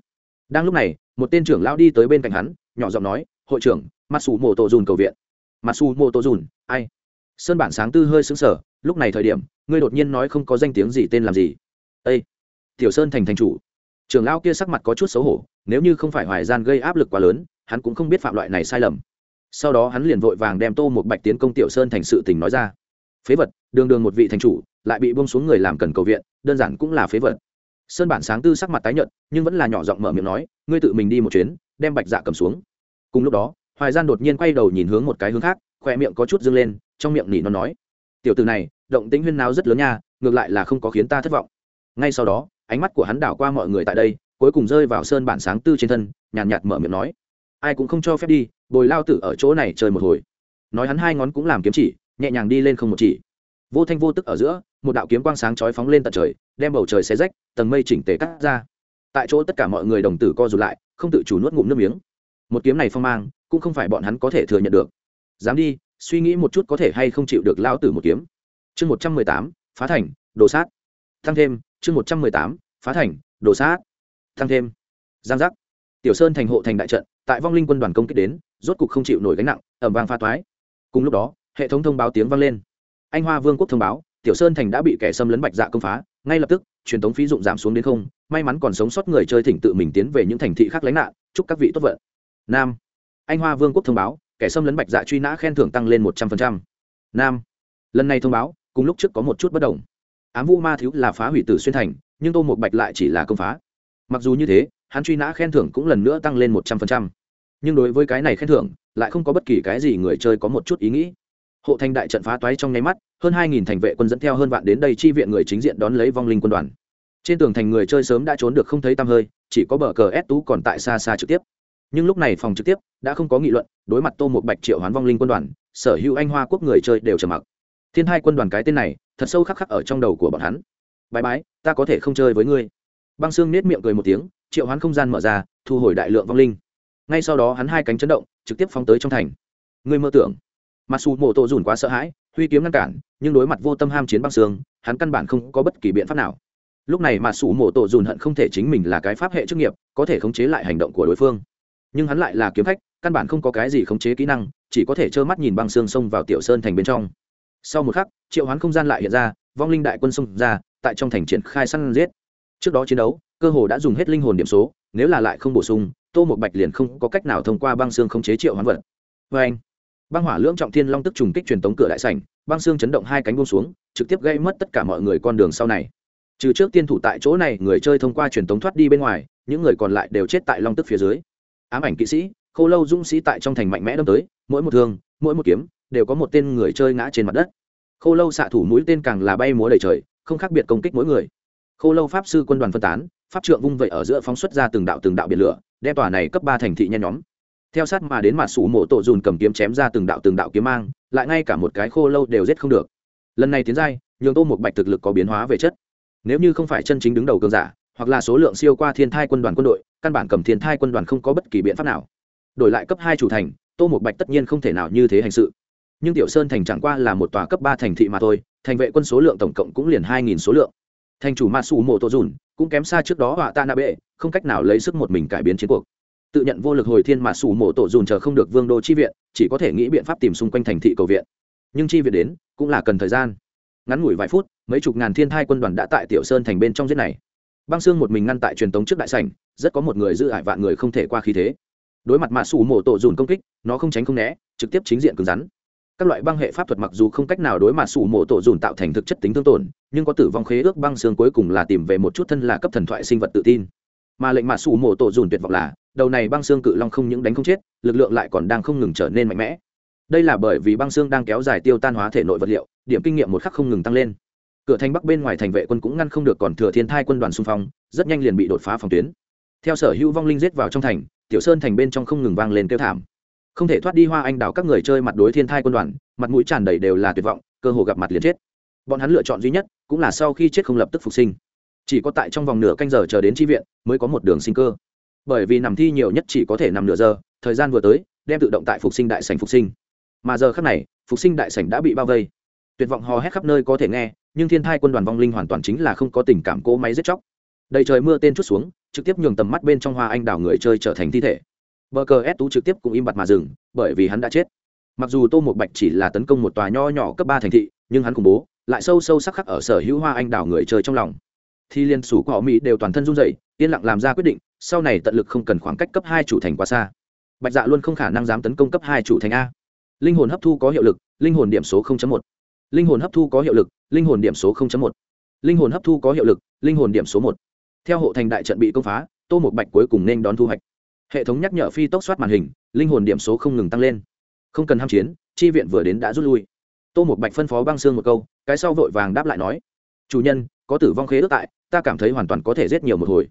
Đang lúc này, một tên trưởng lão đi tới bên cạnh hắn, nhỏ giọng nói, hội trưởng mặt xù mô tô dùn cầu viện. Mặt xù mô tô dùn, ai? Sơn bản sáng tư hơi xứng sở lúc này thời điểm, ngươi đột nhiên nói không có danh tiếng gì tên làm gì? Ây tiểu sơn thành thành chủ. Trưởng lão kia sắc mặt có chút xấu hổ, nếu như không phải hoài gian gây áp lực quá lớn, hắn cũng không biết phạm loại này sai lầm. Sau đó hắn liền vội vàng đem tô một bạch tiến công tiểu sơn thành sự tình nói ra. Phế vật, đường đường một vị thành chủ, lại bị bông xuống người làm cần cầu viện, đơn giản cũng là phế vật. Sơn bản sáng tư sắc mặt tái nhợt, nhưng vẫn là nhỏ giọng mở miệng nói, ngươi tự mình đi một chuyến, đem bạch dạ cầm xuống. Cùng lúc đó hoài gian đột nhiên quay đầu nhìn hướng một cái hướng khác khoe miệng có chút dâng lên trong miệng nỉ nó nói tiểu từ này động tĩnh huyên nào rất lớn nha ngược lại là không có khiến ta thất vọng. Ngay sau đó ánh mắt của hắn đảo qua mọi người tại đây cuối cùng rơi vào sơn bản sáng tư trên thân nhàn nhạt, nhạt mở miệng nói ai cũng không cho phép đi bồi lao tử ở chỗ này chơi một hồi. Nói hắn hai ngón cũng làm kiếm chỉ nhẹ nhàng đi lên không một chỉ. Vô thanh vô tức ở giữa một đạo kiếm quang sáng chói phóng lên tận trời đem bầu trời xé rách tầng mây chỉnh tề cắt ra. Tại chỗ tất cả mọi người đồng tử co rụt lại không tự chủ nuốt ngụm nước miếng. Một kiếm này phong mang cũng không phải bọn hắn có thể thừa nhận được. Dám đi, suy nghĩ một chút có thể hay không chịu được lao tử một kiếm. Chương một trăm mười tám, phá thành, đồ sát. Tăng thêm, chương một trăm mười tám, phá thành, đồ sát. Tăng thêm. Giang giác. Tiểu sơn thành hộ thành đại trận, tại vong linh quân đoàn công kích đến, rốt cục không chịu nổi gánh nặng ẩm vang pha toái. Cùng lúc đó, hệ thống thông báo tiếng vang lên. Anh hoa vương quốc thông báo, tiểu sơn thành đã bị kẻ xâm lấn bạch dạ công phá, ngay lập tức, truyền thống phí dụng giảm xuống đến không, may mắn còn sống sót người chơi thỉnh tự mình tiến về những thành thị khác lánh nạn, chúc các vị tốt vận. Nam anh hoa vương quốc thông báo, kẻ xâm lấn bạch dạ truy nã khen thưởng tăng lên một trăm linh nam. Lần này thông báo, cùng lúc trước có một chút bất đồng. Ám vũ ma thiếu là phá hủy tử xuyên thành, nhưng tô một bạch lại chỉ là công phá. Mặc dù như thế, hắn truy nã khen thưởng cũng lần nữa tăng lên một trăm linh nhưng đối với cái này khen thưởng, lại không có bất kỳ cái gì người chơi có một chút ý nghĩ. Hộ thành đại trận phá toái trong nháy mắt, hơn hai nghìn thành vệ quân dẫn theo hơn vạn đến đây chi viện người chính diện đón lấy vong linh quân đoàn. Trên tường thành người chơi sớm đã trốn được không thấy tăm hơi, chỉ có bờ cờ ép tú còn tại xa xa trực tiếp nhưng lúc này phòng trực tiếp đã không có nghị luận, đối mặt tô một bạch triệu hoán vong linh quân đoàn, sở hữu anh hoa quốc người chơi đều trầm mặc. Thiên hai quân đoàn cái tên này, thật sâu khắc khắc ở trong đầu của bọn hắn. Bãi bái, ta có thể không chơi với ngươi. Băng xương nết miệng cười một tiếng, triệu hoán không gian mở ra, thu hồi đại lượng vong linh. Ngay sau đó hắn hai cánh chấn động, trực tiếp phóng tới trong thành. Ngươi mơ tưởng. Mặc dù mộ tổ dùn quá sợ hãi, huy kiếm ngăn cản, nhưng đối mặt vô tâm ham chiến băng xương hắn căn bản không có bất kỳ biện pháp nào. Lúc này mà sủ mộ tổ dùn hận không thể chính mình là cái pháp hệ chức nghiệp, có thể khống chế lại hành động của đối phương nhưng hắn lại là kiếm khách, căn bản không có cái gì khống chế kỹ năng, chỉ có thể trơ mắt nhìn băng xương xông vào tiểu sơn thành bên trong. Sau một khắc, triệu hoán không gian lại hiện ra, vong linh đại quân xông ra, tại trong thành triển khai săn giết. Trước đó chiến đấu, cơ hồ đã dùng hết linh hồn điểm số, nếu là lại không bổ sung, tô một bạch liền không có cách nào thông qua băng xương khống chế triệu hoán vật. Vê anh băng hỏa lưỡng trọng thiên long tức trùng kích truyền tống cửa đại sảnh, băng xương chấn động hai cánh buông xuống, trực tiếp gây mất tất cả mọi người con đường sau này. Trừ trước tiên thủ tại chỗ này, người chơi thông qua truyền tống thoát đi bên ngoài, những người còn lại đều chết tại long tức phía dưới ám ảnh kỵ sĩ, khô lâu dũng sĩ tại trong thành mạnh mẽ đâm tới, mỗi một thương, mỗi một kiếm, đều có một tên người chơi ngã trên mặt đất. Khô lâu xạ thủ mũi tên càng là bay múa đầy trời, không khác biệt công kích mỗi người. Khô lâu pháp sư quân đoàn phân tán, pháp trượng vung vẩy ở giữa phóng xuất ra từng đạo từng đạo biển lửa đem tòa này cấp ba thành thị nhen nhóm. Theo sát mà đến mặt sủ mộ tổ dùn cầm kiếm chém ra từng đạo từng đạo kiếm mang, lại ngay cả một cái khô lâu đều giết không được. Lần này tiến giai, nhường tô một bạch thực lực có biến hóa về chất. Nếu như không phải chân chính đứng đầu cường giả hoặc là số lượng siêu qua thiên thai quân đoàn quân đội, căn bản cầm thiên thai quân đoàn không có bất kỳ biện pháp nào. Đổi lại cấp hai chủ thành, tô một bạch tất nhiên không thể nào như thế hành sự. Nhưng tiểu sơn thành chẳng qua là một tòa cấp ba thành thị mà thôi, thành vệ quân số lượng tổng cộng cũng liền hai nghìn số lượng. Thành chủ masu mộ tổ dùn cũng kém xa trước đó họa ta na bệ, không cách nào lấy sức một mình cải biến chiến cuộc. Tự nhận vô lực hồi thiên mà sủ mộ tổ dùn chờ không được vương đô chi viện, chỉ có thể nghĩ biện pháp tìm xung quanh thành thị cầu viện. Nhưng chi viện đến, cũng là cần thời gian. Ngắn ngủi vài phút, mấy chục ngàn thiên thai quân đoàn đã tại tiểu sơn thành bên trong giết này băng xương một mình ngăn tại truyền tống trước đại sảnh, rất có một người giữ ải vạn người không thể qua khí thế. Đối mặt mạ sủ mộ tổ dùn công kích, nó không tránh không né, trực tiếp chính diện cứng rắn. Các loại băng hệ pháp thuật mặc dù không cách nào đối mặt sủ mộ tổ dùn tạo thành thực chất tính thương tổn, nhưng có tử vong khế ước băng xương cuối cùng là tìm về một chút thân là cấp thần thoại sinh vật tự tin. Mà lệnh mạ sủ mộ tổ dùn tuyệt vọng là, đầu này băng xương cự long không những đánh không chết, lực lượng lại còn đang không ngừng trở nên mạnh mẽ. Đây là bởi vì băng xương đang kéo dài tiêu tan hóa thể nội vật liệu, điểm kinh nghiệm một khắc không ngừng tăng lên cửa thành bắc bên ngoài thành vệ quân cũng ngăn không được còn thừa thiên thai quân đoàn xung phong, rất nhanh liền bị đột phá phòng tuyến. Theo sở hữu vong linh giết vào trong thành, tiểu sơn thành bên trong không ngừng vang lên kêu thảm. Không thể thoát đi hoa anh đào các người chơi mặt đối thiên thai quân đoàn, mặt mũi tràn đầy đều là tuyệt vọng, cơ hồ gặp mặt liền chết. Bọn hắn lựa chọn duy nhất, cũng là sau khi chết không lập tức phục sinh. Chỉ có tại trong vòng nửa canh giờ chờ đến tri viện, mới có một đường sinh cơ. Bởi vì nằm thi nhiều nhất chỉ có thể nằm nửa giờ, thời gian vừa tới, đem tự động tại phục sinh đại sảnh phục sinh. Mà giờ khác này, phục sinh đại sảnh đã bị bao vây. Tuyệt vọng hò hét khắp nơi có thể nghe nhưng thiên thai quân đoàn vong linh hoàn toàn chính là không có tình cảm cỗ máy giết chóc. Đầy trời mưa tên chút xuống, trực tiếp nhường tầm mắt bên trong hoa anh đào người chơi trở thành thi thể. Bờ cờ ép tú trực tiếp cũng im bặt mà dừng, bởi vì hắn đã chết. Mặc dù tô một bạch chỉ là tấn công một tòa nho nhỏ cấp ba thành thị, nhưng hắn khủng bố, lại sâu sâu sắc khắc ở sở hữu hoa anh đào người chơi trong lòng. Thì liên sủ của họ mỹ đều toàn thân run dậy yên lặng làm ra quyết định, sau này tận lực không cần khoảng cách cấp hai chủ thành quá xa. Bạch dạ luôn không khả năng dám tấn công cấp hai chủ thành a. Linh hồn hấp thu có hiệu lực, linh hồn điểm số một. Linh hồn hấp thu có hiệu lực linh hồn điểm số 0.1, linh hồn hấp thu có hiệu lực linh hồn điểm số một. Theo hộ thành đại trận bị công phá tô một bạch cuối cùng nên đón thu hoạch. Hệ thống nhắc nhở phi tốc soát màn hình linh hồn điểm số không ngừng tăng lên. Không cần ham chiến chi viện vừa đến đã rút lui. Tô một bạch phân phó băng xương một câu cái sau vội vàng đáp lại nói chủ nhân có tử vong khế ước tại ta cảm thấy hoàn toàn có thể giết nhiều một hồi.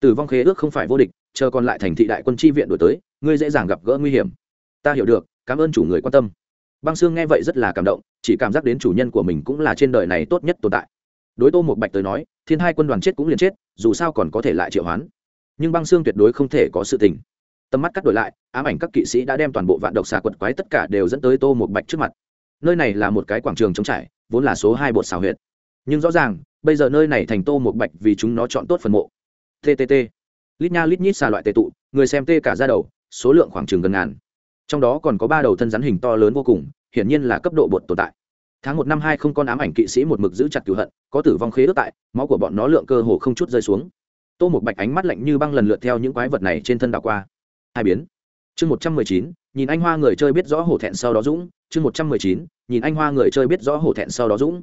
Tử vong khế ước không phải vô địch chờ còn lại thành thị đại quân chi viện đổi tới ngươi dễ dàng gặp gỡ nguy hiểm. Ta hiểu được cảm ơn chủ người quan tâm băng xương nghe vậy rất là cảm động, chỉ cảm giác đến chủ nhân của mình cũng là trên đời này tốt nhất tồn tại. Đối tô một bạch tới nói, thiên hai quân đoàn chết cũng liền chết, dù sao còn có thể lại triệu hoán. Nhưng băng xương tuyệt đối không thể có sự tình. Tầm mắt cắt đổi lại, ám ảnh các kỵ sĩ đã đem toàn bộ vạn độc xà quật quái tất cả đều dẫn tới tô một bạch trước mặt. Nơi này là một cái quảng trường trống trải, vốn là số hai bột xào huyệt. Nhưng rõ ràng, bây giờ nơi này thành tô một bạch vì chúng nó chọn tốt phần mộ. Ttt lít nha lít nhít xà loại tệ tụ, người xem tê cả ra đầu, số lượng khoảng chừng gần ngàn trong đó còn có ba đầu thân rắn hình to lớn vô cùng, hiển nhiên là cấp độ bột tồn tại. Tháng một năm hai không con ám ảnh kỵ sĩ một mực giữ chặt cửu hận, có tử vong khế ước tại, máu của bọn nó lượng cơ hồ không chút rơi xuống. Tô một bạch ánh mắt lạnh như băng lần lượt theo những quái vật này trên thân đảo qua. Hai biến. Chương một trăm mười chín, nhìn anh hoa người chơi biết rõ hổ thẹn sau đó dũng. Chương một trăm mười chín, nhìn anh hoa người chơi biết rõ hổ thẹn sau đó dũng.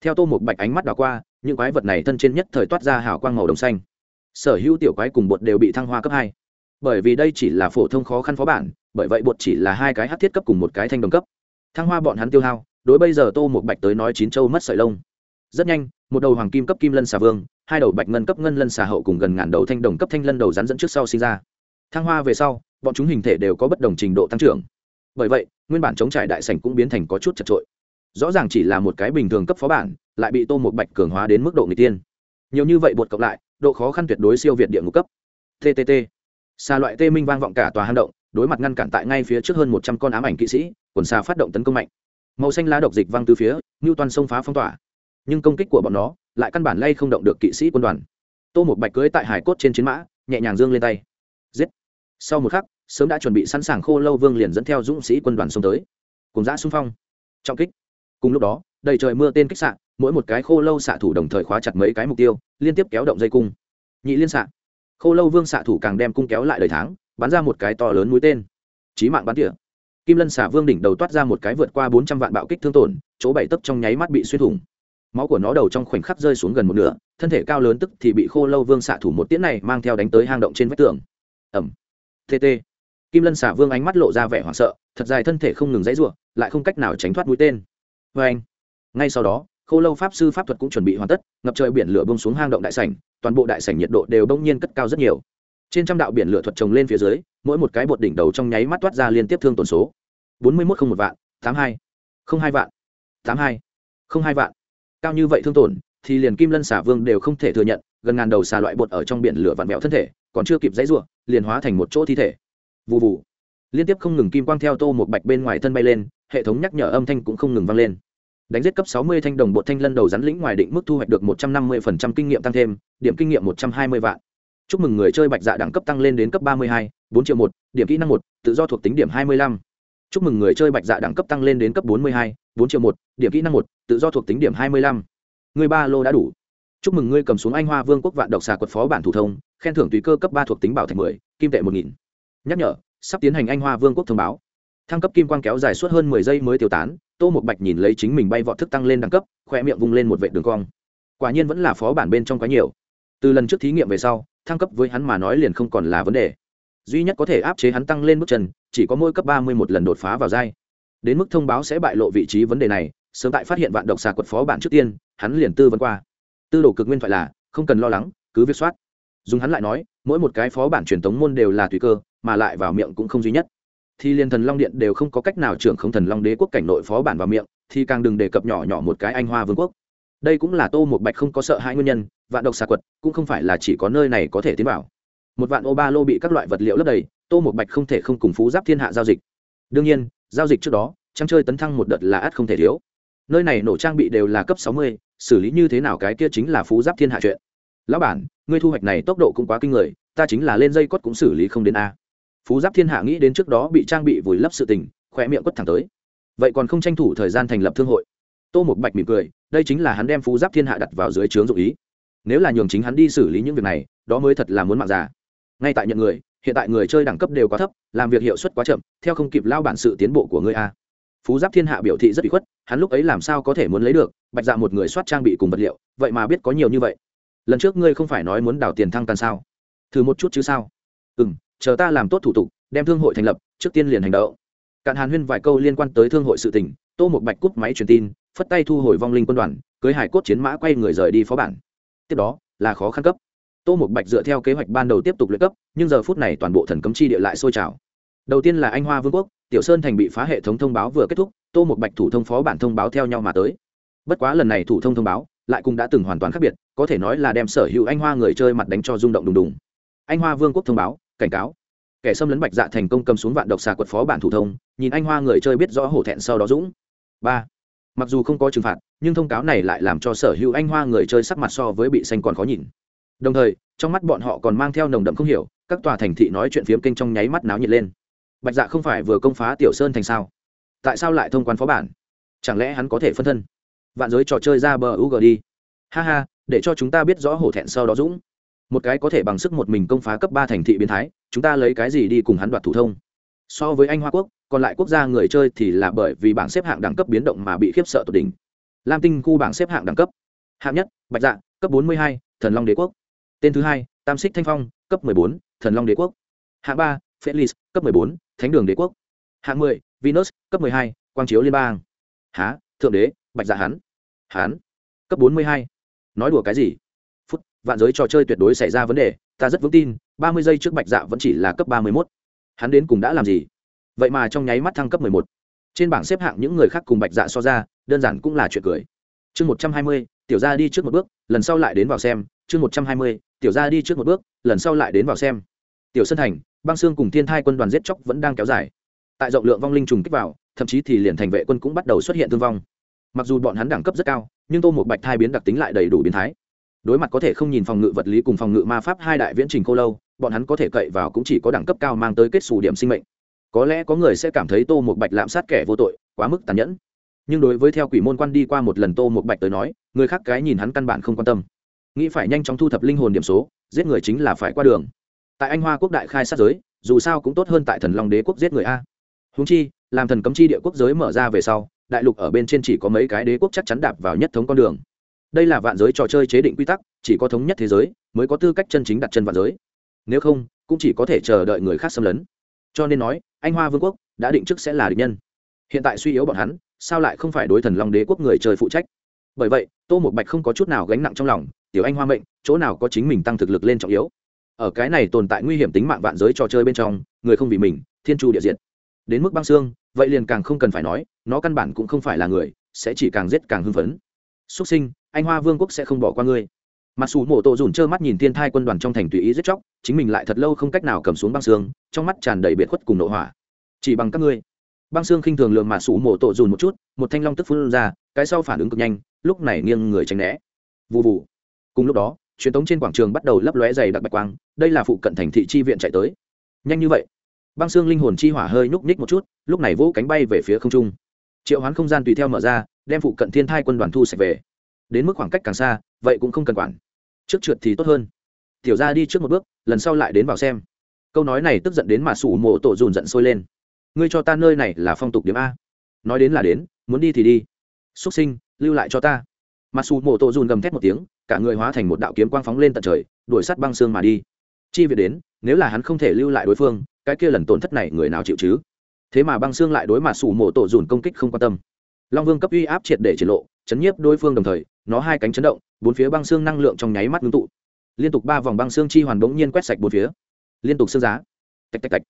Theo tô một bạch ánh mắt đảo qua, những quái vật này thân trên nhất thời toát ra hào quang màu đồng xanh. Sở hữu tiểu quái cùng bột đều bị thăng hoa cấp hai. Bởi vì đây chỉ là phổ thông khó khăn phó bản bởi vậy bột chỉ là hai cái hát thiết cấp cùng một cái thanh đồng cấp. Thăng hoa bọn hắn tiêu hao, đối bây giờ tô một bạch tới nói chín châu mất sợi lông. Rất nhanh, một đầu hoàng kim cấp kim lân xà vương, hai đầu bạch ngân cấp ngân lân xà hậu cùng gần ngàn đầu thanh đồng cấp thanh lân đầu rắn dẫn trước sau sinh ra. Thăng hoa về sau, bọn chúng hình thể đều có bất đồng trình độ tăng trưởng. Bởi vậy, nguyên bản chống trải đại sảnh cũng biến thành có chút chật trội. Rõ ràng chỉ là một cái bình thường cấp phó bản, lại bị tô một bạch cường hóa đến mức độ người tiên. Nhiều như vậy bột cộng lại, độ khó khăn tuyệt đối siêu việt địa ngục cấp. Ttt xa loại tê minh vang vọng cả tòa hang động đối mặt ngăn cản tại ngay phía trước hơn một trăm con ám ảnh kỵ sĩ, quần xa phát động tấn công mạnh. Màu xanh lá độc dịch văng từ phía như toàn sông phá phong tỏa. Nhưng công kích của bọn nó lại căn bản lay không động được kỵ sĩ quân đoàn. Tô một bạch cưới tại hải cốt trên chiến mã, nhẹ nhàng dương lên tay. Giết! Sau một khắc, sớm đã chuẩn bị sẵn sàng khô lâu vương liền dẫn theo dũng sĩ quân đoàn xông tới. Cùng giã xung phong. Trọng kích. Cùng lúc đó, đầy trời mưa tên kích xạ, mỗi một cái khô lâu xạ thủ đồng thời khóa chặt mấy cái mục tiêu, liên tiếp kéo động dây cung. Nhị liên xạ. Khô lâu vương xạ thủ càng đem cung kéo lại đời tháng bắn ra một cái to lớn mũi tên. Chí mạng bắn tỉa. Kim lân xả vương đỉnh đầu toát ra một cái vượt qua bốn trăm vạn bạo kích thương tổn, chỗ bảy tấc trong nháy mắt bị xuyên thủng. Máu của nó đầu trong khoảnh khắc rơi xuống gần một nửa, thân thể cao lớn tức thì bị khô lâu vương xạ thủ một tiễn này mang theo đánh tới hang động trên vách tường. Ẩm tt kim lân xả vương ánh mắt lộ ra vẻ hoảng sợ, thật dài thân thể không ngừng dãy r u ộ lại không cách nào tránh thoát mũi tên. Vê anh. Ngay sau đó, khô lâu pháp sư pháp thuật cũng chuẩn bị hoàn tất, ngập trời biển lửa bông xuống hang động đại sảnh, toàn bộ đại sảnh nhiệt độ đều bỗng nhiên cất cao rất nhiều trên trăm đạo biển lửa thuật trồng lên phía dưới, mỗi một cái bột đỉnh đầu trong nháy mắt toát ra liên tiếp thương tổn số. bốn mươi một không một vạn, tám hai, không hai vạn, tám hai, không hai vạn. Cao như vậy thương tổn, thì liền kim lân xả vương đều không thể thừa nhận, gần ngàn đầu xà loại bột ở trong biển lửa vặn vẹo thân thể, còn chưa kịp dãy ruộng liền hóa thành một chỗ thi thể. Vụ vụ liên tiếp không ngừng kim quang theo tô một bạch bên ngoài thân bay lên, hệ thống nhắc nhở âm thanh cũng không ngừng vang lên. Đánh giết cấp sáu mươi thanh đồng bột thanh lân đầu rắn lĩnh ngoài định mức thu hoạch được một trăm năm mươi phần trăm kinh nghiệm tăng thêm, điểm kinh nghiệm một trăm hai mươi vạn chúc mừng người chơi bạch dạ đẳng cấp tăng lên đến cấp ba mươi hai, bốn triệu một, điểm kỹ năng một, tự do thuộc tính điểm hai mươi lăm. Chúc mừng người chơi bạch dạ đẳng cấp tăng lên đến cấp bốn mươi hai, bốn triệu một, điểm kỹ năng một, tự do thuộc tính điểm hai mươi lăm. Người ba lô đã đủ. Chúc mừng ngươi cầm xuống anh hoa vương quốc vạn độc xà quật phó bản thủ thông, khen thưởng tùy cơ cấp ba thuộc tính bảo thạch mười, kim tệ một nghìn. Nhắc nhở, sắp tiến hành anh hoa vương quốc thông báo. Thăng cấp kim quang kéo dài suốt hơn mười giây mới tiêu tán, tô một bạch nhìn lấy chính mình bay vọt thức tăng lên đẳng cấp khoe miệng vung lên một vệ đường cong. Quả nhiên vẫn là phó bản bên trong quá nhiều. Từ lần trước thí nghiệm về sau thăng cấp với hắn mà nói liền không còn là vấn đề. Duy nhất có thể áp chế hắn tăng lên mức trần chỉ có mỗi cấp ba mươi một lần đột phá vào giai. Đến mức thông báo sẽ bại lộ vị trí vấn đề này, sớm tại phát hiện vạn độc xà quật phó bản trước tiên, hắn liền tư vấn qua. Tư đồ cực nguyên thoại là, không cần lo lắng, cứ viết soát. Dùng hắn lại nói, mỗi một cái phó bản truyền thống môn đều là tùy cơ, mà lại vào miệng cũng không duy nhất. Thì liên thần long điện đều không có cách nào trưởng không thần long đế quốc cảnh nội phó bản vào miệng, thì càng đừng đề cập nhỏ nhỏ một cái anh hoa vương quốc đây cũng là tô một bạch không có sợ hai nguyên nhân, vạn độc xà quật cũng không phải là chỉ có nơi này có thể tiến vào. Một vạn ô ba lô bị các loại vật liệu lấp đầy, tô một bạch không thể không cùng phú giáp thiên hạ giao dịch. Đương nhiên, giao dịch trước đó trang chơi tấn thăng một đợt là ắt không thể thiếu. Nơi này nổ trang bị đều là cấp sáu mươi, xử lý như thế nào cái kia chính là phú giáp thiên hạ chuyện. Lão bản, ngươi thu hoạch này tốc độ cũng quá kinh người, ta chính là lên dây cốt cũng xử lý không đến a. Phú giáp thiên hạ nghĩ đến trước đó bị trang bị vùi lấp sự tình khoe miệng quất thẳng tới. Vậy còn không tranh thủ thời gian thành lập thương hội. Tô một bạch mỉm cười đây chính là hắn đem phú giáp thiên hạ đặt vào dưới trướng dụ ý. Nếu là nhường chính hắn đi xử lý những việc này, đó mới thật là muốn mạng già. Ngay tại nhận người, hiện tại người chơi đẳng cấp đều quá thấp, làm việc hiệu suất quá chậm, theo không kịp lao bản sự tiến bộ của ngươi a. Phú giáp thiên hạ biểu thị rất bị khuất, hắn lúc ấy làm sao có thể muốn lấy được, bạch dạ một người soát trang bị cùng vật liệu, vậy mà biết có nhiều như vậy. Lần trước ngươi không phải nói muốn đào tiền thăng tàn sao? Thử một chút chứ sao? Ừ m chờ ta làm tốt thủ tục, đem thương hội thành lập, trước tiên liền hành động. Cạn hàn huyên vài câu liên quan tới thương hội sự tình, tô một bạch cúp máy truyền tin phất tay thu hồi vong linh quân đoàn, cưới hải cốt chiến mã quay người rời đi phó bản. Tiếp đó, là khó khăn cấp. Tô một bạch dựa theo kế hoạch ban đầu tiếp tục luyện cấp, nhưng giờ phút này toàn bộ thần cấm chi địa lại sôi trào. Đầu tiên là anh hoa vương quốc, tiểu sơn thành bị phá hệ thống thông báo vừa kết thúc, tô một bạch thủ thông phó bản thông báo theo nhau mà tới. Bất quá lần này thủ thông thông báo lại cũng đã từng hoàn toàn khác biệt, có thể nói là đem sở hữu anh hoa người chơi mặt đánh cho rung động đùng đùng. Anh hoa vương quốc thông báo, cảnh cáo. Kẻ xâm lấn bạch dạ thành công cầm xuống vạn độc xà quật phó bản thủ thông, nhìn anh hoa người chơi biết rõ hổ thẹn sau đó dũng. Ba mặc dù không có trừng phạt, nhưng thông cáo này lại làm cho sở hữu anh hoa người chơi sắc mặt so với bị xanh còn khó nhìn. Đồng thời, trong mắt bọn họ còn mang theo nồng đậm không hiểu, các tòa thành thị nói chuyện phiếm kinh trong nháy mắt náo nhiệt lên. Bạch dạ không phải vừa công phá tiểu sơn thành sao? Tại sao lại thông quan phó bản? Chẳng lẽ hắn có thể phân thân? Vạn giới trò chơi ra bờ u đi. Ha ha, để cho chúng ta biết rõ hổ thẹn sau đó dũng. Một cái có thể bằng sức một mình công phá cấp ba thành thị biến thái, chúng ta lấy cái gì đi cùng hắn đoạt thủ thông? So với anh hoa quốc còn lại quốc gia người chơi thì là bởi vì bảng xếp hạng đẳng cấp biến động mà bị khiếp sợ tột đỉnh. Lam tinh khu bảng xếp hạng đẳng cấp. Hạng nhất, bạch dạ cấp bốn mươi hai, thần long đế quốc. Tên thứ hai, tam xích thanh phong, cấp bốn, thần long đế quốc. Hạng ba felix cấp bốn, thánh đường đế quốc. Hạng mười, venus, cấp hai, quang chiếu liên bang. Há, thượng đế, bạch dạ hắn hắn cấp bốn mươi hai. Nói đùa cái gì? Phút, vạn giới trò chơi tuyệt đối xảy ra vấn đề, ta rất vững tin, ba mươi giây trước bạch dạ vẫn chỉ là cấp ba mươi mốt. Hắn đến cùng đã làm gì? Vậy mà trong nháy mắt thăng cấp mười một. Trên bảng xếp hạng những người khác cùng bạch dạ so ra, đơn giản cũng là chuyện cười. Chương một trăm hai mươi, tiểu ra đi trước một bước, lần sau lại đến vào xem. Chương một trăm hai mươi, tiểu ra đi trước một bước, lần sau lại đến vào xem. Tiểu sân thành, băng xương cùng thiên thai quân đoàn giết chóc vẫn đang kéo dài. Tại rộng lượng vong linh trùng kích vào, thậm chí thì liền thành vệ quân cũng bắt đầu xuất hiện thương vong. Mặc dù bọn hắn đẳng cấp rất cao, nhưng tô một bạch thai biến đặc tính lại đầy đủ biến thái. Đối mặt có thể không nhìn phòng ngự vật lý cùng phòng ngự ma pháp hai đại viễn trình cô lâu, bọn hắn có thể cậy vào cũng chỉ có đẳng cấp cao mang tới kết xù điểm sinh mệnh có lẽ có người sẽ cảm thấy tô một bạch lạm sát kẻ vô tội, quá mức tàn nhẫn. Nhưng đối với theo quỷ môn quan đi qua một lần tô một bạch tới nói, người khác cái nhìn hắn căn bản không quan tâm. Nghĩ phải nhanh chóng thu thập linh hồn điểm số, giết người chính là phải qua đường. Tại anh hoa quốc đại khai sát giới, dù sao cũng tốt hơn tại thần long đế quốc giết người a. Húng chi, làm thần cấm chi địa quốc giới mở ra về sau, đại lục ở bên trên chỉ có mấy cái đế quốc chắc chắn đạp vào nhất thống con đường. Đây là vạn giới trò chơi chế định quy tắc, chỉ có thống nhất thế giới, mới có tư cách chân chính đặt chân vạn giới. Nếu không, cũng chỉ có thể chờ đợi người khác xâm lấn cho nên nói, anh hoa vương quốc đã định trước sẽ là địch nhân. Hiện tại suy yếu bọn hắn, sao lại không phải đối thần long đế quốc người trời phụ trách? Bởi vậy, tô một bạch không có chút nào gánh nặng trong lòng, tiểu anh hoa mệnh, chỗ nào có chính mình tăng thực lực lên trọng yếu? Ở cái này tồn tại nguy hiểm tính mạng vạn giới trò chơi bên trong, người không vì mình, thiên chu địa diện đến mức băng xương, vậy liền càng không cần phải nói, nó căn bản cũng không phải là người, sẽ chỉ càng giết càng hưng phấn. Xuất sinh, anh hoa vương quốc sẽ không bỏ qua ngươi mặc dù mộ tổ dùn trơ mắt nhìn thiên thai quân đoàn trong thành tùy ý giết chóc, chính mình lại thật lâu không cách nào cầm xuống băng xương, trong mắt tràn đầy biệt khuất cùng nội hỏa. Chỉ bằng các ngươi. Băng xương khinh thường lường mà sủ mộ tổ dùn một chút, một thanh long tức phun ra, cái sau phản ứng cực nhanh, lúc này nghiêng người tránh né. Vụ vụ cùng lúc đó, truyền thống trên quảng trường bắt đầu lấp lóe dày đặc bạch quang, đây là phụ cận thành thị chi viện chạy tới. Nhanh như vậy. Băng xương linh hồn chi hỏa hơi nhúc nhích một chút, lúc này vỗ cánh bay về phía không trung. Triệu hoán không gian tùy theo mở ra, đem phụ cận thiên thai quân đoàn thu sạch về. Đến mức khoảng cách càng xa vậy cũng không cần quản. Trước trượt thì tốt hơn. Tiểu ra đi trước một bước, lần sau lại đến vào xem. Câu nói này tức giận đến mà sủ mộ tổ dùn giận sôi lên. Ngươi cho ta nơi này là phong tục điểm a. Nói đến là đến, muốn đi thì đi. Xuất sinh, lưu lại cho ta. Mà sủ mộ tổ dùn gầm thét một tiếng, cả người hóa thành một đạo kiếm quang phóng lên tận trời, đuổi sắt băng xương mà đi. Chi việc đến, nếu là hắn không thể lưu lại đối phương, cái kia lần tổn thất này người nào chịu chứ? Thế mà băng xương lại đối mặt sủ mộ tổ dùn công kích không quan tâm long vương cấp uy áp triệt để triển lộ, chấn nhiếp đối phương đồng thời, nó hai cánh chấn động, bốn phía băng xương năng lượng trong nháy mắt ngưng tụ. Liên tục ba vòng băng xương chi hoàn bỗng nhiên quét sạch bốn phía. Liên tục xương giá. Tạch tạch tạch.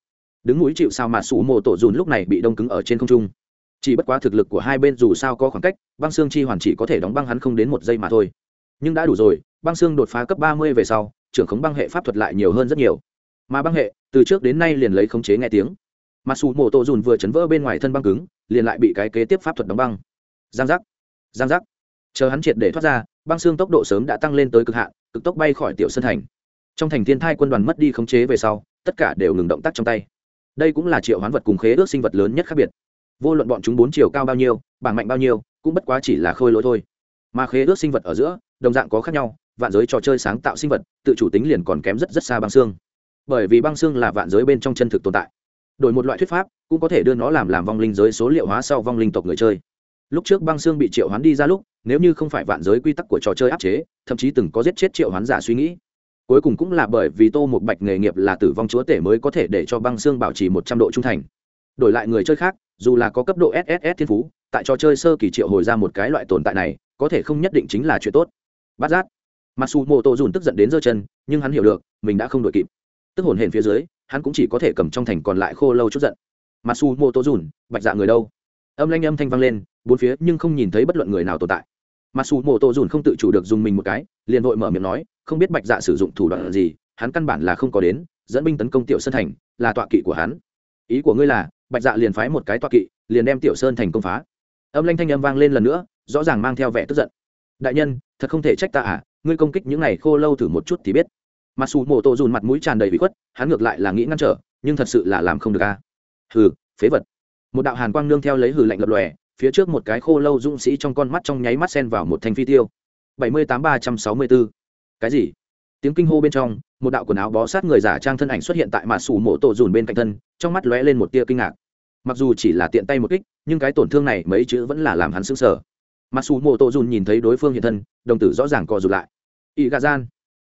Đứng núi chịu sao mà sủ mộ tổ dùn lúc này bị đông cứng ở trên không trung. Chỉ bất quá thực lực của hai bên dù sao có khoảng cách, băng xương chi hoàn chỉ có thể đóng băng hắn không đến một giây mà thôi. Nhưng đã đủ rồi, băng xương đột phá cấp ba mươi về sau, trưởng khống băng hệ pháp thuật lại nhiều hơn rất nhiều. Mà băng hệ, từ trước đến nay liền lấy khống chế nghe tiếng. Mặc dù mộ tổ dùn vừa chấn vỡ bên ngoài thân băng cứng liền lại bị cái kế tiếp pháp thuật đóng băng. Giang giác giang giác. Chờ hắn triệt để thoát ra, băng xương tốc độ sớm đã tăng lên tới cực hạn, cực tốc bay khỏi tiểu sơn thành. Trong thành thiên thai quân đoàn mất đi khống chế về sau, tất cả đều ngừng động tác trong tay. Đây cũng là triệu hoán vật cùng khế ước sinh vật lớn nhất khác biệt. Vô luận bọn chúng bốn chiều cao bao nhiêu, bảng mạnh bao nhiêu, cũng bất quá chỉ là khôi lỗi thôi. Mà khế ước sinh vật ở giữa, đồng dạng có khác nhau, vạn giới trò chơi sáng tạo sinh vật, tự chủ tính liền còn kém rất rất xa băng xương. Bởi vì băng xương là vạn giới bên trong chân thực tồn tại đổi một loại thuyết pháp, cũng có thể đưa nó làm làm vong linh giới số liệu hóa sau vong linh tộc người chơi. Lúc trước băng xương bị triệu hoán đi ra lúc, nếu như không phải vạn giới quy tắc của trò chơi áp chế, thậm chí từng có giết chết triệu hoán giả suy nghĩ. Cuối cùng cũng là bởi vì tô một bạch nghề nghiệp là tử vong chúa tể mới có thể để cho băng xương bảo trì một trăm độ trung thành. Đổi lại người chơi khác, dù là có cấp độ sss thiên phú, tại trò chơi sơ kỳ triệu hồi ra một cái loại tồn tại này, có thể không nhất định chính là chuyện tốt. Bát giác. Mặc dù mô tô dùn tức giận đến giơ chân, nhưng hắn hiểu được, mình đã không đội kịp. Tức hồn hển phía dưới hắn cũng chỉ có thể cầm trong thành còn lại khô lâu chút giận. Masu dù mô tô dùn bạch dạ người đâu? Âm lanh âm thanh vang lên, bốn phía nhưng không nhìn thấy bất luận người nào tồn tại. Masu dù mô tô dùn không tự chủ được dùng mình một cái, liền vội mở miệng nói, không biết bạch dạ sử dụng thủ đoạn gì, hắn căn bản là không có đến, dẫn binh tấn công tiểu sơn thành, là tọa kỵ của hắn. Ý của ngươi là, bạch dạ liền phái một cái tọa kỵ, liền đem tiểu sơn thành công phá. Âm lanh thanh âm vang lên lần nữa, rõ ràng mang theo vẻ tức giận. Đại nhân, thật không thể trách ta à ngươi công kích những này khô lâu thử một chút thì biết mặc dù mộ tổ dùn mặt mũi tràn đầy bị khuất, hắn ngược lại là nghĩ ngăn trở, nhưng thật sự là làm không được a. À. hừ, phế vật. Một đạo hàn quang nương theo lấy hừ lạnh lập lòe, phía trước một cái khô lâu dũng sĩ trong con mắt trong nháy mắt sen vào một thanh phi tiêu. Bảy mươi tám ba trăm sáu mươi bốn cái gì? Tiếng kinh hô bên trong, một đạo quần áo bó sát người giả trang thân ảnh xuất hiện tại mặt sủ mộ tổ dùn bên cạnh thân, trong mắt lóe lên một tia kinh ngạc. Mặc dù chỉ là tiện tay một kích, nhưng cái tổn thương này mấy chữ vẫn là làm hắn sững sờ. Mặc dù mộ tổ dùn nhìn thấy đối phương hiện thân, đồng tử rõ ràng co rụt lại. Y gà gian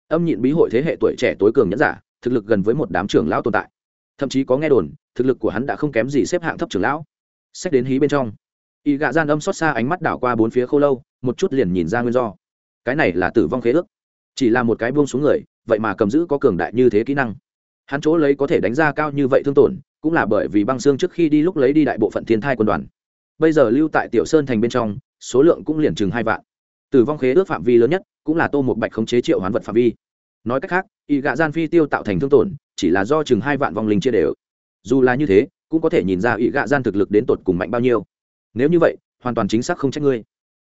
âm nhịn bí hội thế hệ tuổi trẻ tối cường nhẫn giả, thực lực gần với một đám trưởng lão tồn tại. Thậm chí có nghe đồn, thực lực của hắn đã không kém gì xếp hạng thấp trưởng lão. Xét đến hí bên trong. Y gạ gian âm xót xa ánh mắt đảo qua bốn phía khô lâu, một chút liền nhìn ra nguyên do. Cái này là tử vong khế ước. Chỉ là một cái buông xuống người, vậy mà cầm giữ có cường đại như thế kỹ năng. Hắn chỗ lấy có thể đánh ra cao như vậy thương tổn, cũng là bởi vì băng xương trước khi đi lúc lấy đi đại bộ phận thiên thai quân đoàn. Bây giờ lưu tại tiểu sơn thành bên trong, số lượng cũng liền chừng hai vạn tử vong khế ước phạm vi lớn nhất cũng là tô một bạch khống chế triệu hoán vật phạm vi. Nói cách khác, y gạ gian phi tiêu tạo thành thương tổn, chỉ là do chừng hai vạn vong linh chia đều. Dù là như thế, cũng có thể nhìn ra y gạ gian thực lực đến tột cùng mạnh bao nhiêu. Nếu như vậy, hoàn toàn chính xác không trách ngươi.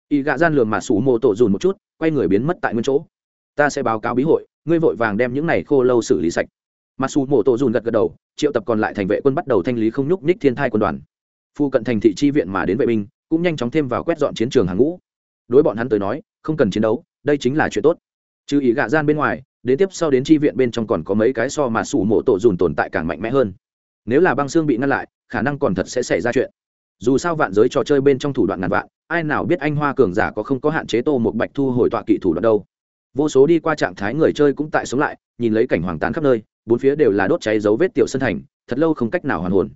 Y gạ gian lường mà sủ mô tổ dùn một chút, quay người biến mất tại nguyên chỗ. Ta sẽ báo cáo bí hội, ngươi vội vàng đem những này khô lâu xử lý sạch. Mặc dù mổ tổ dùn gật gật đầu, triệu tập còn lại thành vệ quân bắt đầu thanh lý không nhúc nhích thiên thai quân đoàn. Phu cận thành thị chi viện mà đến vệ binh, cũng nhanh chóng thêm vào quét dọn chiến trường hàng ngũ đối bọn hắn tới nói, không cần chiến đấu, đây chính là chuyện tốt. Trừ ý gạ gian bên ngoài, đến tiếp sau đến tri viện bên trong còn có mấy cái so mà sủ mộ tổ dùn tồn tại càng mạnh mẽ hơn. Nếu là băng xương bị ngăn lại, khả năng còn thật sẽ xảy ra chuyện. Dù sao vạn giới trò chơi bên trong thủ đoạn ngàn vạn, ai nào biết anh hoa cường giả có không có hạn chế tô một bạch thu hồi tọa kỵ thủ đoạn đâu. Vô số đi qua trạng thái người chơi cũng tại sống lại, nhìn lấy cảnh hoàng tán khắp nơi, bốn phía đều là đốt cháy dấu vết tiểu sân thành, thật lâu không cách nào hoàn hồn.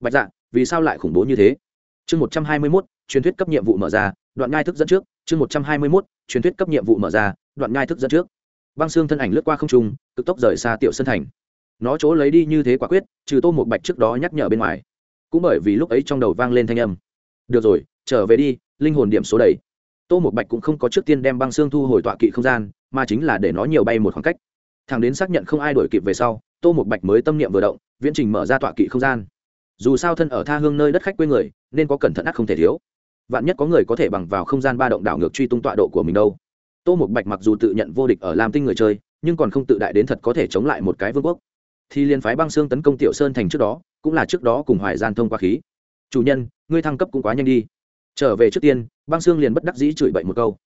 Bạch dạ vì sao lại khủng bố như thế? Chương một trăm hai mươi mốt, truyền thuyết cấp nhiệm vụ mở ra đoạn ngai thức dẫn trước, chương một trăm hai mươi mốt, truyền thuyết cấp nhiệm vụ mở ra, đoạn ngai thức dẫn trước. Băng xương thân ảnh lướt qua không trung, cực tốc rời xa tiểu sân thành. Nó chỗ lấy đi như thế quả quyết, trừ tô một bạch trước đó nhắc nhở bên ngoài. Cũng bởi vì lúc ấy trong đầu vang lên thanh âm. Được rồi, trở về đi, linh hồn điểm số đầy. Tô một bạch cũng không có trước tiên đem băng xương thu hồi tọa kỵ không gian, mà chính là để nó nhiều bay một khoảng cách. Thằng đến xác nhận không ai đổi kịp về sau, tô một bạch mới tâm niệm vừa động, viễn trình mở ra tọa kỵ không gian. Dù sao thân ở tha hương nơi đất khách quê người, nên có cẩn thận ác không thể thiếu vạn nhất có người có thể bằng vào không gian ba động đảo ngược truy tung tọa độ của mình đâu. Tô một bạch mặc dù tự nhận vô địch ở lam tinh người chơi, nhưng còn không tự đại đến thật có thể chống lại một cái vương quốc. Thì liên phái băng xương tấn công tiểu sơn thành trước đó, cũng là trước đó cùng hoài gian thông qua khí. Chủ nhân, ngươi thăng cấp cũng quá nhanh đi. Trở về trước tiên, băng xương liền bất đắc dĩ chửi bậy một câu.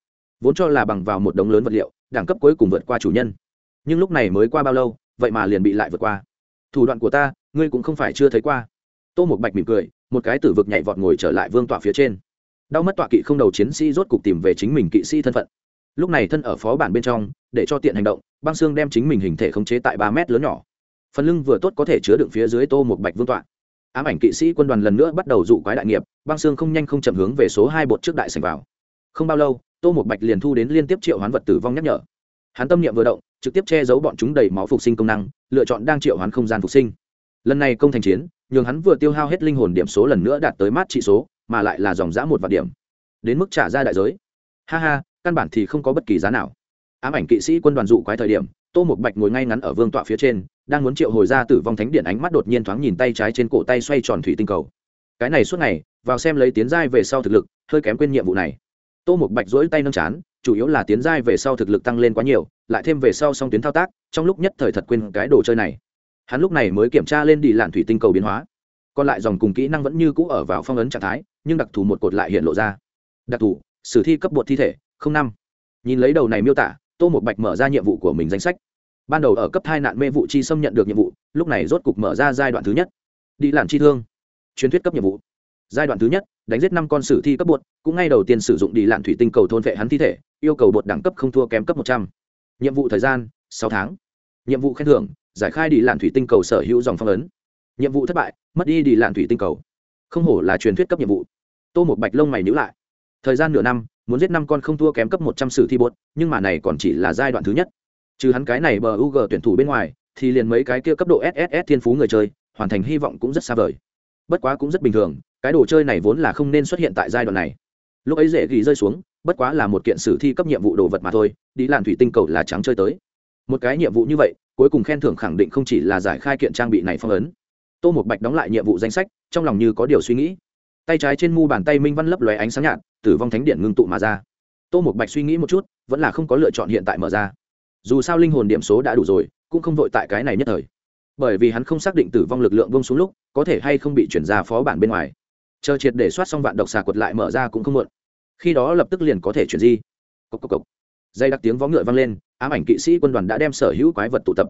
Vốn cho là bằng vào một đống lớn vật liệu, đẳng cấp cuối cùng vượt qua chủ nhân. Nhưng lúc này mới qua bao lâu, vậy mà liền bị lại vượt qua. Thủ đoạn của ta, ngươi cũng không phải chưa thấy qua. Tô một bạch mỉm cười, một cái tử vực nhảy vọt ngồi trở lại vương tọa phía trên đau mất tọa kỵ không đầu chiến sĩ rốt cục tìm về chính mình kỵ sĩ thân phận. Lúc này thân ở phó bản bên trong, để cho tiện hành động, băng xương đem chính mình hình thể khống chế tại ba mét lớn nhỏ. Phần lưng vừa tốt có thể chứa đựng phía dưới tô một bạch vương tọa. Ám ảnh kỵ sĩ quân đoàn lần nữa bắt đầu dụ quái đại nghiệp, băng xương không nhanh không chậm hướng về số hai bột trước đại sành vào. Không bao lâu, tô một bạch liền thu đến liên tiếp triệu hoán vật tử vong nhắc nhở. Hắn tâm niệm vừa động, trực tiếp che giấu bọn chúng đầy máu phục sinh công năng, lựa chọn đang triệu hoán không gian phục sinh. Lần này công thành chiến, nhường hắn vừa tiêu hao hết linh hồn điểm số lần nữa đạt tới mát trị số mà lại là dòng giã một vạn điểm. Đến mức trả ra đại giới. Ha ha, căn bản thì không có bất kỳ giá nào. Ám ảnh kỵ sĩ quân đoàn dụ quái thời điểm, tô một bạch ngồi ngay ngắn ở vương tọa phía trên, đang muốn triệu hồi ra tử vong thánh điện ánh mắt đột nhiên thoáng nhìn tay trái trên cổ tay xoay tròn thủy tinh cầu. Cái này suốt ngày, vào xem lấy tiến giai về sau thực lực, hơi kém quên nhiệm vụ này. Tô một bạch dỗi tay nâng chán, chủ yếu là tiến giai về sau thực lực tăng lên quá nhiều, lại thêm về sau song tuyến thao tác, trong lúc nhất thời thật quên cái đồ chơi này. Hắn lúc này mới kiểm tra lên đi lạn thủy tinh cầu biến hóa. Còn lại dòng cùng kỹ năng vẫn như cũ ở vào phong ấn trạng thái nhưng đặc thù một cột lại hiện lộ ra. Đặc thù, sử thi cấp bột thi thể, không năm. Nhìn lấy đầu này miêu tả, tô một bạch mở ra nhiệm vụ của mình danh sách. Ban đầu ở cấp hai nạn mê vụ chi xâm nhận được nhiệm vụ, lúc này rốt cục mở ra giai đoạn thứ nhất. Đi làm chi thương. Truyền thuyết cấp nhiệm vụ. Giai đoạn thứ nhất, đánh giết năm con sử thi cấp bột, cũng ngay đầu tiên sử dụng đi lạn thủy tinh cầu thôn vệ hắn thi thể, yêu cầu bột đẳng cấp không thua kém cấp một trăm. N vụ thời gian, sáu tháng. Nhiệm vụ khen thưởng, giải khai đi lạn thủy tinh cầu sở hữu dòng phong ấn. Nhiệm vụ thất bại, mất đi đi lạn thủy tinh cầu. Không hổ là truyền thuyết cấp nhiệm vụ tô một bạch lông mày nhữ lại. Thời gian nửa năm, muốn giết năm con không thua kém cấp một trăm sử thi bột, nhưng mà này còn chỉ là giai đoạn thứ nhất. Trừ hắn cái này bờ u g tuyển thủ bên ngoài, thì liền mấy cái kia cấp độ sss thiên phú người chơi, hoàn thành hy vọng cũng rất xa vời. Bất quá cũng rất bình thường, cái đồ chơi này vốn là không nên xuất hiện tại giai đoạn này. Lúc ấy dễ ghi rơi xuống, bất quá là một kiện sử thi cấp nhiệm vụ đồ vật mà thôi, đi làn thủy tinh cầu là trắng chơi tới. Một cái nhiệm vụ như vậy, cuối cùng khen thưởng khẳng định không chỉ là giải khai kiện trang bị này phong ấn. Tô một bạch đóng lại nhiệm vụ danh sách, trong lòng như có điều suy nghĩ tay trái trên mu bàn tay minh văn lấp lóe ánh sáng nhạt, tử vong thánh điện ngưng tụ mà ra. Tô một bạch suy nghĩ một chút, vẫn là không có lựa chọn hiện tại mở ra. Dù sao linh hồn điểm số đã đủ rồi, cũng không vội tại cái này nhất thời. Bởi vì hắn không xác định tử vong lực lượng bông xuống lúc, có thể hay không bị chuyển ra phó bản bên ngoài. Chờ triệt để soát xong vạn độc xà quật lại mở ra cũng không muộn. Khi đó lập tức liền có thể chuyển di. Cốc cốc cốc. dây đặc tiếng vó ngựa vang lên, ám ảnh kỵ sĩ quân đoàn đã đem sở hữu quái vật tụ tập.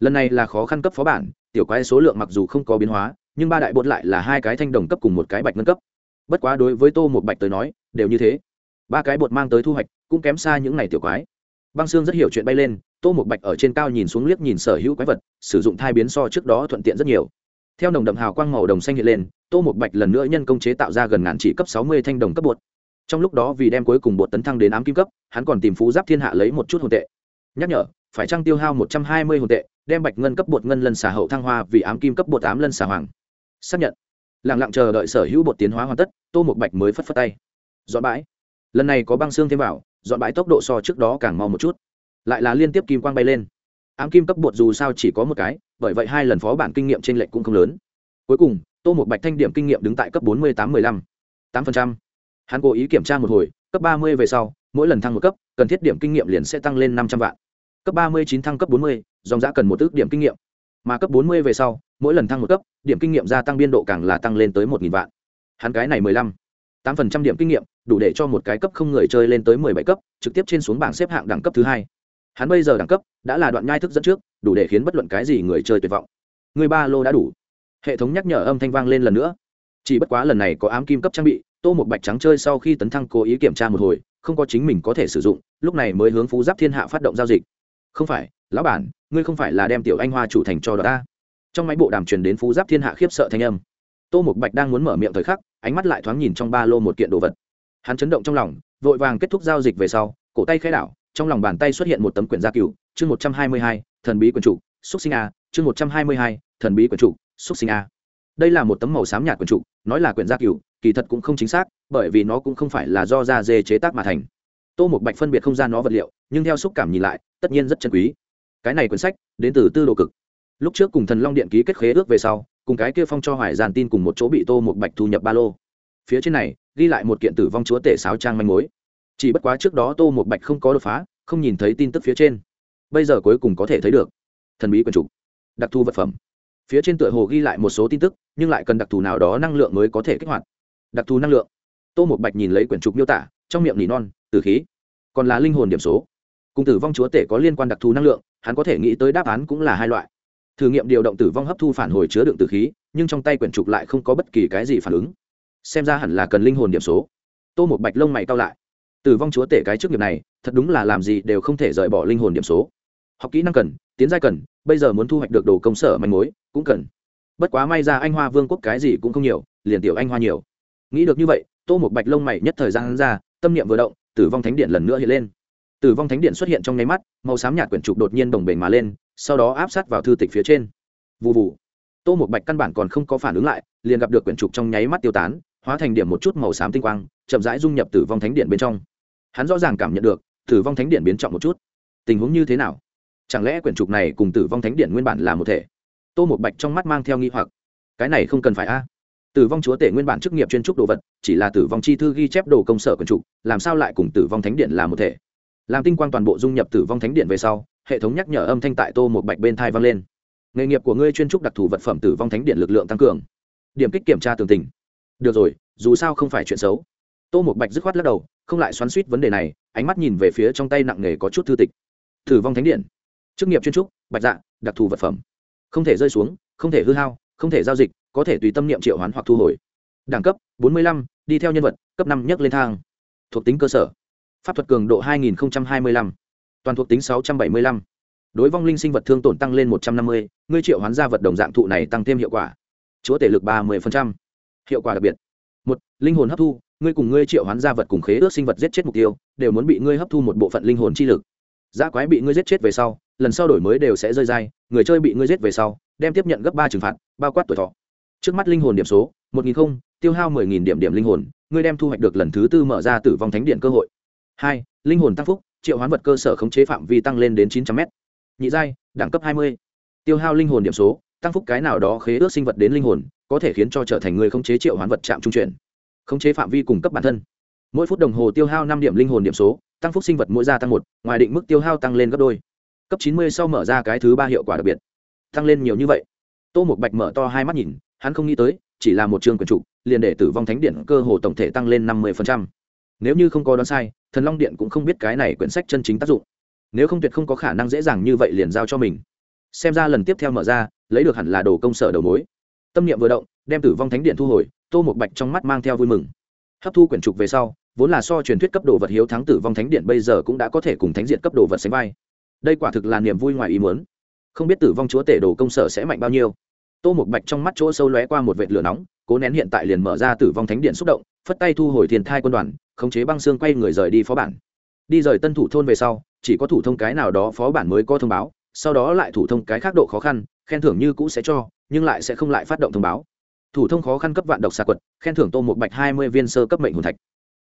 Lần này là khó khăn cấp phó bản, tiểu quái số lượng mặc dù không có biến hóa nhưng ba đại bột lại là hai cái thanh đồng cấp cùng một cái bạch ngân cấp. Bất quá đối với tô một bạch tới nói, đều như thế. Ba cái bột mang tới thu hoạch, cũng kém xa những ngày tiểu quái. Băng xương rất hiểu chuyện bay lên, tô một bạch ở trên cao nhìn xuống liếc nhìn sở hữu quái vật, sử dụng thai biến so trước đó thuận tiện rất nhiều. Theo nồng đậm hào quang màu đồng xanh hiện lên, tô một bạch lần nữa nhân công chế tạo ra gần ngàn chỉ cấp sáu mươi thanh đồng cấp bột. Trong lúc đó vì đem cuối cùng bột tấn thăng đến ám kim cấp, hắn còn tìm phú giáp thiên hạ lấy một chút hồn tệ. Nhắc nhở, phải trăng tiêu hao một trăm hai mươi hồn tệ, đem bạch ngân cấp bột ngân lân xà hậu thăng hoa vì ám kim cấp bột ám lân xà hoàng xác nhận. Lẳng lặng chờ đợi sở hữu bột tiến hóa hoàn tất, tô một bạch mới phất phất tay. Dọn bãi. Lần này có băng xương thêm vào, dọn bãi tốc độ so trước đó càng mau một chút. Lại là liên tiếp kim quang bay lên. Ám kim cấp bột dù sao chỉ có một cái, bởi vậy hai lần phó bản kinh nghiệm trên lệnh cũng không lớn. Cuối cùng, tô một bạch thanh điểm kinh nghiệm đứng tại cấp bốn mươi tám mười lăm. Tám phần trăm. Hắn cố ý kiểm tra một hồi, cấp ba mươi về sau, mỗi lần thăng một cấp, cần thiết điểm kinh nghiệm liền sẽ tăng lên năm trăm vạn. Cấp ba mươi chín thăng cấp bốn mươi, dòng giã cần một ước điểm kinh nghiệm. Mà cấp bốn mươi về sau mỗi lần thăng một cấp, điểm kinh nghiệm gia tăng biên độ càng là tăng lên tới một nghìn vạn. Hắn cái này mười lăm, tám phần trăm điểm kinh nghiệm, đủ để cho một cái cấp không người chơi lên tới mười bảy cấp, trực tiếp trên xuống bảng xếp hạng đẳng cấp thứ hai. Hắn bây giờ đẳng cấp đã là đoạn nhai thức dẫn trước, đủ để khiến bất luận cái gì người chơi tuyệt vọng. Người ba lô đã đủ. Hệ thống nhắc nhở âm thanh vang lên lần nữa. Chỉ bất quá lần này có ám kim cấp trang bị, tô một bạch trắng chơi sau khi tấn thăng cố ý kiểm tra một hồi, không có chính mình có thể sử dụng, lúc này mới hướng phú giáp thiên hạ phát động giao dịch. Không phải, lão bản, ngươi không phải là đem tiểu anh hoa chủ thành cho đó ta trong máy bộ đàm truyền đến phú giáp thiên hạ khiếp sợ thanh âm. Tô mục bạch đang muốn mở miệng thời khắc, ánh mắt lại thoáng nhìn trong ba lô một kiện đồ vật. Hắn chấn động trong lòng, vội vàng kết thúc giao dịch về sau, cổ tay khai đảo, trong lòng bàn tay xuất hiện một tấm quyển gia cựu chương một trăm hai mươi hai, thần bí quyển chủ xúc sinh a, chương một trăm hai mươi hai, thần bí quyển chủ xúc sinh a. Đây là một tấm màu xám nhạt quyển chủ nói là quyển gia cựu kỳ thật cũng không chính xác, bởi vì nó cũng không phải là do da dê chế tác mà thành. Tô một bạch phân biệt không ra nó vật liệu, nhưng theo xúc cảm nhìn lại, tất nhiên rất chân quý. Cái này quyển sách, đến từ tư đồ cực lúc trước cùng thần long điện ký kết khế ước về sau, cùng cái kia phong cho hoài giàn tin cùng một chỗ bị tô một bạch thu nhập ba lô. Phía trên này, ghi lại một kiện tử vong chúa tể sáo trang manh mối. Chỉ bất quá trước đó tô một bạch không có đột phá, không nhìn thấy tin tức phía trên. Bây giờ cuối cùng có thể thấy được. Thần bí quần trục đặc thù vật phẩm. Phía trên tựa hồ ghi lại một số tin tức, nhưng lại cần đặc thù nào đó năng lượng mới có thể kích hoạt. Đặc thù năng lượng. Tô một bạch nhìn lấy quyển trục miêu tả, trong miệng nỉ non tử khí. Còn là linh hồn điểm số. Cùng tử vong chúa tể có liên quan đặc thù năng lượng, hắn có thể nghĩ tới đáp án cũng là hai loại thử nghiệm điều động tử vong hấp thu phản hồi chứa đựng tử khí, nhưng trong tay quyển trục lại không có bất kỳ cái gì phản ứng. Xem ra hẳn là cần linh hồn điểm số. Tô một bạch lông mày cao lại. Tử vong chúa tể cái trước nghiệp này, thật đúng là làm gì đều không thể rời bỏ linh hồn điểm số. Học kỹ năng cần, tiến giai cần, bây giờ muốn thu hoạch được đồ công sở manh mối, cũng cần. Bất quá may ra anh hoa vương quốc cái gì cũng không nhiều, liền tiểu anh hoa nhiều. Nghĩ được như vậy, tô một bạch lông mày nhất thời gian ra, tâm niệm vừa động, tử vong thánh điện lần nữa hiện lên tử vong thánh điện xuất hiện trong nháy mắt, màu xám nhạt quyển trục đột nhiên đồng bể mà lên, sau đó áp sát vào thư tịch phía trên. Vụ vụ tô một bạch căn bản còn không có phản ứng lại, liền gặp được quyển trục trong nháy mắt tiêu tán, hóa thành điểm một chút màu xám tinh quang, chậm rãi dung nhập tử vong thánh điện bên trong. Hắn rõ ràng cảm nhận được, tử vong thánh điện biến trọng một chút. Tình huống như thế nào? Chẳng lẽ quyển trục này cùng tử vong thánh điện nguyên bản là một thể? Tô một bạch trong mắt mang theo nghi hoặc. Cái này không cần phải a. À? Tử vong chúa tể nguyên bản chức nghiệp chuyên trúc đồ vật, chỉ là tử vong chi thư ghi chép đồ công sở quyển trục, làm sao lại cùng tử vong thánh điện là một thể? Làm tinh quang toàn bộ dung nhập tử vong thánh điện về sau hệ thống nhắc nhở âm thanh tại tô một bạch bên thai vang lên. Nghề nghiệp của ngươi chuyên trúc đặc thù vật phẩm tử vong thánh điện lực lượng tăng cường. Điểm kích kiểm tra tường tình. Được rồi dù sao không phải chuyện xấu. Tô một bạch dứt khoát lắc đầu không lại xoắn suýt vấn đề này ánh mắt nhìn về phía trong tay nặng nề có chút thư tịch. Tử vong thánh điện. Chức nghiệp chuyên trúc bạch dạ đặc thù vật phẩm. Không thể rơi xuống không thể hư hao không thể giao dịch có thể tùy tâm niệm triệu hoán hoặc thu hồi. Đẳng cấp 45, đi theo nhân vật cấp năm nhất lên thang. Thuộc tính cơ sở pháp thuật cường độ 2025, toàn thuộc tính 675. đối vong linh sinh vật thương tổn tăng lên 150, ngươi triệu hoán ra vật đồng dạng thụ này tăng thêm hiệu quả. Chúa tể lực 30%. hiệu quả đặc biệt. Một linh hồn hấp thu ngươi cùng ngươi triệu hoán ra vật cùng khế ước sinh vật giết chết mục tiêu đều muốn bị ngươi hấp thu một bộ phận linh hồn chi lực. Giá quái bị ngươi giết chết về sau lần sau đổi mới đều sẽ rơi dai người chơi bị ngươi giết về sau đem tiếp nhận gấp ba trừng phạt bao quát tuổi thọ. Trước mắt linh hồn điểm số một nghìn không tiêu hao mười nghìn điểm điểm linh hồn ngươi đem thu hoạch được lần thứ tư mở ra tử vong thánh điện cơ hội hai, linh hồn tăng phúc, triệu hoán vật cơ sở khống chế phạm vi tăng lên đến chín trăm m nhị giai, đẳng cấp hai mươi. Tiêu hao linh hồn điểm số, tăng phúc cái nào đó khế ước sinh vật đến linh hồn, có thể khiến cho trở thành người khống chế triệu hoán vật chạm trung chuyển. Khống chế phạm vi cung cấp bản thân. Mỗi phút đồng hồ tiêu hao năm điểm linh hồn điểm số, tăng phúc sinh vật mỗi gia tăng một, ngoài định mức tiêu hao tăng lên gấp đôi. Cấp chín mươi sau mở ra cái thứ ba hiệu quả đặc biệt. Tăng lên nhiều như vậy. Tô một bạch mở to hai mắt nhìn, hắn không nghĩ tới, chỉ là một trường quyền trụ, liền để tử vong thánh điện cơ hồ tổng thể tăng lên năm mươi nếu như không có đoán sai thần long điện cũng không biết cái này quyển sách chân chính tác dụng. Nếu không tuyệt không có khả năng dễ dàng như vậy liền giao cho mình. Xem ra lần tiếp theo mở ra, lấy được hẳn là đồ công sở đầu mối. Tâm niệm vừa động, đem tử vong thánh điện thu hồi, tô một bạch trong mắt mang theo vui mừng. Hấp thu quyển trục về sau, vốn là so truyền thuyết cấp đồ vật hiếu thắng tử vong thánh điện bây giờ cũng đã có thể cùng thánh diện cấp đồ vật sánh vai. Đây quả thực là niềm vui ngoài ý muốn. Không biết tử vong chúa tể đồ công sở sẽ mạnh bao nhiêu. Tô một bạch trong mắt chỗ sâu lóe qua một vệt lửa nóng, cố nén hiện tại liền mở ra tử vong thánh điện xúc động, phất tay thu hồi thiền thai quân đoàn khống chế băng xương quay người rời đi phó bản. Đi rời tân thủ thôn về sau, chỉ có thủ thông cái nào đó phó bản mới có thông báo, sau đó lại thủ thông cái khác độ khó khăn, khen thưởng như cũ sẽ cho, nhưng lại sẽ không lại phát động thông báo. Thủ thông khó khăn cấp vạn độc xà quật, khen thưởng tô một bạch hai mươi viên sơ cấp mệnh hồn thạch.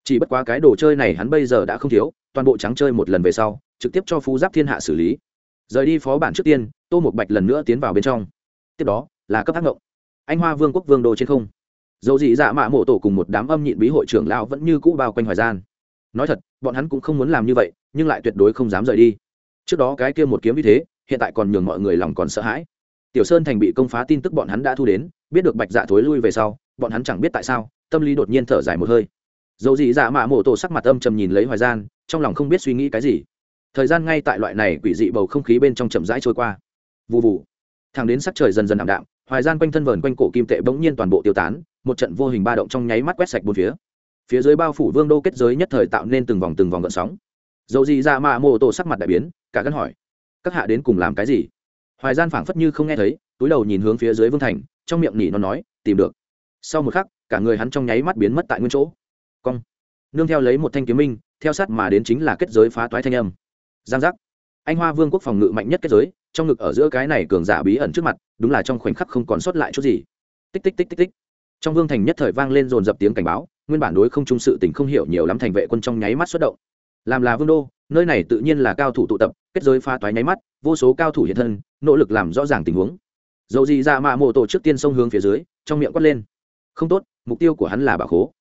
Chỉ bất quá cái đồ chơi này hắn bây giờ đã không thiếu, toàn bộ trắng chơi một lần về sau, trực tiếp cho phú giáp thiên hạ xử lý. Rời đi phó bản trước tiên, tô một bạch lần nữa tiến vào bên trong. Tiếp đó, là cấp ác ngộng. Anh hoa vương quốc vương đô trên không dầu dị dạ mạ mộ tổ cùng một đám âm nhịn bí hội trưởng lão vẫn như cũ bao quanh hoài gian. Nói thật, bọn hắn cũng không muốn làm như vậy, nhưng lại tuyệt đối không dám rời đi. Trước đó cái kia một kiếm như thế, hiện tại còn nhường mọi người lòng còn sợ hãi. Tiểu sơn thành bị công phá tin tức bọn hắn đã thu đến, biết được bạch dạ thối lui về sau, bọn hắn chẳng biết tại sao, tâm lý đột nhiên thở dài một hơi. Dầu dị dạ mạ mộ tổ sắc mặt âm trầm nhìn lấy hoài gian, trong lòng không biết suy nghĩ cái gì. Thời gian ngay tại loại này quỷ dị bầu không khí bên trong chậm rãi trôi qua. Vụ vụ thẳng đến sắc trời dần dần ảm đạm hoài gian quanh thân vờn quanh cổ kim tệ bỗng nhiên toàn bộ tiêu tán, một trận vô hình ba động trong nháy mắt quét sạch bốn phía. Phía dưới bao phủ vương đô kết giới nhất thời tạo nên từng vòng từng vòng gợn sóng. Dầu gì ra mà mô tô sắc mặt đại biến, cả gắn hỏi, các hạ đến cùng làm cái gì? Hoài gian phảng phất như không nghe thấy, túi đầu nhìn hướng phía dưới vương thành, trong miệng nỉ nó nói, tìm được. Sau một khắc, cả người hắn trong nháy mắt biến mất tại nguyên chỗ. Cong. Nương theo lấy một thanh kiếm minh, theo sát mà đến chính là kết giới phá toái thanh âm. Giang giác anh hoa vương quốc phòng ngự mạnh nhất kết giới, trong ngực ở giữa cái này cường giả bí ẩn trước mặt, đúng là trong khoảnh khắc không còn sót lại chút gì. Tích tích tích tích tích. Trong vương thành nhất thời vang lên dồn dập tiếng cảnh báo, nguyên bản đối không trung sự tình không hiểu nhiều lắm thành vệ quân trong nháy mắt xuất động. Làm là vương đô, nơi này tự nhiên là cao thủ tụ tập, kết giới pha toái nháy mắt, vô số cao thủ hiện thân, nỗ lực làm rõ ràng tình huống. Dầu gì ra mạ mộ tổ trước tiên sông hướng phía dưới, trong miệng quát lên. Không tốt, mục tiêu của hắn là bà khố.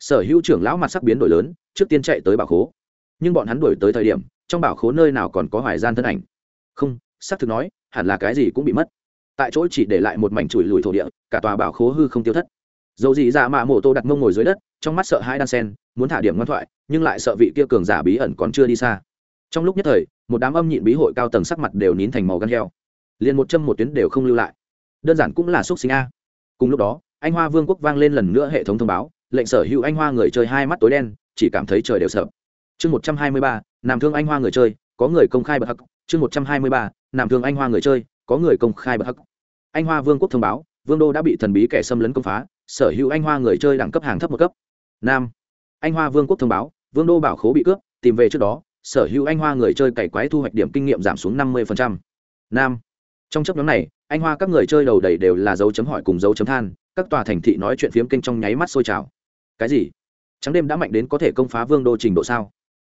Sở hữu trưởng lão mặt sắc biến đổi lớn, trước tiên chạy tới bảo khố. Nhưng bọn hắn đuổi tới thời điểm trong bảo khố nơi nào còn có hoài gian thân ảnh. Không, xác thực nói, hẳn là cái gì cũng bị mất. Tại chỗ chỉ để lại một mảnh chùi lùi thổ địa, cả tòa bảo khố hư không tiêu thất. Dầu gì dạ mạ mộ tô đặt mông ngồi dưới đất, trong mắt sợ hai đan sen, muốn thả điểm ngoan thoại, nhưng lại sợ vị kia cường giả bí ẩn còn chưa đi xa. Trong lúc nhất thời, một đám âm nhịn bí hội cao tầng sắc mặt đều nín thành màu gan heo. Liền một châm một tuyến đều không lưu lại. Đơn giản cũng là xúc sinh a. Cùng lúc đó, anh hoa vương quốc vang lên lần nữa hệ thống thông báo, lệnh sở hữu anh hoa người chơi hai mắt tối đen, chỉ cảm thấy trời đều sợ chương một trăm hai mươi ba, nam thương anh hoa người chơi, có người công khai bậc hắc. Chương một trăm hai mươi ba, nam thương anh hoa người chơi, có người công khai bậc hắc. Anh hoa vương quốc thông báo, vương đô đã bị thần bí kẻ xâm lấn công phá, sở hữu anh hoa người chơi đẳng cấp hàng thấp một cấp. Nam anh hoa vương quốc thông báo, vương đô bảo khố bị cướp, tìm về trước đó, sở hữu anh hoa người chơi cày quái thu hoạch điểm kinh nghiệm giảm xuống năm mươi nam, trong chấp nhóm này, anh hoa các người chơi đầu đầy đều là dấu chấm hỏi cùng dấu chấm than, các tòa thành thị nói chuyện phiếm kênh trong nháy mắt sôi trào. Cái gì? Trắng đêm đã mạnh đến có thể công phá vương đô trình độ sao?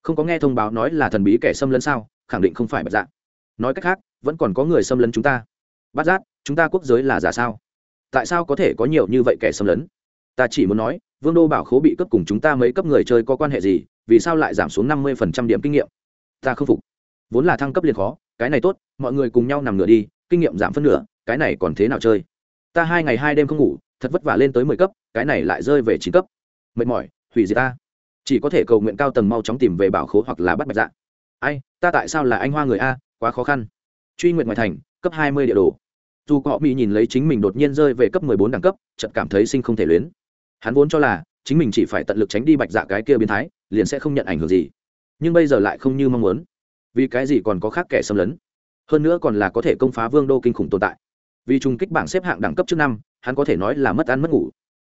Không có nghe thông báo nói là thần bí kẻ xâm lấn sao? Khẳng định không phải bạch dạ. Nói cách khác, vẫn còn có người xâm lấn chúng ta. Bát giác, chúng ta quốc giới là giả sao? Tại sao có thể có nhiều như vậy kẻ xâm lấn? Ta chỉ muốn nói, vương đô bảo khố bị cấp cùng chúng ta mấy cấp người chơi có quan hệ gì? Vì sao lại giảm xuống năm mươi phần trăm điểm kinh nghiệm? Ta không phục. Vốn là thăng cấp liền khó, cái này tốt, mọi người cùng nhau nằm ngửa đi, kinh nghiệm giảm phân nửa, cái này còn thế nào chơi? Ta hai ngày hai đêm không ngủ, thật vất vả lên tới mười cấp, cái này lại rơi về chín cấp. Mệt mỏi, hủy diệt ta chỉ có thể cầu nguyện cao tầng mau chóng tìm về bảo khố hoặc là bắt bạch dạ. Ai, ta tại sao là anh hoa người a, quá khó khăn. Truy nguyện ngoài thành, cấp hai mươi địa đồ. Dù họ bị nhìn lấy chính mình đột nhiên rơi về cấp mười bốn đẳng cấp, chợt cảm thấy sinh không thể luyến. Hắn vốn cho là, chính mình chỉ phải tận lực tránh đi bạch dạ cái kia biến thái, liền sẽ không nhận ảnh hưởng gì. Nhưng bây giờ lại không như mong muốn. Vì cái gì còn có khác kẻ xâm lấn? Hơn nữa còn là có thể công phá vương đô kinh khủng tồn tại. Vì trùng kích bảng xếp hạng đẳng cấp trước năm, hắn có thể nói là mất ăn mất ngủ.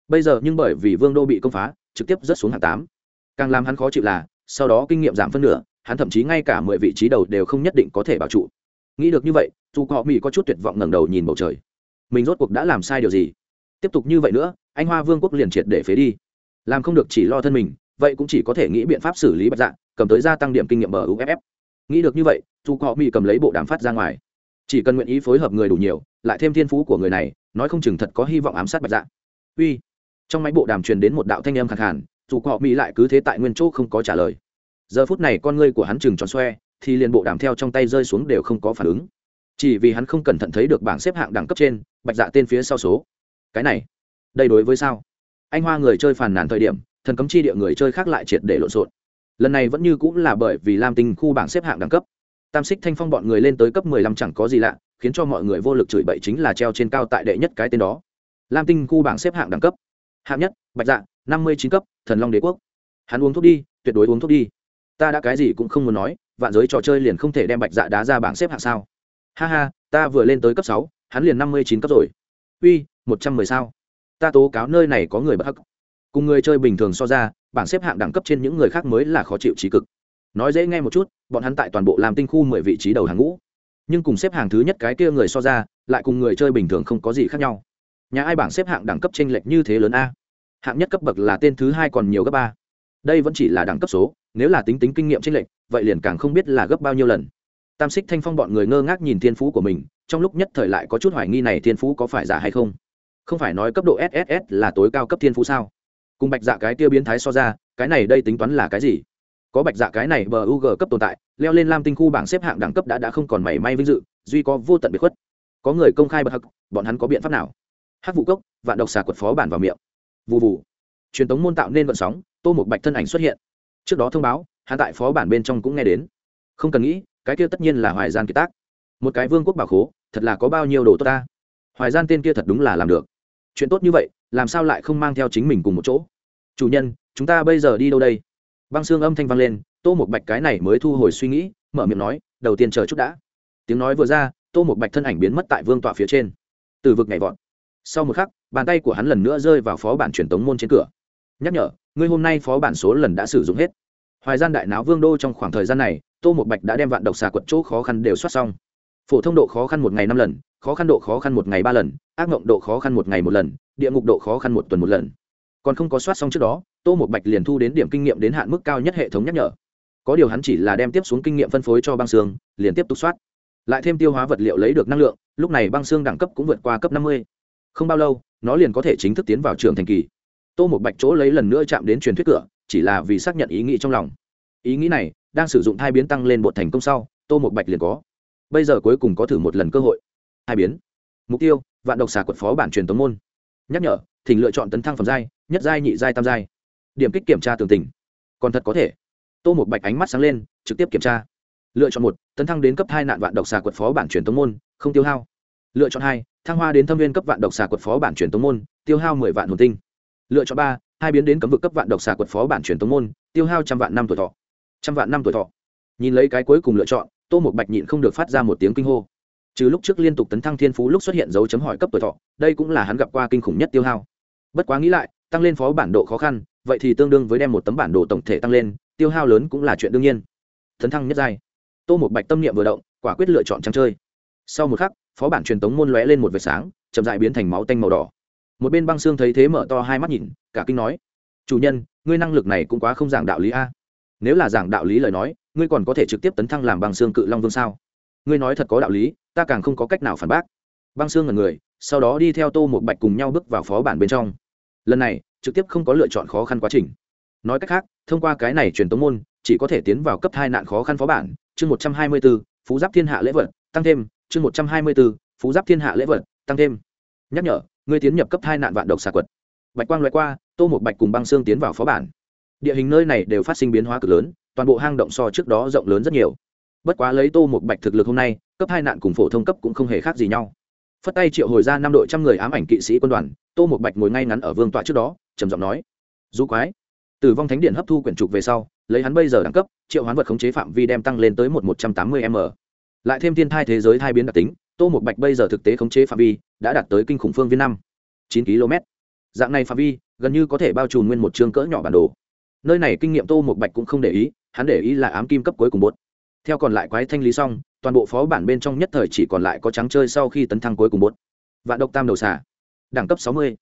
Bây giờ nhưng bởi vì vương đô bị công phá, trực tiếp rớt xuống hạng tám càng làm hắn khó chịu là, sau đó kinh nghiệm giảm phân nửa, hắn thậm chí ngay cả mười vị trí đầu đều không nhất định có thể bảo trụ. Nghĩ được như vậy dù họ mỹ có chút tuyệt vọng ngẩng đầu nhìn bầu trời. Mình rốt cuộc đã làm sai điều gì? Tiếp tục như vậy nữa, anh hoa vương quốc liền triệt để phế đi. Làm không được chỉ lo thân mình, vậy cũng chỉ có thể nghĩ biện pháp xử lý bạch dạng cầm tới gia tăng điểm kinh nghiệm bờ uff nghĩ được như vậy dù họ mỹ cầm lấy bộ đàm phát ra ngoài. Chỉ cần nguyện ý phối hợp người đủ nhiều, lại thêm thiên phú của người này, nói không chừng thật có hy vọng ám sát bạch dạng uy. Trong máy bộ đàm truyền đến một đạo thanh âm khẳng hẳn dù họ mỹ lại cứ thế tại nguyên chỗ không có trả lời. Giờ phút này con ngươi của hắn chừng tròn xoe, thì liền bộ đàm theo trong tay rơi xuống đều không có phản ứng. Chỉ vì hắn không cẩn thận thấy được bảng xếp hạng đẳng cấp trên, bạch dạ tên phía sau số. Cái này, đây đối với sao? Anh hoa người chơi phàn nàn thời điểm, thần cấm chi địa người chơi khác lại triệt để lộn xộn. Lần này vẫn như cũng là bởi vì lam tinh khu bảng xếp hạng đẳng cấp. Tam xích thanh phong bọn người lên tới cấp mười lăm chẳng có gì lạ, khiến cho mọi người vô lực chửi bậy chính là treo trên cao tại đệ nhất cái tên đó. Lam tinh khu bảng xếp hạng đẳng cấp. Hạng nhất, bạch dạ năm mươi chín cấp, thần long đế quốc. Hắn uống thuốc đi, tuyệt đối uống thuốc đi. Ta đã cái gì cũng không muốn nói, vạn giới trò chơi liền không thể đem bạch dạ đá ra bảng xếp hạng sao. Ha ha, ta vừa lên tới cấp sáu, hắn liền năm mươi chín cấp rồi. Uy, một trăm mười sao. Ta tố cáo nơi này có người bất hắc. Cùng người chơi bình thường so ra, bảng xếp hạng đẳng cấp trên những người khác mới là khó chịu trí cực. Nói dễ nghe một chút, bọn hắn tại toàn bộ làm tinh khu mười vị trí đầu hàng ngũ. Nhưng cùng xếp hàng thứ nhất cái kia người so ra, lại cùng người chơi bình thường không có gì khác nhau. Nhà ai bảng xếp hạng đẳng cấp tranh lệch như thế lớn a? Hạng nhất cấp bậc là tên thứ hai còn nhiều gấp ba. Đây vẫn chỉ là đẳng cấp số, nếu là tính tính kinh nghiệm tranh lệch, vậy liền càng không biết là gấp bao nhiêu lần. Tam xích thanh phong bọn người ngơ ngác nhìn thiên phú của mình, trong lúc nhất thời lại có chút hoài nghi này thiên phú có phải giả hay không. Không phải nói cấp độ sss là tối cao cấp thiên phú sao? Cùng bạch dạ cái tiêu biến thái so ra, cái này đây tính toán là cái gì? Có bạch dạ cái này bờ u g cấp tồn tại, leo lên lam tinh khu bảng xếp hạng đẳng cấp đã đã không còn mảy may vinh dự, duy có vô tận biệt khuất. Có người công khai bậc hắc, bọn hắn có biện pháp nào? Hắc vụ cốc, vạn độc xà quật phó bản vào miệng vụ vụ truyền tống môn tạo nên vận sóng, tô một bạch thân ảnh xuất hiện. Trước đó thông báo hạ tại phó bản bên trong cũng nghe đến. Không cần nghĩ, cái kia tất nhiên là hoài gian kiệt tác. Một cái vương quốc bảo khố, thật là có bao nhiêu đồ tốt ta. Hoài gian tên kia thật đúng là làm được. Chuyện tốt như vậy, làm sao lại không mang theo chính mình cùng một chỗ? Chủ nhân, chúng ta bây giờ đi đâu đây? Băng xương âm thanh vang lên, tô một bạch cái này mới thu hồi suy nghĩ, mở miệng nói, đầu tiên chờ chút đã. Tiếng nói vừa ra, tô một bạch thân ảnh biến mất tại vương tọa phía trên. Từ vực nhảy vọt. Sau một khắc bàn tay của hắn lần nữa rơi vào phó bản truyền tống môn trên cửa. Nhắc nhở, ngươi hôm nay phó bản số lần đã sử dụng hết. Hoài gian đại náo vương đô trong khoảng thời gian này, tô một bạch đã đem vạn độc xà quật chỗ khó khăn đều soát xong. Phổ thông độ khó khăn một ngày năm lần, khó khăn độ khó khăn một ngày ba lần, ác mộng độ khó khăn một ngày một lần, địa ngục độ khó khăn một tuần một lần. Còn không có soát xong trước đó, tô một bạch liền thu đến điểm kinh nghiệm đến hạn mức cao nhất hệ thống nhắc nhở. Có điều hắn chỉ là đem tiếp xuống kinh nghiệm phân phối cho băng xương, liền tiếp tục soát. Lại thêm tiêu hóa vật liệu lấy được năng lượng, lúc này băng xương đẳng cấp cũng vượt qua cấp năm mươi không bao lâu, nó liền có thể chính thức tiến vào trường thành kỳ. Tô một bạch chỗ lấy lần nữa chạm đến truyền thuyết cửa, chỉ là vì xác nhận ý nghĩ trong lòng. Ý nghĩ này, đang sử dụng thai biến tăng lên bột thành công sau, tô một bạch liền có. Bây giờ cuối cùng có thử một lần cơ hội. Hai biến. Mục tiêu, vạn độc xà quật phó bản truyền tống môn. Nhắc nhở, thỉnh lựa chọn tấn thăng phẩm giai, nhất giai, nhị giai, tam giai. Điểm kích kiểm tra tường tình. Còn thật có thể. Tô một bạch ánh mắt sáng lên, trực tiếp kiểm tra. Lựa chọn một, tấn thăng đến cấp hai nạn vạn độc xà quật phó bản truyền tống môn, không tiêu hao lựa chọn hai, thăng hoa đến thâm viên cấp vạn độc xà quật phó bản truyền tống môn, tiêu hao mười vạn hồn tinh. Lựa chọn ba, hai biến đến cấm vực cấp vạn độc xà quật phó bản truyền tống môn, tiêu hao trăm vạn năm tuổi thọ. Trăm vạn năm tuổi thọ. Nhìn lấy cái cuối cùng lựa chọn, tô một bạch nhịn không được phát ra một tiếng kinh hô. Trừ lúc trước liên tục tấn thăng thiên phú lúc xuất hiện dấu chấm hỏi cấp tuổi thọ, đây cũng là hắn gặp qua kinh khủng nhất tiêu hao. Bất quá nghĩ lại, tăng lên phó bản độ khó khăn, vậy thì tương đương với đem một tấm bản đồ tổng thể tăng lên, tiêu hao lớn cũng là chuyện đương nhiên. Tấn thăng nhất giai. Tô một bạch tâm niệm vừa động, quả quyết lựa chọn trắng chơi. Sau một khắc phó bản truyền tống môn lóe lên một vệt sáng, chậm dại biến thành máu tanh màu đỏ. Một bên băng xương thấy thế mở to hai mắt nhìn, cả kinh nói, chủ nhân, ngươi năng lực này cũng quá không giảng đạo lý a. Nếu là giảng đạo lý lời nói, ngươi còn có thể trực tiếp tấn thăng làm băng xương cự long vương sao? Ngươi nói thật có đạo lý, ta càng không có cách nào phản bác. Băng xương ngần người, sau đó đi theo tô một bạch cùng nhau bước vào phó bản bên trong. Lần này, trực tiếp không có lựa chọn khó khăn quá trình. Nói cách khác, thông qua cái này truyền tống môn, chỉ có thể tiến vào cấp hai nạn khó khăn phó bản, chương một trăm hai mươi b ố phú giáp thiên hạ lễ vật, tăng thêm chương một trăm hai mươi b ố phú giáp thiên hạ lễ vật, tăng thêm. Nhắc nhở, ngươi tiến nhập cấp hai nạn vạn độc xà quật. Bạch quang loại qua, tô một bạch cùng băng xương tiến vào phó bản. Địa hình nơi này đều phát sinh biến hóa cực lớn, toàn bộ hang động so trước đó rộng lớn rất nhiều. Bất quá lấy tô một bạch thực lực hôm nay, cấp hai nạn cùng phổ thông cấp cũng không hề khác gì nhau. Phất tay triệu hồi ra năm đội trăm người ám ảnh kỵ sĩ quân đoàn, tô một bạch ngồi ngay ngắn ở vương tọa trước đó, trầm giọng nói du quái. Tử vong thánh điện hấp thu quyển trục về sau, lấy hắn bây giờ đẳng cấp, triệu hoán vật khống chế phạm vi đem tăng lên tới một một trăm tám mươi m lại thêm thiên thai thế giới thai biến đặc tính, tô một bạch bây giờ thực tế khống chế phạm vi, đã đạt tới kinh khủng phương viên năm, chín km. Dạng này phạm vi, gần như có thể bao trùm nguyên một chương cỡ nhỏ bản đồ. Nơi này kinh nghiệm tô một bạch cũng không để ý, hắn để ý là ám kim cấp cuối cùng bốt theo còn lại quái thanh lý xong, toàn bộ phó bản bên trong nhất thời chỉ còn lại có trắng chơi sau khi tấn thăng cuối cùng bốt vạn độc tam đầu xả đẳng cấp sáu mươi,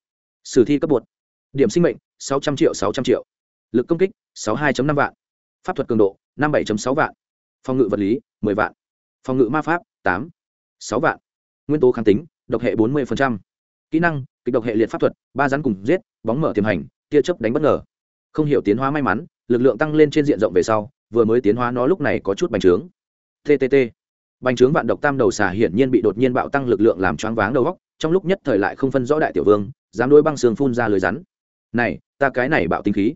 sử thi cấp bột. Điểm sinh mệnh, sáu trăm triệu sáu trăm triệu. Lực công kích, sáu hai năm vạn. Pháp thuật cường độ, năm bảy sáu vạn. Phòng ngự vật lý m ộ ư ơ i vạn phòng ngự ma pháp, tám, sáu vạn. Nguyên tố kháng tính, độc hệ bốn mươi kỹ năng, kịch độc hệ liệt pháp thuật, ba rắn cùng giết, bóng mở tiềm hành, tia chớp đánh bất ngờ. Không hiểu tiến hóa may mắn, lực lượng tăng lên trên diện rộng về sau, vừa mới tiến hóa nó lúc này có chút bành trướng. Ttt bành trướng vạn độc tam đầu xà hiển nhiên bị đột nhiên bạo tăng lực lượng làm choáng váng đầu góc, trong lúc nhất thời lại không phân rõ đại tiểu vương, dám đôi băng xương phun ra lưới rắn. Này, ta cái này bạo tinh khí.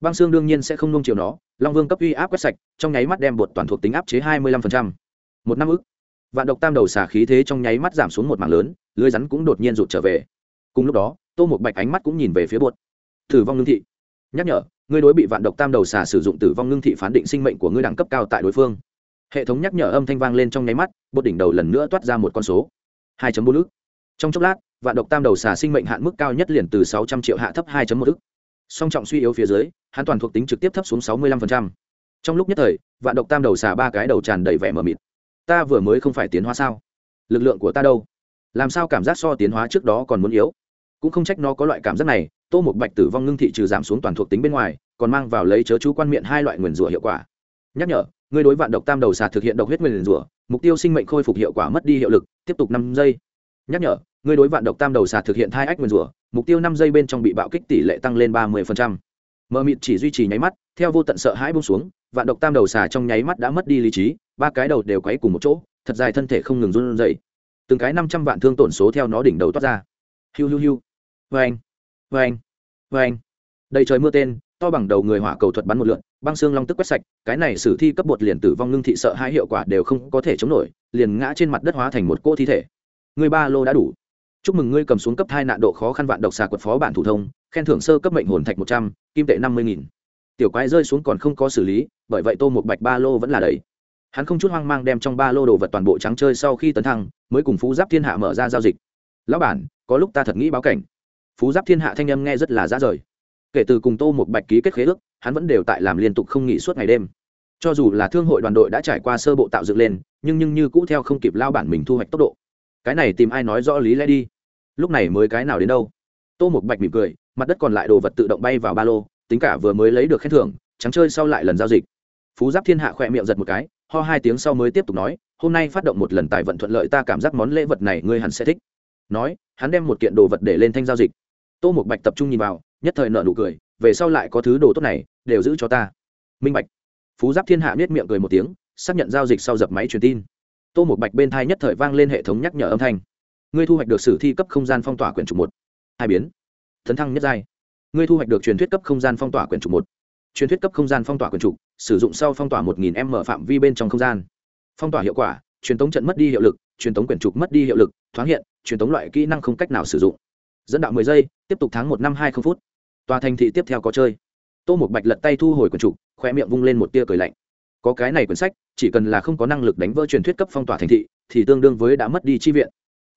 Băng xương đương nhiên sẽ không nung chiều nó, long vương cấp uy áp quét sạch, trong nháy mắt đem bột toàn thuộc tính áp chế hai mươi lăm phần trăm một năm ức. Vạn độc tam đầu xà khí thế trong nháy mắt giảm xuống một mảng lớn, lưới rắn cũng đột nhiên rụt trở về. Cùng lúc đó, tô một bạch ánh mắt cũng nhìn về phía bột tử vong ngưng thị. Nhắc nhở, ngươi đối bị vạn độc tam đầu xà sử dụng tử vong ngưng thị phán định sinh mệnh của ngươi đẳng cấp cao tại đối phương. Hệ thống nhắc nhở âm thanh vang lên trong nháy mắt bột đỉnh đầu lần nữa toát ra một con số. hai bốn ức. Trong chốc lát, vạn độc tam đầu xà sinh mệnh hạn mức cao nhất liền từ sáu trăm triệu hạ thấp hai một ức. Song trọng suy yếu phía dưới, hắn toàn thuộc tính trực tiếp thấp xuống sáu mươi lăm trong lúc nhất thời, vạn độc tam đầu xà ba cái đầu tràn đầy vẻ mờ mịt ta vừa mới không phải tiến hóa sao? Lực lượng của ta đâu? Làm sao cảm giác so tiến hóa trước đó còn muốn yếu? Cũng không trách nó có loại cảm giác này, tô một bạch tử vong ngưng thị trừ giảm xuống toàn thuộc tính bên ngoài, còn mang vào lấy chớ chú quan miệng hai loại nguyền rủa hiệu quả. Nhắc nhở người đối vạn độc tam đầu xà thực hiện độc huyết nguyền rủa, mục tiêu sinh mệnh khôi phục hiệu quả mất đi hiệu lực, tiếp tục năm giây. Nhắc nhở người đối vạn độc tam đầu xà thực hiện thai ách nguyền rủa, mục tiêu năm giây bên trong bị bạo kích tỷ lệ tăng lên ba mươi mờ mịt chỉ duy trì nháy mắt, theo vô tận sợ hãi bông xuống vạn độc tam đầu xà trong nháy mắt đã mất đi lý trí, ba cái đầu đều quấy cùng một chỗ, thật dài thân thể không ngừng run rẩy. Từng cái năm trăm vạn thương tổn số theo nó đỉnh đầu toát ra. Hiu hiu hiu. Vê anh vê anh vê anh đầy trời mưa tên, to bằng đầu người hỏa cầu thuật bắn một lượn, băng xương long tức quét sạch, cái này sử thi cấp bột liền tử vong ngưng thị sợ hai hiệu quả đều không có thể chống nổi, liền ngã trên mặt đất hóa thành một cỗ thi thể. Người ba lô đã đủ. Chúc mừng ngươi cầm xuống cấp hai nạn độ khó khăn vạn độc xà quật phó bản thủ thông, khen thưởng sơ cấp mệnh hồn thạch một trăm, kim tệ năm mươi nghìn tiểu quái rơi xuống còn không có xử lý, bởi vậy tô một bạch ba lô vẫn là đầy. Hắn không chút hoang mang đem trong ba lô đồ vật toàn bộ trắng chơi sau khi tấn thăng, mới cùng phú giáp thiên hạ mở ra giao dịch. Lão bản, có lúc ta thật nghĩ báo cảnh. Phú giáp thiên hạ thanh âm nghe rất là ra rời. Kể từ cùng tô một bạch ký kết khế ước, hắn vẫn đều tại làm liên tục không nghỉ suốt ngày đêm. Cho dù là thương hội đoàn đội đã trải qua sơ bộ tạo dựng lên, nhưng nhưng như cũ theo không kịp lao bản mình thu hoạch tốc độ. Cái này tìm ai nói rõ lý lẽ đi? Lúc này mới cái nào đến đâu? Tô một bạch mỉm cười, mặt đất còn lại đồ vật tự động bay vào ba lô tính cả vừa mới lấy được khen thưởng, trắng chơi sau lại lần giao dịch. Phú giáp thiên hạ khỏe miệng giật một cái, ho hai tiếng sau mới tiếp tục nói, hôm nay phát động một lần tài vận thuận lợi ta cảm giác món lễ vật này ngươi hẳn sẽ thích. Nói, hắn đem một kiện đồ vật để lên thanh giao dịch. Tô một bạch tập trung nhìn vào, nhất thời nợ nụ cười, về sau lại có thứ đồ tốt này, đều giữ cho ta. Minh bạch. Phú giáp thiên hạ nết miệng cười một tiếng, xác nhận giao dịch sau dập máy truyền tin. Tô một bạch bên thai nhất thời vang lên hệ thống nhắc nhở âm thanh. Ngươi thu hoạch được sử thi cấp không gian phong tỏa quyển chủ một. Hai biến. Thấn thăng nhất giai ngươi thu hoạch được truyền thuyết cấp không gian phong tỏa quyển trục một. Truyền thuyết cấp không gian phong tỏa quyển trục, sử dụng sau phong tỏa một nghìn m phạm vi bên trong không gian. Phong tỏa hiệu quả, truyền tống trận mất đi hiệu lực, truyền tống quyển trục mất đi hiệu lực, thoáng hiện, truyền tống loại kỹ năng không cách nào sử dụng. Dẫn đạo mười giây, tiếp tục tháng một năm hai không phút. Tòa thành thị tiếp theo có chơi. Tô một bạch lật tay thu hồi quyển trục khoe miệng vung lên một tia cười lạnh. Có cái này quyển sách, chỉ cần là không có năng lực đánh vỡ truyền thuyết cấp phong tỏa thành thị, thì tương đương với đã mất đi chi viện.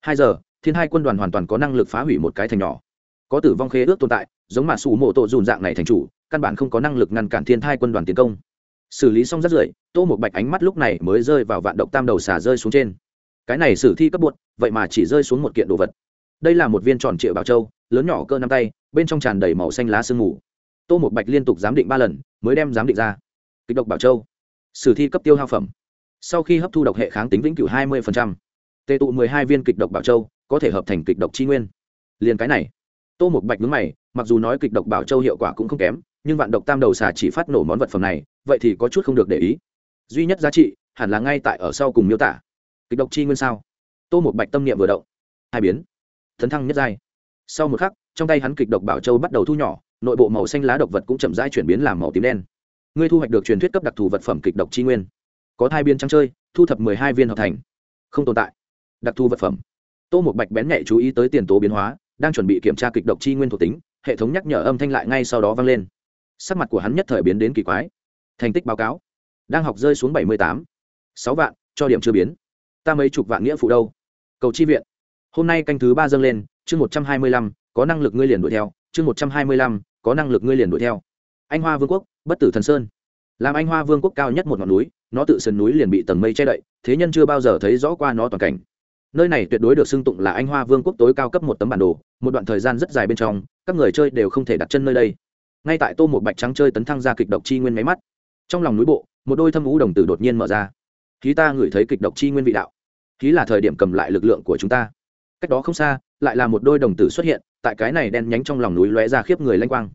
Hai giờ, thiên hai quân đoàn hoàn toàn có năng lực phá hủy một cái thành nhỏ. Có tử vong khế ước tồn tại giống mà sủ mộ tổ dùn dạng này thành chủ, căn bản không có năng lực ngăn cản thiên thai quân đoàn tiến công. Xử lý xong rất rưởi, tô một bạch ánh mắt lúc này mới rơi vào vạn động tam đầu xà rơi xuống trên. Cái này sử thi cấp bột vậy mà chỉ rơi xuống một kiện đồ vật. Đây là một viên tròn triệu bảo châu, lớn nhỏ cơ năm tay, bên trong tràn đầy màu xanh lá sương mù. Tô một bạch liên tục giám định ba lần, mới đem giám định ra. Kịch độc bảo châu. Sử thi cấp tiêu hao phẩm. Sau khi hấp thu độc hệ kháng tính vĩnh cửu hai mươi tệ tụ mười hai viên kịch độc bảo châu, có thể hợp thành kịch độc chi nguyên. Liền cái này tô một bạch nhướng mày, mặc dù nói kịch độc bảo châu hiệu quả cũng không kém, nhưng vạn độc tam đầu xà chỉ phát nổ món vật phẩm này, vậy thì có chút không được để ý. Duy nhất giá trị, hẳn là ngay tại ở sau cùng miêu tả. Kịch độc chi nguyên sao? Tô một bạch tâm niệm vừa động. Hai biến. Thấn thăng nhất giai. Sau một khắc, trong tay hắn kịch độc bảo châu bắt đầu thu nhỏ, nội bộ màu xanh lá độc vật cũng chậm rãi chuyển biến làm màu tím đen. Ngươi thu hoạch được truyền thuyết cấp đặc thù vật phẩm kịch độc chi nguyên. Có hai biên trắng chơi, thu thập mười hai viên hợp thành. Không tồn tại. Đặc thù vật phẩm. Tô một bạch bén nhạy chú ý tới tiền tố biến hóa đang chuẩn bị kiểm tra kịch độc chi nguyên thuộc tính, hệ thống nhắc nhở âm thanh lại ngay sau đó vang lên. Sắc mặt của hắn nhất thời biến đến kỳ quái. Thành tích báo cáo. Đang học rơi xuống bảy mươi tám. Sáu vạn, cho điểm chưa biến. Ta mấy chục vạn nghĩa phụ đâu? Cầu chi viện. Hôm nay canh thứ ba dâng lên, chương một trăm hai mươi lăm, có năng lực ngươi liền đuổi theo. Chương một trăm hai mươi lăm, có năng lực ngươi liền đuổi theo. Anh hoa vương quốc, bất tử thần sơn. Làm anh hoa vương quốc cao nhất một ngọn núi, nó tự sườn núi liền bị tầng mây che đậy, thế nhân chưa bao giờ thấy rõ qua nó toàn cảnh nơi này tuyệt đối được xưng tụng là anh hoa vương quốc tối cao cấp một tấm bản đồ, một đoạn thời gian rất dài bên trong, các người chơi đều không thể đặt chân nơi đây. Ngay tại tô một bạch trắng chơi tấn thăng ra kịch độc chi nguyên máy mắt, trong lòng núi bộ, một đôi thâm ú đồng tử đột nhiên mở ra. Khí ta ngửi thấy kịch độc chi nguyên vị đạo. Khí là thời điểm cầm lại lực lượng của chúng ta. Cách đó không xa, lại là một đôi đồng tử xuất hiện, tại cái này đen nhánh trong lòng núi lóe ra khiếp người lanh quang.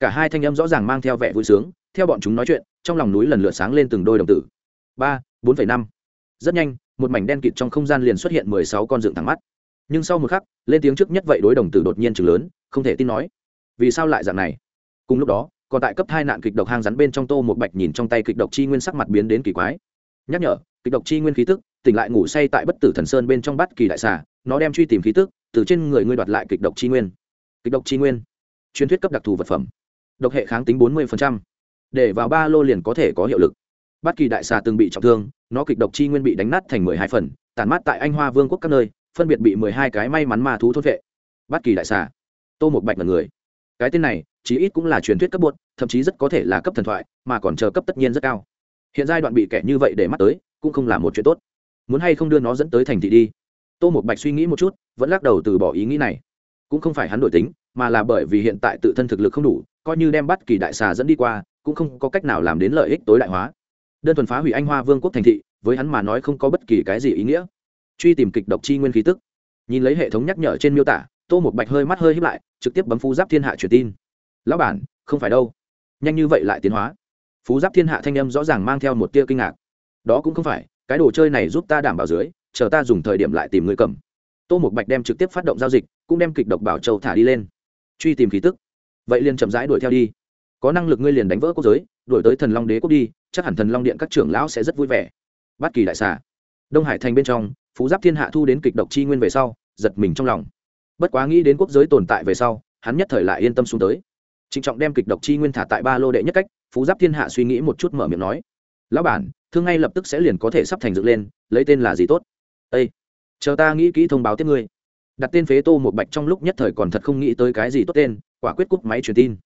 Cả hai thanh âm rõ ràng mang theo vẻ vui sướng, theo bọn chúng nói chuyện, trong lòng núi lần lượt sáng lên từng đôi đồng tử. Ba, bốn năm. Rất nhanh một mảnh đen kịt trong không gian liền xuất hiện mười sáu con dựng thẳng mắt. Nhưng sau một khắc, lên tiếng trước nhất vậy đối đồng tử đột nhiên chừng lớn, không thể tin nói, vì sao lại dạng này? Cùng lúc đó, còn tại cấp hai nạn kịch độc hang rắn bên trong tô một bạch nhìn trong tay kịch độc chi nguyên sắc mặt biến đến kỳ quái. Nhắc nhở, kịch độc chi nguyên khí tức, tỉnh lại ngủ say tại bất tử thần sơn bên trong bắt kỳ đại xà, nó đem truy tìm khí tức, từ trên người ngươi đoạt lại kịch độc chi nguyên. Kịch độc chi nguyên, truyền thuyết cấp đặc thù vật phẩm, độc hệ kháng tính bốn mươi để vào ba lô liền có thể có hiệu lực. Bất kỳ đại xà từng bị trọng thương nó kịch độc chi nguyên bị đánh nát thành mười hai phần tàn mát tại anh hoa vương quốc các nơi, phân biệt bị mười hai cái may mắn ma thú thốt vệ. Bất kỳ đại xà. Tô một bạch là người. Cái tên này, chí ít cũng là truyền thuyết cấp bột, thậm chí rất có thể là cấp thần thoại, mà còn chờ cấp tất nhiên rất cao. Hiện giai đoạn bị kẻ như vậy để mắt tới, cũng không là một chuyện tốt. Muốn hay không đưa nó dẫn tới thành thị đi? Tô một bạch suy nghĩ một chút, vẫn lắc đầu từ bỏ ý nghĩ này. Cũng không phải hắn đổi tính, mà là bởi vì hiện tại tự thân thực lực không đủ, coi như đem bắt kỳ đại xà dẫn đi qua, cũng không có cách nào làm đến lợi ích tối đại hóa đơn thuần phá hủy anh hoa vương quốc thành thị, với hắn mà nói không có bất kỳ cái gì ý nghĩa. Truy tìm kịch độc chi nguyên khí tức. Nhìn lấy hệ thống nhắc nhở trên miêu tả, tô một bạch hơi mắt hơi hít lại, trực tiếp bấm phú giáp thiên hạ truyền tin. Lão bản, không phải đâu. Nhanh như vậy lại tiến hóa. Phú giáp thiên hạ thanh âm rõ ràng mang theo một tia kinh ngạc. Đó cũng không phải, cái đồ chơi này giúp ta đảm bảo dưới, chờ ta dùng thời điểm lại tìm người cầm. Tô một bạch đem trực tiếp phát động giao dịch, cũng đem kịch độc bảo châu thả đi lên. Truy tìm khí tức. Vậy liền chậm rãi đuổi theo đi. Có năng lực ngươi liền đánh vỡ quốc giới, đuổi tới thần long đế quốc đi chắc hẳn thần long điện các trưởng lão sẽ rất vui vẻ. Bát kỳ đại xà. Đông hải thành bên trong, phú giáp thiên hạ thu đến kịch độc chi nguyên về sau, giật mình trong lòng. Bất quá nghĩ đến quốc giới tồn tại về sau, hắn nhất thời lại yên tâm xuống tới. Trịnh trọng đem kịch độc chi nguyên thả tại ba lô đệ nhất cách, phú giáp thiên hạ suy nghĩ một chút mở miệng nói, lão bản, thương ngay lập tức sẽ liền có thể sắp thành dựng lên, lấy tên là gì tốt? Ây chờ ta nghĩ kỹ thông báo tiếp ngươi. Đặt tên phế tô một bạch trong lúc nhất thời còn thật không nghĩ tới cái gì tốt tên, quả quyết cúp máy truyền tin.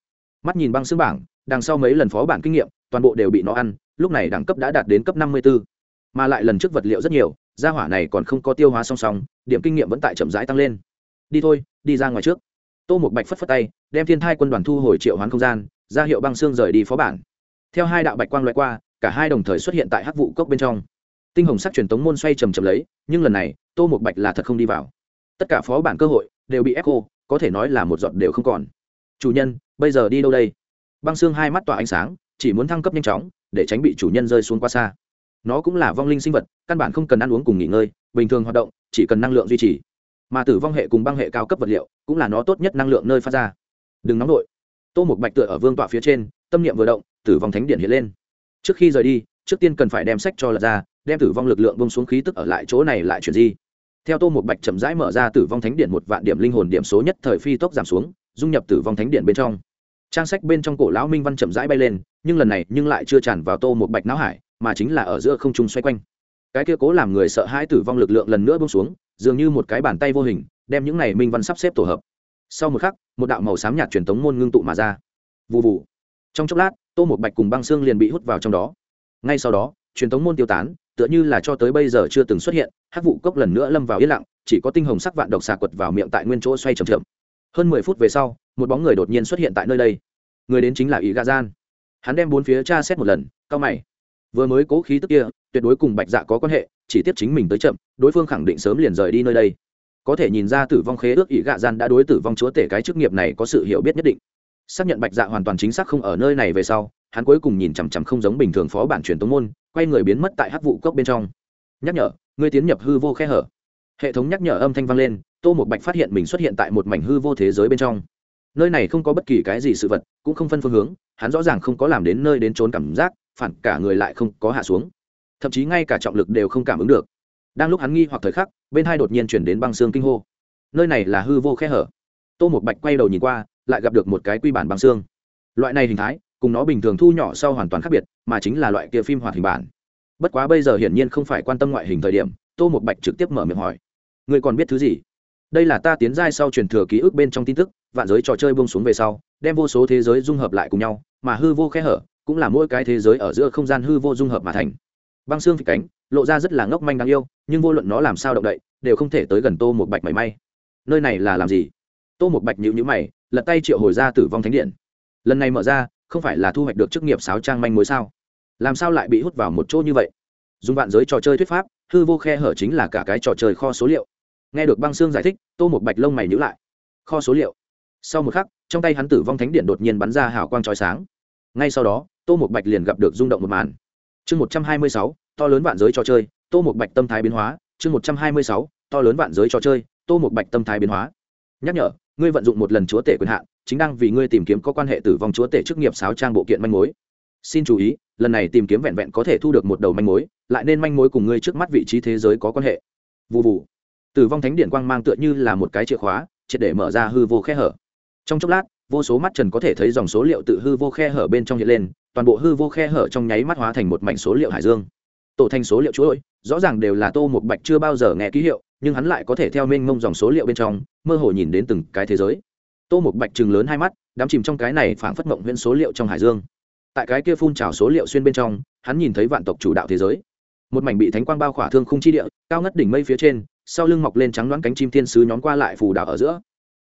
Mắt nhìn băng xương bảng đằng sau mấy lần phó bản kinh nghiệm, toàn bộ đều bị nó ăn, lúc này đẳng cấp đã đạt đến cấp năm mươi 54. mà lại lần trước vật liệu rất nhiều, gia hỏa này còn không có tiêu hóa song song, điểm kinh nghiệm vẫn tại chậm rãi tăng lên. Đi thôi, đi ra ngoài trước. Tô một bạch phất phất tay, đem thiên thai quân đoàn thu hồi triệu hoán không gian, ra hiệu băng xương rời đi phó bản. Theo hai đạo bạch quang loại qua, cả hai đồng thời xuất hiện tại hắc vụ cốc bên trong. Tinh hồng sắc truyền tống môn xoay chầm chầm lấy, nhưng lần này, tô một bạch là thật không đi vào. Tất cả phó bản cơ hội đều bị ép cô có thể nói là một giọt đều không còn. Chủ nhân, bây giờ đi đâu đây? Băng xương hai mắt tỏa ánh sáng, chỉ muốn thăng cấp nhanh chóng, để tránh bị chủ nhân rơi xuống quá xa. Nó cũng là vong linh sinh vật, căn bản không cần ăn uống cùng nghỉ ngơi, bình thường hoạt động, chỉ cần năng lượng duy trì. Mà tử vong hệ cùng băng hệ cao cấp vật liệu, cũng là nó tốt nhất năng lượng nơi phát ra. Đừng nóng nổi tô một bạch tựa ở vương tọa phía trên, tâm niệm vừa động, tử vong thánh điện hiện lên. Trước khi rời đi, trước tiên cần phải đem sách cho lật ra, đem tử vong lực lượng bông xuống khí tức ở lại chỗ này lại chuyển di. Theo tô một bạch chậm rãi mở ra tử vong thánh điện một vạn điểm linh hồn điểm số nhất thời phi tốc giảm xuống, dung nhập tử vong thánh điện bên trong trang sách bên trong cổ lão minh văn chậm rãi bay lên, nhưng lần này nhưng lại chưa tràn vào tô một bạch não hải, mà chính là ở giữa không trung xoay quanh. Cái kia cố làm người sợ hãi tử vong lực lượng lần nữa bông xuống, dường như một cái bàn tay vô hình, đem những này minh văn sắp xếp tổ hợp. Sau một khắc, một đạo màu xám nhạt truyền tống môn ngưng tụ mà ra. Vụ vụ trong chốc lát, tô một bạch cùng băng xương liền bị hút vào trong đó. Ngay sau đó, truyền tống môn tiêu tán, tựa như là cho tới bây giờ chưa từng xuất hiện hát vụ cốc lần nữa lâm vào yên lặng, chỉ có tinh hồng sắc vạn độc xà quật vào miệng tại nguyên chỗ xoay trầm chậm. Hơn mười phút về sau một bóng người đột nhiên xuất hiện tại nơi đây. Người đến chính là ý gà gian. Hắn đem bốn phía tra xét một lần, cao mày. Vừa mới cố khí tức kia, tuyệt đối cùng bạch dạ có quan hệ, chỉ tiếp chính mình tới chậm, đối phương khẳng định sớm liền rời đi nơi đây. Có thể nhìn ra tử vong khế ước ý gạ gian đã đối tử vong chúa tể cái chức nghiệp này có sự hiểu biết nhất định. Xác nhận bạch dạ hoàn toàn chính xác không ở nơi này về sau, hắn cuối cùng nhìn chằm chằm không giống bình thường phó bản truyền tống môn, quay người biến mất tại hắc vụ cốc bên trong. Nhắc nhở, ngươi tiến nhập hư vô khe hở. Hệ thống nhắc nhở âm thanh vang lên, tô một bạch phát hiện mình xuất hiện tại một mảnh hư vô thế giới bên trong nơi này không có bất kỳ cái gì sự vật, cũng không phân phương hướng, hắn rõ ràng không có làm đến nơi đến trốn cảm giác, phản cả người lại không có hạ xuống. Thậm chí ngay cả trọng lực đều không cảm ứng được. Đang lúc hắn nghi hoặc thời khắc, bên hai đột nhiên chuyển đến băng xương kinh hô. Nơi này là hư vô khe hở. Tô một bạch quay đầu nhìn qua, lại gặp được một cái quy bản băng xương. Loại này hình thái, cùng nó bình thường thu nhỏ sau hoàn toàn khác biệt, mà chính là loại kia phim hoạt hình bản. Bất quá bây giờ hiển nhiên không phải quan tâm ngoại hình thời điểm, tô một bạch trực tiếp mở miệng hỏi. Người còn biết thứ gì? Đây là ta tiến giai sau truyền thừa ký ức bên trong tin tức, vạn giới trò chơi bông xuống về sau, đem vô số thế giới dung hợp lại cùng nhau, mà hư vô khe hở, cũng là mỗi cái thế giới ở giữa không gian hư vô dung hợp mà thành. Băng xương phịch cánh, lộ ra rất là ngốc manh đáng yêu, nhưng vô luận nó làm sao động đậy, đều không thể tới gần tô một bạch mảy may. Nơi này là làm gì? Tô một bạch nhịu nhữ mày, lật tay triệu hồi ra tử vong thánh điện. Lần này mở ra, không phải là thu hoạch được chức nghiệp sáo trang manh mối sao? Làm sao lại bị hút vào một chỗ như vậy? Dùng vạn giới trò chơi thuyết pháp, hư vô khe hở chính là cả cái trò chơi kho số liệu nghe được băng xương giải thích, tô một bạch lông mày nhữ lại. Kho số liệu. Sau một khắc, trong tay hắn tử vong thánh điện đột nhiên bắn ra hào quang trói sáng. Ngay sau đó, tô một bạch liền gặp được rung động một màn. Chương một trăm hai mươi sáu, to lớn vạn giới trò chơi, tô một bạch tâm thái biến hóa. Chương một trăm hai mươi sáu, to lớn vạn giới trò chơi, tô một bạch tâm thái biến hóa. Nhắc nhở, ngươi vận dụng một lần chúa tể quyền hạn, chính đang vì ngươi tìm kiếm có quan hệ tử vong chúa tể chức nghiệp sáo trang bộ kiện manh mối. Xin chú ý, lần này tìm kiếm vẹn vẹn có thể thu được một đầu manh mối, lại nên manh mối cùng ngươi trước mắt vị trí thế giới có quan hệ. Vụ vụ tử vong thánh điện quang mang tựa như là một cái chìa khóa, triệt để mở ra hư vô khe hở. Trong chốc lát, vô số mắt trần có thể thấy dòng số liệu tự hư vô khe hở bên trong hiện lên, toàn bộ hư vô khe hở trong nháy mắt hóa thành một mảnh số liệu hải dương. Tổ thành số liệu chuỗi, rõ ràng đều là tô một bạch chưa bao giờ nghe ký hiệu, nhưng hắn lại có thể theo mênh mông dòng số liệu bên trong, mơ hồ nhìn đến từng cái thế giới. Tô một bạch chừng lớn hai mắt, đắm chìm trong cái này phảng phất mộng huyễn số liệu trong hải dương. Tại cái kia phun trào số liệu xuyên bên trong, hắn nhìn thấy vạn tộc chủ đạo thế giới. Một mảnh bị thánh quang bao khỏa thương khung chi địa, cao ngất đỉnh mây phía trên sau lưng mọc lên trắng đoán cánh chim thiên sứ nhóm qua lại phù đảo ở giữa.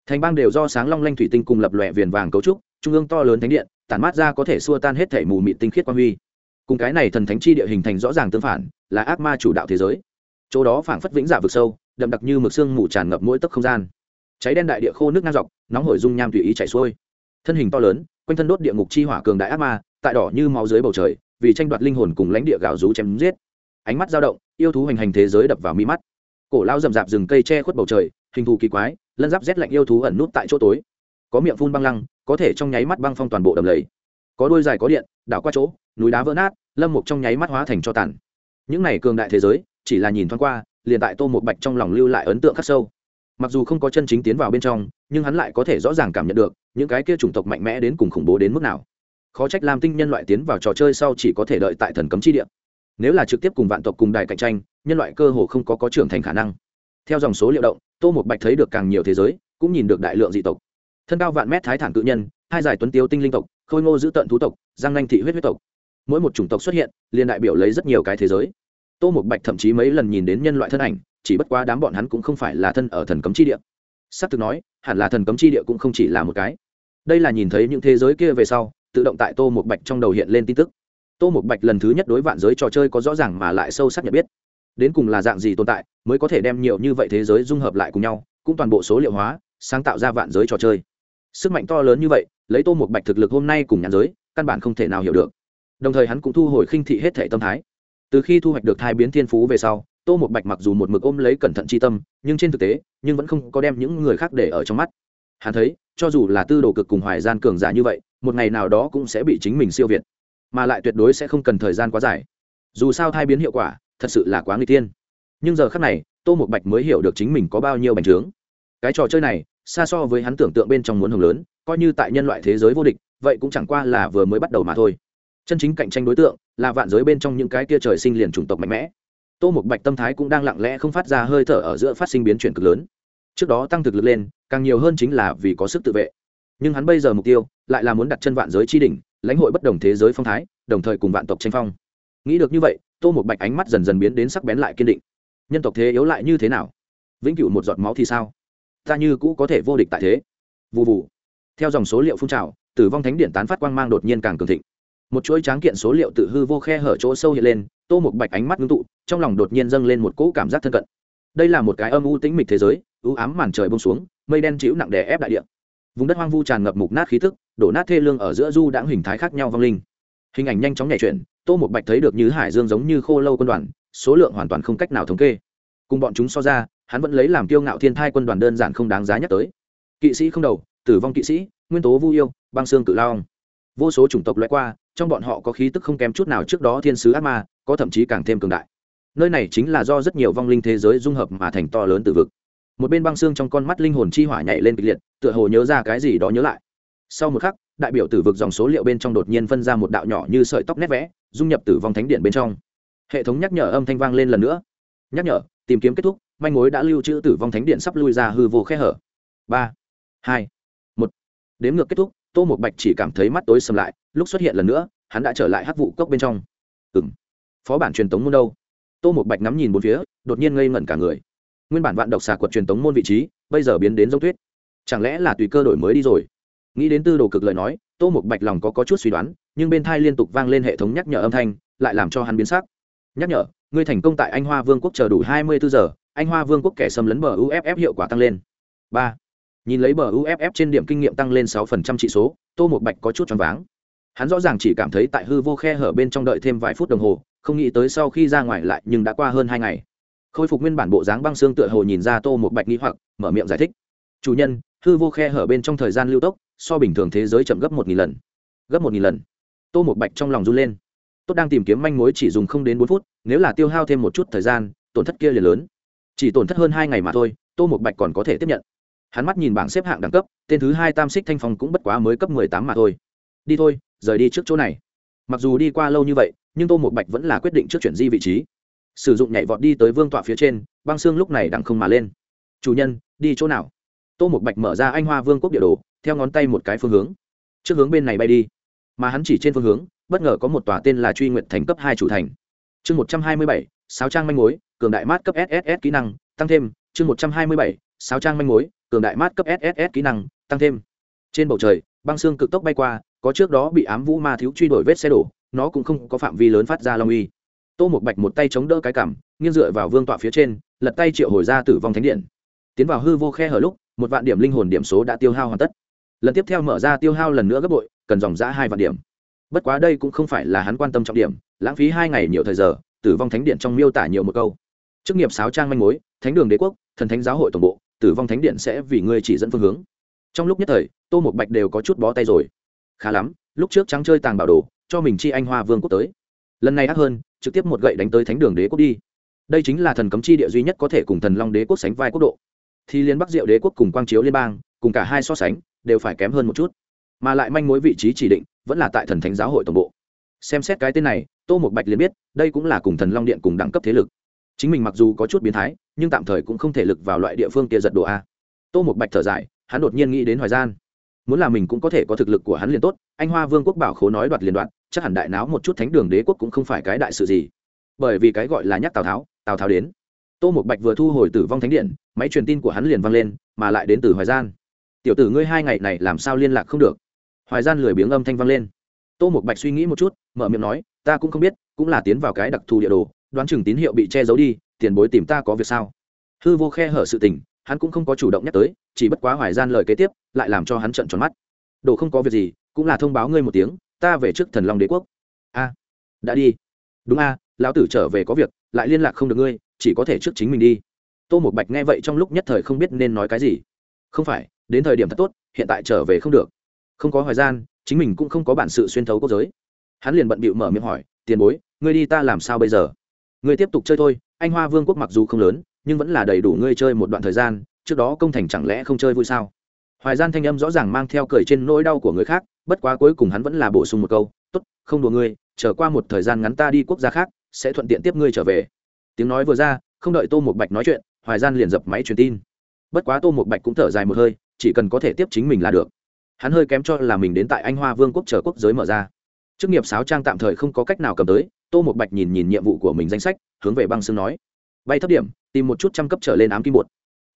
Thành bang đều do sáng long lanh thủy tinh cùng lập lòe viền vàng cấu trúc, trung ương to lớn thánh điện, tản mát ra có thể xua tan hết thể mù mịt tinh khiết quan huy. Cùng cái này thần thánh chi địa hình thành rõ ràng tương phản, là ác ma chủ đạo thế giới. Chỗ đó phảng phất vĩnh giả vực sâu, đậm đặc như mực xương mù tràn ngập mỗi tấc không gian. Cháy đen đại địa khô nước ngang dọc, nóng hổi dung nham tùy ý chảy xuôi. Thân hình to lớn, quanh thân đốt địa ngục chi hỏa cường đại ác ma, tại đỏ như máu dưới bầu trời, vì tranh đoạt linh hồn cùng lãnh địa gào rú chém giết. Ánh mắt dao động, yêu thú hành hành thế giới đập vào mi mắt cổ lao rậm rạp rừng cây che khuất bầu trời, hình thù kỳ quái, lân giáp rét lạnh yêu thú ẩn nút tại chỗ tối. Có miệng phun băng lăng, có thể trong nháy mắt băng phong toàn bộ đầm lầy. Có đôi dài có điện, đảo qua chỗ, núi đá vỡ nát, lâm mục trong nháy mắt hóa thành cho tàn. Những này cường đại thế giới, chỉ là nhìn thoáng qua, liền tại tô một bạch trong lòng lưu lại ấn tượng khắc sâu. Mặc dù không có chân chính tiến vào bên trong, nhưng hắn lại có thể rõ ràng cảm nhận được, những cái kia chủng tộc mạnh mẽ đến cùng khủng bố đến mức nào. Khó trách lam tinh nhân loại tiến vào trò chơi sau chỉ có thể đợi tại thần cấm chi địa nếu là trực tiếp cùng vạn tộc cùng đài cạnh tranh, nhân loại cơ hồ không có có trưởng thành khả năng. Theo dòng số liệu động, tô một bạch thấy được càng nhiều thế giới, cũng nhìn được đại lượng dị tộc. Thân cao vạn mét thái thản cự nhân, hai giải tuấn tiêu tinh linh tộc, khôi ngô giữ tận thú tộc giang nanh thị huyết huyết tộc. Mỗi một chủng tộc xuất hiện, liền đại biểu lấy rất nhiều cái thế giới. Tô một bạch thậm chí mấy lần nhìn đến nhân loại thân ảnh, chỉ bất quá đám bọn hắn cũng không phải là thân ở thần cấm chi địa. S ắ c thực nói, hẳn là thần cấm chi địa cũng không chỉ là một cái. Đây là nhìn thấy những thế giới kia về sau, tự động tại tô một bạch trong đầu hiện lên tin tức tô một bạch lần thứ nhất đối vạn giới trò chơi có rõ ràng mà lại sâu sắc nhận biết. Đến cùng là dạng gì tồn tại mới có thể đem nhiều như vậy thế giới dung hợp lại cùng nhau, cũng toàn bộ số liệu hóa, sáng tạo ra vạn giới trò chơi. Sức mạnh to lớn như vậy, lấy tô một bạch thực lực hôm nay cùng nhàn giới, căn bản không thể nào hiểu được. Đồng thời hắn cũng thu hồi khinh thị hết thể tâm thái. Từ khi thu hoạch được thai biến thiên phú về sau, tô một bạch mặc dù một mực ôm lấy cẩn thận c tâm, nhưng trên thực tế, nhưng vẫn không có đem những người khác để ở trong mắt. Hắn thấy, cho dù là tư đồ cực cùng hoài gian cường giả như vậy, một ngày nào đó cũng sẽ bị chính mình siêu việt mà lại tuyệt đối sẽ không cần thời gian quá dài. Dù sao thai biến hiệu quả, thật sự là quá nguy tiên nhưng giờ khác này, tô một bạch mới hiểu được chính mình có bao nhiêu bành trướng. Cái trò chơi này, xa so với hắn tưởng tượng bên trong muốn hồng lớn, coi như tại nhân loại thế giới vô địch, vậy cũng chẳng qua là vừa mới bắt đầu mà thôi. Chân chính cạnh tranh đối tượng, là vạn giới bên trong những cái kia trời sinh liền chủng tộc mạnh mẽ. Tô một bạch tâm thái cũng đang lặng lẽ không phát ra hơi thở ở giữa phát sinh biến chuyển cực lớn. Trước đó tăng thực lực lên, càng nhiều hơn chính là vì có sức tự vệ. Nhưng hắn bây giờ mục tiêu, lại là muốn đặt chân vạn giới chi đỉnh lãnh hội bất đồng thế giới phong thái, đồng thời cùng vạn tộc tranh phong. Nghĩ được như vậy, tô một bạch ánh mắt dần dần biến đến sắc bén lại kiên định. Nhân tộc thế yếu lại như thế nào? Vĩnh cửu một giọt máu thì sao? Ta như cũ có thể vô địch tại thế. Vụ vụ theo dòng số liệu phun trào, tử vong thánh điện tán phát quang mang đột nhiên càng cường thịnh. Một chuỗi tráng kiện số liệu tự hư vô khe hở chỗ sâu hiện lên, tô một bạch ánh mắt ngưng tụ, trong lòng đột nhiên dâng lên một cỗ cảm giác thân cận. Đây là một cái âm u tĩnh mịch thế giới ưu ám màn trời bông xuống, mây đen chịu nặng đè ép đại địa vùng đất hoang vu tràn ngập mục nát khí thức, đổ nát thê lương ở giữa du đãng hình thái khác nhau vang linh. Hình ảnh nhanh chóng nhảy chuyển, tô một bạch thấy được như hải dương giống như khô lâu quân đoàn, số lượng hoàn toàn không cách nào thống kê. Cùng bọn chúng so ra, hắn vẫn lấy làm kiêu ngạo thiên thai quân đoàn đơn giản không đáng giá nhắc tới. Kỵ sĩ không đầu, tử vong kỵ sĩ, nguyên tố vu yêu, băng xương cự lao vô số chủng tộc loại qua, trong bọn họ có khí tức không kém chút nào trước đó thiên sứ ác ma, có thậm chí càng thêm cường đại. Nơi này chính là do rất nhiều vong linh thế giới dung hợp mà thành to lớn từ vực một bên băng xương trong con mắt linh hồn chi hỏa nhảy lên kịch liệt, tựa hồ nhớ ra cái gì đó nhớ lại. Sau một khắc, đại biểu tử vực dòng số liệu bên trong đột nhiên phân ra một đạo nhỏ như sợi tóc nét vẽ, dung nhập tử vong thánh điện bên trong. Hệ thống nhắc nhở âm thanh vang lên lần nữa. Nhắc nhở, tìm kiếm kết thúc, manh mối đã lưu trữ tử vong thánh điện sắp lui ra hư vô khe hở. Ba, hai, một. Đếm ngược kết thúc, tô một bạch chỉ cảm thấy mắt tối sầm lại, lúc xuất hiện lần nữa, hắn đã trở lại hắc vụ cốc bên trong. Ừ m phó bản truyền tống môn đâu? Tô một bạch ngắm nhìn bốn phía, đột nhiên ngây ngẩn cả người nguyên bản vạn độc xà quật truyền tống môn vị trí bây giờ biến đến giống tuyết. Chẳng lẽ là tùy cơ đổi mới đi rồi? Nghĩ đến tư đồ cực lời nói tô một bạch lòng có, có chút suy đoán nhưng bên thai liên tục vang lên hệ thống nhắc nhở âm thanh lại làm cho hắn biến sắc. Nhắc nhở ngươi thành công tại anh hoa vương quốc chờ đủ hai mươi bốn giờ anh hoa vương quốc kẻ xâm lấn bờ uff hiệu quả tăng lên. Ba. Nhìn lấy bờ uff trên điểm kinh nghiệm tăng lên sáu phần trăm trị số tô một bạch có chút choáng váng. Hắn rõ ràng chỉ cảm thấy tại hư vô khe hở bên trong đợi thêm vài phút đồng hồ không nghĩ tới sau khi ra ngoài lại nhưng đã qua hơn hai ngày khôi phục nguyên bản bộ dáng băng xương tựa hồ nhìn ra tô một bạch nghĩ hoặc, mở miệng giải thích. Chủ nhân, hư vô khe hở bên trong thời gian lưu tốc, so bình thường thế giới chậm gấp một nghìn lần. Gấp một nghìn lần. Tô một bạch trong lòng run lên. Tốt đang tìm kiếm manh mối chỉ dùng không đến bốn phút, nếu là tiêu hao thêm một chút thời gian, tổn thất kia liền lớn. Chỉ tổn thất hơn hai ngày mà thôi, tô một bạch còn có thể tiếp nhận. Hắn mắt nhìn bảng xếp hạng đẳng cấp, tên thứ hai tam xích thanh phong cũng bất quá mới cấp mười tám mà thôi. Đi thôi, rời đi trước chỗ này. Mặc dù đi qua lâu như vậy, nhưng tô một bạch vẫn là quyết định trước chuyển di vị trí sử dụng nhảy vọt đi tới vương tọa phía trên, băng xương lúc này đặng không mà lên. Chủ nhân, đi chỗ nào? Tô một bạch mở ra anh hoa vương quốc địa đồ, theo ngón tay một cái phương hướng. Trước hướng bên này bay đi. Mà hắn chỉ trên phương hướng, bất ngờ có một tòa tên là truy nguyện thành cấp hai chủ thành. Chương một trăm hai mươi bảy sáu trang manh mối, cường đại mát cấp sss kỹ năng, tăng thêm. Chương một trăm hai mươi bảy sáu trang manh mối, cường đại mát cấp sss kỹ năng, tăng thêm. Trên bầu trời, băng xương cực tốc bay qua, có trước đó bị ám vũ ma thiếu truy đuổi vết xe đổ, nó cũng không có phạm vi lớn phát ra long uy tô một bạch một tay chống đỡ cái cảm nghiêng dựa vào vương tọa phía trên, lật tay triệu hồi ra tử vong thánh điện. Tiến vào hư vô khe hở lúc, một vạn điểm linh hồn điểm số đã tiêu hao hoàn tất. Lần tiếp theo mở ra tiêu hao lần nữa gấp bội, cần dòng giã hai vạn điểm. Bất quá đây cũng không phải là hắn quan tâm trọng điểm, lãng phí hai ngày nhiều thời giờ, tử vong thánh điện trong miêu tả nhiều một câu. Chức nghiệp sáo trang manh mối, thánh đường đế quốc, thần thánh giáo hội tổng bộ, tử vong thánh điện sẽ vì ngươi chỉ dẫn phương hướng. Trong lúc nhất thời, tô một bạch đều có chút bó tay rồi. Khá lắm, lúc trước trắng chơi tàng bảo đồ, cho mình chi anh hoa vương quốc tới. Lần này ác hơn trực tiếp một gậy đánh tới thánh đường đế quốc đi. Đây chính là thần cấm chi địa duy nhất có thể cùng thần long đế quốc sánh vai quốc độ. Thì liên bắc diệu đế quốc cùng quang chiếu liên bang, cùng cả hai so sánh, đều phải kém hơn một chút. Mà lại manh mối vị trí chỉ định, vẫn là tại thần thánh giáo hội tổng bộ. Xem xét cái tên này, tô một bạch liền biết, đây cũng là cùng thần long điện cùng đẳng cấp thế lực. Chính mình mặc dù có chút biến thái, nhưng tạm thời cũng không thể lực vào loại địa phương kia giật đồ a. Tô một bạch thở dài, hắn đột nhiên nghĩ đến hoài gian. Muốn là mình cũng có thể có thực lực của hắn liền tốt, anh hoa vương quốc bảo khố nói đoạt liền đoạt chắc hẳn đại náo một chút thánh đường đế quốc cũng không phải cái đại sự gì. Bởi vì cái gọi là nhắc tào tháo tào tháo đến. Tô một bạch vừa thu hồi tử vong thánh điện, máy truyền tin của hắn liền vang lên, mà lại đến từ hoài gian. Tiểu tử ngươi hai ngày này làm sao liên lạc không được? Hoài gian lười biếng âm thanh vang lên. Tô một bạch suy nghĩ một chút, mở miệng nói, ta cũng không biết, cũng là tiến vào cái đặc thù địa đồ, đoán chừng tín hiệu bị che giấu đi, tiền bối tìm ta có việc sao? Hư vô khe hở sự tình, hắn cũng không có chủ động nhắc tới, chỉ bất quá hoài gian lời kế tiếp, lại làm cho hắn trận tròn mắt. Đồ không có việc gì, cũng là thông báo ngươi một tiếng ta về trước thần long đế quốc. A, đã đi. Đúng a, lão tử trở về có việc, lại liên lạc không được ngươi, chỉ có thể trước chính mình đi. Tô một bạch nghe vậy trong lúc nhất thời không biết nên nói cái gì. Không phải, đến thời điểm thật tốt, hiện tại trở về không được. Không có hoài gian, chính mình cũng không có bản sự xuyên thấu quốc giới. Hắn liền bận bịu mở miệng hỏi, tiền bối, ngươi đi ta làm sao bây giờ? Ngươi tiếp tục chơi thôi, anh hoa vương quốc mặc dù không lớn, nhưng vẫn là đầy đủ ngươi chơi một đoạn thời gian, trước đó công thành chẳng lẽ không chơi vui sao? Hoài gian thanh âm rõ ràng mang theo cười trên nỗi đau của người khác bất quá cuối cùng hắn vẫn là bổ sung một câu, tốt, không đùa ngươi trở qua một thời gian ngắn ta đi quốc gia khác, sẽ thuận tiện tiếp ngươi trở về. Tiếng nói vừa ra, không đợi tô một bạch nói chuyện, hoài gian liền dập máy truyền tin. Bất quá tô một bạch cũng thở dài một hơi, chỉ cần có thể tiếp chính mình là được. Hắn hơi kém cho là mình đến tại anh hoa vương quốc chờ quốc giới mở ra. Chức nghiệp sáo trang tạm thời không có cách nào cầm tới, tô một bạch nhìn nhìn nhiệm vụ của mình danh sách, hướng về băng xương nói. Bay thấp điểm, tìm một chút trăm cấp trở lên ám kim bột.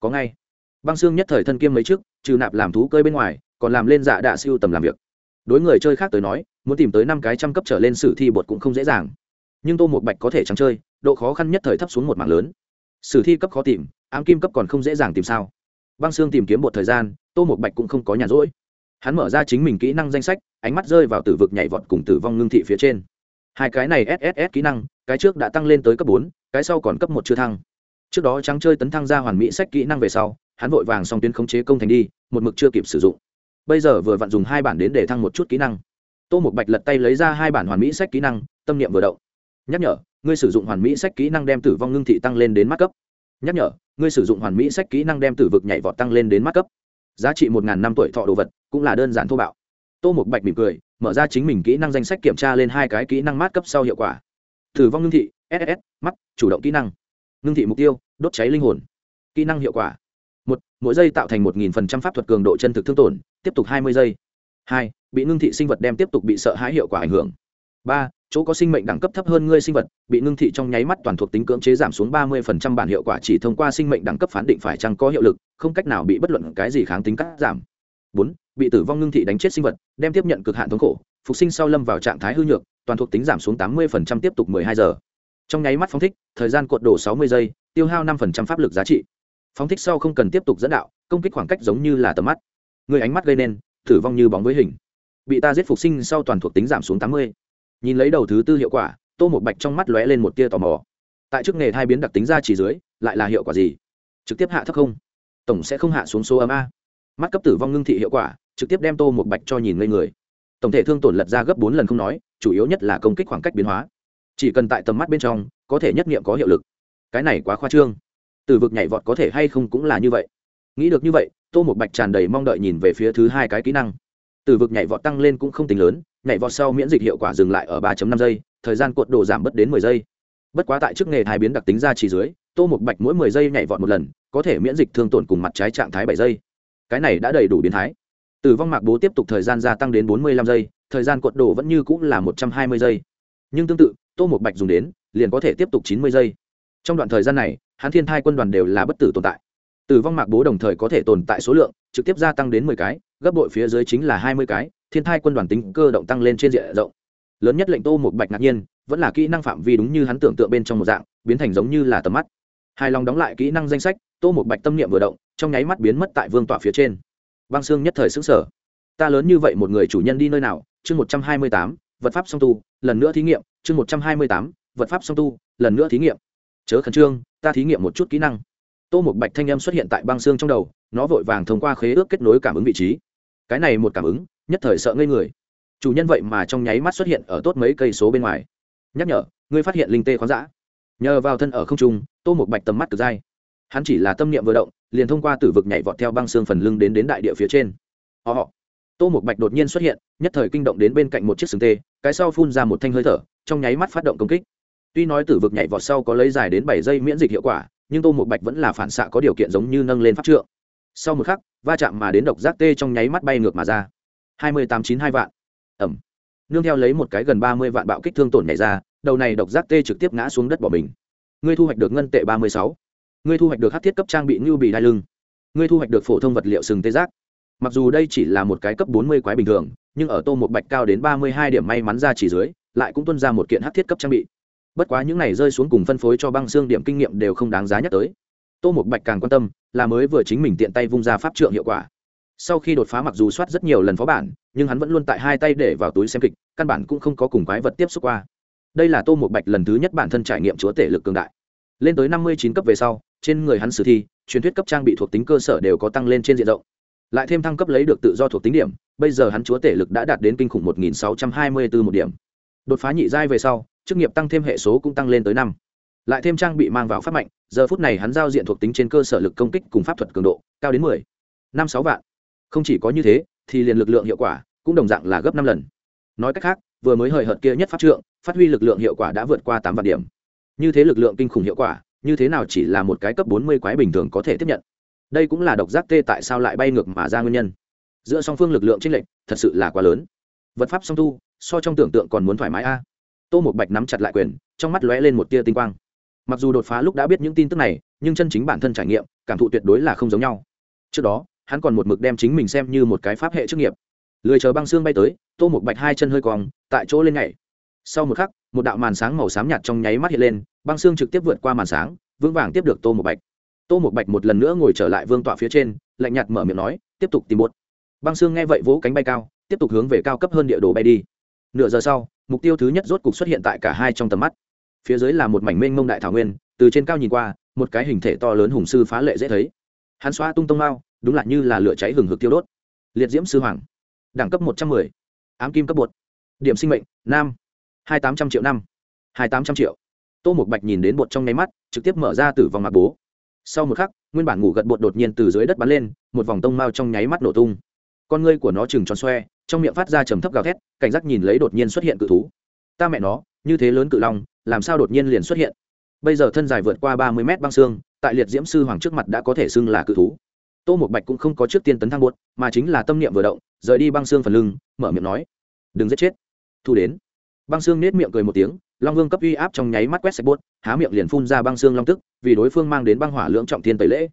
Có ngay. Băng xương nhất thời thân kiêm mấy trước trừ nạp làm thú cơi bên ngoài, còn làm lên dạ đạ siêu tầm làm việc đối người chơi khác tới nói, muốn tìm tới năm cái trăm cấp trở lên sử thi bột cũng không dễ dàng. Nhưng tô một bạch có thể trắng chơi, độ khó khăn nhất thời thấp xuống một mạng lớn. Sử thi cấp khó tìm, ám kim cấp còn không dễ dàng tìm sao. Băng xương tìm kiếm một thời gian, tô một bạch cũng không có nhàn rỗi. Hắn mở ra chính mình kỹ năng danh sách, ánh mắt rơi vào tử vực nhảy vọt cùng tử vong ngưng thị phía trên. Hai cái này sss kỹ năng, cái trước đã tăng lên tới cấp bốn, cái sau còn cấp một chưa thăng. Trước đó trắng chơi tấn thăng ra hoàn mỹ sách kỹ năng về sau, hắn vội vàng xong tuyến khống chế công thành đi, một mực chưa kịp sử dụng bây giờ vừa vặn dùng hai bản đến để thăng một chút kỹ năng. Tô một bạch lật tay lấy ra hai bản hoàn mỹ sách kỹ năng, tâm niệm vừa động. Nhắc nhở, ngươi sử dụng hoàn mỹ sách kỹ năng đem tử vong ngưng thị tăng lên đến mắt cấp. Nhắc nhở, ngươi sử dụng hoàn mỹ sách kỹ năng đem tử vực nhảy vọt tăng lên đến mắt cấp. Giá trị một ngàn năm tuổi thọ đồ vật, cũng là đơn giản thô bạo. Tô một bạch mỉm cười, mở ra chính mình kỹ năng danh sách kiểm tra lên hai cái kỹ năng mát cấp sau hiệu quả. Tử vong ngưng thị ss mắt, chủ động kỹ năng. Ngưng thị mục tiêu, đốt cháy linh hồn. Kỹ năng hiệu quả. Một, mỗi giây tạo thành một nghìn phần trăm pháp thuật cường độ chân thực thương tổn tiếp tục hai mươi giây. Hai, bị ngưng thị sinh vật đem tiếp tục bị sợ hãi hiệu quả ảnh hưởng. Ba, chỗ có sinh mệnh đẳng cấp thấp hơn ngươi sinh vật, bị ngưng thị trong nháy mắt toàn thuộc tính cưỡng chế giảm xuống ba mươi phần trăm bản hiệu quả chỉ thông qua sinh mệnh đẳng cấp phán định phải chăng có hiệu lực, không cách nào bị bất luận cái gì kháng tính cắt giảm. Bốn, bị tử vong ngưng thị đánh chết sinh vật, đem tiếp nhận cực hạn thống khổ, phục sinh sau lâm vào trạng thái hư nhược, toàn thuộc tính giảm xuống tám mươi phần trăm tiếp tục mười hai giờ. Trong nháy mắt phóng thích, thời gian cuộn đổ sáu mươi giây, tiêu hao năm phần trăm pháp lực giá trị. Phóng thích sau không cần tiếp tục dẫn đạo, công kích khoảng cách giống như là tầm mắt người ánh mắt gây nên, tử vong như bóng với hình. Bị ta giết phục sinh sau toàn thuộc tính giảm xuống tám mươi. Nhìn lấy đầu thứ tư hiệu quả, tô một bạch trong mắt lóe lên một tia tò mò. Tại chức nghề hai biến đặc tính ra chỉ dưới, lại là hiệu quả gì? Trực tiếp hạ thấp không? Tổng sẽ không hạ xuống số ấm a. Mắt cấp tử vong ngưng thị hiệu quả, trực tiếp đem tô một bạch cho nhìn ngây người. Tổng thể thương tổn lật ra gấp bốn lần không nói, chủ yếu nhất là công kích khoảng cách biến hóa. Chỉ cần tại tầm mắt bên trong, có thể nhất nghiệm có hiệu lực. Cái này quá khoa trương. Từ vực nhảy vọt có thể hay không cũng là như vậy nghĩ được như vậy, tô một bạch tràn đầy mong đợi nhìn về phía thứ hai cái kỹ năng. Từ vực nhảy vọt tăng lên cũng không tính lớn, nhảy vọt sau miễn dịch hiệu quả dừng lại ở 3 năm giây, thời gian cuộn đồ giảm bớt đến 10 giây. Bất quá tại trước nghề hai biến đặc tính ra chỉ dưới, tô một bạch mỗi 10 giây nhảy vọt một lần, có thể miễn dịch thương tổn cùng mặt trái trạng thái 7 giây. Cái này đã đầy đủ biến thái. Tử vong mạc bố tiếp tục thời gian gia tăng đến 45 giây, thời gian cuộn đồ vẫn như cũng là 120 giây. Nhưng tương tự, tô một bạch dùng đến, liền có thể tiếp tục 90 giây. Trong đoạn thời gian này, hắn thiên thai quân đoàn đều là bất tử tồn tại tử vong mạc bố đồng thời có thể tồn tại số lượng, trực tiếp gia tăng đến 10 cái, gấp bội phía dưới chính là 20 cái, thiên thai quân đoàn tính cơ động tăng lên trên diện rộng. Lớn nhất lệnh tô một bạch ngạc nhiên, vẫn là kỹ năng phạm vi đúng như hắn tưởng tượng bên trong một dạng, biến thành giống như là tầm mắt. Hài lòng đóng lại kỹ năng danh sách, tô một bạch tâm niệm vừa động, trong nháy mắt biến mất tại vương tỏa phía trên. Băng xương nhất thời xứng sở ta lớn như vậy một người chủ nhân đi nơi nào? Chương một trăm hai mươi tám, vật pháp song tu, lần nữa thí nghiệm. Chương một trăm hai mươi tám, vật pháp song tu, lần nữa thí nghiệm. Chớ khẩn trương, ta thí nghiệm một chút kỹ năng tô một bạch thanh âm xuất hiện tại băng xương trong đầu, nó vội vàng thông qua khế ước kết nối cảm ứng vị trí. Cái này một cảm ứng, nhất thời sợ ngây người. Chủ nhân vậy mà trong nháy mắt xuất hiện ở tốt mấy cây số bên ngoài. Nhắc nhở, ngươi phát hiện linh tê khoáng dã. Nhờ vào thân ở không trung, tô một bạch tầm mắt cực dai. Hắn chỉ là tâm niệm vừa động, liền thông qua tử vực nhảy vọt theo băng xương phần lưng đến đến đại địa phía trên. Họ、oh. tô một bạch đột nhiên xuất hiện, nhất thời kinh động đến bên cạnh một chiếc sừng tê, cái sau phun ra một thanh hơi thở, trong nháy mắt phát động công kích. Tuy nói tử vực nhảy vọt sau có lấy dài đến bảy giây miễn dịch hiệu quả nhưng tô một bạch vẫn là phản xạ có điều kiện giống như nâng lên pháp trượng. Sau một khắc, va chạm mà đến độc giác tê trong nháy mắt bay ngược mà ra. hai mươi tám chín hai vạn. Ẩm. Nương theo lấy một cái gần ba mươi vạn bạo kích thương tổn nhảy ra, đầu này độc giác tê trực tiếp ngã xuống đất bỏ mình. Ngươi thu hoạch được ngân tệ ba mươi sáu. Ngươi thu hoạch được hát thiết cấp trang bị ngưu bị đai lưng. Ngươi thu hoạch được phổ thông vật liệu sừng tê giác. Mặc dù đây chỉ là một cái cấp bốn mươi quái bình thường, nhưng ở tô một bạch cao đến ba mươi hai điểm may mắn ra chỉ dưới, lại cũng tuân ra một kiện hát thiết cấp trang bị bất quá những này rơi xuống cùng phân phối cho băng xương điểm kinh nghiệm đều không đáng giá nhắc tới. Tô một bạch càng quan tâm, là mới vừa chính mình tiện tay vung ra pháp trượng hiệu quả. Sau khi đột phá mặc dù soát rất nhiều lần phó bản, nhưng hắn vẫn luôn tại hai tay để vào túi xem kịch, căn bản cũng không có cùng quái vật tiếp xúc qua. Đây là tô một bạch lần thứ nhất bản thân trải nghiệm chúa tể lực cường đại. Lên tới năm mươi chín cấp về sau, trên người hắn sử thi, truyền thuyết cấp trang bị thuộc tính cơ sở đều có tăng lên trên diện rộng. Lại thêm thăng cấp lấy được tự do thuộc tính điểm, bây giờ hắn chúa tể lực đã đạt đến kinh khủng một nghìn sáu trăm hai mươi bốn một điểm đột phá nhị giai về sau, chức nghiệp tăng thêm hệ số cũng tăng lên tới năm. Lại thêm trang bị mang vào pháp mạnh, giờ phút này hắn giao diện thuộc tính trên cơ sở lực công kích cùng pháp thuật cường độ, cao đến mười. Năm sáu vạn. Không chỉ có như thế, thì liền lực lượng hiệu quả cũng đồng dạng là gấp năm lần. Nói cách khác, vừa mới hời hợt kia nhất pháp trượng, phát huy lực lượng hiệu quả đã vượt qua tám vạn điểm. Như thế lực lượng kinh khủng hiệu quả, như thế nào chỉ là một cái cấp bốn mươi quái bình thường có thể tiếp nhận? Đây cũng là độc giác tê tại sao lại bay ngược mà ra nguyên nhân. Giữa song phương lực lượng chênh lệch thật sự là quá lớn. Vật pháp song tu so trong tưởng tượng còn muốn thoải mái a. Tô một bạch nắm chặt lại quyền, trong mắt lóe lên một tia tinh quang. Mặc dù đột phá lúc đã biết những tin tức này, nhưng chân chính bản thân trải nghiệm, cảm thụ tuyệt đối là không giống nhau. Trước đó, hắn còn một mực đem chính mình xem như một cái pháp hệ chức nghiệp. Lười chờ băng xương bay tới, tô một bạch hai chân hơi cong, tại chỗ lên nhảy. Sau một khắc, một đạo màn sáng màu xám nhạt trong nháy mắt hiện lên, băng xương trực tiếp vượt qua màn sáng, vững vàng tiếp được tô một bạch. Tô một bạch một lần nữa ngồi trở lại vương tọa phía trên, lạnh nhạt mở miệng nói, tiếp tục tìm bột. Băng xương nghe vậy vỗ cánh bay cao, tiếp tục hướng về cao cấp hơn địa đồ bay đi nửa giờ sau, mục tiêu thứ nhất rốt cục xuất hiện tại cả hai trong tầm mắt. Phía dưới là một mảnh mênh mông đại thảo nguyên, từ trên cao nhìn qua, một cái hình thể to lớn hùng sư phá lệ dễ thấy. Hắn xóa tung tông mao đúng là như là lửa cháy hừng hực tiêu đốt. Liệt diễm sư hoàng, đẳng cấp một trăm mười, ám kim cấp bột điểm sinh mệnh, nam, hai tám trăm triệu năm, hai tám trăm triệu. Tô một bạch nhìn đến bột trong nháy mắt, trực tiếp mở ra tử vòng mặt bố. Sau một khắc, nguyên bản ngủ gật bột đột nhiên từ dưới đất bắn lên, một vòng tông mao trong nháy mắt nổ tung. Con ngươi của nó chừng tròn xoe trong miệng phát ra trầm thấp gào thét, cảnh giác nhìn lấy đột nhiên xuất hiện cự thú. Ta mẹ nó, như thế lớn cự long, làm sao đột nhiên liền xuất hiện? Bây giờ thân dài vượt qua ba mươi mét băng xương, tại liệt diễm sư hoàng trước mặt đã có thể xưng là cự thú. Tô một bạch cũng không có trước tiên tấn thăng buốt, mà chính là tâm niệm vừa động, rời đi băng xương phần lưng, mở miệng nói, đừng giết chết. Thu đến. Băng xương nết miệng cười một tiếng, long vương cấp uy áp trong nháy mắt quét sạch buốt, há miệng liền phun ra băng xương long tức, vì đối phương mang đến băng hỏa lưỡng trọng thiên tẩy lễ.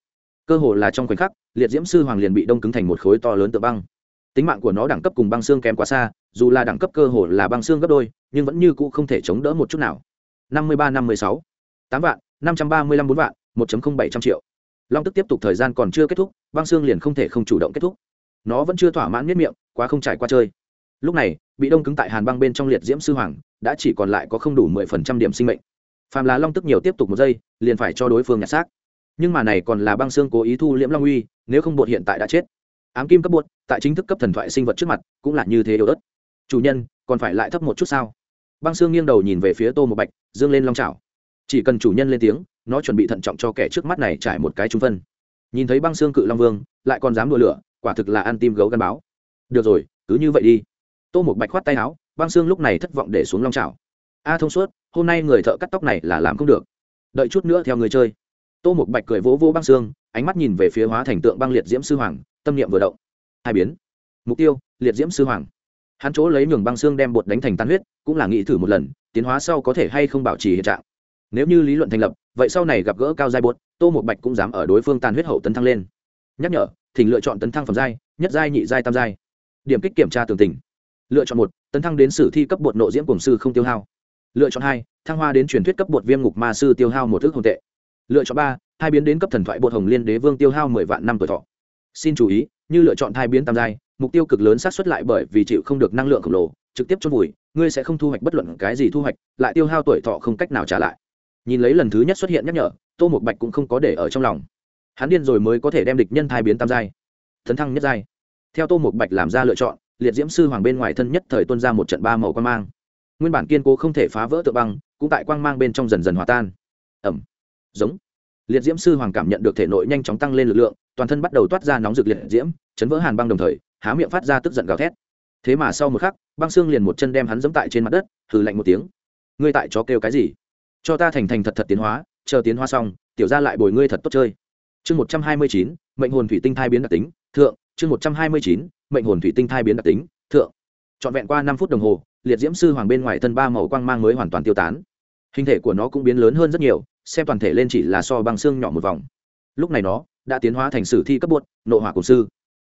Cơ hồ là trong khoảnh khắc, liệt diễm sư hoàng liền bị đông cứng thành một khối to lớn tự băng tính mạng của nó đẳng cấp cùng băng xương kém quá xa, dù là đẳng cấp cơ hồ là băng xương gấp đôi, nhưng vẫn như cũ không thể chống đỡ một chút nào. Năm mươi ba năm mươi sáu. tám vạn, năm trăm ba mươi lăm bốn vạn, một bảy trăm triệu. Long tức tiếp tục thời gian còn chưa kết thúc, băng xương liền không thể không chủ động kết thúc. Nó vẫn chưa thỏa mãn miết miệng, quá không trải qua chơi. Lúc này, bị đông cứng tại hàn băng bên trong liệt diễm sư hoàng, đã chỉ còn lại có không đủ mười phần trăm điểm sinh mệnh. Phàm là long tức nhiều tiếp tục một giây, liền phải cho đối phương nhặt xác. Nhưng mà này còn là băng xương cố ý thu liễm long uy, nếu không bột hiện tại đã chết ám kim cấp bột tại chính thức cấp thần thoại sinh vật trước mặt, cũng là như thế yếu ớt. Chủ nhân, còn phải lại thấp một chút sao? Băng xương nghiêng đầu nhìn về phía tô một bạch, dương lên long trào chỉ cần chủ nhân lên tiếng, nó chuẩn bị thận trọng cho kẻ trước mắt này trải một cái trung phân. Nhìn thấy băng xương cự long vương, lại còn dám đùa lửa, quả thực là ăn tim gấu gắn báo. Được rồi, cứ như vậy đi. Tô một bạch khoát tay áo, băng xương lúc này thất vọng để xuống long trào a thông suốt, hôm nay người thợ cắt tóc này là làm không được. Đợi chút nữa theo người chơi. Tô một bạch cười vỗ vỗ băng xương ánh mắt nhìn về phía hóa thành tượng băng liệt diễm sư hoàng tâm niệm vừa động. Hai biến. Mục tiêu, liệt diễm sư hoàng. Hắn chỗ lấy nhường băng xương đem bột đánh thành tan huyết, cũng là nghĩ thử một lần, tiến hóa sau có thể hay không bảo trì hiện trạng. Nếu như lý luận thành lập, vậy sau này gặp gỡ cao giai bột, tô một bạch cũng dám ở đối phương tàn huyết hậu tấn thăng lên. Nhắc nhở, thỉnh lựa chọn tấn thăng phẩm giai, nhất giai, nhị giai, tam giai. Điểm kích kiểm tra tường tình. Lựa chọn một, tấn thăng đến sử thi cấp bột nộ diễm cổng sư không tiêu hao. Lựa chọn hai, thăng hoa đến truyền thuyết cấp bột viêm ngục ma sư tiêu hao một thước hồn tệ. Lựa chọn ba, hai biến đến cấp thần thoại bột hồng liên đế vương tiêu hao mười vạn năm tuổi thọ xin chú ý, như lựa chọn thai biến tam giai, mục tiêu cực lớn sát xuất lại bởi vì chịu không được năng lượng khổng lồ, trực tiếp chôn vùi, ngươi sẽ không thu hoạch bất luận cái gì thu hoạch, lại tiêu hao tuổi thọ không cách nào trả lại. Nhìn lấy lần thứ nhất xuất hiện nhắc nhở, tô một bạch cũng không có để ở trong lòng. Hắn điên rồi mới có thể đem địch nhân thai biến tam giai. Thấn thăng nhất giai. Theo tô một bạch làm ra lựa chọn, liệt diễm sư hoàng bên ngoài thân nhất thời tuân ra một trận ba màu quang mang. Nguyên bản kiên cố không thể phá vỡ tự băng, cũng tại quang mang bên trong dần dần hòa tan. Ẩm. Giống liệt diễm sư hoàng cảm nhận được thể nội nhanh chóng tăng lên lực lượng, toàn thân bắt đầu toát ra nóng rực liệt diễm, chấn vỡ hàn băng đồng thời, há miệng phát ra tức giận gào thét. Thế mà sau một khắc, băng xương liền một chân đem hắn dẫm tại trên mặt đất thử lạnh một tiếng. Ngươi tại chó kêu cái gì? Cho ta thành thành thật thật tiến hóa, chờ tiến hóa xong, tiểu ra lại bồi ngươi thật tốt chơi. Chương một trăm hai mươi chín, mệnh hồn thủy tinh thai biến đặc tính, thượng. Chương một trăm hai mươi chín, mệnh hồn thủy tinh thai biến đặc tính, thượng. Trọn vẹn qua năm phút đồng hồ, liệt diễm sư hoàng bên ngoài thân ba màu quang mang mới hoàn toàn tiêu tán. Hình thể của nó cũng biến lớn hơn rất nhiều xem toàn thể lên chỉ là so băng xương nhỏ một vòng. Lúc này nó đã tiến hóa thành sử thi cấp bột nộ hỏa cổng sư.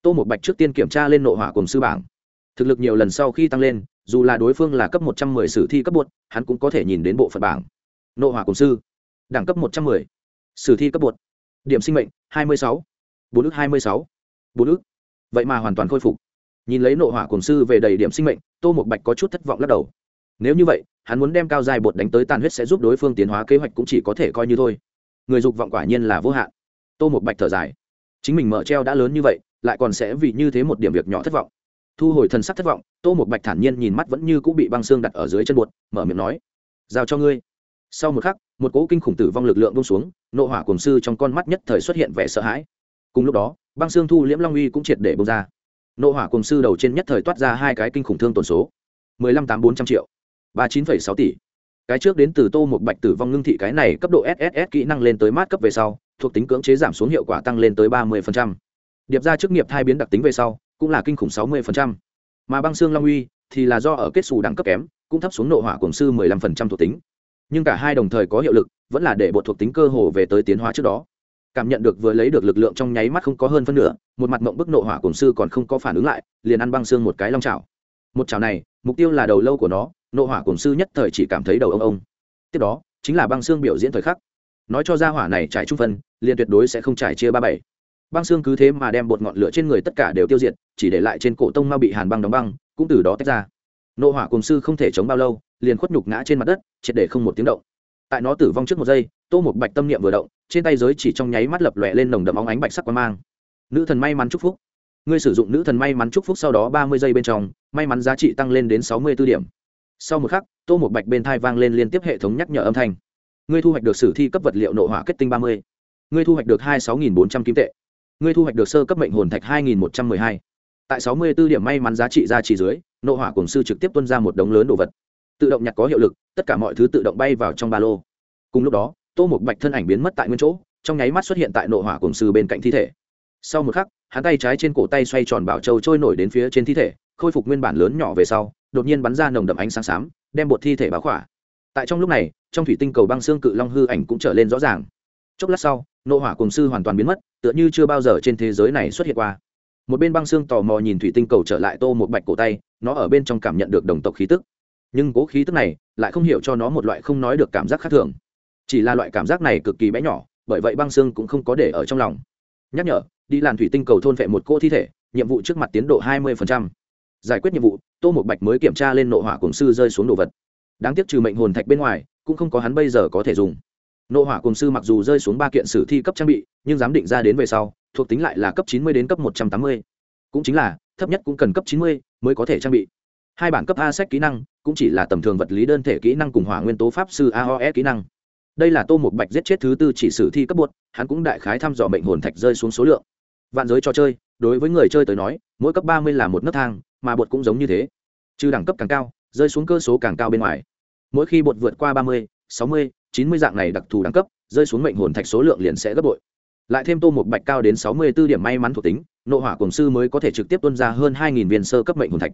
Tô một bạch trước tiên kiểm tra lên nộ hỏa cổng sư bảng. Thực lực nhiều lần sau khi tăng lên, dù là đối phương là cấp một trăm mười sử thi cấp bột, hắn cũng có thể nhìn đến bộ phận bảng. Nộ hỏa cổng sư, đẳng cấp một trăm mười, sử thi cấp bột. Điểm sinh mệnh, hai mươi sáu, bốn ước hai mươi sáu, bốn ước vậy mà hoàn toàn khôi phục. Nhìn lấy nộ hỏa cổng sư về đầy điểm sinh mệnh, tô một bạch có chút thất vọng lắc đầu. Nếu như vậy hắn muốn đem cao dài bột đánh tới tàn huyết sẽ giúp đối phương tiến hóa kế hoạch cũng chỉ có thể coi như thôi. Người dục vọng quả nhiên là vô hạn. Tô một bạch thở dài. Chính mình mở treo đã lớn như vậy, lại còn sẽ vì như thế một điểm việc nhỏ thất vọng. Thu hồi thần sắc thất vọng, tô một bạch thản nhiên nhìn mắt vẫn như cũng bị băng xương đặt ở dưới chân bột, mở miệng nói, giao cho ngươi. Sau một khắc, một cỗ kinh khủng tử vong lực lượng bông xuống, nộ hỏa cổng sư trong con mắt nhất thời xuất hiện vẻ sợ hãi. Cùng lúc đó, băng xương thu liễm long uy cũng triệt để bông ra. Nộ hỏa cổng sư đầu trên nhất thời toát ra hai cái kinh khủng thương tổn số. mười lăm tám bốn trăm triệu ba chín phẩy sáu tỷ. Cái trước đến từ tô một bạch tử vong ngưng thị cái này cấp độ sss kỹ năng lên tới mát cấp về sau, thuộc tính cưỡng chế giảm xuống hiệu quả tăng lên tới ba mươi điệp ra chức nghiệp thai biến đặc tính về sau, cũng là kinh khủng sáu mươi mà băng xương long uy thì là do ở kết xù đẳng cấp kém, cũng thấp xuống nộ hỏa cổng sư mười lăm phần trăm thuộc tính. Nhưng cả hai đồng thời có hiệu lực, vẫn là để bộ thuộc tính cơ hồ về tới tiến hóa trước đó. Cảm nhận được vừa lấy được lực lượng trong nháy mắt không có hơn phân nửa, một mặt mộng bức nộ hỏa cổng sư còn không có phản ứng lại, liền ăn băng xương một cái long chảo. Một chảo này, mục tiêu là đầu lâu của nó nộ hỏa cổng sư nhất thời chỉ cảm thấy đầu ông ông. Tiếp đó, chính là băng xương biểu diễn thời khắc. Nói cho ra hỏa này trải trung phân, liền tuyệt đối sẽ không trải chia ba bảy. Băng xương cứ thế mà đem bột ngọn lửa trên người tất cả đều tiêu diệt, chỉ để lại trên cổ tông mau bị hàn băng đóng băng, cũng từ đó tách ra. Nộ hỏa cổng sư không thể chống bao lâu, liền khuất nhục ngã trên mặt đất, triệt để không một tiếng động. Tại nó tử vong trước một giây, tô một bạch tâm niệm vừa động, trên tay giới chỉ trong nháy mắt lập lòe lên nồng đậm óng ánh bạch sắc quang mang. Nữ thần may mắn chúc phúc. Ngươi sử dụng nữ thần may mắn chúc phúc sau đó ba mươi giây bên trong, may mắn giá trị tăng lên đến sáu mươi b ố điểm sau một khắc, tô một bạch bên thai vang lên liên tiếp hệ thống nhắc nhở âm thanh. Ngươi thu hoạch được sử thi cấp vật liệu nộ hỏa kết tinh ba mươi. Ngươi thu hoạch được hai sáu nghìn bốn trăm kim tệ. Ngươi thu hoạch được sơ cấp mệnh hồn thạch hai nghìn một trăm m ư ơ i hai. Tại sáu mươi b ố điểm may mắn giá trị ra chỉ dưới, nộ hỏa cổng sư trực tiếp tuân ra một đống lớn đồ vật. Tự động nhặt có hiệu lực, tất cả mọi thứ tự động bay vào trong ba lô. Cùng lúc đó, tô một bạch thân ảnh biến mất tại nguyên chỗ, trong nháy mắt xuất hiện tại nộ hỏa cổng sư bên cạnh thi thể. Sau một khắc, hắn tay trái trên cổ tay xoay tròn bảo châu trôi nổi đến phía trên thi thể, khôi phục nguyên bản lớn nhỏ về sau đột nhiên bắn ra nồng đậm ánh sáng xám, đem bột thi thể báo khỏa. Tại trong lúc này, trong thủy tinh cầu băng xương cự long hư ảnh cũng trở lên rõ ràng. Chốc lát sau, nộ hỏa cùng sư hoàn toàn biến mất, tựa như chưa bao giờ trên thế giới này xuất hiện qua. Một bên băng xương tò mò nhìn thủy tinh cầu trở lại tô một bạch cổ tay, nó ở bên trong cảm nhận được đồng tộc khí tức. Nhưng cố khí tức này lại không hiểu cho nó một loại không nói được cảm giác khác thường. Chỉ là loại cảm giác này cực kỳ bé nhỏ, bởi vậy băng xương cũng không có để ở trong lòng. Nhắc nhở, đi làn thủy tinh cầu thôn vệ một cô thi thể, nhiệm vụ trước mặt tiến độ hai mươi phần trăm giải quyết nhiệm vụ, tô một bạch mới kiểm tra lên nộ hỏa cùng sư rơi xuống đồ vật. Đáng tiếc trừ mệnh hồn thạch bên ngoài, cũng không có hắn bây giờ có thể dùng. Nộ hỏa cùng sư mặc dù rơi xuống ba kiện sử thi cấp trang bị, nhưng giám định ra đến về sau, thuộc tính lại là cấp chín mươi đến cấp một trăm tám mươi. Cũng chính là, thấp nhất cũng cần cấp chín mươi mới có thể trang bị. Hai bản cấp a sách kỹ năng, cũng chỉ là tầm thường vật lý đơn thể kỹ năng cùng hỏa nguyên tố pháp sư aoe kỹ năng. Đây là tô một bạch giết chết thứ tư chỉ sử thi cấp bột hắn cũng đại khái thăm dò mệnh hồn thạch rơi xuống số lượng. Vạn giới trò chơi, đối với người chơi tới nói, mỗi cấp ba mươi là một nấc thang mà bột cũng giống như thế. Trừ đẳng cấp càng cao, rơi xuống cơ số càng cao bên ngoài. Mỗi khi bột vượt qua ba mươi, sáu mươi, chín mươi dạng này đặc thù đẳng cấp, rơi xuống mệnh hồn thạch số lượng liền sẽ gấp bội. Lại thêm tô một bạch cao đến sáu mươi b ố điểm may mắn thuộc tính nội hỏa cổng sư mới có thể trực tiếp tuân ra hơn hai viên sơ cấp mệnh hồn thạch.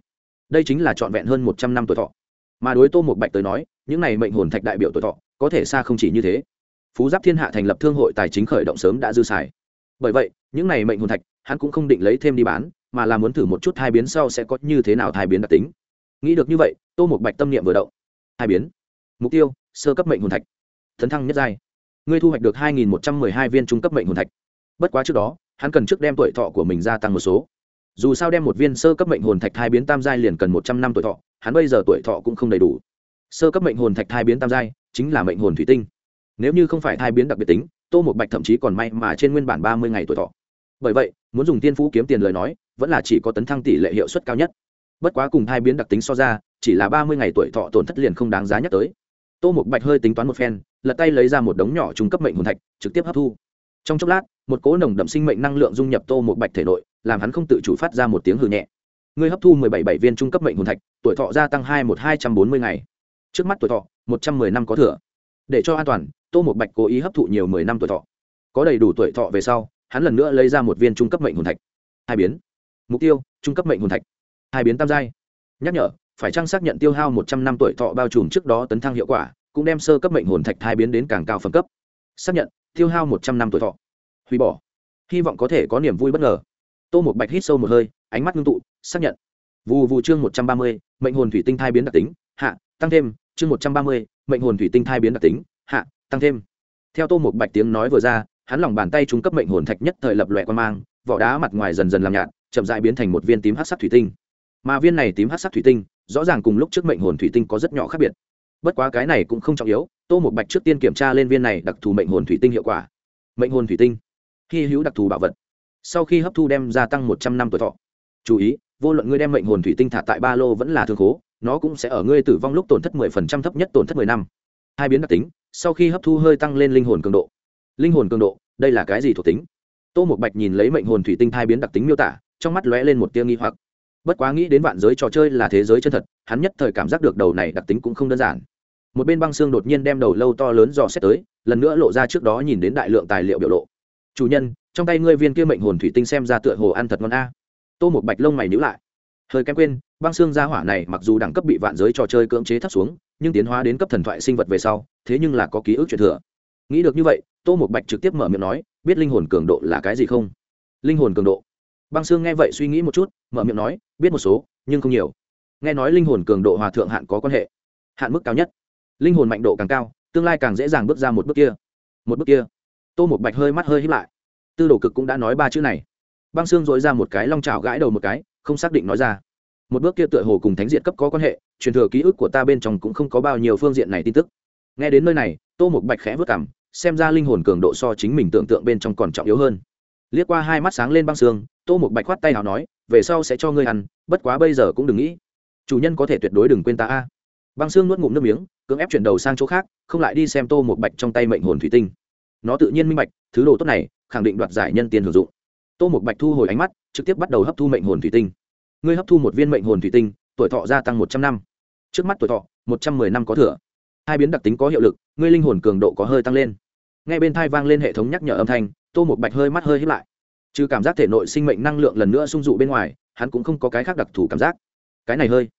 Đây chính là trọn vẹn hơn một trăm năm tuổi thọ. Mà đối tô một bạch tới nói, những này mệnh hồn thạch đại biểu tuổi thọ, có thể xa không chỉ như thế. Phú giáp thiên hạ thành lập thương hội tài chính khởi động sớm đã dư xài. Bởi vậy, những này mệnh hồn thạch, hắn cũng không định lấy thêm đi bán mà là muốn thử một chút hai biến sau sẽ có như thế nào hai biến đặc tính. Nghĩ được như vậy, tô một bạch tâm niệm vừa động. Hai biến. Mục tiêu, sơ cấp mệnh hồn thạch. Thấn thăng nhất giai. Ngươi thu hoạch được hai nghìn một trăm mười hai viên trung cấp mệnh hồn thạch. Bất quá trước đó, hắn cần trước đem tuổi thọ của mình gia tăng một số. Dù sao đem một viên sơ cấp mệnh hồn thạch hai biến tam giai liền cần một trăm năm tuổi thọ, hắn bây giờ tuổi thọ cũng không đầy đủ. Sơ cấp mệnh hồn thạch hai biến tam giai, chính là mệnh hồn thủy tinh. Nếu như không phải thai biến đặc biệt tính, tô một bạch thậm chí còn may mà trên nguyên bản ba mươi ngày tuổi thọ. Bởi vậy, muốn dùng tiên phú kiếm tiền lời nói vẫn là chỉ có tấn thăng tỷ lệ hiệu suất cao nhất. Bất quá cùng hai biến đặc tính so ra, chỉ là ba mươi ngày tuổi thọ tổn thất liền không đáng giá nhắc tới. Tô một bạch hơi tính toán một phen, lật tay lấy ra một đống nhỏ trung cấp mệnh hồn thạch, trực tiếp hấp thu. Trong chốc lát, một cỗ nồng đậm sinh mệnh năng lượng dung nhập tô một bạch thể nội, làm hắn không tự chủ phát ra một tiếng hư nhẹ. Ngươi hấp thu mười bảy bảy viên trung cấp mệnh hồn thạch, tuổi thọ gia tăng hai một hai trăm bốn mươi ngày. Trước mắt tuổi thọ, một trăm mười năm có thừa. Để cho an toàn, tô một bạch cố ý hấp thụ nhiều mười năm tuổi thọ. Có đầy đủ tuổi thọ về sau, hắn lần nữa lấy ra một viên trung cấp mệnh hồn thạch. Hai biến mục tiêu, trung cấp mệnh hồn thạch. Hai biến tam giai. Nhắc nhở, phải chăng xác nhận tiêu hao một trăm năm tuổi thọ bao trùm trước đó tấn thăng hiệu quả, cũng đem sơ cấp mệnh hồn thạch hai biến đến càng cao phẩm cấp. Xác nhận, tiêu hao một trăm năm tuổi thọ. Hủy bỏ. Hy vọng có thể có niềm vui bất ngờ. Tô một bạch hít sâu một hơi, ánh mắt ngưng tụ, xác nhận. Vụ vụ chương một trăm ba mươi, mệnh hồn thủy tinh thai biến đặc tính, hạ, tăng thêm, chương một trăm ba mươi, mệnh hồn thủy tinh thai biến đặc tính, hạ, tăng thêm. Theo tô một bạch tiếng nói vừa ra, hắn lòng bàn tay trung cấp mệnh hồn thạch nhất thời lập lòe quan mang, vỏ đá mặt ngoài dần dần làm nhạt chậm dại biến thành một viên tím hát sắc thủy tinh. Mà viên này tím hát sắc thủy tinh, rõ ràng cùng lúc trước mệnh hồn thủy tinh có rất nhỏ khác biệt. Bất quá cái này cũng không trọng yếu, tô một bạch trước tiên kiểm tra lên viên này đặc thù mệnh hồn thủy tinh hiệu quả. Mệnh hồn thủy tinh. Hy hữu đặc thù bảo vật. Sau khi hấp thu đem gia tăng một trăm năm tuổi thọ. Chú ý, vô luận ngươi đem mệnh hồn thủy tinh thả tại ba lô vẫn là thương khố, nó cũng sẽ ở ngươi tử vong lúc tổn thất mười phần trăm thấp nhất tổn thất mười năm. Hai biến đặc tính, sau khi hấp thu hơi tăng lên linh hồn cường độ. Linh hồn cường độ, đây là cái gì thuộc tính? Tô một bạch nhìn lấy mệnh hồn thủy tinh thai biến đặc tính miêu tả trong mắt lóe lên một tia nghi hoặc. Bất quá nghĩ đến vạn giới trò chơi là thế giới chân thật, hắn nhất thời cảm giác được đầu này đặc tính cũng không đơn giản. Một bên băng xương đột nhiên đem đầu lâu to lớn dò xét tới, lần nữa lộ ra trước đó nhìn đến đại lượng tài liệu biểu lộ. Chủ nhân, trong tay ngươi viên kia mệnh hồn thủy tinh xem ra tựa hồ ăn thật ngon a. Tô một bạch lông mày nhữ lại. Hơi kém quên, băng xương gia hỏa này mặc dù đẳng cấp bị vạn giới trò chơi cưỡng chế thấp xuống, nhưng tiến hóa đến cấp thần thoại sinh vật về sau, thế nhưng là có ký ức truyền thừa. Nghĩ được như vậy, tô một bạch trực tiếp mở miệng nói, biết linh hồn cường độ là cái gì không? Linh hồn cường độ? Băng xương nghe vậy suy nghĩ một chút, mở miệng nói, biết một số, nhưng không nhiều. Nghe nói linh hồn cường độ hòa thượng hạn có quan hệ, hạn mức cao nhất. Linh hồn mạnh độ càng cao, tương lai càng dễ dàng bước ra một bước kia. Một bước kia. Tô một bạch hơi mắt hơi hít lại. Tư đồ cực cũng đã nói ba chữ này. Băng xương dội ra một cái long trào gãi đầu một cái, không xác định nói ra. Một bước kia tựa hồ cùng thánh diện cấp có quan hệ, truyền thừa ký ức của ta bên trong cũng không có bao nhiêu phương diện này tin tức. Nghe đến nơi này, tô một bạch khẽ vất cảm xem ra linh hồn cường độ so chính mình tưởng tượng bên trong còn trọng yếu hơn. Liếc qua hai mắt sáng lên băng xương tô một bạch khoát tay nào nói, về sau sẽ cho ngươi ăn, bất quá bây giờ cũng đừng nghĩ. Chủ nhân có thể tuyệt đối đừng quên ta a. Băng xương nuốt ngụm nước miếng, cưỡng ép chuyển đầu sang chỗ khác, không lại đi xem tô một bạch trong tay mệnh hồn thủy tinh. Nó tự nhiên minh bạch, thứ đồ tốt này, khẳng định đoạt giải nhân tiền hưởng dụng. Tô một bạch thu hồi ánh mắt, trực tiếp bắt đầu hấp thu mệnh hồn thủy tinh. Ngươi hấp thu một viên mệnh hồn thủy tinh, tuổi thọ gia tăng một trăm năm. Trước mắt tuổi thọ, một trăm mười năm có thừa. Hai biến đặc tính có hiệu lực, ngươi linh hồn cường độ có hơi tăng lên. Ngay bên thai vang lên hệ thống nhắc nhở âm thanh, tô một bạch hơi mắt hơi hít lại trừ cảm giác thể nội sinh mệnh năng lượng lần nữa sung dụ bên ngoài, hắn cũng không có cái khác đặc thù cảm giác. Cái này hơi,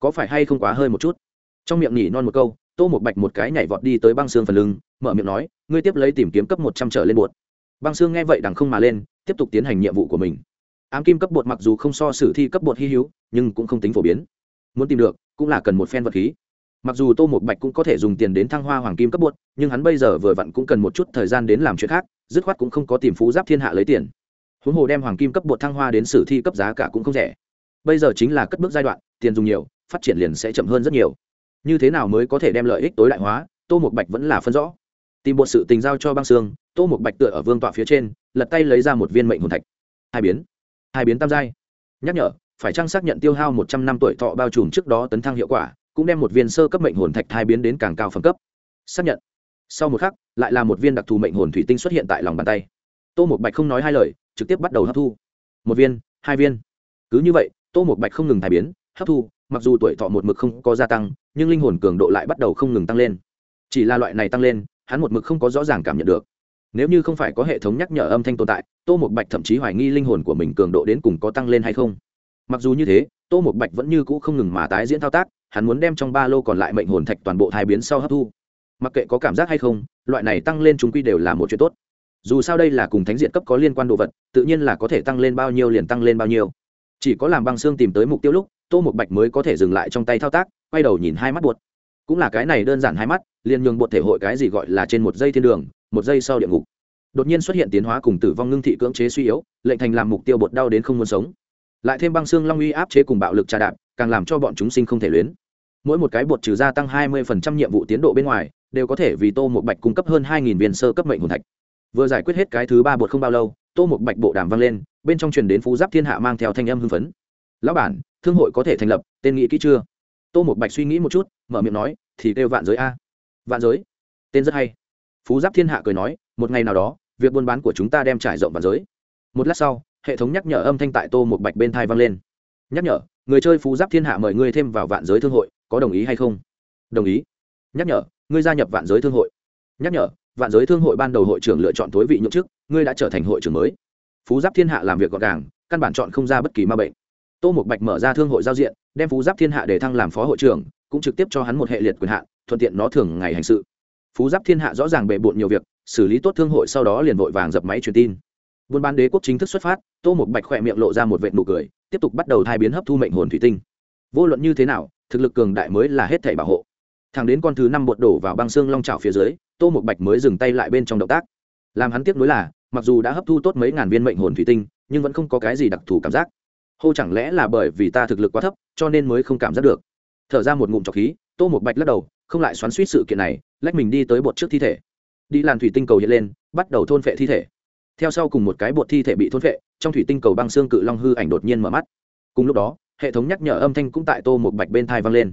có phải hay không quá hơi một chút? Trong miệng nhỉ non một câu, tô một bạch một cái nhảy vọt đi tới băng xương phần lưng, mở miệng nói, ngươi tiếp lấy tìm kiếm cấp một trăm trở lên bột. Băng xương nghe vậy đằng không mà lên, tiếp tục tiến hành nhiệm vụ của mình. Ám kim cấp bột mặc dù không so sử thi cấp bột hy hữu, nhưng cũng không tính phổ biến. Muốn tìm được, cũng là cần một phen vật khí. Mặc dù tô một bạch cũng có thể dùng tiền đến thăng hoa hoàng kim cấp bột, nhưng hắn bây giờ vừa vặn cũng cần một chút thời gian đến làm chuyện khác, dứt khoát cũng không có tìm phú giáp thiên hạ lấy tiền huống hồ đem hoàng kim cấp bột thăng hoa đến sử thi cấp giá cả cũng không rẻ. Bây giờ chính là cất bước giai đoạn, tiền dùng nhiều, phát triển liền sẽ chậm hơn rất nhiều. Như thế nào mới có thể đem lợi ích tối đại hóa, tô một bạch vẫn là phân rõ. Tìm một sự tình giao cho băng xương, tô một bạch tựa ở vương tọa phía trên, lật tay lấy ra một viên mệnh hồn thạch. Hai biến. Hai biến tam giai. Nhắc nhở, phải trang xác nhận tiêu hao một trăm năm tuổi thọ bao trùm trước đó tấn thăng hiệu quả, cũng đem một viên sơ cấp mệnh hồn thạch hai biến đến càng cao phẩm cấp. Xác nhận. Sau một khắc, lại là một viên đặc thù mệnh hồn thủy tinh xuất hiện tại lòng bàn tay. Tô một bạch không nói hai lời trực tiếp bắt đầu hấp thu. Một viên, hai viên. Cứ như vậy, tô một bạch không ngừng thải biến, hấp thu, mặc dù tuổi thọ một mực không có gia tăng, nhưng linh hồn cường độ lại bắt đầu không ngừng tăng lên. Chỉ là loại này tăng lên, hắn một mực không có rõ ràng cảm nhận được. Nếu như không phải có hệ thống nhắc nhở âm thanh tồn tại, tô một bạch thậm chí hoài nghi linh hồn của mình cường độ đến cùng có tăng lên hay không. Mặc dù như thế, tô một bạch vẫn như cũ không ngừng mà tái diễn thao tác, hắn muốn đem trong ba lô còn lại mệnh hồn thạch toàn bộ thai biến sau hấp thu. Mặc kệ có cảm giác hay không, loại này tăng lên chúng quy đều là một chuyện tốt dù sao đây là cùng thánh diện cấp có liên quan đồ vật, tự nhiên là có thể tăng lên bao nhiêu liền tăng lên bao nhiêu. Chỉ có làm băng xương tìm tới mục tiêu lúc, tô một bạch mới có thể dừng lại trong tay thao tác, quay đầu nhìn hai mắt buột. Cũng là cái này đơn giản hai mắt, liền nhường bột thể hội cái gì gọi là trên một giây thiên đường, một giây sau địa ngục. Đột nhiên xuất hiện tiến hóa cùng tử vong ngưng thị cưỡng chế suy yếu, lệnh thành làm mục tiêu bột đau đến không muốn sống. Lại thêm băng xương long uy áp chế cùng bạo lực trà đạp, càng làm cho bọn chúng sinh không thể luyến. Mỗi một cái bột trừ gia tăng 20% nhiệm vụ tiến độ bên ngoài, đều có thể vì tô một bạch cung cấp hơn 2.000 viên sơ cấp mệnh hồn thạch vừa giải quyết hết cái thứ ba bột không bao lâu, tô một bạch bộ đàm vang lên, bên trong truyền đến phú giáp thiên hạ mang theo thanh âm hưng phấn. Lão bản, thương hội có thể thành lập, tên nghĩ kỹ chưa? Tô một bạch suy nghĩ một chút, mở miệng nói, thì kêu vạn giới a. Vạn giới? Tên rất hay. Phú giáp thiên hạ cười nói, một ngày nào đó, việc buôn bán của chúng ta đem trải rộng vạn giới. Một lát sau, hệ thống nhắc nhở âm thanh tại tô một bạch bên thai vang lên. Nhắc nhở, người chơi phú giáp thiên hạ mời ngươi thêm vào vạn giới thương hội, có đồng ý hay không? Đồng ý. Nhắc nhở, ngươi gia nhập vạn giới thương hội. Nhắc nhở vạn giới thương hội ban đầu hội trưởng lựa chọn tối vị nhậm chức, ngươi đã trở thành hội trưởng mới. Phú giáp thiên hạ làm việc gọn gàng, căn bản chọn không ra bất kỳ ma bệnh. Tô một bạch mở ra thương hội giao diện, đem phú giáp thiên hạ để thăng làm phó hội trưởng, cũng trực tiếp cho hắn một hệ liệt quyền hạn, thuận tiện nó thường ngày hành sự. Phú giáp thiên hạ rõ ràng bề bộn nhiều việc, xử lý tốt thương hội sau đó liền vội vàng dập máy truyền tin. Buôn bán đế quốc chính thức xuất phát, tô một bạch khỏe miệng lộ ra một vệt nụ cười, tiếp tục bắt đầu thai biến hấp thu mệnh hồn thủy tinh. Vô luận như thế nào, thực lực cường đại mới là hết thảy bảo hộ. Thằng đến con thứ năm bột đổ vào băng xương long trào phía dưới tô một bạch mới dừng tay lại bên trong động tác. Làm hắn tiếp nối là, mặc dù đã hấp thu tốt mấy ngàn viên mệnh hồn thủy tinh, nhưng vẫn không có cái gì đặc thù cảm giác. Hô chẳng lẽ là bởi vì ta thực lực quá thấp, cho nên mới không cảm giác được? Thở ra một ngụm trọc khí, tô một bạch lắc đầu, không lại xoắn suýt sự kiện này, lách mình đi tới bột trước thi thể. Đi làn thủy tinh cầu hiện lên, bắt đầu thôn phệ thi thể. Theo sau cùng một cái bột thi thể bị thôn phệ, trong thủy tinh cầu băng xương cự long hư ảnh đột nhiên mở mắt. Cùng lúc đó, hệ thống nhắc nhở âm thanh cũng tại tô một bạch bên thai vang lên.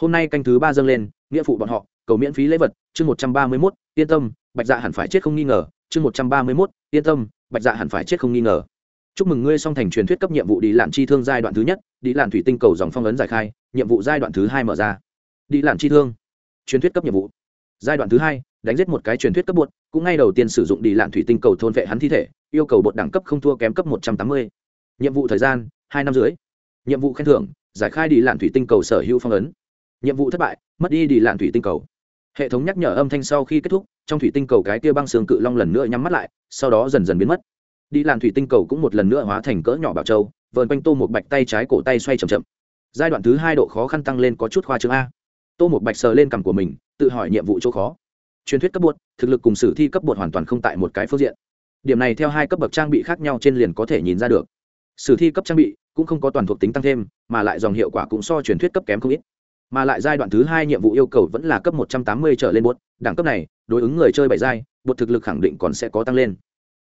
Hôm nay canh thứ ba dâng lên, nghĩa phụ bọn họ cầu miễn phí lễ vật, chương một trăm ba mươi mốt, yên tâm, bạch dạ hẳn phải chết không nghi ngờ, chương một trăm ba mươi mốt, yên tâm, bạch dạ hẳn phải chết không nghi ngờ. Chúc mừng ngươi song thành truyền thuyết cấp nhiệm vụ đi lạn chi thương giai đoạn thứ nhất đi lạn thủy tinh cầu dòng phong ấn giải khai, nhiệm vụ giai đoạn thứ hai mở ra. Đi lạn chi thương, truyền thuyết cấp nhiệm vụ. Giai đoạn thứ hai, đánh giết một cái truyền thuyết cấp bột, cũng ngay đầu tiên sử dụng đi lạn thủy tinh cầu thôn vệ hắn thi thể, yêu cầu bột đẳng cấp không thua kém cấp một trăm tám mươi. Nhiệm vụ thời gian, hai năm dưới nhiệm vụ khen thưởng, giải khai đi lạn thủy tinh cầu sở hữu phong ấn. Nhiệm vụ thất bại, mất đi đi lạn thủy tinh cầu hệ thống nhắc nhở âm thanh sau khi kết thúc, trong thủy tinh cầu cái tia băng xương cự long lần nữa nhắm mắt lại, sau đó dần dần biến mất. Đi làn thủy tinh cầu cũng một lần nữa hóa thành cỡ nhỏ bảo châu, vờn quanh tô một bạch tay trái cổ tay xoay c h ậ m chậm. Giai đoạn thứ hai độ khó khăn tăng lên có chút khoa chương a. Tô một bạch sờ lên cằm của mình, tự hỏi nhiệm vụ chỗ khó. Truyền thuyết cấp bột, thực lực cùng sử thi cấp bột hoàn toàn không tại một cái phương diện. Điểm này theo hai cấp bậc trang bị khác nhau trên liền có thể nhìn ra được. Sử thi cấp trang bị cũng không có toàn thuộc tính tăng thêm, mà lại dòng hiệu quả cũng so truyền thuyết cấp kém không ít mà lại giai đoạn thứ hai nhiệm vụ yêu cầu vẫn là cấp một trăm tám mươi trở lên bột đẳng cấp này đối ứng người chơi bảy giai bột thực lực khẳng định còn sẽ có tăng lên.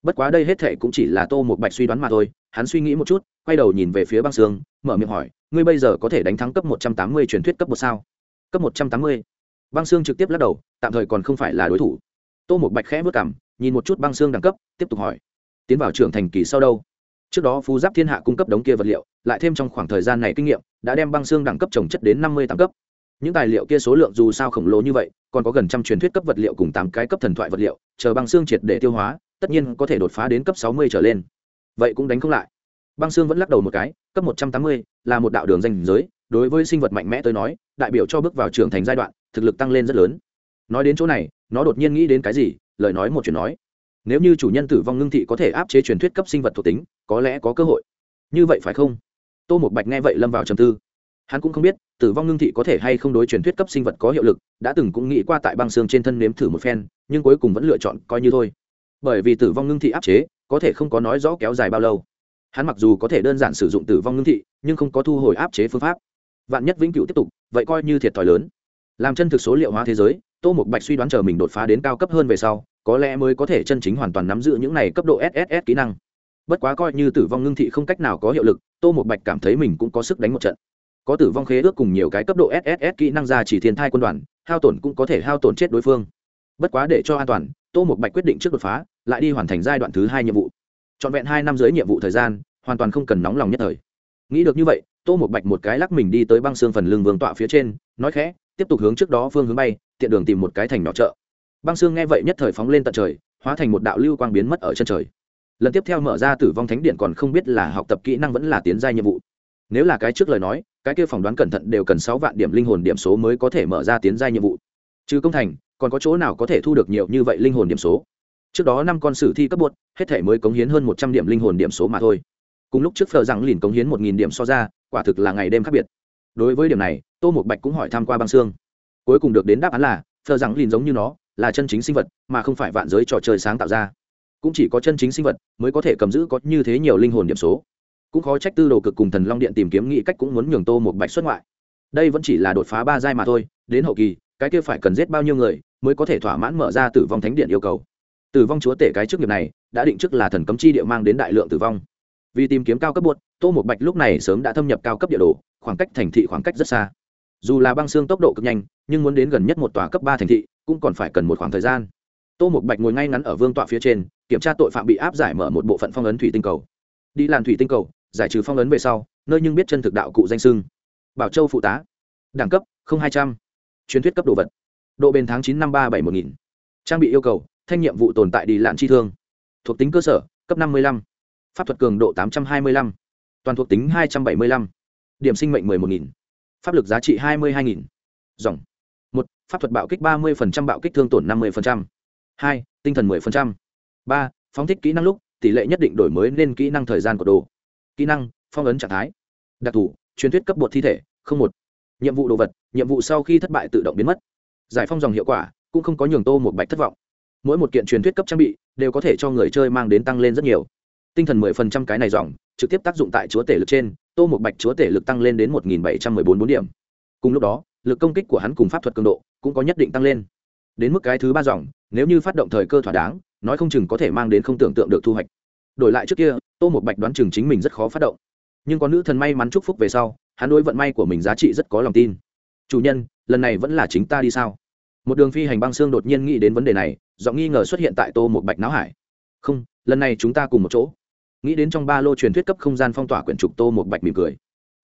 Bất quá đây hết thảy cũng chỉ là tô một bạch suy đoán mà thôi hắn suy nghĩ một chút quay đầu nhìn về phía băng sương mở miệng hỏi ngươi bây giờ có thể đánh thắng cấp một trăm tám mươi truyền thuyết cấp một sao? Cấp một trăm tám mươi. Băng sương trực tiếp lắc đầu tạm thời còn không phải là đối thủ. Tô một bạch khẽ bước cằm, nhìn một chút băng xương đẳng cấp tiếp tục hỏi tiến vào trưởng thành kỳ sau đâu? Trước đó phú giáp thiên hạ cung cấp đống kia vật liệu, lại thêm trong khoảng thời gian này kinh nghiệm, đã đem băng xương đẳng cấp trồng chất đến năm mươi tám cấp. Những tài liệu kia số lượng dù sao khổng lồ như vậy, còn có gần trăm truyền thuyết cấp vật liệu cùng tám cái cấp thần thoại vật liệu, chờ băng xương triệt để tiêu hóa, tất nhiên có thể đột phá đến cấp sáu mươi trở lên. Vậy cũng đánh không lại. Băng xương vẫn lắc đầu một cái, cấp một trăm tám mươi là một đạo đường danh giới, đối với sinh vật mạnh mẽ tới nói, đại biểu cho bước vào trưởng thành giai đoạn, thực lực tăng lên rất lớn. Nói đến chỗ này, nó đột nhiên nghĩ đến cái gì, lời nói một chuyện nói nếu như chủ nhân tử vong ngưng thị có thể áp chế truyền thuyết cấp sinh vật thuộc tính, có lẽ có cơ hội. Như vậy phải không? Tô một bạch nghe vậy lâm vào trầm tư. Hắn cũng không biết, tử vong ngưng thị có thể hay không đối truyền thuyết cấp sinh vật có hiệu lực, đã từng cũng nghĩ qua tại băng xương trên thân nếm thử một phen, nhưng cuối cùng vẫn lựa chọn coi như thôi. Bởi vì tử vong ngưng thị áp chế, có thể không có nói rõ kéo dài bao lâu. Hắn mặc dù có thể đơn giản sử dụng tử vong ngưng thị, nhưng không có thu hồi áp chế phương pháp. Vạn nhất vĩnh cửu tiếp tục, vậy coi như thiệt thòi lớn. Làm chân thực số liệu hóa thế giới tô một bạch suy đoán chờ mình đột phá đến cao cấp hơn về sau, có lẽ mới có thể chân chính hoàn toàn nắm giữ những này cấp độ sss kỹ năng. Bất quá coi như tử vong ngưng thị không cách nào có hiệu lực, tô một bạch cảm thấy mình cũng có sức đánh một trận. Có tử vong khế ước cùng nhiều cái cấp độ sss kỹ năng ra chỉ thiên thai quân đoàn, hao tổn cũng có thể hao tổn chết đối phương. Bất quá để cho an toàn, tô một bạch quyết định trước đột phá, lại đi hoàn thành giai đoạn thứ hai nhiệm vụ. Trọn vẹn hai năm dưới nhiệm vụ thời gian, hoàn toàn không cần nóng lòng nhất thời. Nghĩ được như vậy, tô một bạch một cái lắc mình đi tới băng xương phần lưng vương tọa phía trên, nói khẽ tiếp tục hướng trước đó phương hướng bay, tiện đường tìm một cái thành nhỏ chợ. Băng xương nghe vậy nhất thời phóng lên tận trời, hóa thành một đạo lưu quang biến mất ở chân trời. Lần tiếp theo mở ra tử vong thánh điện còn không biết là học tập kỹ năng vẫn là tiến gia nhiệm vụ. Nếu là cái trước lời nói, cái kia phỏng đoán cẩn thận đều cần sáu vạn điểm linh hồn điểm số mới có thể mở ra tiến gia nhiệm vụ. Trừ công thành, còn có chỗ nào có thể thu được nhiều như vậy linh hồn điểm số? Trước đó năm con sử thi cấp bột, hết thể mới cống hiến hơn một trăm điểm linh hồn điểm số mà thôi. Cùng lúc trước phờ rằng lìn cống hiến một nghìn điểm so ra, quả thực là ngày đêm khác biệt đối với điểm này, tô một bạch cũng hỏi tham q u a băng xương. Cuối cùng được đến đáp án là thờ rằng lìn giống như nó, là chân chính sinh vật, mà không phải vạn giới trò chơi sáng tạo ra. Cũng chỉ có chân chính sinh vật mới có thể cầm giữ có như thế nhiều linh hồn điểm số. Cũng khó trách tư đồ cực cùng thần long điện tìm kiếm nghĩ cách cũng muốn nhường tô một bạch xuất ngoại. Đây vẫn chỉ là đột phá ba giai mà thôi, đến hậu kỳ, cái kia phải cần giết bao nhiêu người mới có thể thỏa mãn mở ra tử vong thánh điện yêu cầu. Tử vong chúa tể cái trước nghiệp này đã định trước là thần cấm chi địa mang đến đại lượng tử vong. Vì tìm kiếm cao cấp buốt tô một bạch lúc này sớm đã thâm nhập cao cấp địa đồ khoảng cách thành thị khoảng cách rất xa. Dù là băng xương tốc độ cực nhanh, nhưng muốn đến gần nhất một tòa cấp ba thành thị, cũng còn phải cần một khoảng thời gian. Tô một bạch ngồi ngay ngắn ở vương tọa phía trên, kiểm tra tội phạm bị áp giải mở một bộ phận phong ấn thủy tinh cầu. Đi làn thủy tinh cầu, giải trừ phong ấn về sau, nơi nhưng biết chân thực đạo cụ danh sưng bảo châu phụ tá. Đẳng cấp hai trăm. Truyền thuyết cấp đồ vật. Độ bền tháng chín năm ba bảy một nghìn. Trang bị yêu cầu, thanh nhiệm vụ tồn tại đi lạn chi thương. Thuộc tính cơ sở, cấp năm mươi lăm. Pháp thuật cường độ tám trăm hai mươi lăm. Toàn thuộc tính hai trăm bảy mươi lăm điểm sinh mệnh mười một nghìn. Pháp lực giá trị hai mươi hai nghìn. Dòng. Một, pháp thuật bạo kích ba mươi bạo kích thương tổn năm mươi hai, tinh thần mười ba, phóng thích kỹ năng lúc, tỷ lệ nhất định đổi mới nên kỹ năng thời gian của đồ. Kỹ năng, phong ấn trạng thái. Đặc thù, truyền thuyết cấp bột thi thể, không một. Nhiệm vụ đồ vật, nhiệm vụ sau khi thất bại tự động biến mất. Giải phong dòng hiệu quả, cũng không có nhường tô một bạch thất vọng. Mỗi một kiện truyền thuyết cấp trang bị, đều có thể cho người chơi mang đến tăng lên rất nhiều. Tinh thần mười phần trăm cái này dòng trực tiếp tác dụng tại chúa tể lực trên, tô một bạch chúa tể lực tăng lên đến một nghìn bảy trăm mười bốn bốn điểm. Cùng lúc đó, lực công kích của hắn cùng pháp thuật cường độ cũng có nhất định tăng lên. Đến mức cái thứ ba dòng, nếu như phát động thời cơ thỏa đáng, nói không chừng có thể mang đến không tưởng tượng được thu hoạch. Đổi lại trước kia, tô một bạch đoán chừng chính mình rất khó phát động. Nhưng có nữ thần may mắn chúc phúc về sau, hắn đối vận may của mình giá trị rất có lòng tin. Chủ nhân, lần này vẫn là chính ta đi sao? Một đường phi hành băng xương đột nhiên nghĩ đến vấn đề này, giọng nghi ngờ xuất hiện tại tô một bạch não hải. Không, lần này chúng ta cùng một chỗ nghĩ đến trong ba lô truyền thuyết cấp không gian phong tỏa quyển trục tô một bạch mỉm cười.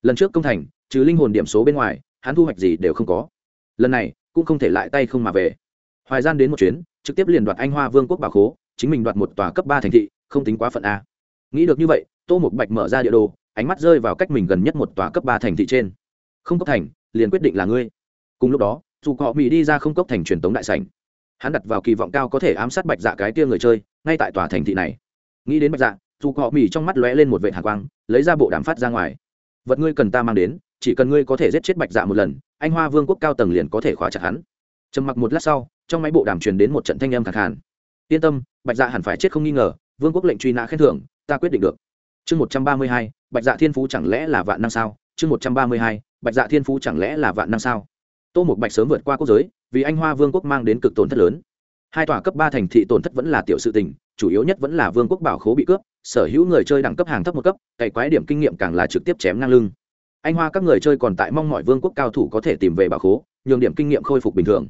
Lần trước công thành, trừ linh hồn điểm số bên ngoài, hắn thu hoạch gì đều không có. Lần này, cũng không thể lại tay không mà về. Hoài gian đến một chuyến, trực tiếp liền đoạt anh hoa vương quốc bảo khố, chính mình đoạt một tòa cấp ba thành thị, không tính quá phận a. Nghĩ được như vậy, tô một bạch mở ra địa đồ, ánh mắt rơi vào cách mình gần nhất một tòa cấp ba thành thị trên. Không cấp thành, liền quyết định là ngươi. Cùng lúc đó, dù họ mỹ đi ra không cấp thành truyền tống đại sảnh. Hắn đặt vào kỳ vọng cao có thể ám sát bạch dạ cái tia người chơi, ngay tại tòa thành thị này. Nghĩ đến bạch dạ dù họ mì trong mắt lóe lên một vệ hạ quang, lấy ra bộ đàm phát ra ngoài. Vật ngươi cần ta mang đến, chỉ cần ngươi có thể giết chết bạch dạ một lần, anh hoa vương quốc cao tầng liền có thể khóa chặt hắn. Trầm mặc một lát sau, trong máy bộ đàm truyền đến một trận thanh âm khẳng hẳn yên tâm, bạch dạ hẳn phải chết không nghi ngờ, vương quốc lệnh truy nã khen thưởng, ta quyết định được. Chương một trăm ba mươi hai, bạch dạ thiên phú chẳng lẽ là vạn năm sao? Chương một trăm ba mươi hai, bạch dạ thiên phú chẳng lẽ là vạn năm sao? Tô một bạch sớm vượt qua quốc giới, vì anh hoa vương quốc mang đến cực tổn thất lớn. Hai tòa cấp ba thành thị tổn thất vẫn là tiểu sự tình chủ yếu nhất vẫn là vương quốc bảo khố bị cướp, sở hữu người chơi đẳng cấp hàng thấp một cấp, cày quái điểm kinh nghiệm càng là trực tiếp chém ngang lưng. Anh hoa các người chơi còn tại mong mọi vương quốc cao thủ có thể tìm về bảo khố, nhường điểm kinh nghiệm khôi phục bình thường.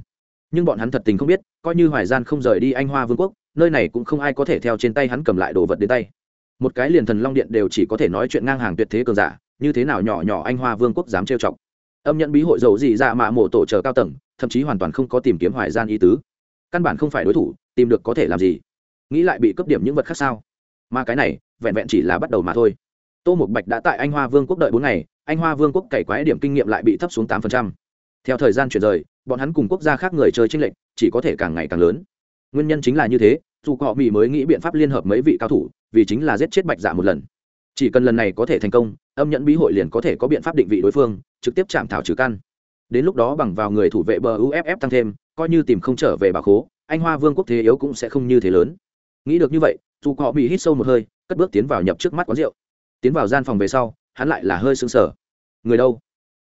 Nhưng bọn hắn thật tình không biết, coi như hoài gian không rời đi anh hoa vương quốc, nơi này cũng không ai có thể theo trên tay hắn cầm lại đồ vật đến tay. Một cái liền thần long điện đều chỉ có thể nói chuyện ngang hàng tuyệt thế cường giả, như thế nào nhỏ nhỏ anh hoa vương quốc dám trêu chọc. Âm nhận bí hội dầu gì ra dạ mạ mộ tổ chờ cao tầng, thậm chí hoàn toàn không có tìm kiếm hoài gian ý tứ. Căn bản không phải đối thủ, tìm được có thể làm gì nghĩ lại bị cấp điểm những vật khác sao? Mà cái này, vẹn vẹn chỉ là bắt đầu mà thôi. Tô một bạch đã tại anh hoa vương quốc đợi bốn ngày, anh hoa vương quốc cày quái điểm kinh nghiệm lại bị thấp xuống tám theo thời gian chuyển rời, bọn hắn cùng quốc gia khác người chơi tranh lệch, chỉ có thể càng ngày càng lớn. Nguyên nhân chính là như thế, dù họ mỹ mới nghĩ biện pháp liên hợp mấy vị cao thủ, vì chính là giết chết bạch dạ một lần. Chỉ cần lần này có thể thành công, âm nhẫn bí hội liền có thể có biện pháp định vị đối phương, trực tiếp chạm thảo trừ căn. Đến lúc đó bằng vào người thủ vệ bờ uff tăng thêm, coi như tìm không trở về bà khố, anh hoa vương quốc thế yếu cũng sẽ không như thế lớn nghĩ được như vậy, dù họ bị hít sâu một hơi, cất bước tiến vào nhập trước mắt quán rượu. Tiến vào gian phòng về sau, hắn lại là hơi sưng sờ. Người đâu?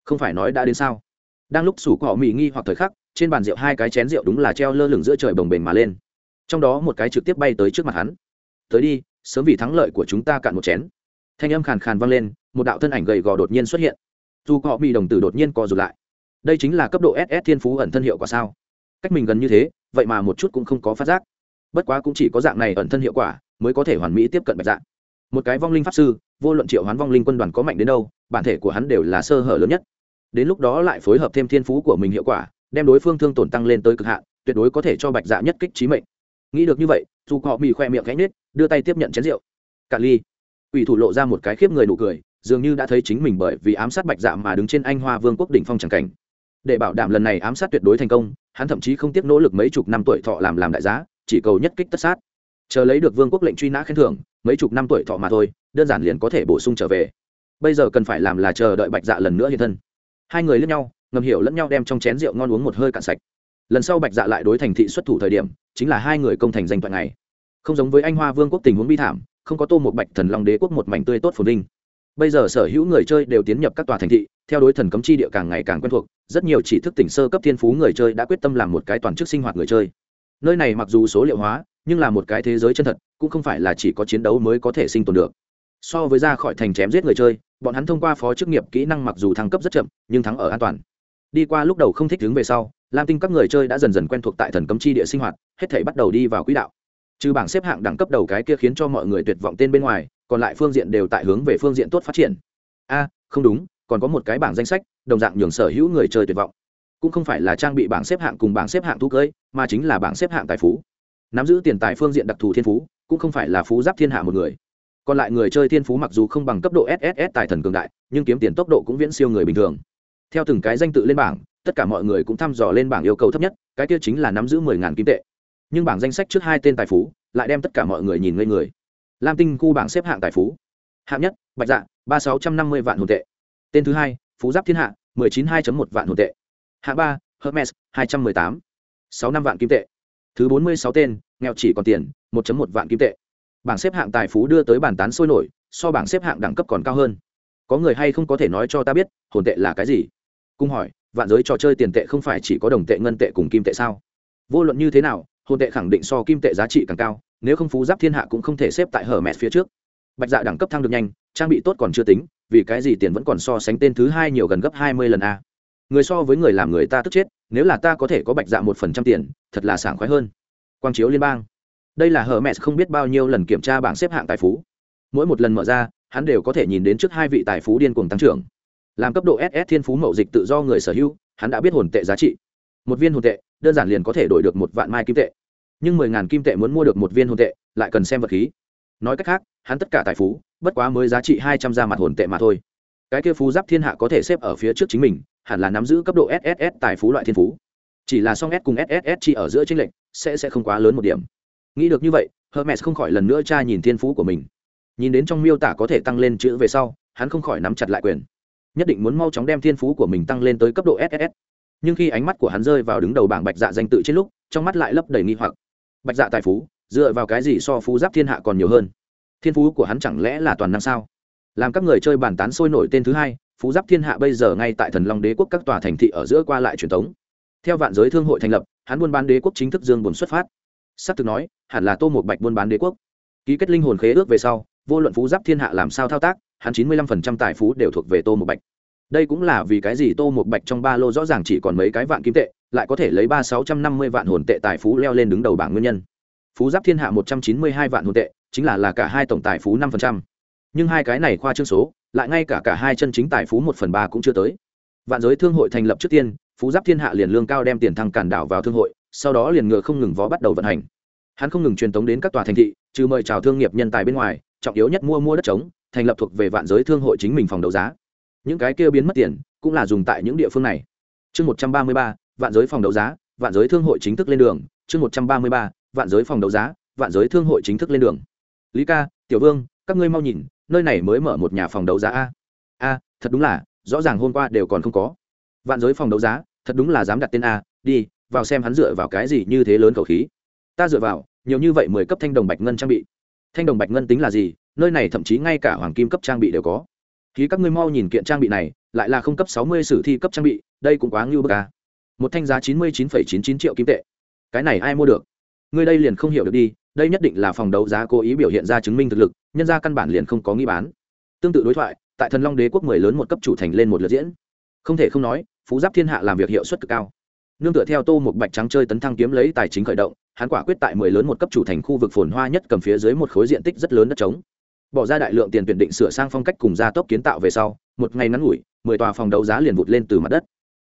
Không phải nói đã đến sao? Đang lúc sủ cọ mỹ nghi hoặc thời khắc, trên bàn rượu hai cái chén rượu đúng là treo lơ lửng giữa trời bồng bềnh mà lên. Trong đó một cái trực tiếp bay tới trước mặt hắn. Tới đi, sớm vì thắng lợi của chúng ta cạn một chén. Thanh âm khàn khàn vang lên, một đạo thân ảnh gầy gò đột nhiên xuất hiện. Dù cọ bị đồng tử đột nhiên co rụt lại. Đây chính là cấp độ ss thiên phú ẩn thân hiệu quả sao? Cách mình gần như thế, vậy mà một chút cũng không có phát giác bất quá cũng chỉ có dạng này ẩn thân hiệu quả mới có thể hoàn mỹ tiếp cận bạch dạng. Một cái vong linh pháp sư, vô luận triệu hoán vong linh quân đoàn có mạnh đến đâu, bản thể của hắn đều là sơ hở lớn nhất. Đến lúc đó lại phối hợp thêm thiên phú của mình hiệu quả, đem đối phương thương tổn tăng lên tới cực hạn, tuyệt đối có thể cho bạch dạ nhất kích trí mệnh. Nghĩ được như vậy, dù họ bị khoe miệng gánh nết, đưa tay tiếp nhận chén rượu. Cạn ly ủy thủ lộ ra một cái khiếp người nụ cười, dường như đã thấy chính mình bởi vì ám sát bạch dạ mà đứng trên anh hoa vương quốc đỉnh phong tràng cảnh. Để bảo đảm lần này ám sát tuyệt đối thành công, hắn thậm chí không tiếc nỗ lực mấy chục năm tuổi thọ làm làm đại giá chỉ cầu nhất kích tất sát. Chờ lấy được vương quốc lệnh truy nã khen thưởng, mấy chục năm tuổi thọ mà thôi, đơn giản liền có thể bổ sung trở về. Bây giờ cần phải làm là chờ đợi bạch dạ lần nữa hiện thân. Hai người lẫn nhau, ngầm hiểu lẫn nhau đem trong chén rượu ngon uống một hơi cạn sạch. Lần sau bạch dạ lại đối thành thị xuất thủ thời điểm, chính là hai người công thành danh thoại này không giống với anh hoa vương quốc tình huống bi thảm, không có tô một bạch thần long đế quốc một mảnh tươi tốt phồn vinh. Bây giờ sở hữu người chơi đều tiến nhập các tòa thành thị, theo đối thần cấm chi địa càng ngày càng quen thuộc, rất nhiều chỉ thức tỉnh sơ cấp thiên phú người chơi đã quyết tâm làm một cái toàn chức sinh hoạt người chơi nơi này mặc dù số liệu hóa, nhưng là một cái thế giới chân thật, cũng không phải là chỉ có chiến đấu mới có thể sinh tồn được. So với ra khỏi thành chém giết người chơi, bọn hắn thông qua phó chức nghiệp kỹ năng mặc dù thăng cấp rất chậm, nhưng thắng ở an toàn. Đi qua lúc đầu không thích đứng về sau, lam tinh các người chơi đã dần dần quen thuộc tại thần cấm chi địa sinh hoạt, hết thể bắt đầu đi vào quỹ đạo. Trừ bảng xếp hạng đẳng cấp đầu cái kia khiến cho mọi người tuyệt vọng tên bên ngoài, còn lại phương diện đều tại hướng về phương diện tốt phát triển. A, không đúng, còn có một cái bảng danh sách, đồng dạng nhường sở hữu người chơi tuyệt vọng cũng không phải là trang bị bảng xếp hạng cùng bảng xếp hạng thu cưới, mà chính là bảng xếp hạng tài phú. Nắm giữ tiền tài phương diện đặc thù thiên phú, cũng không phải là phú giáp thiên hạ một người. Còn lại người chơi thiên phú mặc dù không bằng cấp độ sss tài thần cường đại, nhưng kiếm tiền tốc độ cũng viễn siêu người bình thường. Theo từng cái danh tự lên bảng, tất cả mọi người cũng thăm dò lên bảng yêu cầu thấp nhất, cái kia chính là nắm giữ mười ngàn kim tệ. Nhưng bảng danh sách trước hai tên tài phú, lại đem tất cả mọi người nhìn ngây người. Lam tinh khu bảng xếp hạng tài phú. Hạng nhất, bạch dạ ba sáu trăm năm mươi vạn hồn tệ. Tên thứ hai, phú giáp thiên hạ, mười chín hai một vạn hồn tệ hạng ba, hermes, hai trăm mười tám. Sáu năm vạn kim tệ. Thứ bốn mươi sáu tên, nghèo chỉ còn tiền, một một vạn kim tệ. Bảng xếp hạng tài phú đưa tới bàn tán sôi nổi, so bảng xếp hạng đẳng cấp còn cao hơn. Có người hay không có thể nói cho ta biết, hồn tệ là cái gì? Cung hỏi, vạn giới trò chơi tiền tệ không phải chỉ có đồng tệ, ngân tệ cùng kim tệ sao? Vô luận như thế nào, hồn tệ khẳng định so kim tệ giá trị càng cao, nếu không phú giáp thiên hạ cũng không thể xếp tại hở mẹt phía trước. Bạch dạ đẳng cấp thăng được nhanh, trang bị tốt còn chưa tính, vì cái gì tiền vẫn còn so sánh tên thứ hai nhiều gần gấp hai mươi lần a? Người so với người làm người ta tức chết, nếu là ta có thể có bạch dạ một phần trăm tiền, thật là sảng khoái hơn. Quang chiếu liên bang. Đây là hờ mẹ không biết bao nhiêu lần kiểm tra bảng xếp hạng tài phú. Mỗi một lần mở ra, hắn đều có thể nhìn đến trước hai vị tài phú điên cuồng tăng trưởng. Làm cấp độ ss thiên phú mậu dịch tự do người sở hữu, hắn đã biết hồn tệ giá trị. Một viên hồn tệ, đơn giản liền có thể đổi được một vạn mai kim tệ. Nhưng mười ngàn kim tệ muốn mua được một viên hồn tệ, lại cần xem vật khí. Nói cách khác, hắn tất cả tài phú, bất quá mới giá trị hai trăm ra mặt hồn tệ mà thôi cái kia phú giáp thiên hạ có thể xếp ở phía trước chính mình, hẳn là nắm giữ cấp độ sss tài phú loại thiên phú. Chỉ là song s cùng sss chỉ ở giữa tranh lệch, sẽ sẽ không quá lớn một điểm. Nghĩ được như vậy, hermes không khỏi lần nữa tra nhìn thiên phú của mình. Nhìn đến trong miêu tả có thể tăng lên chữ về sau, hắn không khỏi nắm chặt lại quyền. Nhất định muốn mau chóng đem thiên phú của mình tăng lên tới cấp độ ss nhưng khi ánh mắt của hắn rơi vào đứng đầu bảng bạch dạ danh tự trên lúc, trong mắt lại lấp đầy nghi hoặc. Bạch dạ tài phú, dựa vào cái gì so phú giáp thiên hạ còn nhiều hơn? Thiên phú của hắn chẳng lẽ là toàn năng sao? Làm các người chơi bàn tán sôi nổi tên thứ hai, phú giáp thiên hạ bây giờ ngay tại thần long đế quốc các tòa thành thị ở giữa qua lại truyền thống. Theo vạn giới thương hội thành lập, hắn buôn bán đế quốc chính thức dương buồn xuất phát. S ắ c thực nói, hẳn là tô một bạch buôn bán đế quốc. Ký kết linh hồn khế ước về sau, vô luận phú giáp thiên hạ làm sao thao tác, hắn chín mươi lăm phần trăm tài phú đều thuộc về tô một bạch. Đây cũng là vì cái gì tô một bạch trong ba lô rõ ràng chỉ còn mấy cái vạn kim tệ, lại có thể lấy ba sáu trăm năm mươi vạn hồn tệ tài phú leo lên đứng đầu bảng nguyên nhân. Phú giáp thiên hạ một trăm chín mươi hai vạn hồn tệ, chính là là cả hai tổng tài phú năm phần trăm nhưng hai cái này khoa trương số, lại ngay cả cả hai chân chính tài phú một phần ba cũng chưa tới. Vạn giới thương hội thành lập trước tiên, phú giáp thiên hạ liền lương cao đem tiền thăng cản đảo vào thương hội, sau đó liền ngựa không ngừng vó bắt đầu vận hành. Hắn không ngừng truyền tống đến các tòa thành thị, trừ mời chào thương nghiệp nhân tài bên ngoài, trọng yếu nhất mua mua đất trống, thành lập thuộc về vạn giới thương hội chính mình phòng đấu giá. Những cái kia biến mất tiền, cũng là dùng tại những địa phương này. Chương một trăm ba mươi ba, vạn giới phòng đấu giá, vạn giới thương hội chính thức lên đường. Chương một trăm ba mươi ba, vạn giới phòng đấu giá, vạn giới thương hội chính thức lên đường. Lý ca, tiểu vương, các ngươi mau nhìn nơi này mới mở một nhà phòng đấu giá a? A, thật đúng là, rõ ràng hôm qua đều còn không có. Vạn giới phòng đấu giá, thật đúng là dám đặt tên a, đi, vào xem hắn dựa vào cái gì như thế lớn khẩu khí. Ta dựa vào, nhiều như vậy mười cấp thanh đồng bạch ngân trang bị. Thanh đồng bạch ngân tính là gì? Nơi này thậm chí ngay cả hoàng kim cấp trang bị đều có. Khi các ngươi mau nhìn kiện trang bị này, lại là không cấp sáu mươi sử thi cấp trang bị, đây cũng quá ngưu bức a. Một thanh giá chín mươi chín phẩy chín chín triệu kim tệ. Cái này ai mua được? Ngươi đây liền không hiểu được đi đây nhất định là phòng đấu giá cố ý biểu hiện ra chứng minh thực lực, nhân ra căn bản liền không có nghi bán. Tương tự đối thoại, tại thần long đế quốc mười lớn một cấp chủ thành lên một lượt diễn. Không thể không nói, phú giáp thiên hạ làm việc hiệu suất cực cao. Nương tựa theo tô một bạch trắng chơi tấn thăng kiếm lấy tài chính khởi động, hắn quả quyết tại mười lớn một cấp chủ thành khu vực phồn hoa nhất cầm phía dưới một khối diện tích rất lớn đất trống. Bỏ ra đại lượng tiền tuyển định sửa sang phong cách cùng gia tốc kiến tạo về sau, một ngày ngắn ngủi, mười tòa phòng đấu giá liền vụt lên từ mặt đất.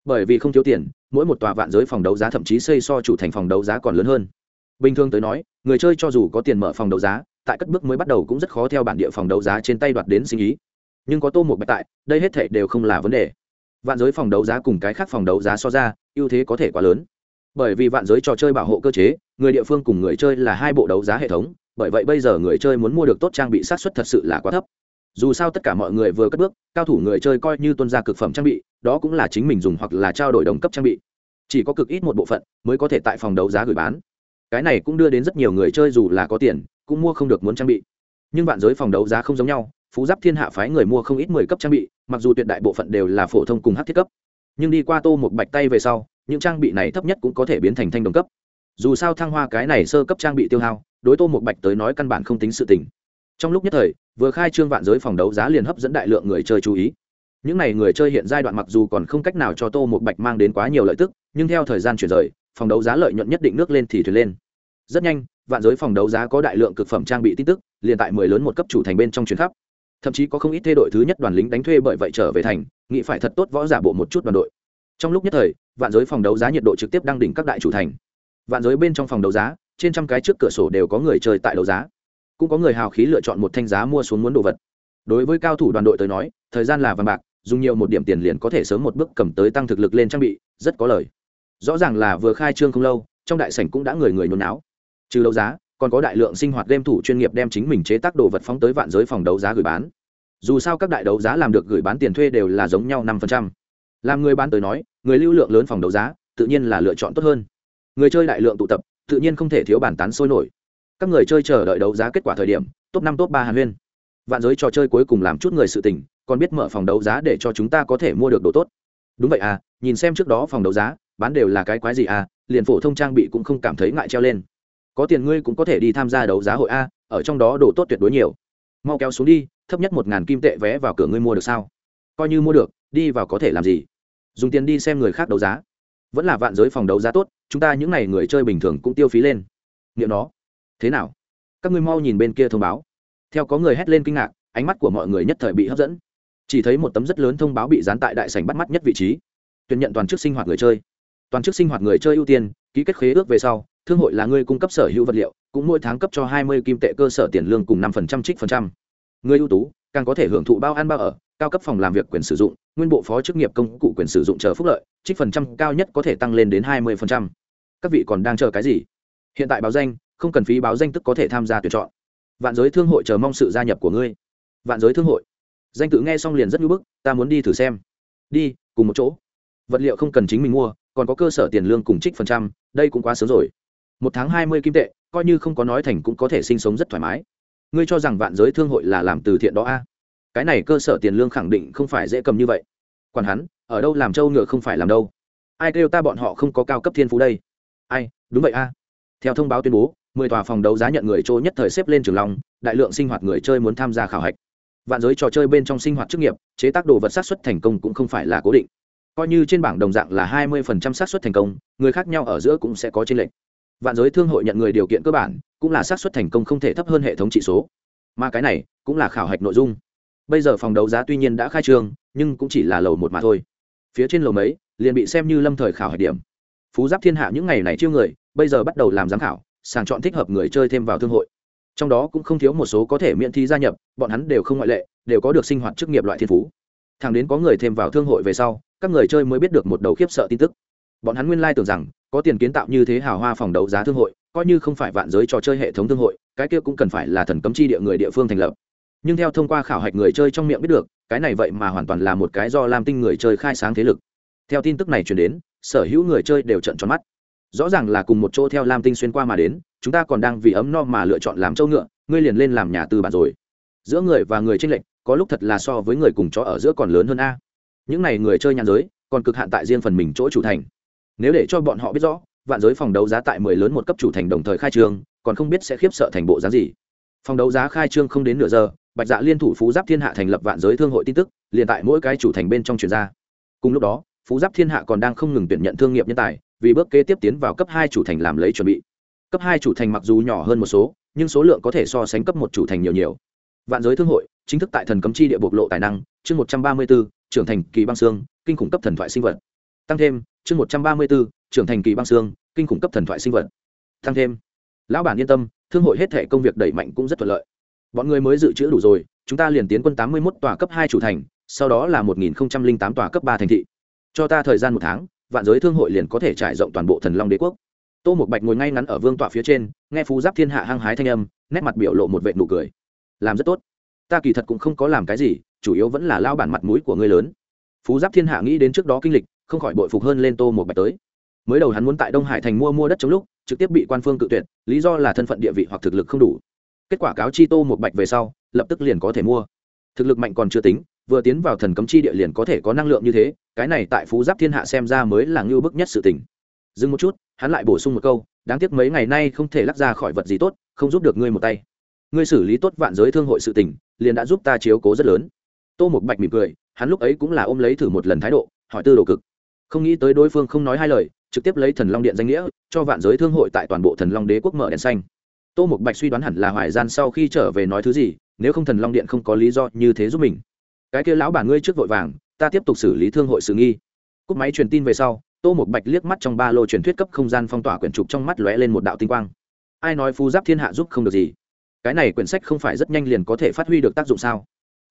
Bởi vì không thiếu tiền, mỗi một tòa vạn giới phòng đấu giá thậm chí xây so chủ thành phòng đấu giá còn lớn hơn bình thường tới nói, người chơi cho dù có tiền mở phòng đấu giá, tại cất bước mới bắt đầu cũng rất khó theo bản địa phòng đấu giá trên tay đoạt đến sinh ý. Nhưng có tô một bạch tại, đây hết thể đều không là vấn đề. Vạn giới phòng đấu giá cùng cái khác phòng đấu giá so ra, ưu thế có thể quá lớn. Bởi vì vạn giới trò chơi bảo hộ cơ chế, người địa phương cùng người chơi là hai bộ đấu giá hệ thống, bởi vậy bây giờ người chơi muốn mua được tốt trang bị sát xuất thật sự là quá thấp. Dù sao tất cả mọi người vừa cất bước, cao thủ người chơi coi như tuân ra cực phẩm trang bị, đó cũng là chính mình dùng hoặc là trao đổi đồng cấp trang bị. Chỉ có cực ít một bộ phận mới có thể tại phòng đấu giá gửi bán cái này cũng đưa đến rất nhiều người chơi dù là có tiền, cũng mua không được muốn trang bị. Nhưng vạn giới phòng đấu giá không giống nhau, phú giáp thiên hạ phái người mua không ít mười cấp trang bị, mặc dù tuyệt đại bộ phận đều là phổ thông cùng hát thiết cấp. Nhưng đi qua tô một bạch tay về sau, những trang bị này thấp nhất cũng có thể biến thành thanh đồng cấp. Dù sao thăng hoa cái này sơ cấp trang bị tiêu hao, đối tô một bạch tới nói căn bản không tính sự tình. Trong lúc nhất thời, vừa khai trương vạn giới phòng đấu giá liền hấp dẫn đại lượng người chơi chú ý. Những n à y người chơi hiện giai đoạn mặc dù còn không cách nào cho tô một bạch mang đến quá nhiều lợi tức, nhưng theo thời gian chuyển rời, phòng đấu giá lợi nhuận nhất định nước lên thì thuyền lên rất nhanh, vạn giới phòng đấu giá có đại lượng cực phẩm trang bị tin tức, liền tại mười lớn một cấp chủ thành bên trong chuyến khắp. Thậm chí có không ít thay đội thứ nhất đoàn lính đánh thuê bởi vậy trở về thành, nghĩ phải thật tốt võ giả bộ một chút đoàn đội. Trong lúc nhất thời, vạn giới phòng đấu giá nhiệt độ trực tiếp đang đỉnh các đại chủ thành. Vạn giới bên trong phòng đấu giá, trên trăm cái trước cửa sổ đều có người chơi tại đấu giá. Cũng có người hào khí lựa chọn một thanh giá mua xuống muốn đồ vật. Đối với cao thủ đoàn đội tới nói, thời gian là vàng bạc, dùng nhiều một điểm tiền liền có thể sớm một bước cầm tới tăng thực lực lên trang bị, rất có lời. Rõ ràng là vừa khai trương không lâu, trong đại sảnh cũng đã người người nôn não trừ đấu giá, còn có đại lượng sinh hoạt game thủ chuyên nghiệp đem chính mình chế tác đồ vật phóng tới vạn giới phòng đấu giá gửi bán. Dù sao các đại đấu giá làm được gửi bán tiền thuê đều là giống nhau năm phần trăm. Làm người bán tới nói, người lưu lượng lớn phòng đấu giá, tự nhiên là lựa chọn tốt hơn. Người chơi đại lượng tụ tập, tự nhiên không thể thiếu bản tán sôi nổi. Các người chơi chờ đợi đấu giá kết quả thời điểm, top năm, top ba hàn huyên. Vạn giới trò chơi cuối cùng làm chút người sự tình, còn biết mở phòng đấu giá để cho chúng ta có thể mua được đồ tốt. Đúng vậy à nhìn xem trước đó phòng đấu giá, bán đều là cái quái gì à liền phổ thông trang bị cũng không cảm thấy ngại treo lên có tiền ngươi cũng có thể đi tham gia đấu giá hội a, ở trong đó đồ tốt tuyệt đối nhiều. Mau kéo xuống đi, thấp nhất một ngàn kim tệ vé vào cửa ngươi mua được sao? Coi như mua được, đi vào có thể làm gì? Dùng tiền đi xem người khác đấu giá. Vẫn là vạn giới phòng đấu giá tốt, chúng ta những n à y người chơi bình thường cũng tiêu phí lên. Nghiệm nó. Thế nào? Các ngươi mau nhìn bên kia thông báo. Theo có người hét lên kinh ngạc, ánh mắt của mọi người nhất thời bị hấp dẫn. Chỉ thấy một tấm rất lớn thông báo bị dán tại đại sành bắt mắt nhất vị trí. Tuyển nhận toàn chức sinh hoạt người chơi. Toàn chức sinh hoạt người chơi ưu tiên, ký kết khế ước về sau thương hội là người cung cấp sở hữu vật liệu, cũng mỗi tháng cấp cho hai mươi kim tệ cơ sở tiền lương cùng năm phần trăm trích phần trăm. Người ưu tú, càng có thể hưởng thụ bao ăn bao ở, cao cấp phòng làm việc quyền sử dụng, nguyên bộ phó chức nghiệp công cụ quyền sử dụng chờ phúc lợi, trích phần trăm cao nhất có thể tăng lên đến hai mươi phần trăm. Các vị còn đang chờ cái gì? Hiện tại báo danh, không cần phí báo danh tức có thể tham gia tuyển chọn. Vạn giới thương hội chờ mong sự gia nhập của ngươi. Vạn giới thương hội. Danh tự nghe xong liền rất ngưỡng bức, ta muốn đi thử xem. Đi, cùng một chỗ. Vật liệu không cần chính mình mua, còn có cơ sở tiền lương cùng trích phần trăm, đây cũng quá sớm rồi một tháng hai mươi kim tệ, coi như không có nói thành cũng có thể sinh sống rất thoải mái. Ngươi cho rằng vạn giới thương hội là làm từ thiện đó a? Cái này cơ sở tiền lương khẳng định không phải dễ cầm như vậy. Còn hắn, ở đâu làm trâu ngựa không phải làm đâu. Ai kêu ta bọn họ không có cao cấp thiên phú đây? Ai, đúng vậy a. Theo thông báo tuyên bố, mười tòa phòng đấu giá nhận người trôi nhất thời xếp lên trường long, đại lượng sinh hoạt người chơi muốn tham gia khảo hạch. Vạn giới trò chơi bên trong sinh hoạt chức nghiệp, chế tác đồ vật sát xuất thành công cũng không phải là cố định. Coi như trên bảng đồng dạng là hai mươi phần trăm xác suất thành công, người khác nhau ở giữa cũng sẽ có trên lệnh vạn giới thương hội nhận người điều kiện cơ bản, cũng là xác suất thành công không thể thấp hơn hệ thống trị số. Mà cái này, cũng là khảo hạch nội dung. Bây giờ phòng đấu giá tuy nhiên đã khai trương, nhưng cũng chỉ là lầu một mà thôi. Phía trên lầu mấy, liền bị xem như lâm thời khảo hạch điểm. Phú giáp thiên hạ những ngày này chiêu người, bây giờ bắt đầu làm giám khảo, sàng chọn thích hợp người chơi thêm vào thương hội. Trong đó cũng không thiếu một số có thể miễn thi gia nhập, bọn hắn đều không ngoại lệ, đều có được sinh hoạt chức nghiệp loại thiên phú. Thằng đến có người thêm vào thương hội về sau, các người chơi mới biết được một đầu khiếp sợ tin tức bọn hắn nguyên lai tưởng rằng, có tiền kiến tạo như thế hào hoa phòng đấu giá thương hội, coi như không phải vạn giới trò chơi hệ thống thương hội, cái kia cũng cần phải là thần cấm chi địa người địa phương thành lập. Nhưng theo thông qua khảo hạch người chơi trong miệng biết được, cái này vậy mà hoàn toàn là một cái do lam tinh người chơi khai sáng thế lực. Theo tin tức này chuyển đến, sở hữu người chơi đều trận tròn mắt. Rõ ràng là cùng một chỗ theo lam tinh xuyên qua mà đến, chúng ta còn đang vì ấm no mà lựa chọn làm châu ngựa, ngươi liền lên làm nhà tư bản rồi. Giữa người và người tranh lệch, có lúc thật là so với người cùng chó ở giữa còn lớn hơn a. Những n à y người chơi nhàn giới, còn cực hạn tại riêng phần mình chỗ chủ thành nếu để cho bọn họ biết rõ vạn giới phòng đấu giá tại mười lớn một cấp chủ thành đồng thời khai trương còn không biết sẽ khiếp sợ thành bộ giá gì. Phòng đấu giá khai trương không đến nửa giờ bạch dạ liên thủ phú giáp thiên hạ thành lập vạn giới thương hội tin tức liền tại mỗi cái chủ thành bên trong truyền ra. Cùng lúc đó phú giáp thiên hạ còn đang không ngừng tuyển nhận thương nghiệp nhân tài vì bước kế tiếp tiến vào cấp hai chủ thành làm lấy chuẩn bị. Cấp hai chủ thành mặc dù nhỏ hơn một số nhưng số lượng có thể so sánh cấp một chủ thành nhiều nhiều. Vạn giới thương hội chính thức tại thần cấm chi địa bộc lộ tài năng chương một trăm ba mươi bốn, trưởng thành kỳ băng xương kinh khủng cấp thần thoại sinh vật. Tăng thêm chương một trăm ba mươi b ố trưởng thành kỳ băng xương, kinh khủng cấp thần thoại sinh vật. Thăng thêm. Lão bản yên tâm, thương hội hết thể công việc đẩy mạnh cũng rất thuận lợi. Bọn người mới dự trữ đủ rồi, chúng ta liền tiến quân tám mươi một tòa cấp hai chủ thành, sau đó là một nghìn tám tòa cấp ba thành thị. Cho ta thời gian một tháng, vạn giới thương hội liền có thể trải rộng toàn bộ thần long đế quốc. Tô một bạch ngồi ngay ngắn ở vương tọa phía trên, nghe phú giáp thiên hạ hăng hái thanh âm, nét mặt biểu lộ một vệ nụ cười. Làm rất tốt. Ta kỳ thật cũng không có làm cái gì, chủ yếu vẫn là lao bản mặt mũi của ngươi lớn. Phú giáp thiên hạ nghĩ đến trước đó kinh lịch không khỏi bội phục hơn lên tô một bạch tới. Mới đầu hắn muốn tại đông hải thành mua mua đất trong lúc, trực tiếp bị quan phương cự tuyệt, lý do là thân phận địa vị hoặc thực lực không đủ. Kết quả cáo chi tô một bạch về sau, lập tức liền có thể mua. Thực lực mạnh còn chưa tính, vừa tiến vào thần cấm chi địa liền có thể có năng lượng như thế, cái này tại phú giáp thiên hạ xem ra mới là ngưu bức nhất sự tình. Dừng một chút, hắn lại bổ sung một câu, đáng tiếc mấy ngày nay không thể lắc ra khỏi vật gì tốt, không giúp được ngươi một tay. Ngươi xử lý tốt vạn giới thương hội sự tình, liền đã giúp ta chiếu cố rất lớn. Tô một bạch mỉm cười, hắn lúc ấy cũng là ôm lấy thử một lần thái độ, hỏi tư đồ cực không nghĩ tới đối phương không nói hai lời, trực tiếp lấy thần long điện danh nghĩa, cho vạn giới thương hội tại toàn bộ thần long đế quốc mở đèn xanh. Tô Mục bạch suy đoán hẳn là hoài gian sau khi trở về nói thứ gì, nếu không thần long điện không có lý do như thế giúp mình. Cái kia lão bản ngươi trước vội vàng, ta tiếp tục xử lý thương hội sự nghi. Cúp máy truyền tin về sau, tô một bạch liếc mắt trong ba lô truyền thuyết cấp không gian phong tỏa quyển trục trong mắt lóe lên một đạo tinh quang. Ai nói phú giáp thiên hạ giúp không được gì? Cái này quyển sách không phải rất nhanh liền có thể phát huy được tác dụng sao?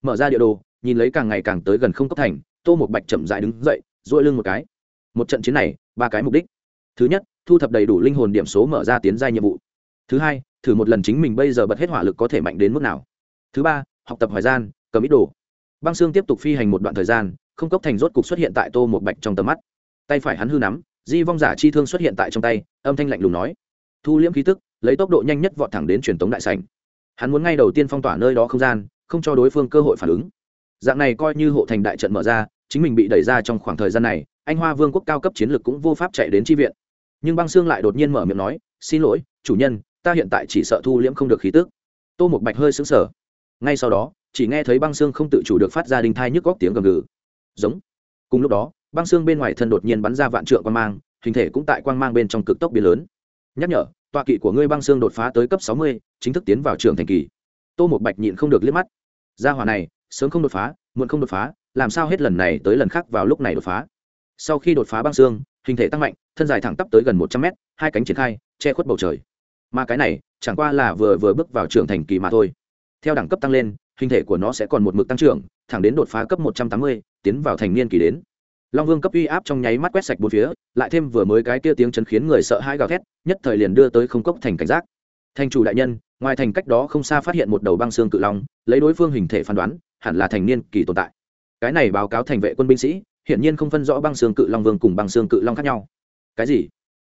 Mở ra địa đồ, nhìn lấy càng ngày càng tới gần không cấp thành, tô một bạch chậm dại đứng dậy dội lưng một cái một trận chiến này, ba cái mục đích. Thứ nhất, thu thập đầy đủ linh hồn điểm số mở ra tiến gia nhiệm vụ. Thứ hai, thử một lần chính mình bây giờ bật hết hỏa lực có thể mạnh đến mức nào. Thứ ba, học tập hoài gian, cầm ít đồ. Băng xương tiếp tục phi hành một đoạn thời gian, không cốc thành rốt cục xuất hiện tại tô một bạch trong tầm mắt. Tay phải hắn hư nắm, di vong giả chi thương xuất hiện tại trong tay, âm thanh lạnh lùng nói. Thu liễm khí tức, lấy tốc độ nhanh nhất vọt thẳng đến truyền tống đại sảnh. Hắn muốn ngay đầu tiên phong tỏa nơi đó không gian, không cho đối phương cơ hội phản ứng. Dạng này coi như hộ thành đại trận mở ra, chính mình bị đẩy ra trong khoảng thời gian này anh hoa vương quốc cao cấp chiến lược cũng vô pháp chạy đến tri viện. Nhưng băng xương lại đột nhiên mở miệng nói, xin lỗi, chủ nhân, ta hiện tại chỉ sợ thu liễm không được khí tức. Tô một bạch hơi xứng sở ngay sau đó, chỉ nghe thấy băng xương không tự chủ được phát ra đinh thai nhức góc tiếng gầm gừ. Giống. Cùng lúc đó, băng xương bên ngoài thân đột nhiên bắn ra vạn trượng quang mang, hình thể cũng tại quang mang bên trong cực tốc biến lớn. Nhắc nhở, tọa kỵ của ngươi băng xương đột phá tới cấp sáu mươi, chính thức tiến vào trường thành kỳ. Tô một bạch nhịn không được liếc mắt. Ra hỏa này, sớm không đột phá, muộn không đột phá, làm sao hết lần này tới lần khác vào lúc này đột phá? Sau khi đột phá băng xương, hình thể tăng mạnh, thân dài thẳng tắp tới gần một trăm mét, hai cánh triển khai, che khuất bầu trời. Mà cái này, chẳng qua là vừa vừa bước vào trưởng thành kỳ mà thôi. Theo đẳng cấp tăng lên, hình thể của nó sẽ còn một mực tăng trưởng, thẳng đến đột phá cấp một trăm tám mươi, tiến vào thành niên kỳ đến. Long vương cấp uy áp trong nháy mắt quét sạch bốn phía, lại thêm vừa mới cái kia tiếng chấn khiến người sợ hãi gào thét, nhất thời liền đưa tới không cốc thành cảnh giác. Thành chủ đại nhân, ngoài thành cách đó không xa phát hiện một đầu băng xương cự long, lấy đối phương hình thể phán đoán, hẳn là thành niên kỳ tồn tại. Cái này báo cáo thành vệ quân binh sĩ hiển nhiên không phân rõ băng xương cự long vương cùng băng xương cự long khác nhau. Cái gì?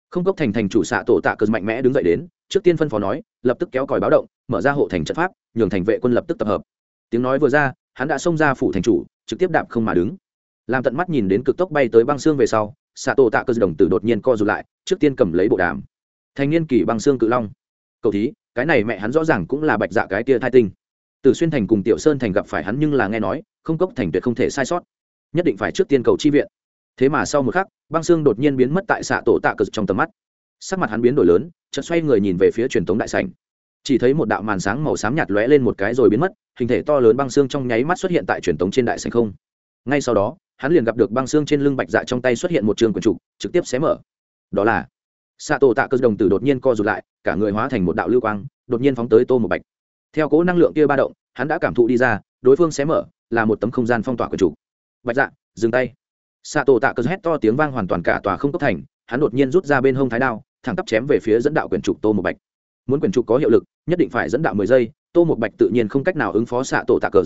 Không cốc thành thành chủ xạ tổ tạ cờ mạnh mẽ đứng dậy đến, trước tiên phân phó nói, lập tức kéo còi báo động, mở ra hộ thành trận pháp, nhường thành vệ quân lập tức tập hợp. Tiếng nói vừa ra, hắn đã xông ra phủ thành chủ, trực tiếp đạp không mà đứng. Làm tận mắt nhìn đến cực tốc bay tới băng xương về sau, xạ tổ tạ cơ đồng tử đột nhiên co rụt lại, trước tiên cầm lấy bộ đàm. Thành niên kỳ băng xương cự long. Cầu thí, cái này mẹ hắn rõ ràng cũng là bạch dạ cái tia thai tinh. Từ xuyên thành cùng tiểu sơn thành gặp phải hắn nhưng là nghe nói, không cốc thành tuyệt không thể sai sót nhất định phải trước tiên cầu chi viện. Thế mà sau một khắc, băng xương đột nhiên biến mất tại xạ tổ tạ cực trong tầm mắt. Sắc mặt hắn biến đổi lớn, chợt xoay người nhìn về phía truyền thống đại sảnh. Chỉ thấy một đạo màn sáng màu xám nhạt lóe lên một cái rồi biến mất, hình thể to lớn băng xương trong nháy mắt xuất hiện tại truyền thống trên đại sảnh không. Ngay sau đó, hắn liền gặp được băng xương trên lưng bạch dạ trong tay xuất hiện một trường quần trục, trực tiếp xé mở. Đó là, xạ tổ tạ cơ đồng tử đột nhiên co rụt lại, cả người hóa thành một đạo lưu quang, đột nhiên phóng tới tô một bạch. Theo cố năng lượng kia ba động, hắn đã cảm thụ đi ra, đối phương xé mở, là một tấm không gian phong tỏa quần trục bạch dạ dừng tay. Xạ tổ tạ cơ hét to tiếng vang hoàn toàn cả tòa không cấp thành, hắn đột nhiên rút ra bên hông thái đao, thẳng tắp chém về phía dẫn đạo quyển trục tô một bạch. Muốn quyển trục có hiệu lực, nhất định phải dẫn đạo mười giây, tô một bạch tự nhiên không cách nào ứng phó xạ tổ tạ cờ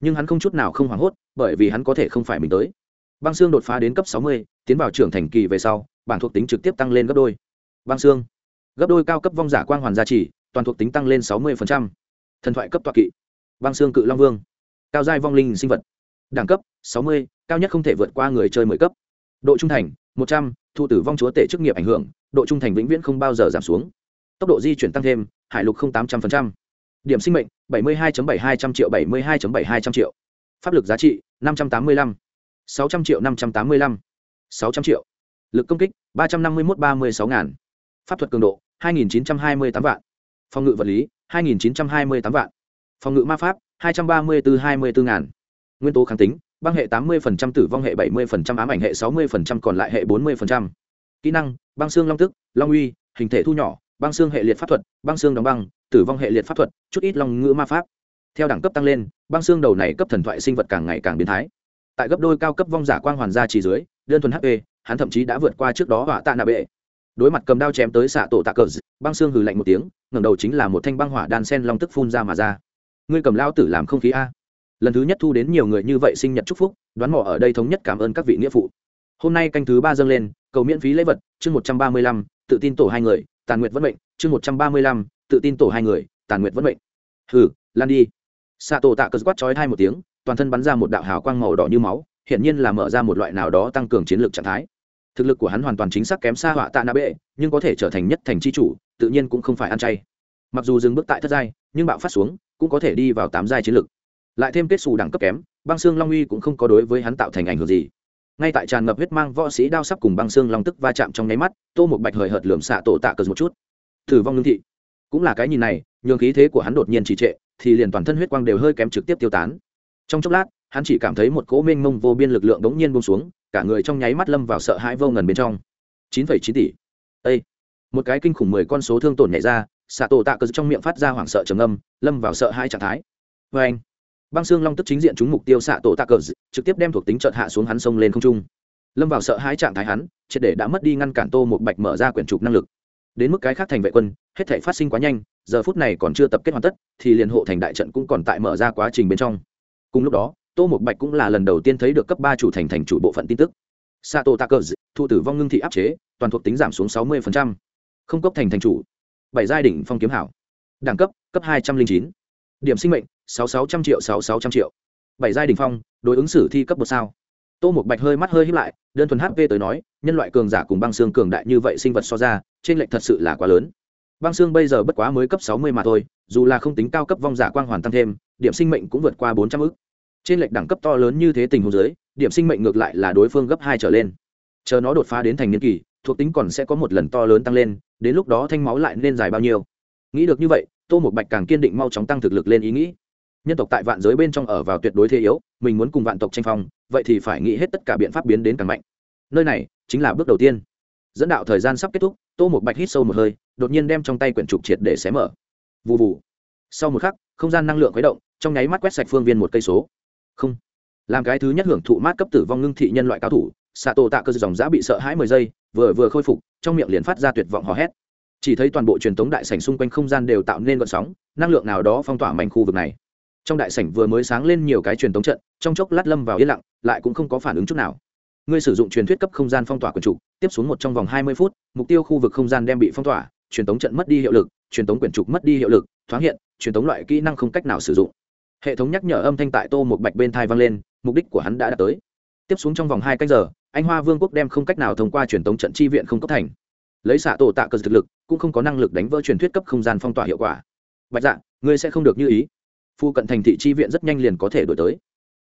nhưng hắn không chút nào không hoảng hốt, bởi vì hắn có thể không phải mình tới. Băng xương đột phá đến cấp sáu mươi, tiến vào trưởng thành kỳ về sau, bảng thuộc tính trực tiếp tăng lên gấp đôi. Băng xương gấp đôi cao cấp vong giả quang hoàn gia trì, toàn thuộc tính tăng lên sáu mươi thần thoại cấp toa kỵ. Băng xương cự long vương. Cao giai vong linh sinh vật đẳng cấp 60, cao nhất không thể vượt qua người chơi 10 cấp. Độ trung thành 100, thu tử vong chúa tệ chức nghiệp ảnh hưởng độ trung thành vĩnh viễn không bao giờ giảm xuống. Tốc độ di chuyển tăng thêm hải lục không tám trăm linh điểm sinh mệnh 72.700 triệu 72.700 triệu. Pháp lực giá trị 585. 600 triệu 585. 600 triệu. Lực công kích 351 ngàn. Pháp thuật cường độ 2.928 vạn. Phòng ngự vật lý 2.928 vạn. Phòng ngự ma pháp 234 ngàn nguyên tố kháng tính, băng hệ tám mươi tử vong hệ bảy mươi ám ảnh hệ sáu mươi còn lại hệ bốn mươi kỹ năng, băng xương long tức, long uy, hình thể thu nhỏ, băng xương hệ liệt pháp thuật, băng xương đóng băng, tử vong hệ liệt pháp thuật, chút ít long ngữ ma pháp. Theo đẳng cấp tăng lên, băng xương đầu này cấp thần thoại sinh vật càng ngày càng biến thái. Tại gấp đôi cao cấp vong giả quang hoàn gia chỉ dưới, đơn thuần hp hắn thậm chí đã vượt qua trước đó hỏa tạ nạ bệ. Đối mặt cầm đao chém tới xạ tổ tạ cờ, băng xương hừ lạnh một tiếng, ngẩng đầu chính là một thanh băng hỏa đan sen long tức phun ra mà ra. Ngươi cầm lao tử làm không khí a lần thứ nhất thu đến nhiều người như vậy sinh nhật chúc phúc đoán mò ở đây thống nhất cảm ơn các vị nghĩa phụ. Hôm nay canh thứ ba dâng lên cầu miễn phí lễ vật chương một trăm ba mươi lăm tự tin tổ hai người tàn nguyệt vẫn bệnh, chương một trăm ba mươi lăm tự tin tổ hai người tàn nguyệt vẫn bệnh. hừ lan đi. Xạ tổ tạ cờ quát chói hai một tiếng toàn thân bắn ra một đạo hào quang màu đỏ như máu hiện nhiên là mở ra một loại nào đó tăng cường chiến lược trạng thái. Thực lực của hắn hoàn toàn chính xác kém xa họa tạ na bệ nhưng có thể trở thành nhất thành c h i chủ tự nhiên cũng không phải ăn chay. Mặc dù dừng bước tại thất giai nhưng bạo phát xuống cũng có thể đi vào tám giai chiến lược lại thêm kết xù đẳng cấp kém, băng xương long uy cũng không có đối với hắn tạo thành ảnh hưởng gì. Ngay tại tràn ngập huyết mang võ sĩ đao sắc cùng băng xương long tức va chạm trong nháy mắt, tô một bạch hời hợt lượm xạ tổ tạ cờ một chút. Thử vong ngưng thị. Cũng là cái nhìn này, nhường khí thế của hắn đột nhiên trì trệ, thì liền toàn thân huyết quang đều hơi kém trực tiếp tiêu tán. Trong chốc lát, hắn chỉ cảm thấy một cỗ mênh mông vô biên lực lượng đống nhiên bông xuống, cả người trong nháy mắt lâm vào sợ hãi vô ngần bên trong. Chín phẩy chín tỷ. Ây một cái kinh khủng mười con số thương tổn nhảy ra, xạ tổ tạ cờ trong miệng phát ra hoảng sợ trầm âm lâm vào sợ hãi trạng thái. Vê anh băng xương long tức chính diện chúng mục tiêu xạ tổ tạ cờ trực tiếp đem thuộc tính trợt hạ xuống hắn sông lên không trung. Lâm vào sợ hãi trạng thái hắn, triệt để đã mất đi ngăn cản tô một bạch mở ra quyển trục năng lực. Đến mức cái khác thành vệ quân, hết thể phát sinh quá nhanh, giờ phút này còn chưa tập kết hoàn tất, thì liền hộ thành đại trận cũng còn tại mở ra quá trình bên trong. Cùng lúc đó, tô một bạch cũng là lần đầu tiên thấy được cấp ba chủ thành thành chủ bộ phận tin tức. Sato takers thụ tử vong ngưng thị áp chế, toàn thuộc tính giảm xuống sáu mươi không cấp thành thành chủ, bảy giai đỉnh phong kiếm hảo. Đẳng cấp cấp hai trăm linh chín. Điểm sinh mệnh sáu sáu trăm triệu, sáu sáu trăm triệu. Bảy giai đỉnh phong, đối ứng xử thi cấp một sao? Tô một bạch hơi mắt hơi hít lại, đơn thuần hp tới nói, nhân loại cường giả cùng băng xương cường đại như vậy sinh vật so ra, trên lệnh thật sự là quá lớn. Băng xương bây giờ bất quá mới cấp sáu mươi mà thôi, dù là không tính cao cấp vong giả quang hoàn tăng thêm, điểm sinh mệnh cũng vượt qua bốn trăm ư trên lệch đẳng cấp to lớn như thế tình hồ dưới, điểm sinh mệnh ngược lại là đối phương gấp hai trở lên. Chờ nó đột phá đến thành niên kỳ, thuộc tính còn sẽ có một lần to lớn tăng lên, đến lúc đó thanh máu lại nên dài bao nhiêu? Nghĩ được như vậy, tô một bạch càng kiên định mau chóng tăng thực lực lên ý nghĩ nhân tộc tại vạn giới bên trong ở vào tuyệt đối thế yếu, mình muốn cùng vạn tộc tranh phong, vậy thì phải nghĩ hết tất cả biện pháp biến đến càng mạnh. Nơi này chính là bước đầu tiên. Dẫn đạo thời gian sắp kết thúc, tô một bạch hít sâu một hơi, đột nhiên đem trong tay quyển trục triệt để xé mở. Vụ vụ sau một khắc, không gian năng lượng khuấy động, trong nháy mắt quét sạch phương viên một cây số. Không. Làm cái thứ nhất hưởng thụ mát cấp tử vong ngưng thị nhân loại cao thủ xạ tổ tạ cơ dòng giã bị sợ hãi mười giây, vừa vừa khôi phục, trong miệng liền phát ra tuyệt vọng hò hét. Chỉ thấy toàn bộ truyền thống đại sảnh xung quanh không gian đều tạo nên vận sóng, năng lượng nào đó phong tỏa mảnh khu vực này trong đại sảnh vừa mới sáng lên nhiều cái truyền thống trận, trong chốc lát lâm vào yên lặng, lại cũng không có phản ứng chút nào. Ngươi sử dụng truyền thuyết cấp không gian phong tỏa quần trục tiếp xuống một trong vòng hai mươi phút, mục tiêu khu vực không gian đem bị phong tỏa, truyền thống trận mất đi hiệu lực, truyền thống quyển trục mất đi hiệu lực, thoáng hiện, truyền thống loại kỹ năng không cách nào sử dụng. Hệ thống nhắc nhở âm thanh tại tô một bạch bên thai vang lên, mục đích của hắn đã đạt tới. Tiếp xuống trong vòng hai canh giờ, anh hoa vương quốc đem không cách nào thông qua truyền thống trận chi viện không cấp thành. Lấy xạ tổ tạ cơ thực lực, cũng không có năng lực đánh vỡ truyền thuyết cấp không gian phong tỏa hiệu quả. Bạch dạ ngươi sẽ không được như ý phu cận thành thị chi viện rất nhanh liền có thể đổi tới.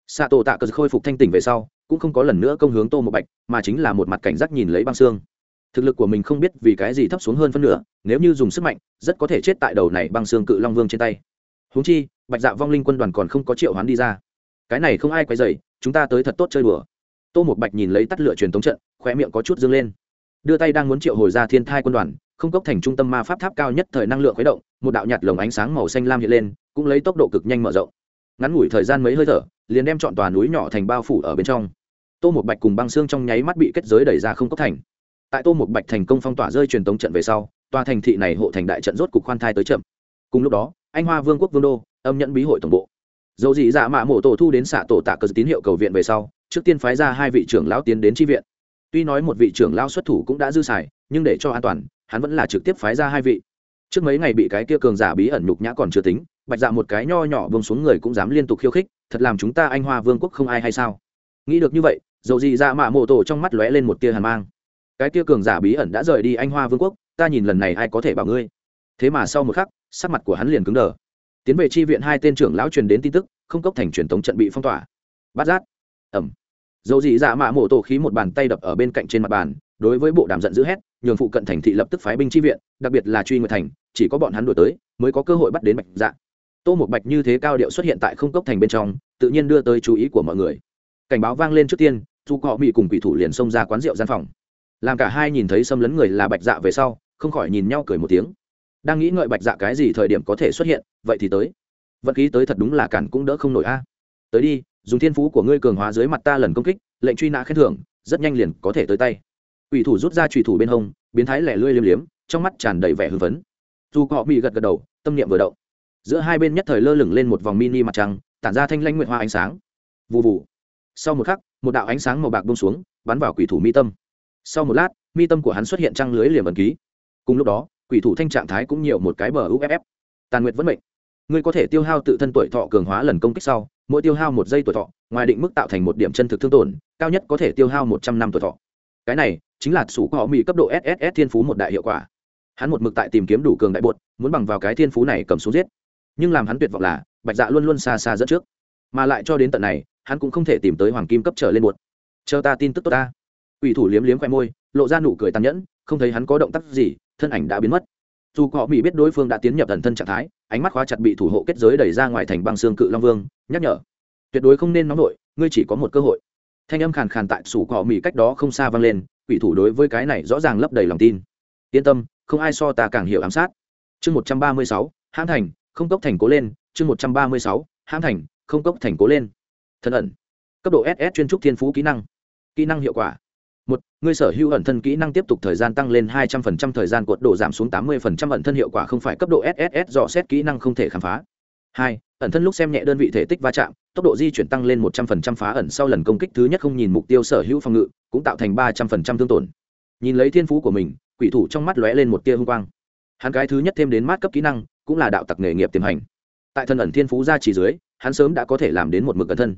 Xạ tổ tạ cờ khôi phục thanh tỉnh về sau, cũng không có lần nữa công hướng tô một bạch, mà chính là một mặt cảnh giác nhìn lấy băng xương. Thực lực của mình không biết vì cái gì thấp xuống hơn phân nửa, nếu như dùng sức mạnh, rất có thể chết tại đầu này băng xương cự long vương trên tay. Huống chi, bạch dạ vong linh quân đoàn còn không có triệu hoán đi ra. Cái này không ai quay dày chúng ta tới thật tốt chơi đùa. Tô một bạch nhìn lấy tắt lửa truyền thống trận khoe miệng có chút dâng lên. Đưa tay đang muốn triệu hồi ra thiên thai quân đoàn, không cốc thành trung tâm ma pháp tháp cao nhất thời năng lượng khuấy động, một đạo nhạt lồng ánh sáng màu xanh lam hiện lên cũng lấy tốc độ cực nhanh mở rộng. Ngắn ngủi thời gian mấy hơi thở, liền đem chọn tòa núi nhỏ thành bao phủ ở bên trong. Tô một bạch cùng băng xương trong nháy mắt bị kết giới đẩy ra không cốc thành. Tại tô một bạch thành công phong tỏa rơi truyền tống trận về sau, tòa thành thị này hộ thành đại trận rốt cục khoan thai tới chậm. Cùng lúc đó, anh hoa vương quốc vương đô âm nhận bí hội tổng bộ. Dầu dị dạ mạ mộ tổ thu đến xạ tổ tạ cờ tín hiệu cầu viện về sau, trước tiên phái ra hai vị trưởng lão tiến đến tri viện. Tuy nói một vị trưởng lão xuất thủ cũng đã dư xài, nhưng để cho an toàn, hắn vẫn là trực tiếp phái ra hai vị. Trước mấy ngày bị cái kia cường giả bí ẩn nhục nhã còn chưa tính bạch dạ một cái nho nhỏ vương xuống người cũng dám liên tục khiêu khích, thật làm chúng ta anh hoa vương quốc không ai hay sao? Nghĩ được như vậy, dầu gì dạ mạ mộ tổ trong mắt lóe lên một tia hàn mang. Cái tia cường giả bí ẩn đã rời đi anh hoa vương quốc, ta nhìn lần này ai có thể bảo ngươi. Thế mà sau một khắc, sắc mặt của hắn liền cứng đờ. Tiến về tri viện hai tên trưởng lão truyền đến tin tức, không cốc thành truyền thống trận bị phong tỏa. Bát giác. Ẩm. Dầu dị dạ mạ mộ tổ khí một bàn tay đập ở bên cạnh trên mặt bàn, đối với bộ đàm giận dữ hét, nhường phụ cận thành thị lập tức phái binh tri viện, đặc biệt là truy nguyệt thành, chỉ có bọn hắn đuổi tới, mới có cơ hội bắt đến bạch dạ tô một bạch như thế cao điệu xuất hiện tại không cốc thành bên trong, tự nhiên đưa tới chú ý của mọi người. Cảnh báo vang lên trước tiên dù họ bị cùng quỷ thủ liền xông ra quán rượu gian phòng. Làm cả hai nhìn thấy xâm lấn người là bạch dạ về sau, không khỏi nhìn nhau cười một tiếng. Đang nghĩ ngợi bạch dạ cái gì thời điểm có thể xuất hiện, vậy thì tới. Vận khí tới thật đúng là cản cũng đỡ không nổi a. Tới đi, dùng thiên phú của ngươi cường hóa dưới mặt ta lần công kích, lệnh truy nã khen thưởng, rất nhanh liền có thể tới tay. Quỷ thủ rút ra trùy thủ bên hông, biến thái lẻ lươi liêm liếm, trong mắt tràn đầy vẻ hưng phấn. Dù họ bị gật gật đầu, tâm niệm vừa động giữa hai bên nhất thời lơ lửng lên một vòng mini mặt trăng, tản ra thanh lanh nguyện hoa ánh sáng. Vụ vụ sau một khắc, một đạo ánh sáng màu bạc bông xuống, bắn vào quỷ thủ mi tâm. Sau một lát, mi tâm của hắn xuất hiện trăng lưới liềm ẩn ký. Cùng lúc đó, quỷ thủ thanh trạng thái cũng nhiều một cái bờ uff tàn nguyệt vẫn mệnh. Ngươi có thể tiêu hao tự thân tuổi thọ cường hóa lần công kích sau, mỗi tiêu hao một giây tuổi thọ, ngoài định mức tạo thành một điểm chân thực thương tổn, cao nhất có thể tiêu hao một trăm năm tuổi thọ. Cái này chính là sủ họ mỹ cấp độ sss thiên phú một đại hiệu quả. Hắn một mực tại tìm kiếm đủ cường đại bột, muốn bằng vào cái thiên phú này cầm xuống giết nhưng làm hắn tuyệt vọng là, bạch dạ luôn luôn xa xa dẫn trước. Mà lại cho đến tận này, hắn cũng không thể tìm tới hoàng kim cấp trở lên một chờ ta tin tức tốt ta. Ủy thủ liếm liếm khoe môi, lộ ra nụ cười tàn nhẫn, không thấy hắn có động tác gì, thân ảnh đã biến mất. Dù họ mỹ biết đối phương đã tiến nhập thần thân trạng thái, ánh mắt khóa chặt bị thủ hộ kết giới đẩy ra ngoài thành băng xương cự long vương, nhắc nhở. Tuyệt đối không nên nóng nổi ngươi chỉ có một cơ hội. Thanh âm khàn khàn tại sủ cỏ mỹ cách đó không xa vang lên, quỷ thủ đối với cái này rõ ràng lấp đầy lòng tin. Yên tâm, không ai so ta càng hiểu ám sát. Chương một trăm ba mươi sáu hãng thành không cốc thành cố lên, chương một trăm ba mươi sáu hãng thành, không cốc thành cố lên. Thân ẩn. Cấp độ ss chuyên trúc thiên phú kỹ năng. Kỹ năng hiệu quả. Một, ngươi sở hữu ẩn thân kỹ năng tiếp tục thời gian tăng lên hai trăm phần trăm, thời gian cuộn độ giảm xuống tám mươi phần trăm, ẩn thân hiệu quả không phải cấp độ sss dò xét kỹ năng không thể khám phá. Hai, ẩn thân lúc xem nhẹ đơn vị thể tích va chạm, tốc độ di chuyển tăng lên một trăm phần trăm, phá ẩn sau lần công kích thứ nhất không nhìn mục tiêu sở hữu phòng ngự, cũng tạo thành ba trăm phần trăm thương tổn. Nhìn lấy thiên phú của mình, quỷ thủ trong mắt lóe lên một tia hung quang. Hắn cái thứ nhất thêm đến mát cấp kỹ năng cũng là đạo tặc nghề nghiệp tiềm hành. Tại thân ẩn thiên phú ra chỉ dưới, hắn sớm đã có thể làm đến một mực ẩn thân.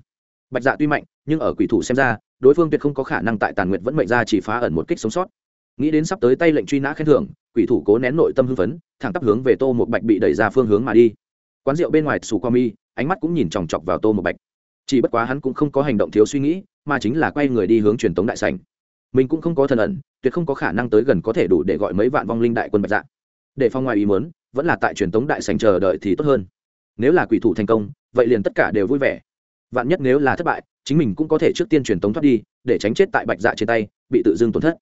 Bạch dạ tuy mạnh, nhưng ở quỷ thủ xem ra, đối phương tuyệt không có khả năng tại tàn nguyện vẫn mệnh ra chỉ phá ẩn một kích sống sót. Nghĩ đến sắp tới tay lệnh truy nã khen thưởng, quỷ thủ cố nén nội tâm hưng phấn, thẳng tắp hướng về tô một bạch bị đẩy ra phương hướng mà đi. Quán rượu bên ngoài sủ qua mi, ánh mắt cũng nhìn chòng chọc vào tô một bạch. Chỉ bất quá hắn cũng không có hành động thiếu suy nghĩ, mà chính là quay người đi hướng truyền tống đại sảnh. Mình cũng không có thần ẩn, tuyệt không có khả năng tới gần có thể đủ để gọi mấy vạn vong linh đại quân bạch dạ. Để phong ngoài ý muốn vẫn là tại truyền tống đại sành chờ đợi thì tốt hơn. Nếu là quỷ thủ thành công, vậy liền tất cả đều vui vẻ. Vạn nhất nếu là thất bại, chính mình cũng có thể trước tiên truyền tống thoát đi, để tránh chết tại bạch dạ trên tay, bị tự dưng tổn thất.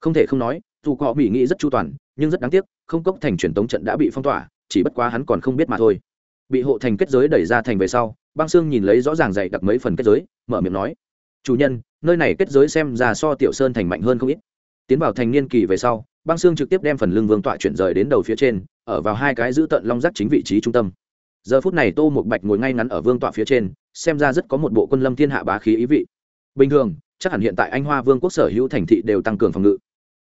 Không thể không nói, dù có bị nghĩ rất chu toàn, nhưng rất đáng tiếc, không cốc thành truyền tống trận đã bị phong tỏa, chỉ bất quá hắn còn không biết mà thôi. Bị hộ thành kết giới đẩy ra thành về sau, băng xương nhìn lấy rõ ràng dày đặc mấy phần kết giới, mở miệng nói, chủ nhân, nơi này kết giới xem ra so tiểu sơn thành mạnh hơn không ít. Tiến vào thành niên kỳ về sau, băng xương trực tiếp đem phần lưng vương tọa chuyển rời đến đầu phía trên ở vào hai cái giữ tận long giác chính vị trí trung tâm. Giờ phút này tô một bạch ngồi ngay ngắn ở vương tọa phía trên, xem ra rất có một bộ quân lâm thiên hạ bá khí ý vị. Bình thường, chắc hẳn hiện tại anh hoa vương quốc sở hữu thành thị đều tăng cường phòng ngự.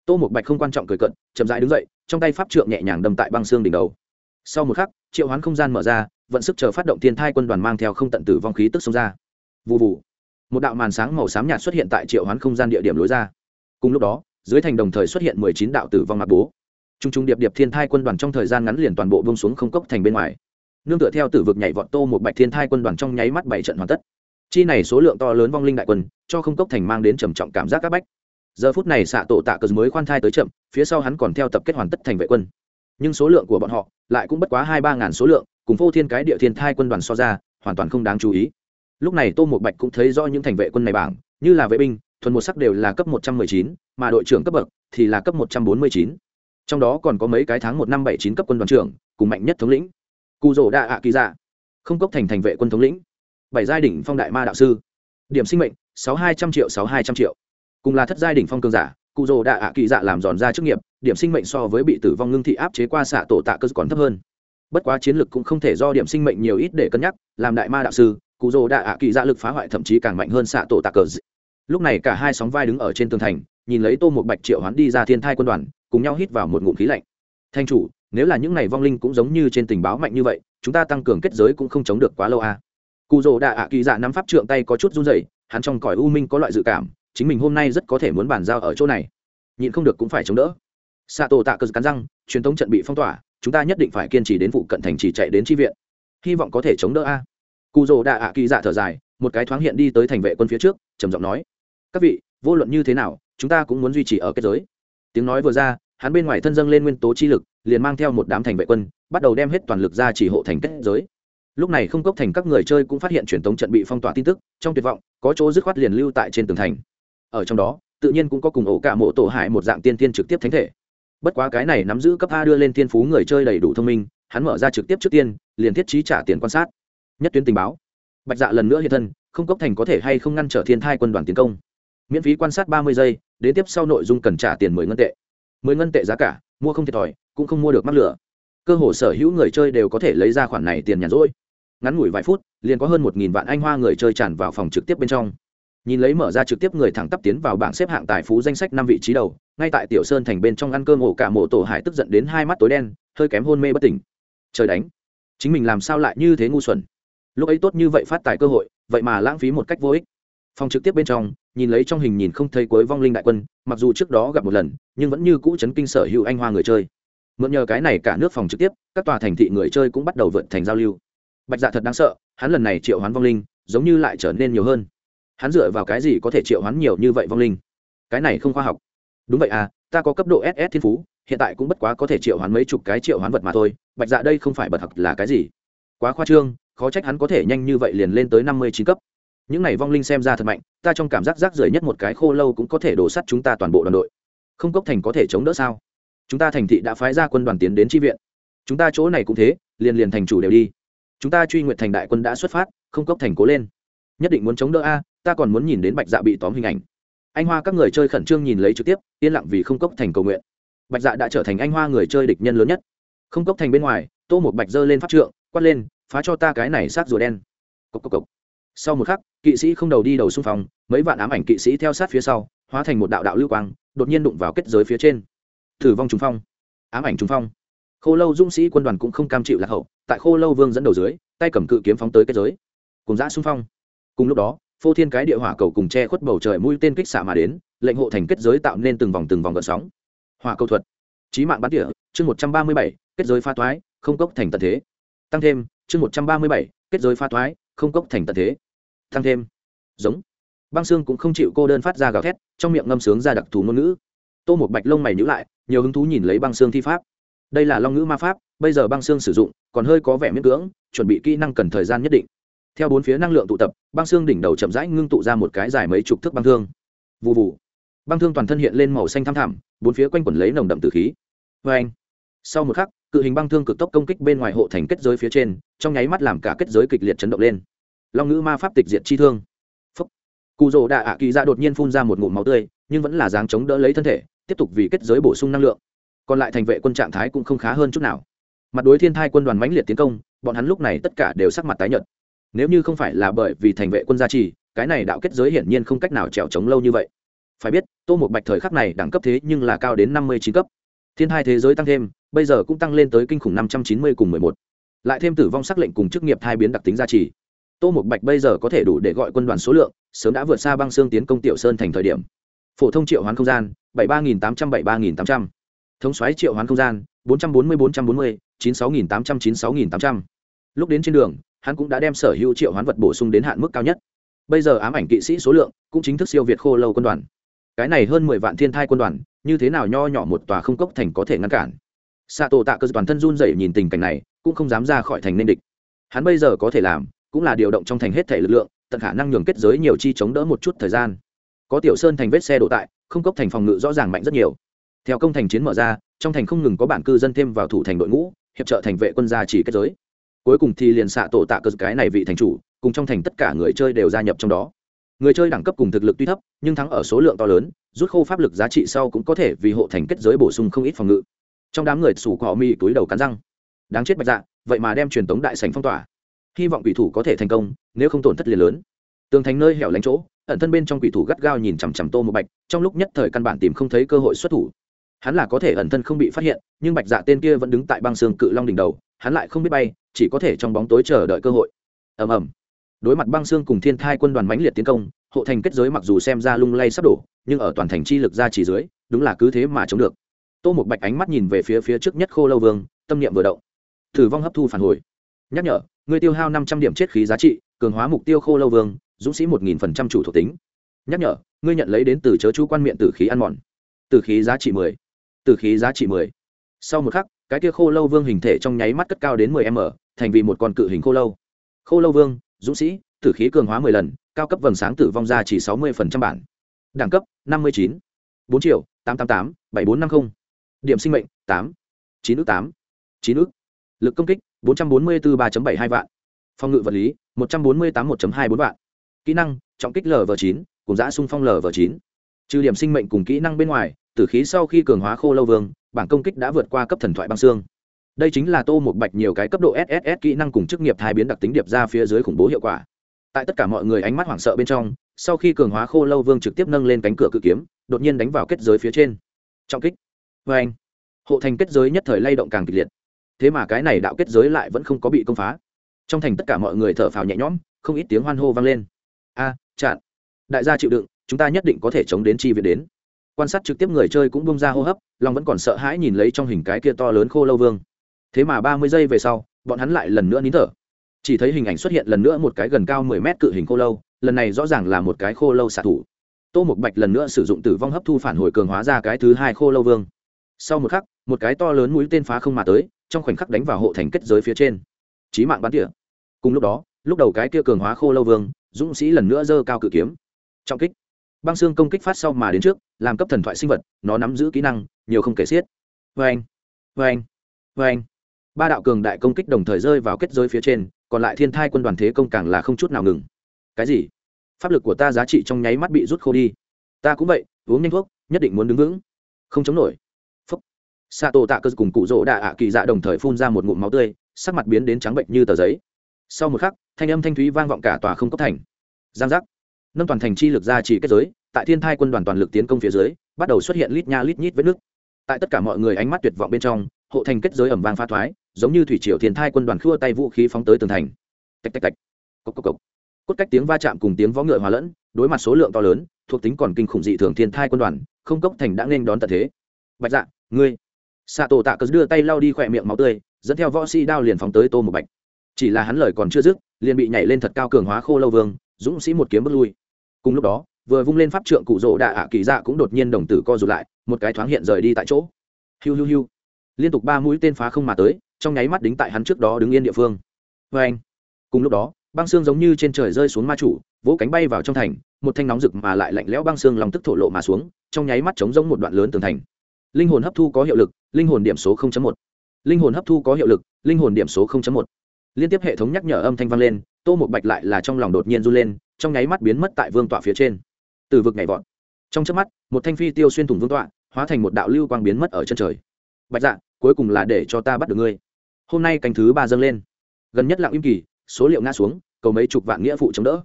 Tô một bạch không quan trọng cười cận, chậm rãi đứng dậy, trong tay pháp trượng nhẹ nhàng đâm tại băng xương đỉnh đầu. Sau một khắc, triệu hoán không gian mở ra, vận sức chờ phát động thiên thai quân đoàn mang theo không tận tử vong khí tức xông ra. Vụ vụ một đạo màn sáng màu xám nhạt xuất hiện tại triệu hoán không gian địa điểm lối ra. Cùng lúc đó, dưới thành đồng thời xuất hiện mười chín đạo tử vong mạc bố. Trung Trung điệp điệp thiên thai quân đoàn trong thời gian ngắn liền toàn bộ bông xuống không cốc thành bên ngoài. Nương tựa theo tử vực nhảy vọt tô một bạch thiên thai quân đoàn trong nháy mắt bảy trận hoàn tất. Chi này số lượng to lớn vong linh đại quân, cho không cốc thành mang đến trầm trọng cảm giác các bách. Giờ phút này xạ tổ tạ cờ mới khoan thai tới chậm, phía sau hắn còn theo tập kết hoàn tất thành vệ quân. Nhưng số lượng của bọn họ lại cũng bất quá hai ba ngàn số lượng, cùng phô thiên cái địa thiên thai quân đoàn so ra, hoàn toàn không đáng chú ý. Lúc này tô một bạch cũng thấy do những thành vệ quân này bảng, như là vệ binh, thuần một sắc đều là cấp một trăm mười chín, mà đội trưởng cấp bậc thì là cấp một trăm bốn mươi chín trong đó còn có mấy cái tháng một năm bảy chín cấp quân đoàn trưởng, cùng mạnh nhất thống lĩnh. Cụ rỗ đa ạ kỳ dạ không cốc thành thành vệ quân thống lĩnh. Bảy giai đỉnh phong đại ma đạo sư. Điểm sinh mệnh, sáu hai trăm triệu, sáu hai trăm triệu. Cùng là thất giai đỉnh phong cường giả cụ rỗ đa ạ kỳ dạ làm giòn ra chức nghiệp, điểm sinh mệnh so với bị tử vong ngưng thị áp chế qua xạ tổ tạ cơ còn thấp hơn. Bất quá chiến lực cũng không thể do điểm sinh mệnh nhiều ít để cân nhắc, làm đại ma đạo sư cụ rồ đạ ạ kỳ dạ lực phá hoại thậm chí càng mạnh hơn xạ tổ tạ cơ. lúc này cả hai sóng vai đứng ở trên tường thành, nhìn lấy tô một bạch triệu hoán đi ra thiên thai quân đoàn cùng nhau hít vào một ngụm khí lạnh. Thanh chủ, nếu là những này vong linh cũng giống như trên tình báo mạnh như vậy, chúng ta tăng cường kết giới cũng không chống được quá lâu à. cụ rồ đạ ạ kỳ dạ nắm pháp trượng tay có chút run rẩy, hắn trong cõi u minh có loại dự cảm, chính mình hôm nay rất có thể muốn bàn giao ở chỗ này. Nhịn không được cũng phải chống đỡ. Xạ tổ tạ cờ cắn răng, truyền thống trận bị phong tỏa, chúng ta nhất định phải kiên trì đến vụ cận thành chỉ chạy đến tri viện. Hy vọng có thể chống đỡ a. Cụ rồ đạ ạ kỳ dạ thở dài, một cái thoáng hiện đi tới thành vệ quân phía trước, trầm giọng nói, các vị, vô luận như thế nào, chúng ta cũng muốn duy trì ở kết giới. Tiếng nói vừa ra hắn bên ngoài thân dâng lên nguyên tố chi lực, liền mang theo một đám thành vệ quân, bắt đầu đem hết toàn lực ra chỉ hộ thành kết giới. Lúc này không cốc thành các người chơi cũng phát hiện truyền thống trận bị phong tỏa tin tức, trong tuyệt vọng, có chỗ dứt khoát liền lưu tại trên tường thành. Ở trong đó, tự nhiên cũng có cùng ổ cả mộ tổ hại một dạng tiên tiên trực tiếp thánh thể. Bất quá cái này nắm giữ cấp a đưa lên tiên phú người chơi đầy đủ thông minh, hắn mở ra trực tiếp trước tiên, liền thiết trí trả tiền quan sát. Nhất tuyến tình báo. Bạch dạ lần nữa hiện thân, không cốc thành có thể hay không ngăn trở thiên thai quân đoàn tiến công. Miễn phí quan sát ba mươi giây, đến tiếp sau nội dung cần trả tiền mười ngân tệ mười ngân tệ giá cả, mua không thiệt thòi, cũng không mua được mắc lửa. Cơ hồ sở hữu người chơi đều có thể lấy ra khoản này tiền nhàn rỗi. Ngắn ngủi vài phút, liền có hơn một nghìn vạn anh hoa người chơi tràn vào phòng trực tiếp bên trong. Nhìn lấy mở ra trực tiếp người thẳng tắp tiến vào bảng xếp hạng tài phú danh sách năm vị trí đầu, ngay tại tiểu sơn thành bên trong ăn cơm, ổ cả mộ tổ hải tức giận đến hai mắt tối đen, hơi kém hôn mê bất tỉnh. Trời đánh. Chính mình làm sao lại như thế ngu xuẩn? Lúc ấy tốt như vậy phát tài cơ hội, vậy mà lãng phí một cách vô ích. Phòng trực tiếp bên trong nhìn lấy trong hình nhìn không thấy cuối vong linh đại quân, mặc dù trước đó gặp một lần, nhưng vẫn như cũ chấn kinh sở hữu anh hoa người chơi. Mượn nhờ cái này cả nước phòng trực tiếp, các tòa thành thị người chơi cũng bắt đầu vượt thành giao lưu. Bạch dạ thật đáng sợ, hắn lần này triệu hoán vong linh, giống như lại trở nên nhiều hơn. Hắn dựa vào cái gì có thể triệu hoán nhiều như vậy vong linh? Cái này không khoa học. Đúng vậy à ta có cấp độ ss thiên phú, hiện tại cũng bất quá có thể triệu hoán mấy chục cái triệu hoán vật mà thôi, bạch dạ đây không phải bật học là cái gì? Quá khoa trương, khó trách hắn có thể nhanh như vậy liền lên tới năm mươi chín cấp những này vong linh xem ra thật mạnh, ta trong cảm giác rác rưởi nhất một cái khô lâu cũng có thể đổ sắt chúng ta toàn bộ đoàn đội. Không cốc thành có thể chống đỡ sao? Chúng ta thành thị đã phái ra quân đoàn tiến đến tri viện. Chúng ta chỗ này cũng thế, liền liền thành chủ đều đi. Chúng ta truy nguyện thành đại quân đã xuất phát, không cốc thành cố lên. Nhất định muốn chống đỡ a, ta còn muốn nhìn đến bạch dạ bị tóm hình ảnh. Anh hoa các người chơi khẩn trương nhìn lấy trực tiếp, yên lặng vì không cốc thành cầu nguyện. Bạch dạ đã trở thành anh hoa người chơi địch nhân lớn nhất. Không cốc thành bên ngoài, tô một bạch dơ lên pháp trượng, quát lên, phá cho ta cái này sát rùa đen. Cốc cốc cốc. sau một khắc kỵ sĩ không đầu đi đầu xung phong, mấy vạn ám ảnh kỵ sĩ theo sát phía sau, hóa thành một đạo đạo lưu quang, đột nhiên đụng vào kết giới phía trên. Thử vong trùng phong. Ám ảnh trùng phong. Khô lâu dũng sĩ quân đoàn cũng không cam chịu lạc hậu, tại khô lâu vương dẫn đầu dưới, tay cầm cự kiếm phóng tới kết giới. Cùng giã xung phong. Cùng lúc đó, phô thiên cái địa hỏa cầu cùng che khuất bầu trời mũi tên kích xạ mà đến, lệnh hộ thành kết giới tạo nên từng vòng từng vòng gợn sóng. Hỏa cầu thuật. Trí mạng bắn địa, chương một trăm ba mươi bảy, kết giới pha toái không cốc thành tận thế. Tăng thêm, chương một trăm ba mươi bảy, kết giới pha toái không cốc thành tận thế tăng thêm. Giống. Băng xương cũng không chịu cô đơn phát ra gào thét, trong miệng ngâm sướng ra đặc thù ngôn ngữ. Tô một bạch lông mày nhữ lại, nhiều hứng thú nhìn lấy băng xương thi pháp. Đây là long ngữ ma pháp, bây giờ băng xương sử dụng, còn hơi có vẻ miễn cưỡng, chuẩn bị kỹ năng cần thời gian nhất định. Theo bốn phía năng lượng tụ tập, băng xương đỉnh đầu chậm rãi ngưng tụ ra một cái dài mấy chục thước băng thương. Vụ vụ băng thương toàn thân hiện lên màu xanh thăm thẳm, bốn phía quanh quẩn lấy nồng đậm từ khí. Vê anh. Sau một khắc, cự hình băng thương cực tốc công kích bên ngoài hộ thành kết giới phía trên, trong nháy mắt làm cả kết giới kịch liệt chấn động lên long ngữ ma pháp tịch diệt chi thương. Phúc. Cụ rồ đạ ạ kỳ ra đột nhiên phun ra một ngụm máu tươi, nhưng vẫn là dáng chống đỡ lấy thân thể, tiếp tục vì kết giới bổ sung năng lượng. Còn lại thành vệ quân trạng thái cũng không khá hơn chút nào. Mặt đối thiên thai quân đoàn mãnh liệt tiến công, bọn hắn lúc này tất cả đều sắc mặt tái nhợt. Nếu như không phải là bởi vì thành vệ quân gia trì, cái này đạo kết giới hiển nhiên không cách nào trèo trống lâu như vậy. Phải biết, tô một bạch thời khắc này đẳng cấp thế nhưng là cao đến năm mươi chín cấp. Thiên hai thế giới tăng thêm, bây giờ cũng tăng lên tới kinh khủng năm trăm chín mươi cùng mười một. Lại thêm tử vong sắc lệnh cùng chức nghiệp thai biến đặc tính gia trì tô một bạch bây giờ có thể đủ để gọi quân đoàn số lượng, sớm đã vượt xa băng xương tiến công tiểu sơn thành thời điểm. Phổ thông triệu hoán không gian, bảy ba nghìn tám trăm, bảy ba nghìn tám trăm. Thống xoáy triệu hoán không gian, bốn trăm bốn mươi, bốn trăm bốn mươi, chín sáu nghìn tám trăm, chín sáu nghìn tám trăm. Lúc đến trên đường, hắn cũng đã đem sở hữu triệu hoán vật bổ sung đến hạn mức cao nhất. Bây giờ ám ảnh kỵ sĩ số lượng cũng chính thức siêu việt khô lâu quân đoàn. Cái này hơn mười vạn thiên thai quân đoàn, như thế nào nho nhỏ một tòa không cốc thành có thể ngăn cản? Xạ tổ tạ cơ toàn thân run dậy nhìn tình cảnh này, cũng không dám ra khỏi thành nên địch. Hắn bây giờ có thể làm cũng là điều động trong thành hết thể lực lượng, tận khả năng nhường kết giới nhiều chi chống đỡ một chút thời gian. Có tiểu sơn thành vết xe đổ tại, không cốc thành phòng ngự rõ ràng mạnh rất nhiều. Theo công thành chiến mở ra, trong thành không ngừng có bản cư dân thêm vào thủ thành đội ngũ, hiệp trợ thành vệ quân gia chỉ kết giới. Cuối cùng thì liền xạ tổ tạ cơ cái này vị thành chủ, cùng trong thành tất cả người chơi đều gia nhập trong đó. Người chơi đẳng cấp cùng thực lực tuy thấp, nhưng thắng ở số lượng to lớn, rút khô pháp lực giá trị sau cũng có thể vì hộ thành kết giới bổ sung không ít phòng ngự. Trong đám người sủ cỏ mi túi đầu cắn răng. Đáng chết bạch dạ vậy mà đem truyền tống đại sành phong tỏa hy vọng quỷ thủ có thể thành công, nếu không tổn thất liền lớn. Tường thành nơi hẻo lánh chỗ, ẩn thân bên trong quỷ thủ gắt gao nhìn chằm chằm tô một bạch, trong lúc nhất thời căn bản tìm không thấy cơ hội xuất thủ. Hắn là có thể ẩn thân không bị phát hiện, nhưng bạch dạ tên kia vẫn đứng tại băng xương cự long đỉnh đầu, hắn lại không biết bay, chỉ có thể trong bóng tối chờ đợi cơ hội. Ầm ầm. Đối mặt băng xương cùng thiên thai quân đoàn mãnh liệt tiến công, hộ thành kết giới mặc dù xem ra lung lay sắp đổ, nhưng ở toàn thành chi lực ra chỉ dưới, đúng là cứ thế mà chống được. Tô một bạch ánh mắt nhìn về phía phía trước nhất khô lâu vương, tâm niệm vừa động. Thử vong hấp thu phản hồi nhắc nhở người tiêu hao năm trăm điểm chết khí giá trị, cường hóa mục tiêu khô lâu vương, dũng sĩ một nghìn phần trăm chủ thuộc tính. Nhắc nhở, ngươi nhận lấy đến từ chớ chú quan miệng tử khí ăn mòn. Tử khí giá trị mười. Tử khí giá trị mười. Sau một khắc, cái kia khô lâu vương hình thể trong nháy mắt cất cao đến mười m, thành vì một con cự hình khô lâu. Khô lâu vương, dũng sĩ, tử khí cường hóa mười lần, cao cấp vầng sáng tử vong ra chỉ sáu mươi phần trăm bản. Đẳng cấp, năm mươi chín. Bốn triệu, tám trăm tám, bảy bốn năm mươi điểm sinh mệnh, tám. Chín ước tám. Chín ước. Lực công kích bốn trăm bốn mươi bốn ba bảy hai vạn. Phòng ngự vật lý, một trăm bốn mươi tám một hai bốn vạn. Kỹ năng, trọng kích lv chín, cùng giã xung phong lv chín. Trừ điểm sinh mệnh cùng kỹ năng bên ngoài, tử khí sau khi cường hóa khô lâu vương, bảng công kích đã vượt qua cấp thần thoại băng xương. Đây chính là tô một bạch nhiều cái cấp độ sss kỹ năng cùng chức nghiệp hai biến đặc tính điệp ra phía dưới khủng bố hiệu quả. Tại tất cả mọi người ánh mắt hoảng sợ bên trong, sau khi cường hóa khô lâu vương trực tiếp nâng lên cánh cửa cự kiếm, đột nhiên đánh vào kết giới phía trên. Trọng kích. Vê anh hộ thành kết giới nhất thời lay động càng kịch liệt thế mà cái này đạo kết giới lại vẫn không có bị công phá. Trong thành tất cả mọi người thở phào nhẹ nhõm không ít tiếng hoan hô vang lên. A à, chặn. Đại gia chịu đựng chúng ta nhất định có thể chống đến chi viện đến. Quan sát trực tiếp người chơi cũng bông ra hô hấp long vẫn còn sợ hãi nhìn lấy trong hình cái kia to lớn khô lâu vương. Thế mà ba mươi giây về sau bọn hắn lại lần nữa nín thở. Chỉ thấy hình ảnh xuất hiện lần nữa một cái gần cao mười mét cự hình khô lâu lần này rõ ràng là một cái khô lâu xạ thủ. Tô một bạch lần nữa sử dụng tử vong hấp thu phản hồi cường hóa ra cái thứ hai khô lâu vương. Sau một khắc một cái to lớn mũi tên phá không mà tới trong khoảnh khắc đánh vào hộ thành kết giới phía trên. Trí mạng bắn tỉa. Cùng lúc đó, lúc đầu cái kia cường hóa khô lâu vương, dũng sĩ lần nữa dơ cao cự kiếm. Trọng kích. Băng xương công kích phát sau mà đến trước, làm cấp thần thoại sinh vật, nó nắm giữ kỹ năng, nhiều không kể xiết. Vê anh vê anh vê anh ba đạo cường đại công kích đồng thời rơi vào kết giới phía trên, còn lại thiên thai quân đoàn thế công càng là không chút nào ngừng. Cái gì? Pháp lực của ta giá trị trong nháy mắt bị rút khô đi. Ta cũng vậy, uống nhanh thuốc, nhất định muốn đứng vững. Không chống nổi xạ tổ tạ cơ cùng cụ rỗ đạ ạ kỳ dạ đồng thời phun ra một ngụm máu tươi, sắc mặt biến đến trắng bệnh như tờ giấy. Sau một khắc, thanh âm thanh thúy vang vọng cả tòa không cấp thành. Giang giác. Nâng toàn thành chi lực ra chỉ kết giới, tại thiên thai quân đoàn toàn lực tiến công phía dưới, bắt đầu xuất hiện lít nha lít nhít vết nước tại tất cả mọi người ánh mắt tuyệt vọng bên trong, hộ thành kết giới ẩm vang pha thoái, giống như thủy triều thiên thai quân đoàn khua tay vũ khí phóng tới tường thành. Tạch tạch tạch. Cốc cốc cốc. cốt cách tiếng va chạm cùng tiếng vó ngựa hòa lẫn, đối mặt số lượng to lớn, thuộc tính còn kinh khủng dị thường thiên thai quân đoàn, không cốc thành đã nên đón tận thế. Bạch dạ ngươi xạ tổ tạ cớ đưa tay lau đi khỏe miệng máu tươi, dẫn theo võ sĩ đao liền phóng tới tô một bạch. Chỉ là hắn lời còn chưa dứt, liền bị nhảy lên thật cao cường hóa khô lâu vương, dũng sĩ một kiếm bước lui. Cùng lúc đó, vừa vung lên pháp trượng cụ rỗ đạ ạ kỳ dạ cũng đột nhiên đồng tử co rụt lại, một cái thoáng hiện rời đi tại chỗ. Hiu hiu hiu. Liên tục ba mũi tên phá không mà tới, trong nháy mắt đính tại hắn trước đó đứng yên địa phương. Vê anh. Cùng lúc đó, băng xương giống như trên trời rơi xuống ma chủ, vỗ cánh bay vào trong thành, một thanh nóng rực mà lại lạnh lẽo băng xương lòng tức thổ lộ mà xuống, trong nháy mắt chống giống một đoạn lớn tường thành linh hồn hấp thu có hiệu lực, linh hồn điểm số 0.1. linh hồn hấp thu có hiệu lực, linh hồn điểm số 0.1. liên tiếp hệ thống nhắc nhở âm thanh vang lên, tô một bạch lại là trong lòng đột nhiên run lên, trong nháy mắt biến mất tại vương tọa phía trên từ vực nhảy vọt trong chớp mắt, một thanh phi tiêu xuyên thủng vương tọa, hóa thành một đạo lưu quang biến mất ở chân trời bạch dạ cuối cùng là để cho ta bắt được ngươi hôm nay canh thứ ba dâng lên gần nhất lặng im kỳ, số liệu ngã xuống, cầu mấy chục vạn nghĩa phụ chống đỡ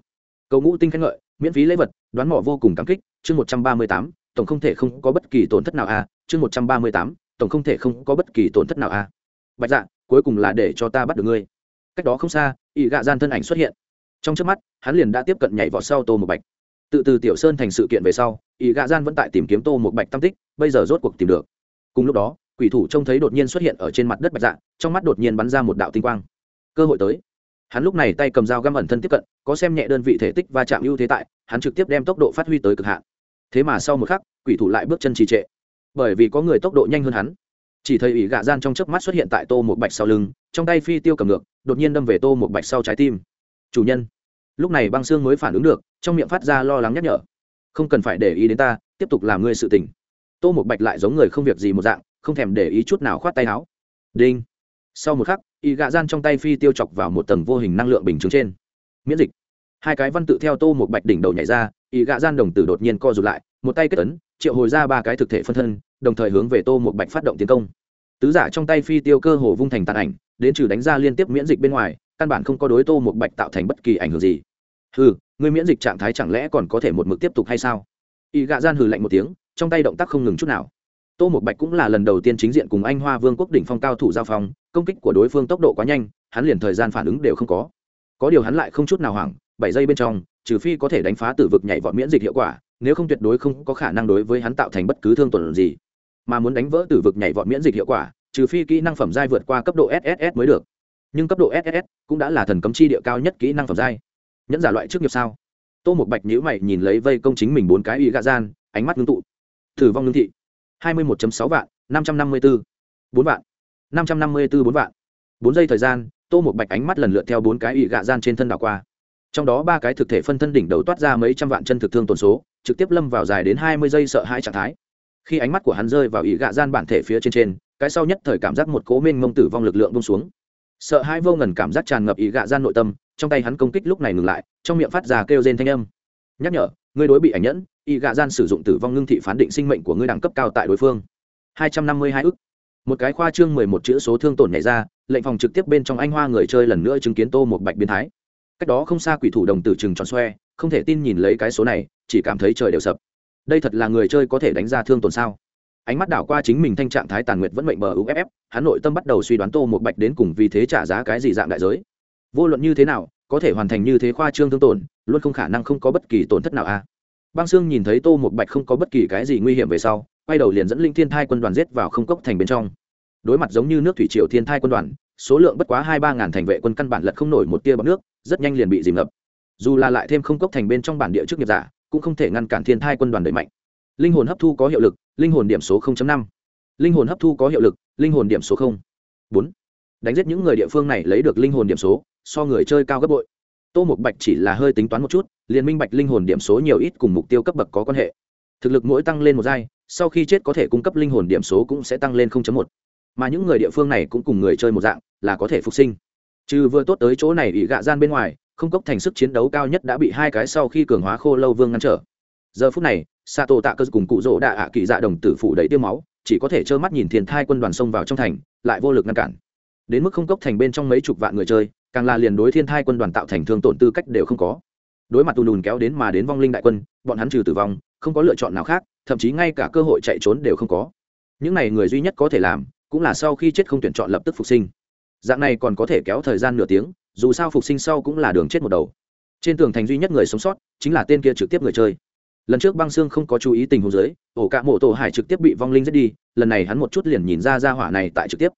cầu ngũ tinh khen ngợi, miễn phí lễ vật, đoán mỏ vô cùng cảm kích, chương một trăm ba mươi tám, tổng không thể không có bất kỳ tổn thất nào à chương một trăm ba mươi tám, tổng không thể không có bất kỳ tổn thất nào a à. bạch dạ cuối cùng là để cho ta bắt được ngươi. Cách đó không xa ỵ gạ gian thân ảnh xuất hiện. Trong trước mắt, hắn liền đã tiếp cận nhảy vào sau tô một bạch. Tự từ tiểu sơn thành sự kiện về sau ỵ gạ gian vẫn tại tìm kiếm tô một bạch tam tích, bây giờ rốt cuộc tìm được. Cùng lúc đó, quỷ thủ trông thấy đột nhiên xuất hiện ở trên mặt đất bạch dạ trong mắt đột nhiên bắn ra một đạo tinh quang. Cơ hội tới. Hắn lúc này tay cầm dao găm ẩn thân tiếp cận, có xem nhẹ đơn vị thể tích và chạm ưu thế tại, hắn trực tiếp đem tốc độ phát huy tới cực hạn. Thế mà sau một khắc, quỷ thủ lại bước chân trì trệ bởi vì có người tốc độ nhanh hơn hắn. Chỉ thấy ỷ gạ gian trong chớp mắt xuất hiện tại tô một bạch sau lưng, trong tay phi tiêu cầm ngược, đột nhiên đâm về tô một bạch sau trái tim. Chủ nhân. Lúc này băng xương mới phản ứng được, trong miệng phát ra lo lắng nhắc nhở. Không cần phải để ý đến ta, tiếp tục làm ngươi sự tình. Tô một bạch lại giống người không việc gì một dạng, không thèm để ý chút nào khoát tay áo. Đinh. Sau một khắc y gạ gian trong tay phi tiêu chọc vào một tầng vô hình năng lượng bình chứng trên. Miễn dịch. Hai cái văn tự theo tô một bạch đỉnh đầu nhảy ra y gạ gian đồng tử đột nhiên co rụt lại, một tay kết ấn triệu hồi ra ba cái thực thể phân thân, đồng thời hướng về tô một bạch phát động tiến công. Tứ giả trong tay phi tiêu cơ hồ vung thành tàn ảnh, đến trừ đánh ra liên tiếp miễn dịch bên ngoài, căn bản không có đối tô một bạch tạo thành bất kỳ ảnh hưởng gì. Hừ người miễn dịch trạng thái chẳng lẽ còn có thể một mực tiếp tục hay sao? Y gạ gian hừ lạnh một tiếng, trong tay động tác không ngừng chút nào. Tô một bạch cũng là lần đầu tiên chính diện cùng anh hoa vương quốc đỉnh phong cao thủ giao phong, công kích của đối phương tốc độ quá nhanh, hắn liền thời gian phản ứng đều không có. Có điều hắn lại không chút nào hoảng, bảy giây bên trong, trừ phi có thể đánh phá tử vực nhảy vọt miễn dịch hiệu quả nếu không tuyệt đối không có khả năng đối với hắn tạo thành bất cứ thương tổn gì, mà muốn đánh vỡ tử vực nhảy vọt miễn dịch hiệu quả, trừ phi kỹ năng phẩm giai vượt qua cấp độ sss mới được. Nhưng cấp độ sss cũng đã là thần cấm chi địa cao nhất kỹ năng phẩm giai. Nhẫn giả loại trước nghiệp sao? Tô một bạch nhữ mày nhìn lấy vây công chính mình bốn cái y gạ gian, ánh mắt ngưng tụ. Thử vong lương thị, hai mươi một sáu vạn, năm trăm năm mươi bốn bốn vạn. năm trăm năm mươi bốn bốn vạn. Bốn giây thời gian, tô một bạch ánh mắt lần lượt theo bốn cái y gạ gian trên thân đảo qua. Trong đó ba cái thực thể phân thân đỉnh đầu toát ra mấy trăm vạn chân thực thương tổn số trực tiếp lâm vào dài đến hai mươi giây sợ hãi trạng thái. Khi ánh mắt của hắn rơi vào ý gạ gian bản thể phía trên trên, cái sau nhất thời cảm giác một cố mênh mông tử vong lực lượng bông xuống. Sợ hãi vô ngần cảm giác tràn ngập ý gạ gian nội tâm, trong tay hắn công kích lúc này ngừng lại, trong miệng phát ra kêu rên thanh âm. Nhắc nhở, ngươi đối bị ảnh nhẫn y gạ gian sử dụng tử vong ngưng thị phán định sinh mệnh của ngươi đẳng cấp cao tại đối phương. Hai trăm năm mươi hai ức. Một cái khoa trương mười một chữ số thương tổn nhảy ra, lệnh phòng trực tiếp bên trong anh hoa người chơi lần nữa chứng kiến tô một bạch biến thái. Cách đó không xa quỷ thủ đồng tử chừng tròn xoe không thể tin nhìn lấy cái số này, chỉ cảm thấy trời đều sập. Đây thật là người chơi có thể đánh ra thương tổn sao? Ánh mắt đảo qua chính mình thanh trạng thái tàn nguyệt vẫn mệnh bờ uff hắn nội tâm bắt đầu suy đoán tô một bạch đến cùng vì thế trả giá cái gì dạng đại giới. Vô luận như thế nào, có thể hoàn thành như thế khoa trương thương tổn, luôn không khả năng không có bất kỳ tổn thất nào a à. băng sương nhìn thấy tô một bạch không có bất kỳ cái gì nguy hiểm về sau, quay đầu liền dẫn linh thiên thai quân đoàn giết vào không cốc thành bên trong. Đối mặt giống như nước thủy triều thiên thai quân đoàn, số lượng bất quá hai ba ngàn thành vệ quân căn bản lật không nổi một tia bọc nước, rất nhanh liền bị dìm ngập dù là lại thêm không cốc thành bên trong bản địa trước nghiệp giả, cũng không thể ngăn cản thiên thai quân đoàn đẩy mạnh linh hồn hấp thu có hiệu lực, linh hồn điểm số 0.5. linh hồn hấp thu có hiệu lực, linh hồn điểm số 0.4. đánh giết những người địa phương này lấy được linh hồn điểm số, so người chơi cao gấp bội tô Mục bạch chỉ là hơi tính toán một chút, liền minh bạch linh hồn điểm số nhiều ít cùng mục tiêu cấp bậc có quan hệ thực lực mỗi tăng lên một giai, sau khi chết có thể cung cấp linh hồn điểm số cũng sẽ tăng lên 0.1. mà những người địa phương này cũng cùng người chơi một dạng, là có thể phục sinh trừ vừa tốt tới chỗ này bị gạ gian bên ngoài không cốc thành sức chiến đấu cao nhất đã bị hai cái sau khi cường hóa khô lâu vương ngăn trở. Giờ phút này, sato tạ cơ cùng cụ rỗ đạ ạ kỳ dạ đồng tử phủ đầy tiêu máu, chỉ có thể trơ mắt nhìn thiền thai quân đoàn xông vào trong thành, lại vô lực ngăn cản. Đến mức không cốc thành bên trong mấy chục vạn người chơi, càng là liền đối thiên thai quân đoàn tạo thành thương tổn tư cách đều không có. Đối mặt tù lùn kéo đến mà đến vong linh đại quân, bọn hắn trừ tử vong, không có lựa chọn nào khác, thậm chí ngay cả cơ hội chạy trốn đều không có. Những này người duy nhất có thể làm, cũng là sau khi chết không tuyển chọn lập tức phục sinh. Dạng này còn có thể kéo thời gian nửa tiếng dù sao phục sinh sau cũng là đường chết một đầu. Trên tường thành duy nhất người sống sót, chính là tên kia trực tiếp người chơi. Lần trước băng xương không có chú ý tình huống dưới, ổ cạ mộ tổ hải trực tiếp bị vong linh giết đi, lần này hắn một chút liền nhìn ra ra hỏa này tại trực tiếp.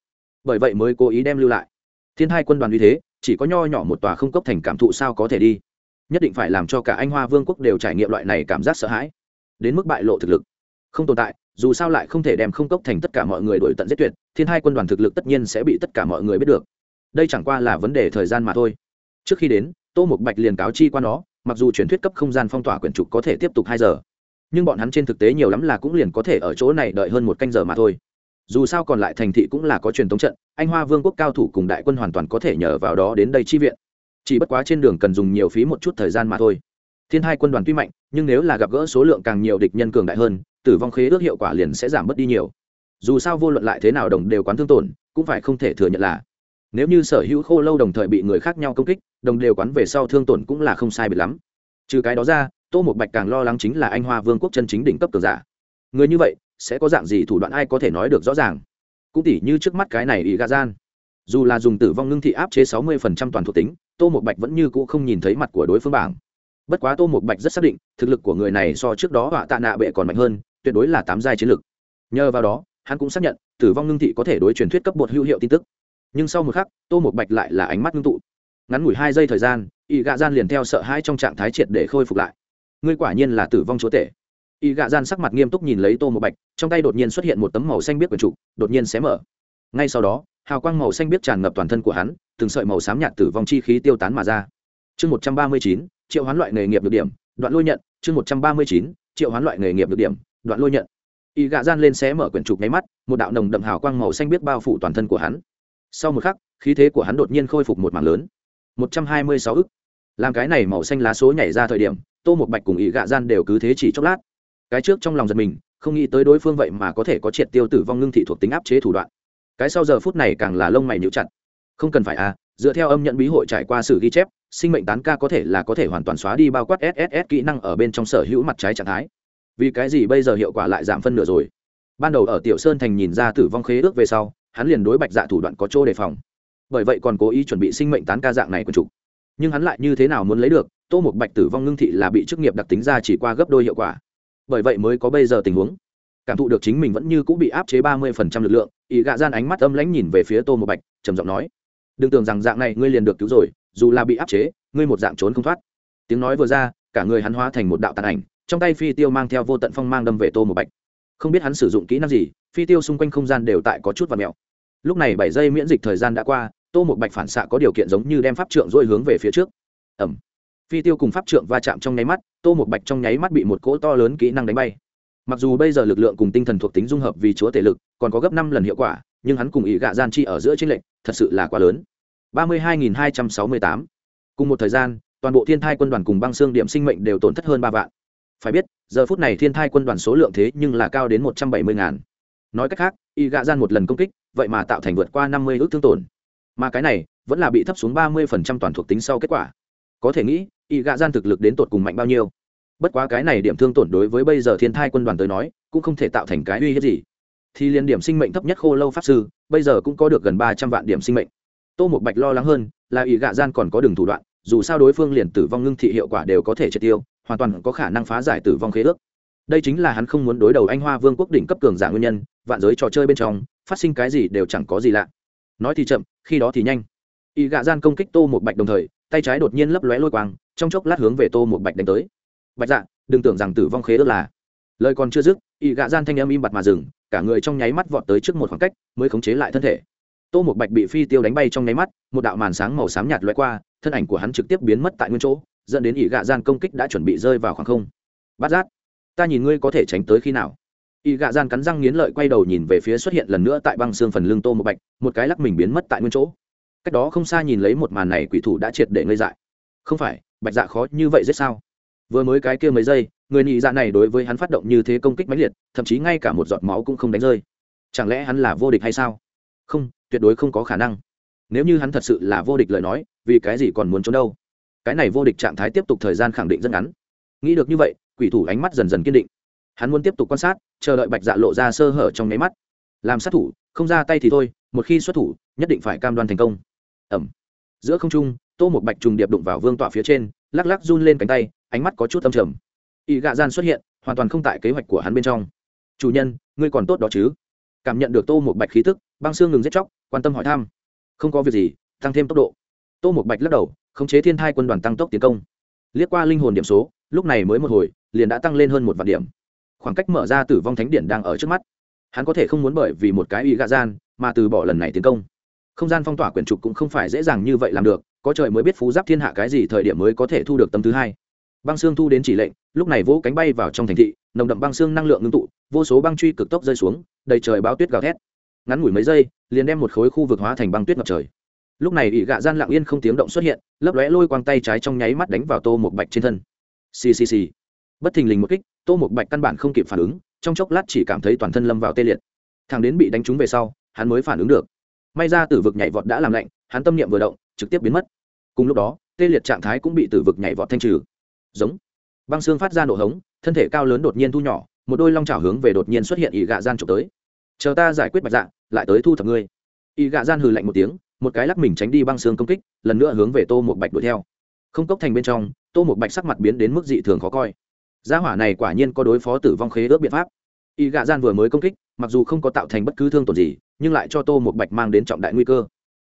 Bởi vậy mới cố ý đem lưu lại. Thiên hai quân đoàn như thế, chỉ có nho nhỏ một tòa không cốc thành cảm thụ sao có thể đi. Nhất định phải làm cho cả anh hoa vương quốc đều trải nghiệm loại này cảm giác sợ hãi. Đến mức bại lộ thực lực. Không tồn tại, dù sao lại không thể đem không cốc thành tất cả mọi người đổi tận giết tuyệt, thiên hai quân đoàn thực lực tất nhiên sẽ bị tất cả mọi người biết được đây chẳng qua là vấn đề thời gian mà thôi. Trước khi đến, tô Mục bạch liền cáo chi qua nó, mặc dù truyền thuyết cấp không gian phong tỏa quyển trục có thể tiếp tục hai giờ, nhưng bọn hắn trên thực tế nhiều lắm là cũng liền có thể ở chỗ này đợi hơn một canh giờ mà thôi. Dù sao còn lại thành thị cũng là có truyền thống trận, anh hoa vương quốc cao thủ cùng đại quân hoàn toàn có thể nhờ vào đó đến đây chi viện. Chỉ bất quá trên đường cần dùng nhiều phí một chút thời gian mà thôi. Thiên hai quân đoàn tuy mạnh, nhưng nếu là gặp gỡ số lượng càng nhiều địch nhân cường đại hơn, tử vong khế ước hiệu quả liền sẽ giảm bớt đi nhiều. Dù sao vô luận lại thế nào đồng đều quán thương tổn, cũng phải không thể thừa nhận là nếu như sở hữu khô lâu đồng thời bị người khác nhau công kích, đồng đều quán về sau thương tổn cũng là không sai biệt lắm. Trừ cái đó ra, tô một bạch càng lo lắng chính là anh hoa vương quốc chân chính đỉnh cấp cường giả. Người như vậy, sẽ có dạng gì thủ đoạn ai có thể nói được rõ ràng? Cũng tỉ như trước mắt cái này ý gà gian. Dù là dùng tử vong ngưng thị áp chế sáu mươi phần trăm toàn thuộc tính, tô một bạch vẫn như cũ không nhìn thấy mặt của đối phương bảng. Bất quá tô một bạch rất xác định, thực lực của người này so trước đó họa tạ nạ bệ còn mạnh hơn, tuyệt đối là tám giai chiến lực nhờ vào đó, hắn cũng xác nhận, tử vong ngưng thị có thể đối truyền thuyết cấp bột hữu hiệu tin tức nhưng sau một khắc, tô một bạch lại là ánh mắt ngưng tụ. Ngắn ngủi hai giây thời gian, y gạ gian liền theo sợ hãi trong trạng thái triệt để khôi phục lại. Ngươi quả nhiên là tử vong chúa tể. Y gạ gian sắc mặt nghiêm túc nhìn lấy tô một bạch, trong tay đột nhiên xuất hiện một tấm màu xanh biết quần trục đột nhiên xé mở. Ngay sau đó, hào quang màu xanh biết tràn ngập toàn thân của hắn, từng sợi màu xám nhạt tử vong chi khí tiêu tán mà ra. Chương một trăm ba mươi chín, triệu hoán loại nghề nghiệp được điểm, đoạn lôi nhận. Chương một trăm ba mươi chín, triệu hoán loại nghề nghiệp được điểm, đoạn lôi nhận. Y gạ gian lên xé mở quyển trục nháy mắt, một đạo nồng đậm hào quang màu xanh biết bao phủ toàn thân của hắn sau một khắc, khí thế của hắn đột nhiên khôi phục một mảng lớn. Một trăm hai mươi sáu ức. Làm cái này màu xanh lá số nhảy ra thời điểm, tô một bạch cùng ỵ gạ gian đều cứ thế chỉ chốc lát. Cái trước trong lòng giật mình, không nghĩ tới đối phương vậy mà có thể có triệt tiêu tử vong ngưng thị thuộc tính áp chế thủ đoạn. Cái sau giờ phút này càng là lông mày níu chặt. Không cần phải à dựa theo âm nhận bí hội trải qua sự ghi chép, sinh mệnh tán ca có thể là có thể hoàn toàn xóa đi bao quát sss kỹ năng ở bên trong sở hữu mặt trái trạng thái. Vì cái gì bây giờ hiệu quả lại giảm phân nửa rồi? Ban đầu ở tiểu sơn thành nhìn ra tử vong khế ước về sau hắn liền đối bạch dạ thủ đoạn có chỗ đề phòng. Bởi vậy còn cố ý chuẩn bị sinh mệnh tán ca dạng này của chủ nhưng hắn lại như thế nào muốn lấy được, tô một bạch tử vong ngưng thị là bị chức nghiệp đặc tính ra chỉ qua gấp đôi hiệu quả. Bởi vậy mới có bây giờ tình huống. Cảm thụ được chính mình vẫn như cũng bị áp chế ba mươi phần trăm lực lượng ý gạ gian ánh mắt âm lãnh nhìn về phía tô một bạch, trầm giọng nói, đừng tưởng rằng dạng này ngươi liền được cứu rồi, dù là bị áp chế, ngươi một dạng trốn không thoát. Tiếng nói vừa ra, cả người hắn hóa thành một đạo tàn ảnh, trong tay phi tiêu mang theo vô tận phong mang đâm về tô một bạch. Không biết hắn sử dụng kỹ năng gì phi tiêu xung quanh không gian đều tại có chút và mèo lúc này bảy giây miễn dịch thời gian đã qua, tô một bạch phản xạ có điều kiện giống như đem pháp trượng dôi hướng về phía trước. Ẩm phi tiêu cùng pháp trượng va chạm trong nháy mắt, tô một bạch trong nháy mắt bị một cỗ to lớn kỹ năng đánh bay. Mặc dù bây giờ lực lượng cùng tinh thần thuộc tính dung hợp vì chúa tể lực, còn có gấp năm lần hiệu quả, nhưng hắn cùng ý gạ gian chi ở giữa tranh lệch thật sự là quá lớn. ba mươi hai nghìn hai trăm sáu mươi tám. Cùng một thời gian, toàn bộ thiên thai quân đoàn cùng băng xương điểm sinh mệnh đều tổn thất hơn ba vạn. Phải biết, giờ phút này thiên thai quân đoàn số lượng thế nhưng là cao đến một trăm bảy mươi ngàn nói cách khác, y gạ gian một lần công kích, vậy mà tạo thành vượt qua năm mươi ước thương tổn. Mà cái này, vẫn là bị thấp xuống ba mươi phần trăm toàn thuộc tính sau kết quả. Có thể nghĩ, y gạ gian thực lực đến tột cùng mạnh bao nhiêu. Bất quá cái này điểm thương tổn đối với bây giờ thiên thai quân đoàn tới nói, cũng không thể tạo thành cái uy hiếp gì. Thì liên điểm sinh mệnh thấp nhất khô lâu pháp sư, bây giờ cũng có được gần ba trăm vạn điểm sinh mệnh. Tô một bạch lo lắng hơn, là y gạ gian còn có đường thủ đoạn, dù sao đối phương liền tử vong ngưng thị hiệu quả đều có thể triệt tiêu, hoàn toàn có khả năng phá giải tử vong khế ước. Đây chính là hắn không muốn đối đầu anh hoa vương quốc đỉnh cấp cường giả nguyên nhân vạn giới trò chơi bên trong, phát sinh cái gì đều chẳng có gì lạ. Nói thì chậm, khi đó thì nhanh. Y gạ gian công kích tô một bạch đồng thời, tay trái đột nhiên lấp lóe lôi quang, trong chốc lát hướng về tô một bạch đánh tới. Bạch dạ đừng tưởng rằng tử vong khế ước là. Lời còn chưa dứt, y gạ gian thanh âm im bặt mà dừng, cả người trong nháy mắt vọt tới trước một khoảng cách, mới khống chế lại thân thể. Tô một bạch bị phi tiêu đánh bay trong nháy mắt, một đạo màn sáng màu xám nhạt lóe qua, thân ảnh của hắn trực tiếp biến mất tại nguyên chỗ, dẫn đến ỷ gạ gian công kích đã chuẩn bị rơi vào khoảng không. Bát giác, ta nhìn ngươi có thể tránh tới khi nào? Y gạ gian cắn răng nghiến lợi quay đầu nhìn về phía xuất hiện lần nữa tại băng xương phần lưng tô một bạch, một cái lắc mình biến mất tại nguyên chỗ. Cách đó không xa nhìn lấy một màn này quỷ thủ đã triệt để ngây dại. Không phải, bạch dạ khó như vậy rất sao? Vừa mới cái kia mấy giây, người nhị dạ này đối với hắn phát động như thế công kích mãnh liệt, thậm chí ngay cả một giọt máu cũng không đánh rơi. Chẳng lẽ hắn là vô địch hay sao? Không, tuyệt đối không có khả năng. Nếu như hắn thật sự là vô địch lời nói, vì cái gì còn muốn trốn đâu? Cái này vô địch trạng thái tiếp tục thời gian khẳng định rất ngắn. Nghĩ được như vậy, quỷ thủ ánh mắt dần dần kiên định hắn muốn tiếp tục quan sát, chờ đợi bạch dạ lộ ra sơ hở trong nháy mắt. Làm sát thủ, không ra tay thì thôi, một khi xuất thủ, nhất định phải cam đoan thành công. Ẩm. Giữa không trung, tô một bạch trùng điệp đụng vào vương tọa phía trên, lắc lắc run lên cánh tay, ánh mắt có chút âm trầm. Y gạ gian xuất hiện, hoàn toàn không tại kế hoạch của hắn bên trong. Chủ nhân, ngươi còn tốt đó chứ? Cảm nhận được tô một bạch khí tức, băng xương ngừng giết chóc, quan tâm hỏi thăm. Không có việc gì, tăng thêm tốc độ. Tô một bạch lắc đầu, khống chế thiên thai quân đoàn tăng tốc tiến công. Liếc qua linh hồn điểm số, lúc này mới một hồi, liền đã tăng lên hơn một vạn điểm khoảng cách mở ra tử vong thánh điện đang ở trước mắt. Hắn có thể không muốn bởi vì một cái ý gạ gian mà từ bỏ lần này tiến công. Không gian phong tỏa quyển trục cũng không phải dễ dàng như vậy làm được, có trời mới biết phú giáp thiên hạ cái gì thời điểm mới có thể thu được tâm thứ hai. Băng xương thu đến chỉ lệnh, lúc này vỗ cánh bay vào trong thành thị, nồng đậm băng xương năng lượng ngưng tụ, vô số băng truy cực tốc rơi xuống, đầy trời bao tuyết gào thét. Ngắn ngủi mấy giây, liền đem một khối khu vực hóa thành băng tuyết ngập trời. Lúc này ỷ gạ gian lặng yên không tiếng động xuất hiện, lấp lóe lôi quang tay trái trong nháy mắt đánh vào tô một bạch trên thân. Xì xì xì bất thình lình một kích, tô một bạch căn bản không kịp phản ứng, trong chốc lát chỉ cảm thấy toàn thân lâm vào tê liệt. Thằng đến bị đánh trúng về sau, hắn mới phản ứng được. May ra tử vực nhảy vọt đã làm lạnh, hắn tâm niệm vừa động, trực tiếp biến mất. Cùng lúc đó, tê liệt trạng thái cũng bị tử vực nhảy vọt thanh trừ. Giống. Băng xương phát ra nổ hống, thân thể cao lớn đột nhiên thu nhỏ, một đôi long trào hướng về đột nhiên xuất hiện ỷ gạ gian trộm tới. Chờ ta giải quyết bạch dạ lại tới thu thập ngươi. Ỷ gạ gian hừ lạnh một tiếng, một cái lắc mình tránh đi băng xương công kích, lần nữa hướng về tô một bạch đuổi theo. Không cốc thành bên trong, tô một bạch sắc mặt biến đến mức dị thường khó coi gia hỏa này quả nhiên có đối phó tử vong khế ước biện pháp. Y gạ gian vừa mới công kích, mặc dù không có tạo thành bất cứ thương tổn gì, nhưng lại cho tô một bạch mang đến trọng đại nguy cơ.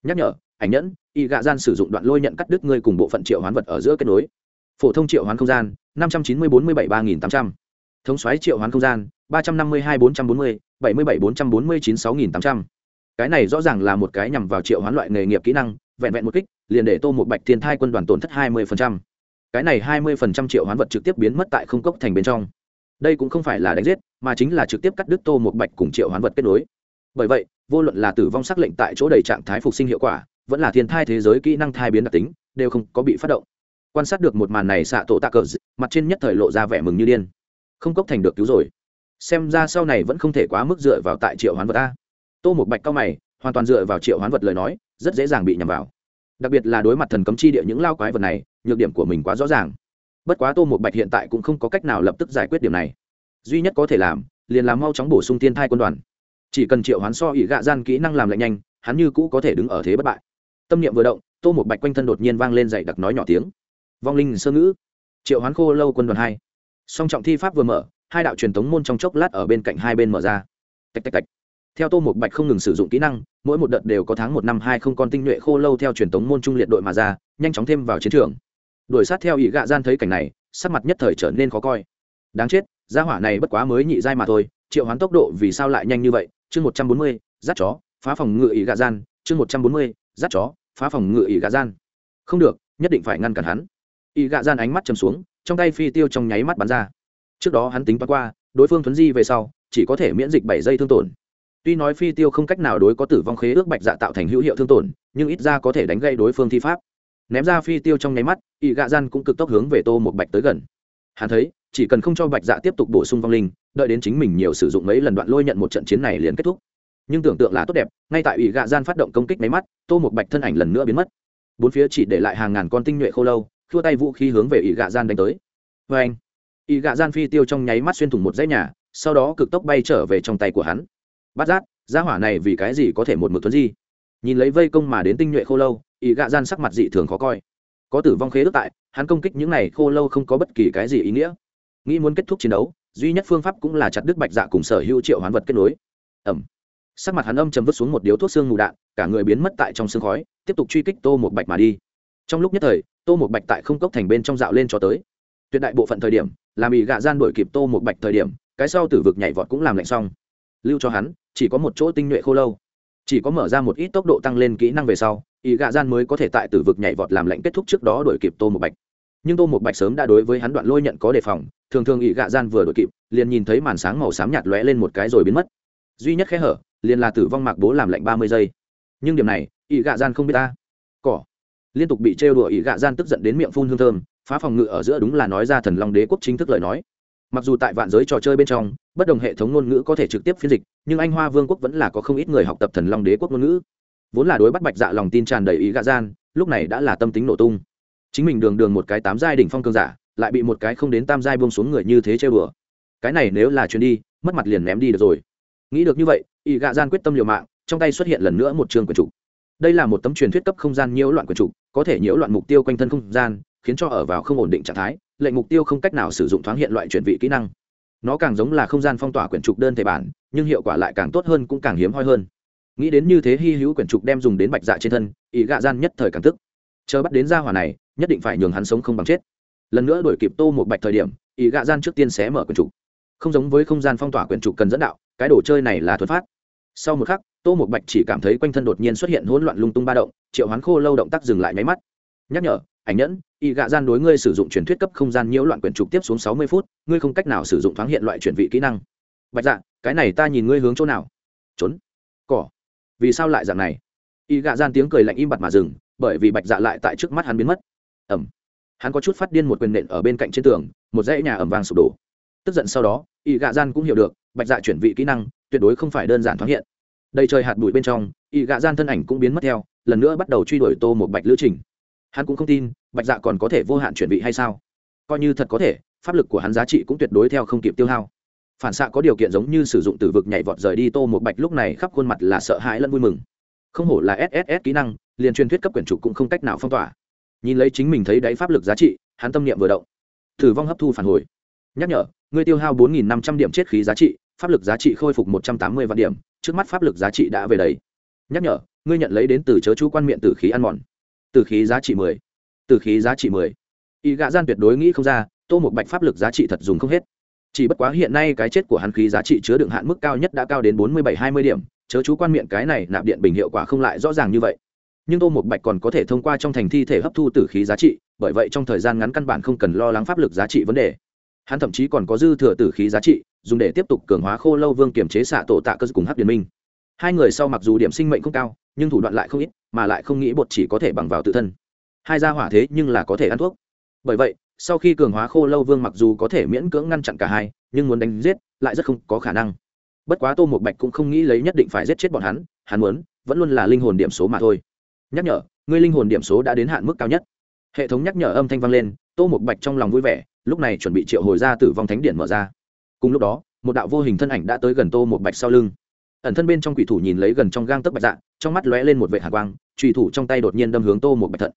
Nhắc nhở, ảnh nhẫn, y gạ gian sử dụng đoạn lôi nhận cắt đứt ngươi cùng bộ phận triệu hoán vật ở giữa kết nối. Phổ thông triệu hoán không gian, năm trăm chín mươi bốn mươi bảy ba nghìn tám trăm. Thống xoáy triệu hoán không gian, ba trăm năm mươi hai bốn trăm bốn mươi, bảy mươi bảy bốn trăm bốn mươi chín sáu nghìn tám trăm. Cái này rõ ràng là một cái nhằm vào triệu hoán loại nghề nghiệp kỹ năng, vẹn vẹn một kích, liền để tô một bạch thiên thai quân đoàn tổn thất hai mươi phần trăm cái này hai mươi triệu hoán vật trực tiếp biến mất tại không cốc thành bên trong. Đây cũng không phải là đánh giết, mà chính là trực tiếp cắt đứt tô một bạch cùng triệu hoán vật kết nối. Bởi vậy, vô luận là tử vong xác lệnh tại chỗ đầy trạng thái phục sinh hiệu quả, vẫn là thiên thai thế giới kỹ năng thai biến đặc tính, đều không có bị phát động. Quan sát được một màn này xạ tổ tạ cờ mặt trên nhất thời lộ ra vẻ mừng như điên. Không cốc thành được cứu rồi. Xem ra sau này vẫn không thể quá mức dựa vào tại triệu hoán vật a. Tô một bạch cao mày, hoàn toàn dựa vào triệu hoán vật lời nói, rất dễ dàng bị nhầm vào. Đặc biệt là đối mặt thần cấm chi địa những lao quái vật này nhược điểm của mình quá rõ ràng. Bất quá tô một bạch hiện tại cũng không có cách nào lập tức giải quyết điểm này. Duy nhất có thể làm, liền làm mau chóng bổ sung tiên thai quân đoàn. Chỉ cần triệu hoán so ỉ gạ gian kỹ năng làm lạnh nhanh, hắn như cũ có thể đứng ở thế bất bại. Tâm niệm vừa động, tô một bạch quanh thân đột nhiên vang lên dậy đặc nói nhỏ tiếng. Vong linh sơ ngữ. Triệu hoán khô lâu quân đoàn hai. Song trọng thi pháp vừa mở, hai đạo truyền thống môn trong chốc lát ở bên cạnh hai bên mở ra. Tạch tạch tạch. Theo tô một bạch không ngừng sử dụng kỹ năng, mỗi một đợt đều có tháng một năm hai không con tinh nhuệ khô lâu theo truyền thống môn trung liệt đội mà ra, nhanh chóng thêm vào chiến trường đuổi sát theo ỷ gạ gian thấy cảnh này, sắc mặt nhất thời trở nên khó coi. Đáng chết, gia hỏa này bất quá mới nhị giai mà thôi, triệu hoán tốc độ vì sao lại nhanh như vậy? Chương một trăm bốn mươi dắt chó, phá phòng ngự ỷ gạ gian. Chương một trăm bốn mươi dắt chó, phá phòng ngự ỷ gạ gian. Không được, nhất định phải ngăn cản hắn. Ỷ gạ gian ánh mắt chầm xuống, trong tay phi tiêu trong nháy mắt bắn ra. Trước đó hắn tính toán qua, đối phương thuấn di về sau, chỉ có thể miễn dịch bảy giây thương tổn. Tuy nói phi tiêu không cách nào đối có tử vong khế ước bạch dạ tạo thành hữu hiệu thương tổn, nhưng ít ra có thể đánh gây đối phương thi pháp ném ra phi tiêu trong nháy mắt ỵ gạ gian cũng cực tốc hướng về tô một bạch tới gần. Hắn thấy, chỉ cần không cho bạch dạ tiếp tục bổ sung vong linh, đợi đến chính mình nhiều sử dụng mấy lần đoạn lôi nhận một trận chiến này liền kết thúc. Nhưng tưởng tượng là tốt đẹp, ngay tại ỵ gạ gian phát động công kích máy mắt, tô một bạch thân ảnh lần nữa biến mất. Bốn phía chỉ để lại hàng ngàn con tinh nhuệ khô lâu thua tay vũ khí hướng về ỵ gạ gian đánh tới. Vê anh ỵ gạ gian phi tiêu trong nháy mắt xuyên thủng một dãy nhà, sau đó cực tốc bay trở về trong tay của hắn. Bát giác, gia hỏa này vì cái gì có thể một mực tuấn di? Nhìn lấy vây công mà đến tinh nhuệ khô lâu ý gạ gian sắc mặt dị thường khó coi. Có tử vong khế ước tại, hắn công kích những này khô lâu không có bất kỳ cái gì ý nghĩa. Nghĩ muốn kết thúc chiến đấu, duy nhất phương pháp cũng là chặt đứt bạch dạ cùng sở hữu triệu hoán vật kết nối. Ẩm. Sắc mặt hắn âm chầm vứt xuống một điếu thuốc xương mù đạn, cả người biến mất tại trong xương khói, tiếp tục truy kích tô một bạch mà đi. Trong lúc nhất thời, tô một bạch tại không cốc thành bên trong dạo lên cho tới. Tuyệt đại bộ phận thời điểm, làm ỵ gạ gian đổi kịp tô một bạch thời điểm, cái sau tử vực nhảy vọt cũng làm lạnh xong. Lưu cho hắn, chỉ có một chỗ tinh nhuệ khô lâu chỉ có mở ra một ít tốc độ tăng lên kỹ năng về sau, ý gạ gian mới có thể tại tử vực nhảy vọt làm lệnh kết thúc trước đó đuổi kịp tô một bạch. Nhưng tô một bạch sớm đã đối với hắn đoạn lôi nhận có đề phòng, thường thường ý gạ gian vừa đuổi kịp, liền nhìn thấy màn sáng màu xám nhạt lóe lên một cái rồi biến mất. Duy nhất khẽ hở, liền là tử vong mạc bố làm lệnh ba mươi giây. Nhưng điểm này, ý gạ gian không biết ta. Cỏ. Liên tục bị trêu đùa ý gạ gian tức giận đến miệng phun hương thơm, phá phòng ngự ở giữa đúng là nói ra thần long đế quốc chính thức lời nói mặc dù tại vạn giới trò chơi bên trong, bất đồng hệ thống ngôn ngữ có thể trực tiếp phiên dịch, nhưng anh hoa vương quốc vẫn là có không ít người học tập thần long đế quốc ngôn ngữ. Vốn là đối bắt bạch dạ lòng tin tràn đầy ý gạ gian, lúc này đã là tâm tính nổ tung. Chính mình đường đường một cái tám giai đỉnh phong cương giả, lại bị một cái không đến tam giai buông xuống người như thế chơi bừa cái này nếu là chuyến đi, mất mặt liền ném đi được rồi. Nghĩ được như vậy, ý gạ gian quyết tâm liều mạng, trong tay xuất hiện lần nữa một trường quyền trục đây là một tấm truyền thuyết cấp không gian nhiễu loạn quyền trục có thể nhiễu loạn mục tiêu quanh thân không gian, khiến cho ở vào không ổn định trạng thái lệnh mục tiêu không cách nào sử dụng thoáng hiện loại chuyển vị kỹ năng. Nó càng giống là không gian phong tỏa quyển trục đơn thể bản, nhưng hiệu quả lại càng tốt hơn cũng càng hiếm hoi hơn. Nghĩ đến như thế hy hữu quyển trục đem dùng đến bạch dạ trên thân ý gạ gian nhất thời càng tức. Chờ bắt đến gia hỏa này, nhất định phải nhường hắn sống không bằng chết. Lần nữa đổi kịp tô một bạch thời điểm ý gạ gian trước tiên sẽ mở quyển trục. Không giống với không gian phong tỏa quyển trục cần dẫn đạo, cái đồ chơi này là thuật phát sau một khắc, tô một bạch chỉ cảm thấy quanh thân đột nhiên xuất hiện hỗn loạn lung tung ba động, triệu hoán khô lâu động tác dừng lại nháy mắt. Nhắc nhở, ảnh nhẫn y gạ gian đối ngươi sử dụng truyền thuyết cấp không gian nhiễu loạn quyển trục tiếp xuống sáu mươi phút, ngươi không cách nào sử dụng thoáng hiện loại chuyển vị kỹ năng. Bạch dạ cái này ta nhìn ngươi hướng chỗ nào? Trốn. Cỏ. Vì sao lại dạng này? Y gạ gian tiếng cười lạnh im bặt mà dừng, bởi vì bạch dạ lại tại trước mắt hắn biến mất. Ẩm. Hắn có chút phát điên một quyền nện ở bên cạnh trên tường, một dãy nhà ẩm vàng sụp đổ. Tức giận sau đó, y gạ gian cũng hiểu được, bạch dạ chuyển vị kỹ năng, tuyệt đối không phải đơn giản thoáng hiện. Đầy trời hạt bụi bên trong, y gạ gian thân ảnh cũng biến mất theo, lần nữa bắt đầu truy đuổi tô một bạch lữ trình hắn cũng không tin, bạch dạ còn có thể vô hạn chuẩn bị hay sao? Coi như thật có thể, pháp lực của hắn giá trị cũng tuyệt đối theo không kịp tiêu hao. Phản xạ có điều kiện giống như sử dụng từ vực nhảy vọt rời đi tô một bạch lúc này khắp khuôn mặt là sợ hãi lẫn vui mừng. Không hổ là sss kỹ năng, liền truyền thuyết cấp quyển trục cũng không cách nào phong tỏa. Nhìn lấy chính mình thấy đáy pháp lực giá trị, hắn tâm niệm vừa động. Thử vong hấp thu phản hồi. Nhắc nhở, ngươi tiêu hao bốn nghìn năm trăm điểm chết khí giá trị, pháp lực giá trị khôi phục một trăm tám mươi vạn điểm, trước mắt pháp lực giá trị đã về đầy. Nhắc nhở, ngươi nhận lấy đến từ chớ chú quan miệng tử khí ăn mòn. Từ khí giá trị mười. Từ khí giá trị mười. Y gạ gian tuyệt đối nghĩ không ra, tô một bạch pháp lực giá trị thật dùng không hết. Chỉ bất quá hiện nay cái chết của hắn khí giá trị chứa đựng hạn mức cao nhất đã cao đến bốn mươi bảy hai mươi điểm, chớ chú quan miệng cái này nạp điện bình hiệu quả không lại rõ ràng như vậy. Nhưng tô một bạch còn có thể thông qua trong thành thi thể hấp thu tử khí giá trị, bởi vậy trong thời gian ngắn căn bản không cần lo lắng pháp lực giá trị vấn đề. Hắn thậm chí còn có dư thừa tử khí giá trị, dùng để tiếp tục cường hóa khô lâu vương kiểm chế xạ tổ tạ cơ cùng hắc điền minh. Hai người sau mặc dù điểm sinh mệnh không cao, nhưng thủ đoạn lại không ít mà lại không nghĩ bột chỉ có thể bằng vào tự thân. Hai gia hỏa thế nhưng là có thể ăn thuốc. Bởi vậy, sau khi cường hóa khô lâu vương mặc dù có thể miễn cưỡng ngăn chặn cả hai, nhưng muốn đánh giết, lại rất không có khả năng. Bất quá tô một bạch cũng không nghĩ lấy nhất định phải giết chết bọn hắn hắn muốn, vẫn luôn là linh hồn điểm số mà thôi. Nhắc nhở, ngươi linh hồn điểm số đã đến hạn mức cao nhất. Hệ thống nhắc nhở âm thanh vang lên, tô một bạch trong lòng vui vẻ, lúc này chuẩn bị triệu hồi ra tử vong thánh điện mở ra. Cùng lúc đó, một đạo vô hình thân ảnh đã tới gần tô một bạch sau lưng ẩn thân bên trong quỷ thủ nhìn lấy gần trong gang tấc bạch dạ trong mắt lóe lên một vệ hạ quang trùy thủ trong tay đột nhiên đâm hướng tô một bạch thận.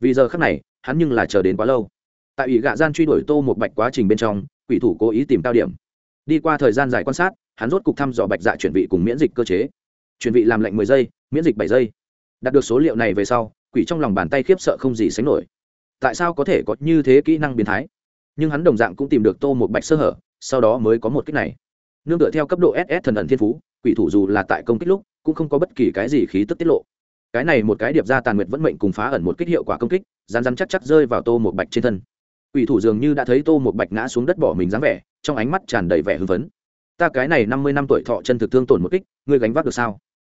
Vì giờ khắc này, hắn nhưng là chờ đến quá lâu. Tại ủy gạ gian truy đuổi tô một bạch quá trình bên trong, quỷ thủ cố ý tìm cao điểm. Đi qua thời gian dài quan sát, hắn rốt cục thăm dò bạch dạ chuyển vị cùng miễn dịch cơ chế. Chuyển vị làm lệnh mười giây, miễn dịch bảy giây. Đạt được số liệu này về sau, quỷ trong lòng bàn tay khiếp sợ không gì sánh nổi. Tại sao có thể có như thế kỹ năng biến thái? Nhưng hắn đồng dạng cũng tìm được tô một bạch sơ hở, sau đó mới có một kích này. Nương tựa theo cấp độ ss thần ẩn thiên phú quỷ thủ dù là tại công kích lúc, cũng không có bất kỳ cái gì khí tức tiết lộ. Cái này một cái điệp ra tàn nguyệt vẫn mệnh cùng phá ẩn một kích hiệu quả công kích rán rán chắc chắc rơi vào tô một bạch trên thân. Quỷ thủ dường như đã thấy tô một bạch ngã xuống đất bỏ mình dáng vẻ, trong ánh mắt tràn đầy vẻ hưng phấn. Ta cái này năm mươi năm tuổi thọ chân thực thương tổn một kích, ngươi gánh vác được sao?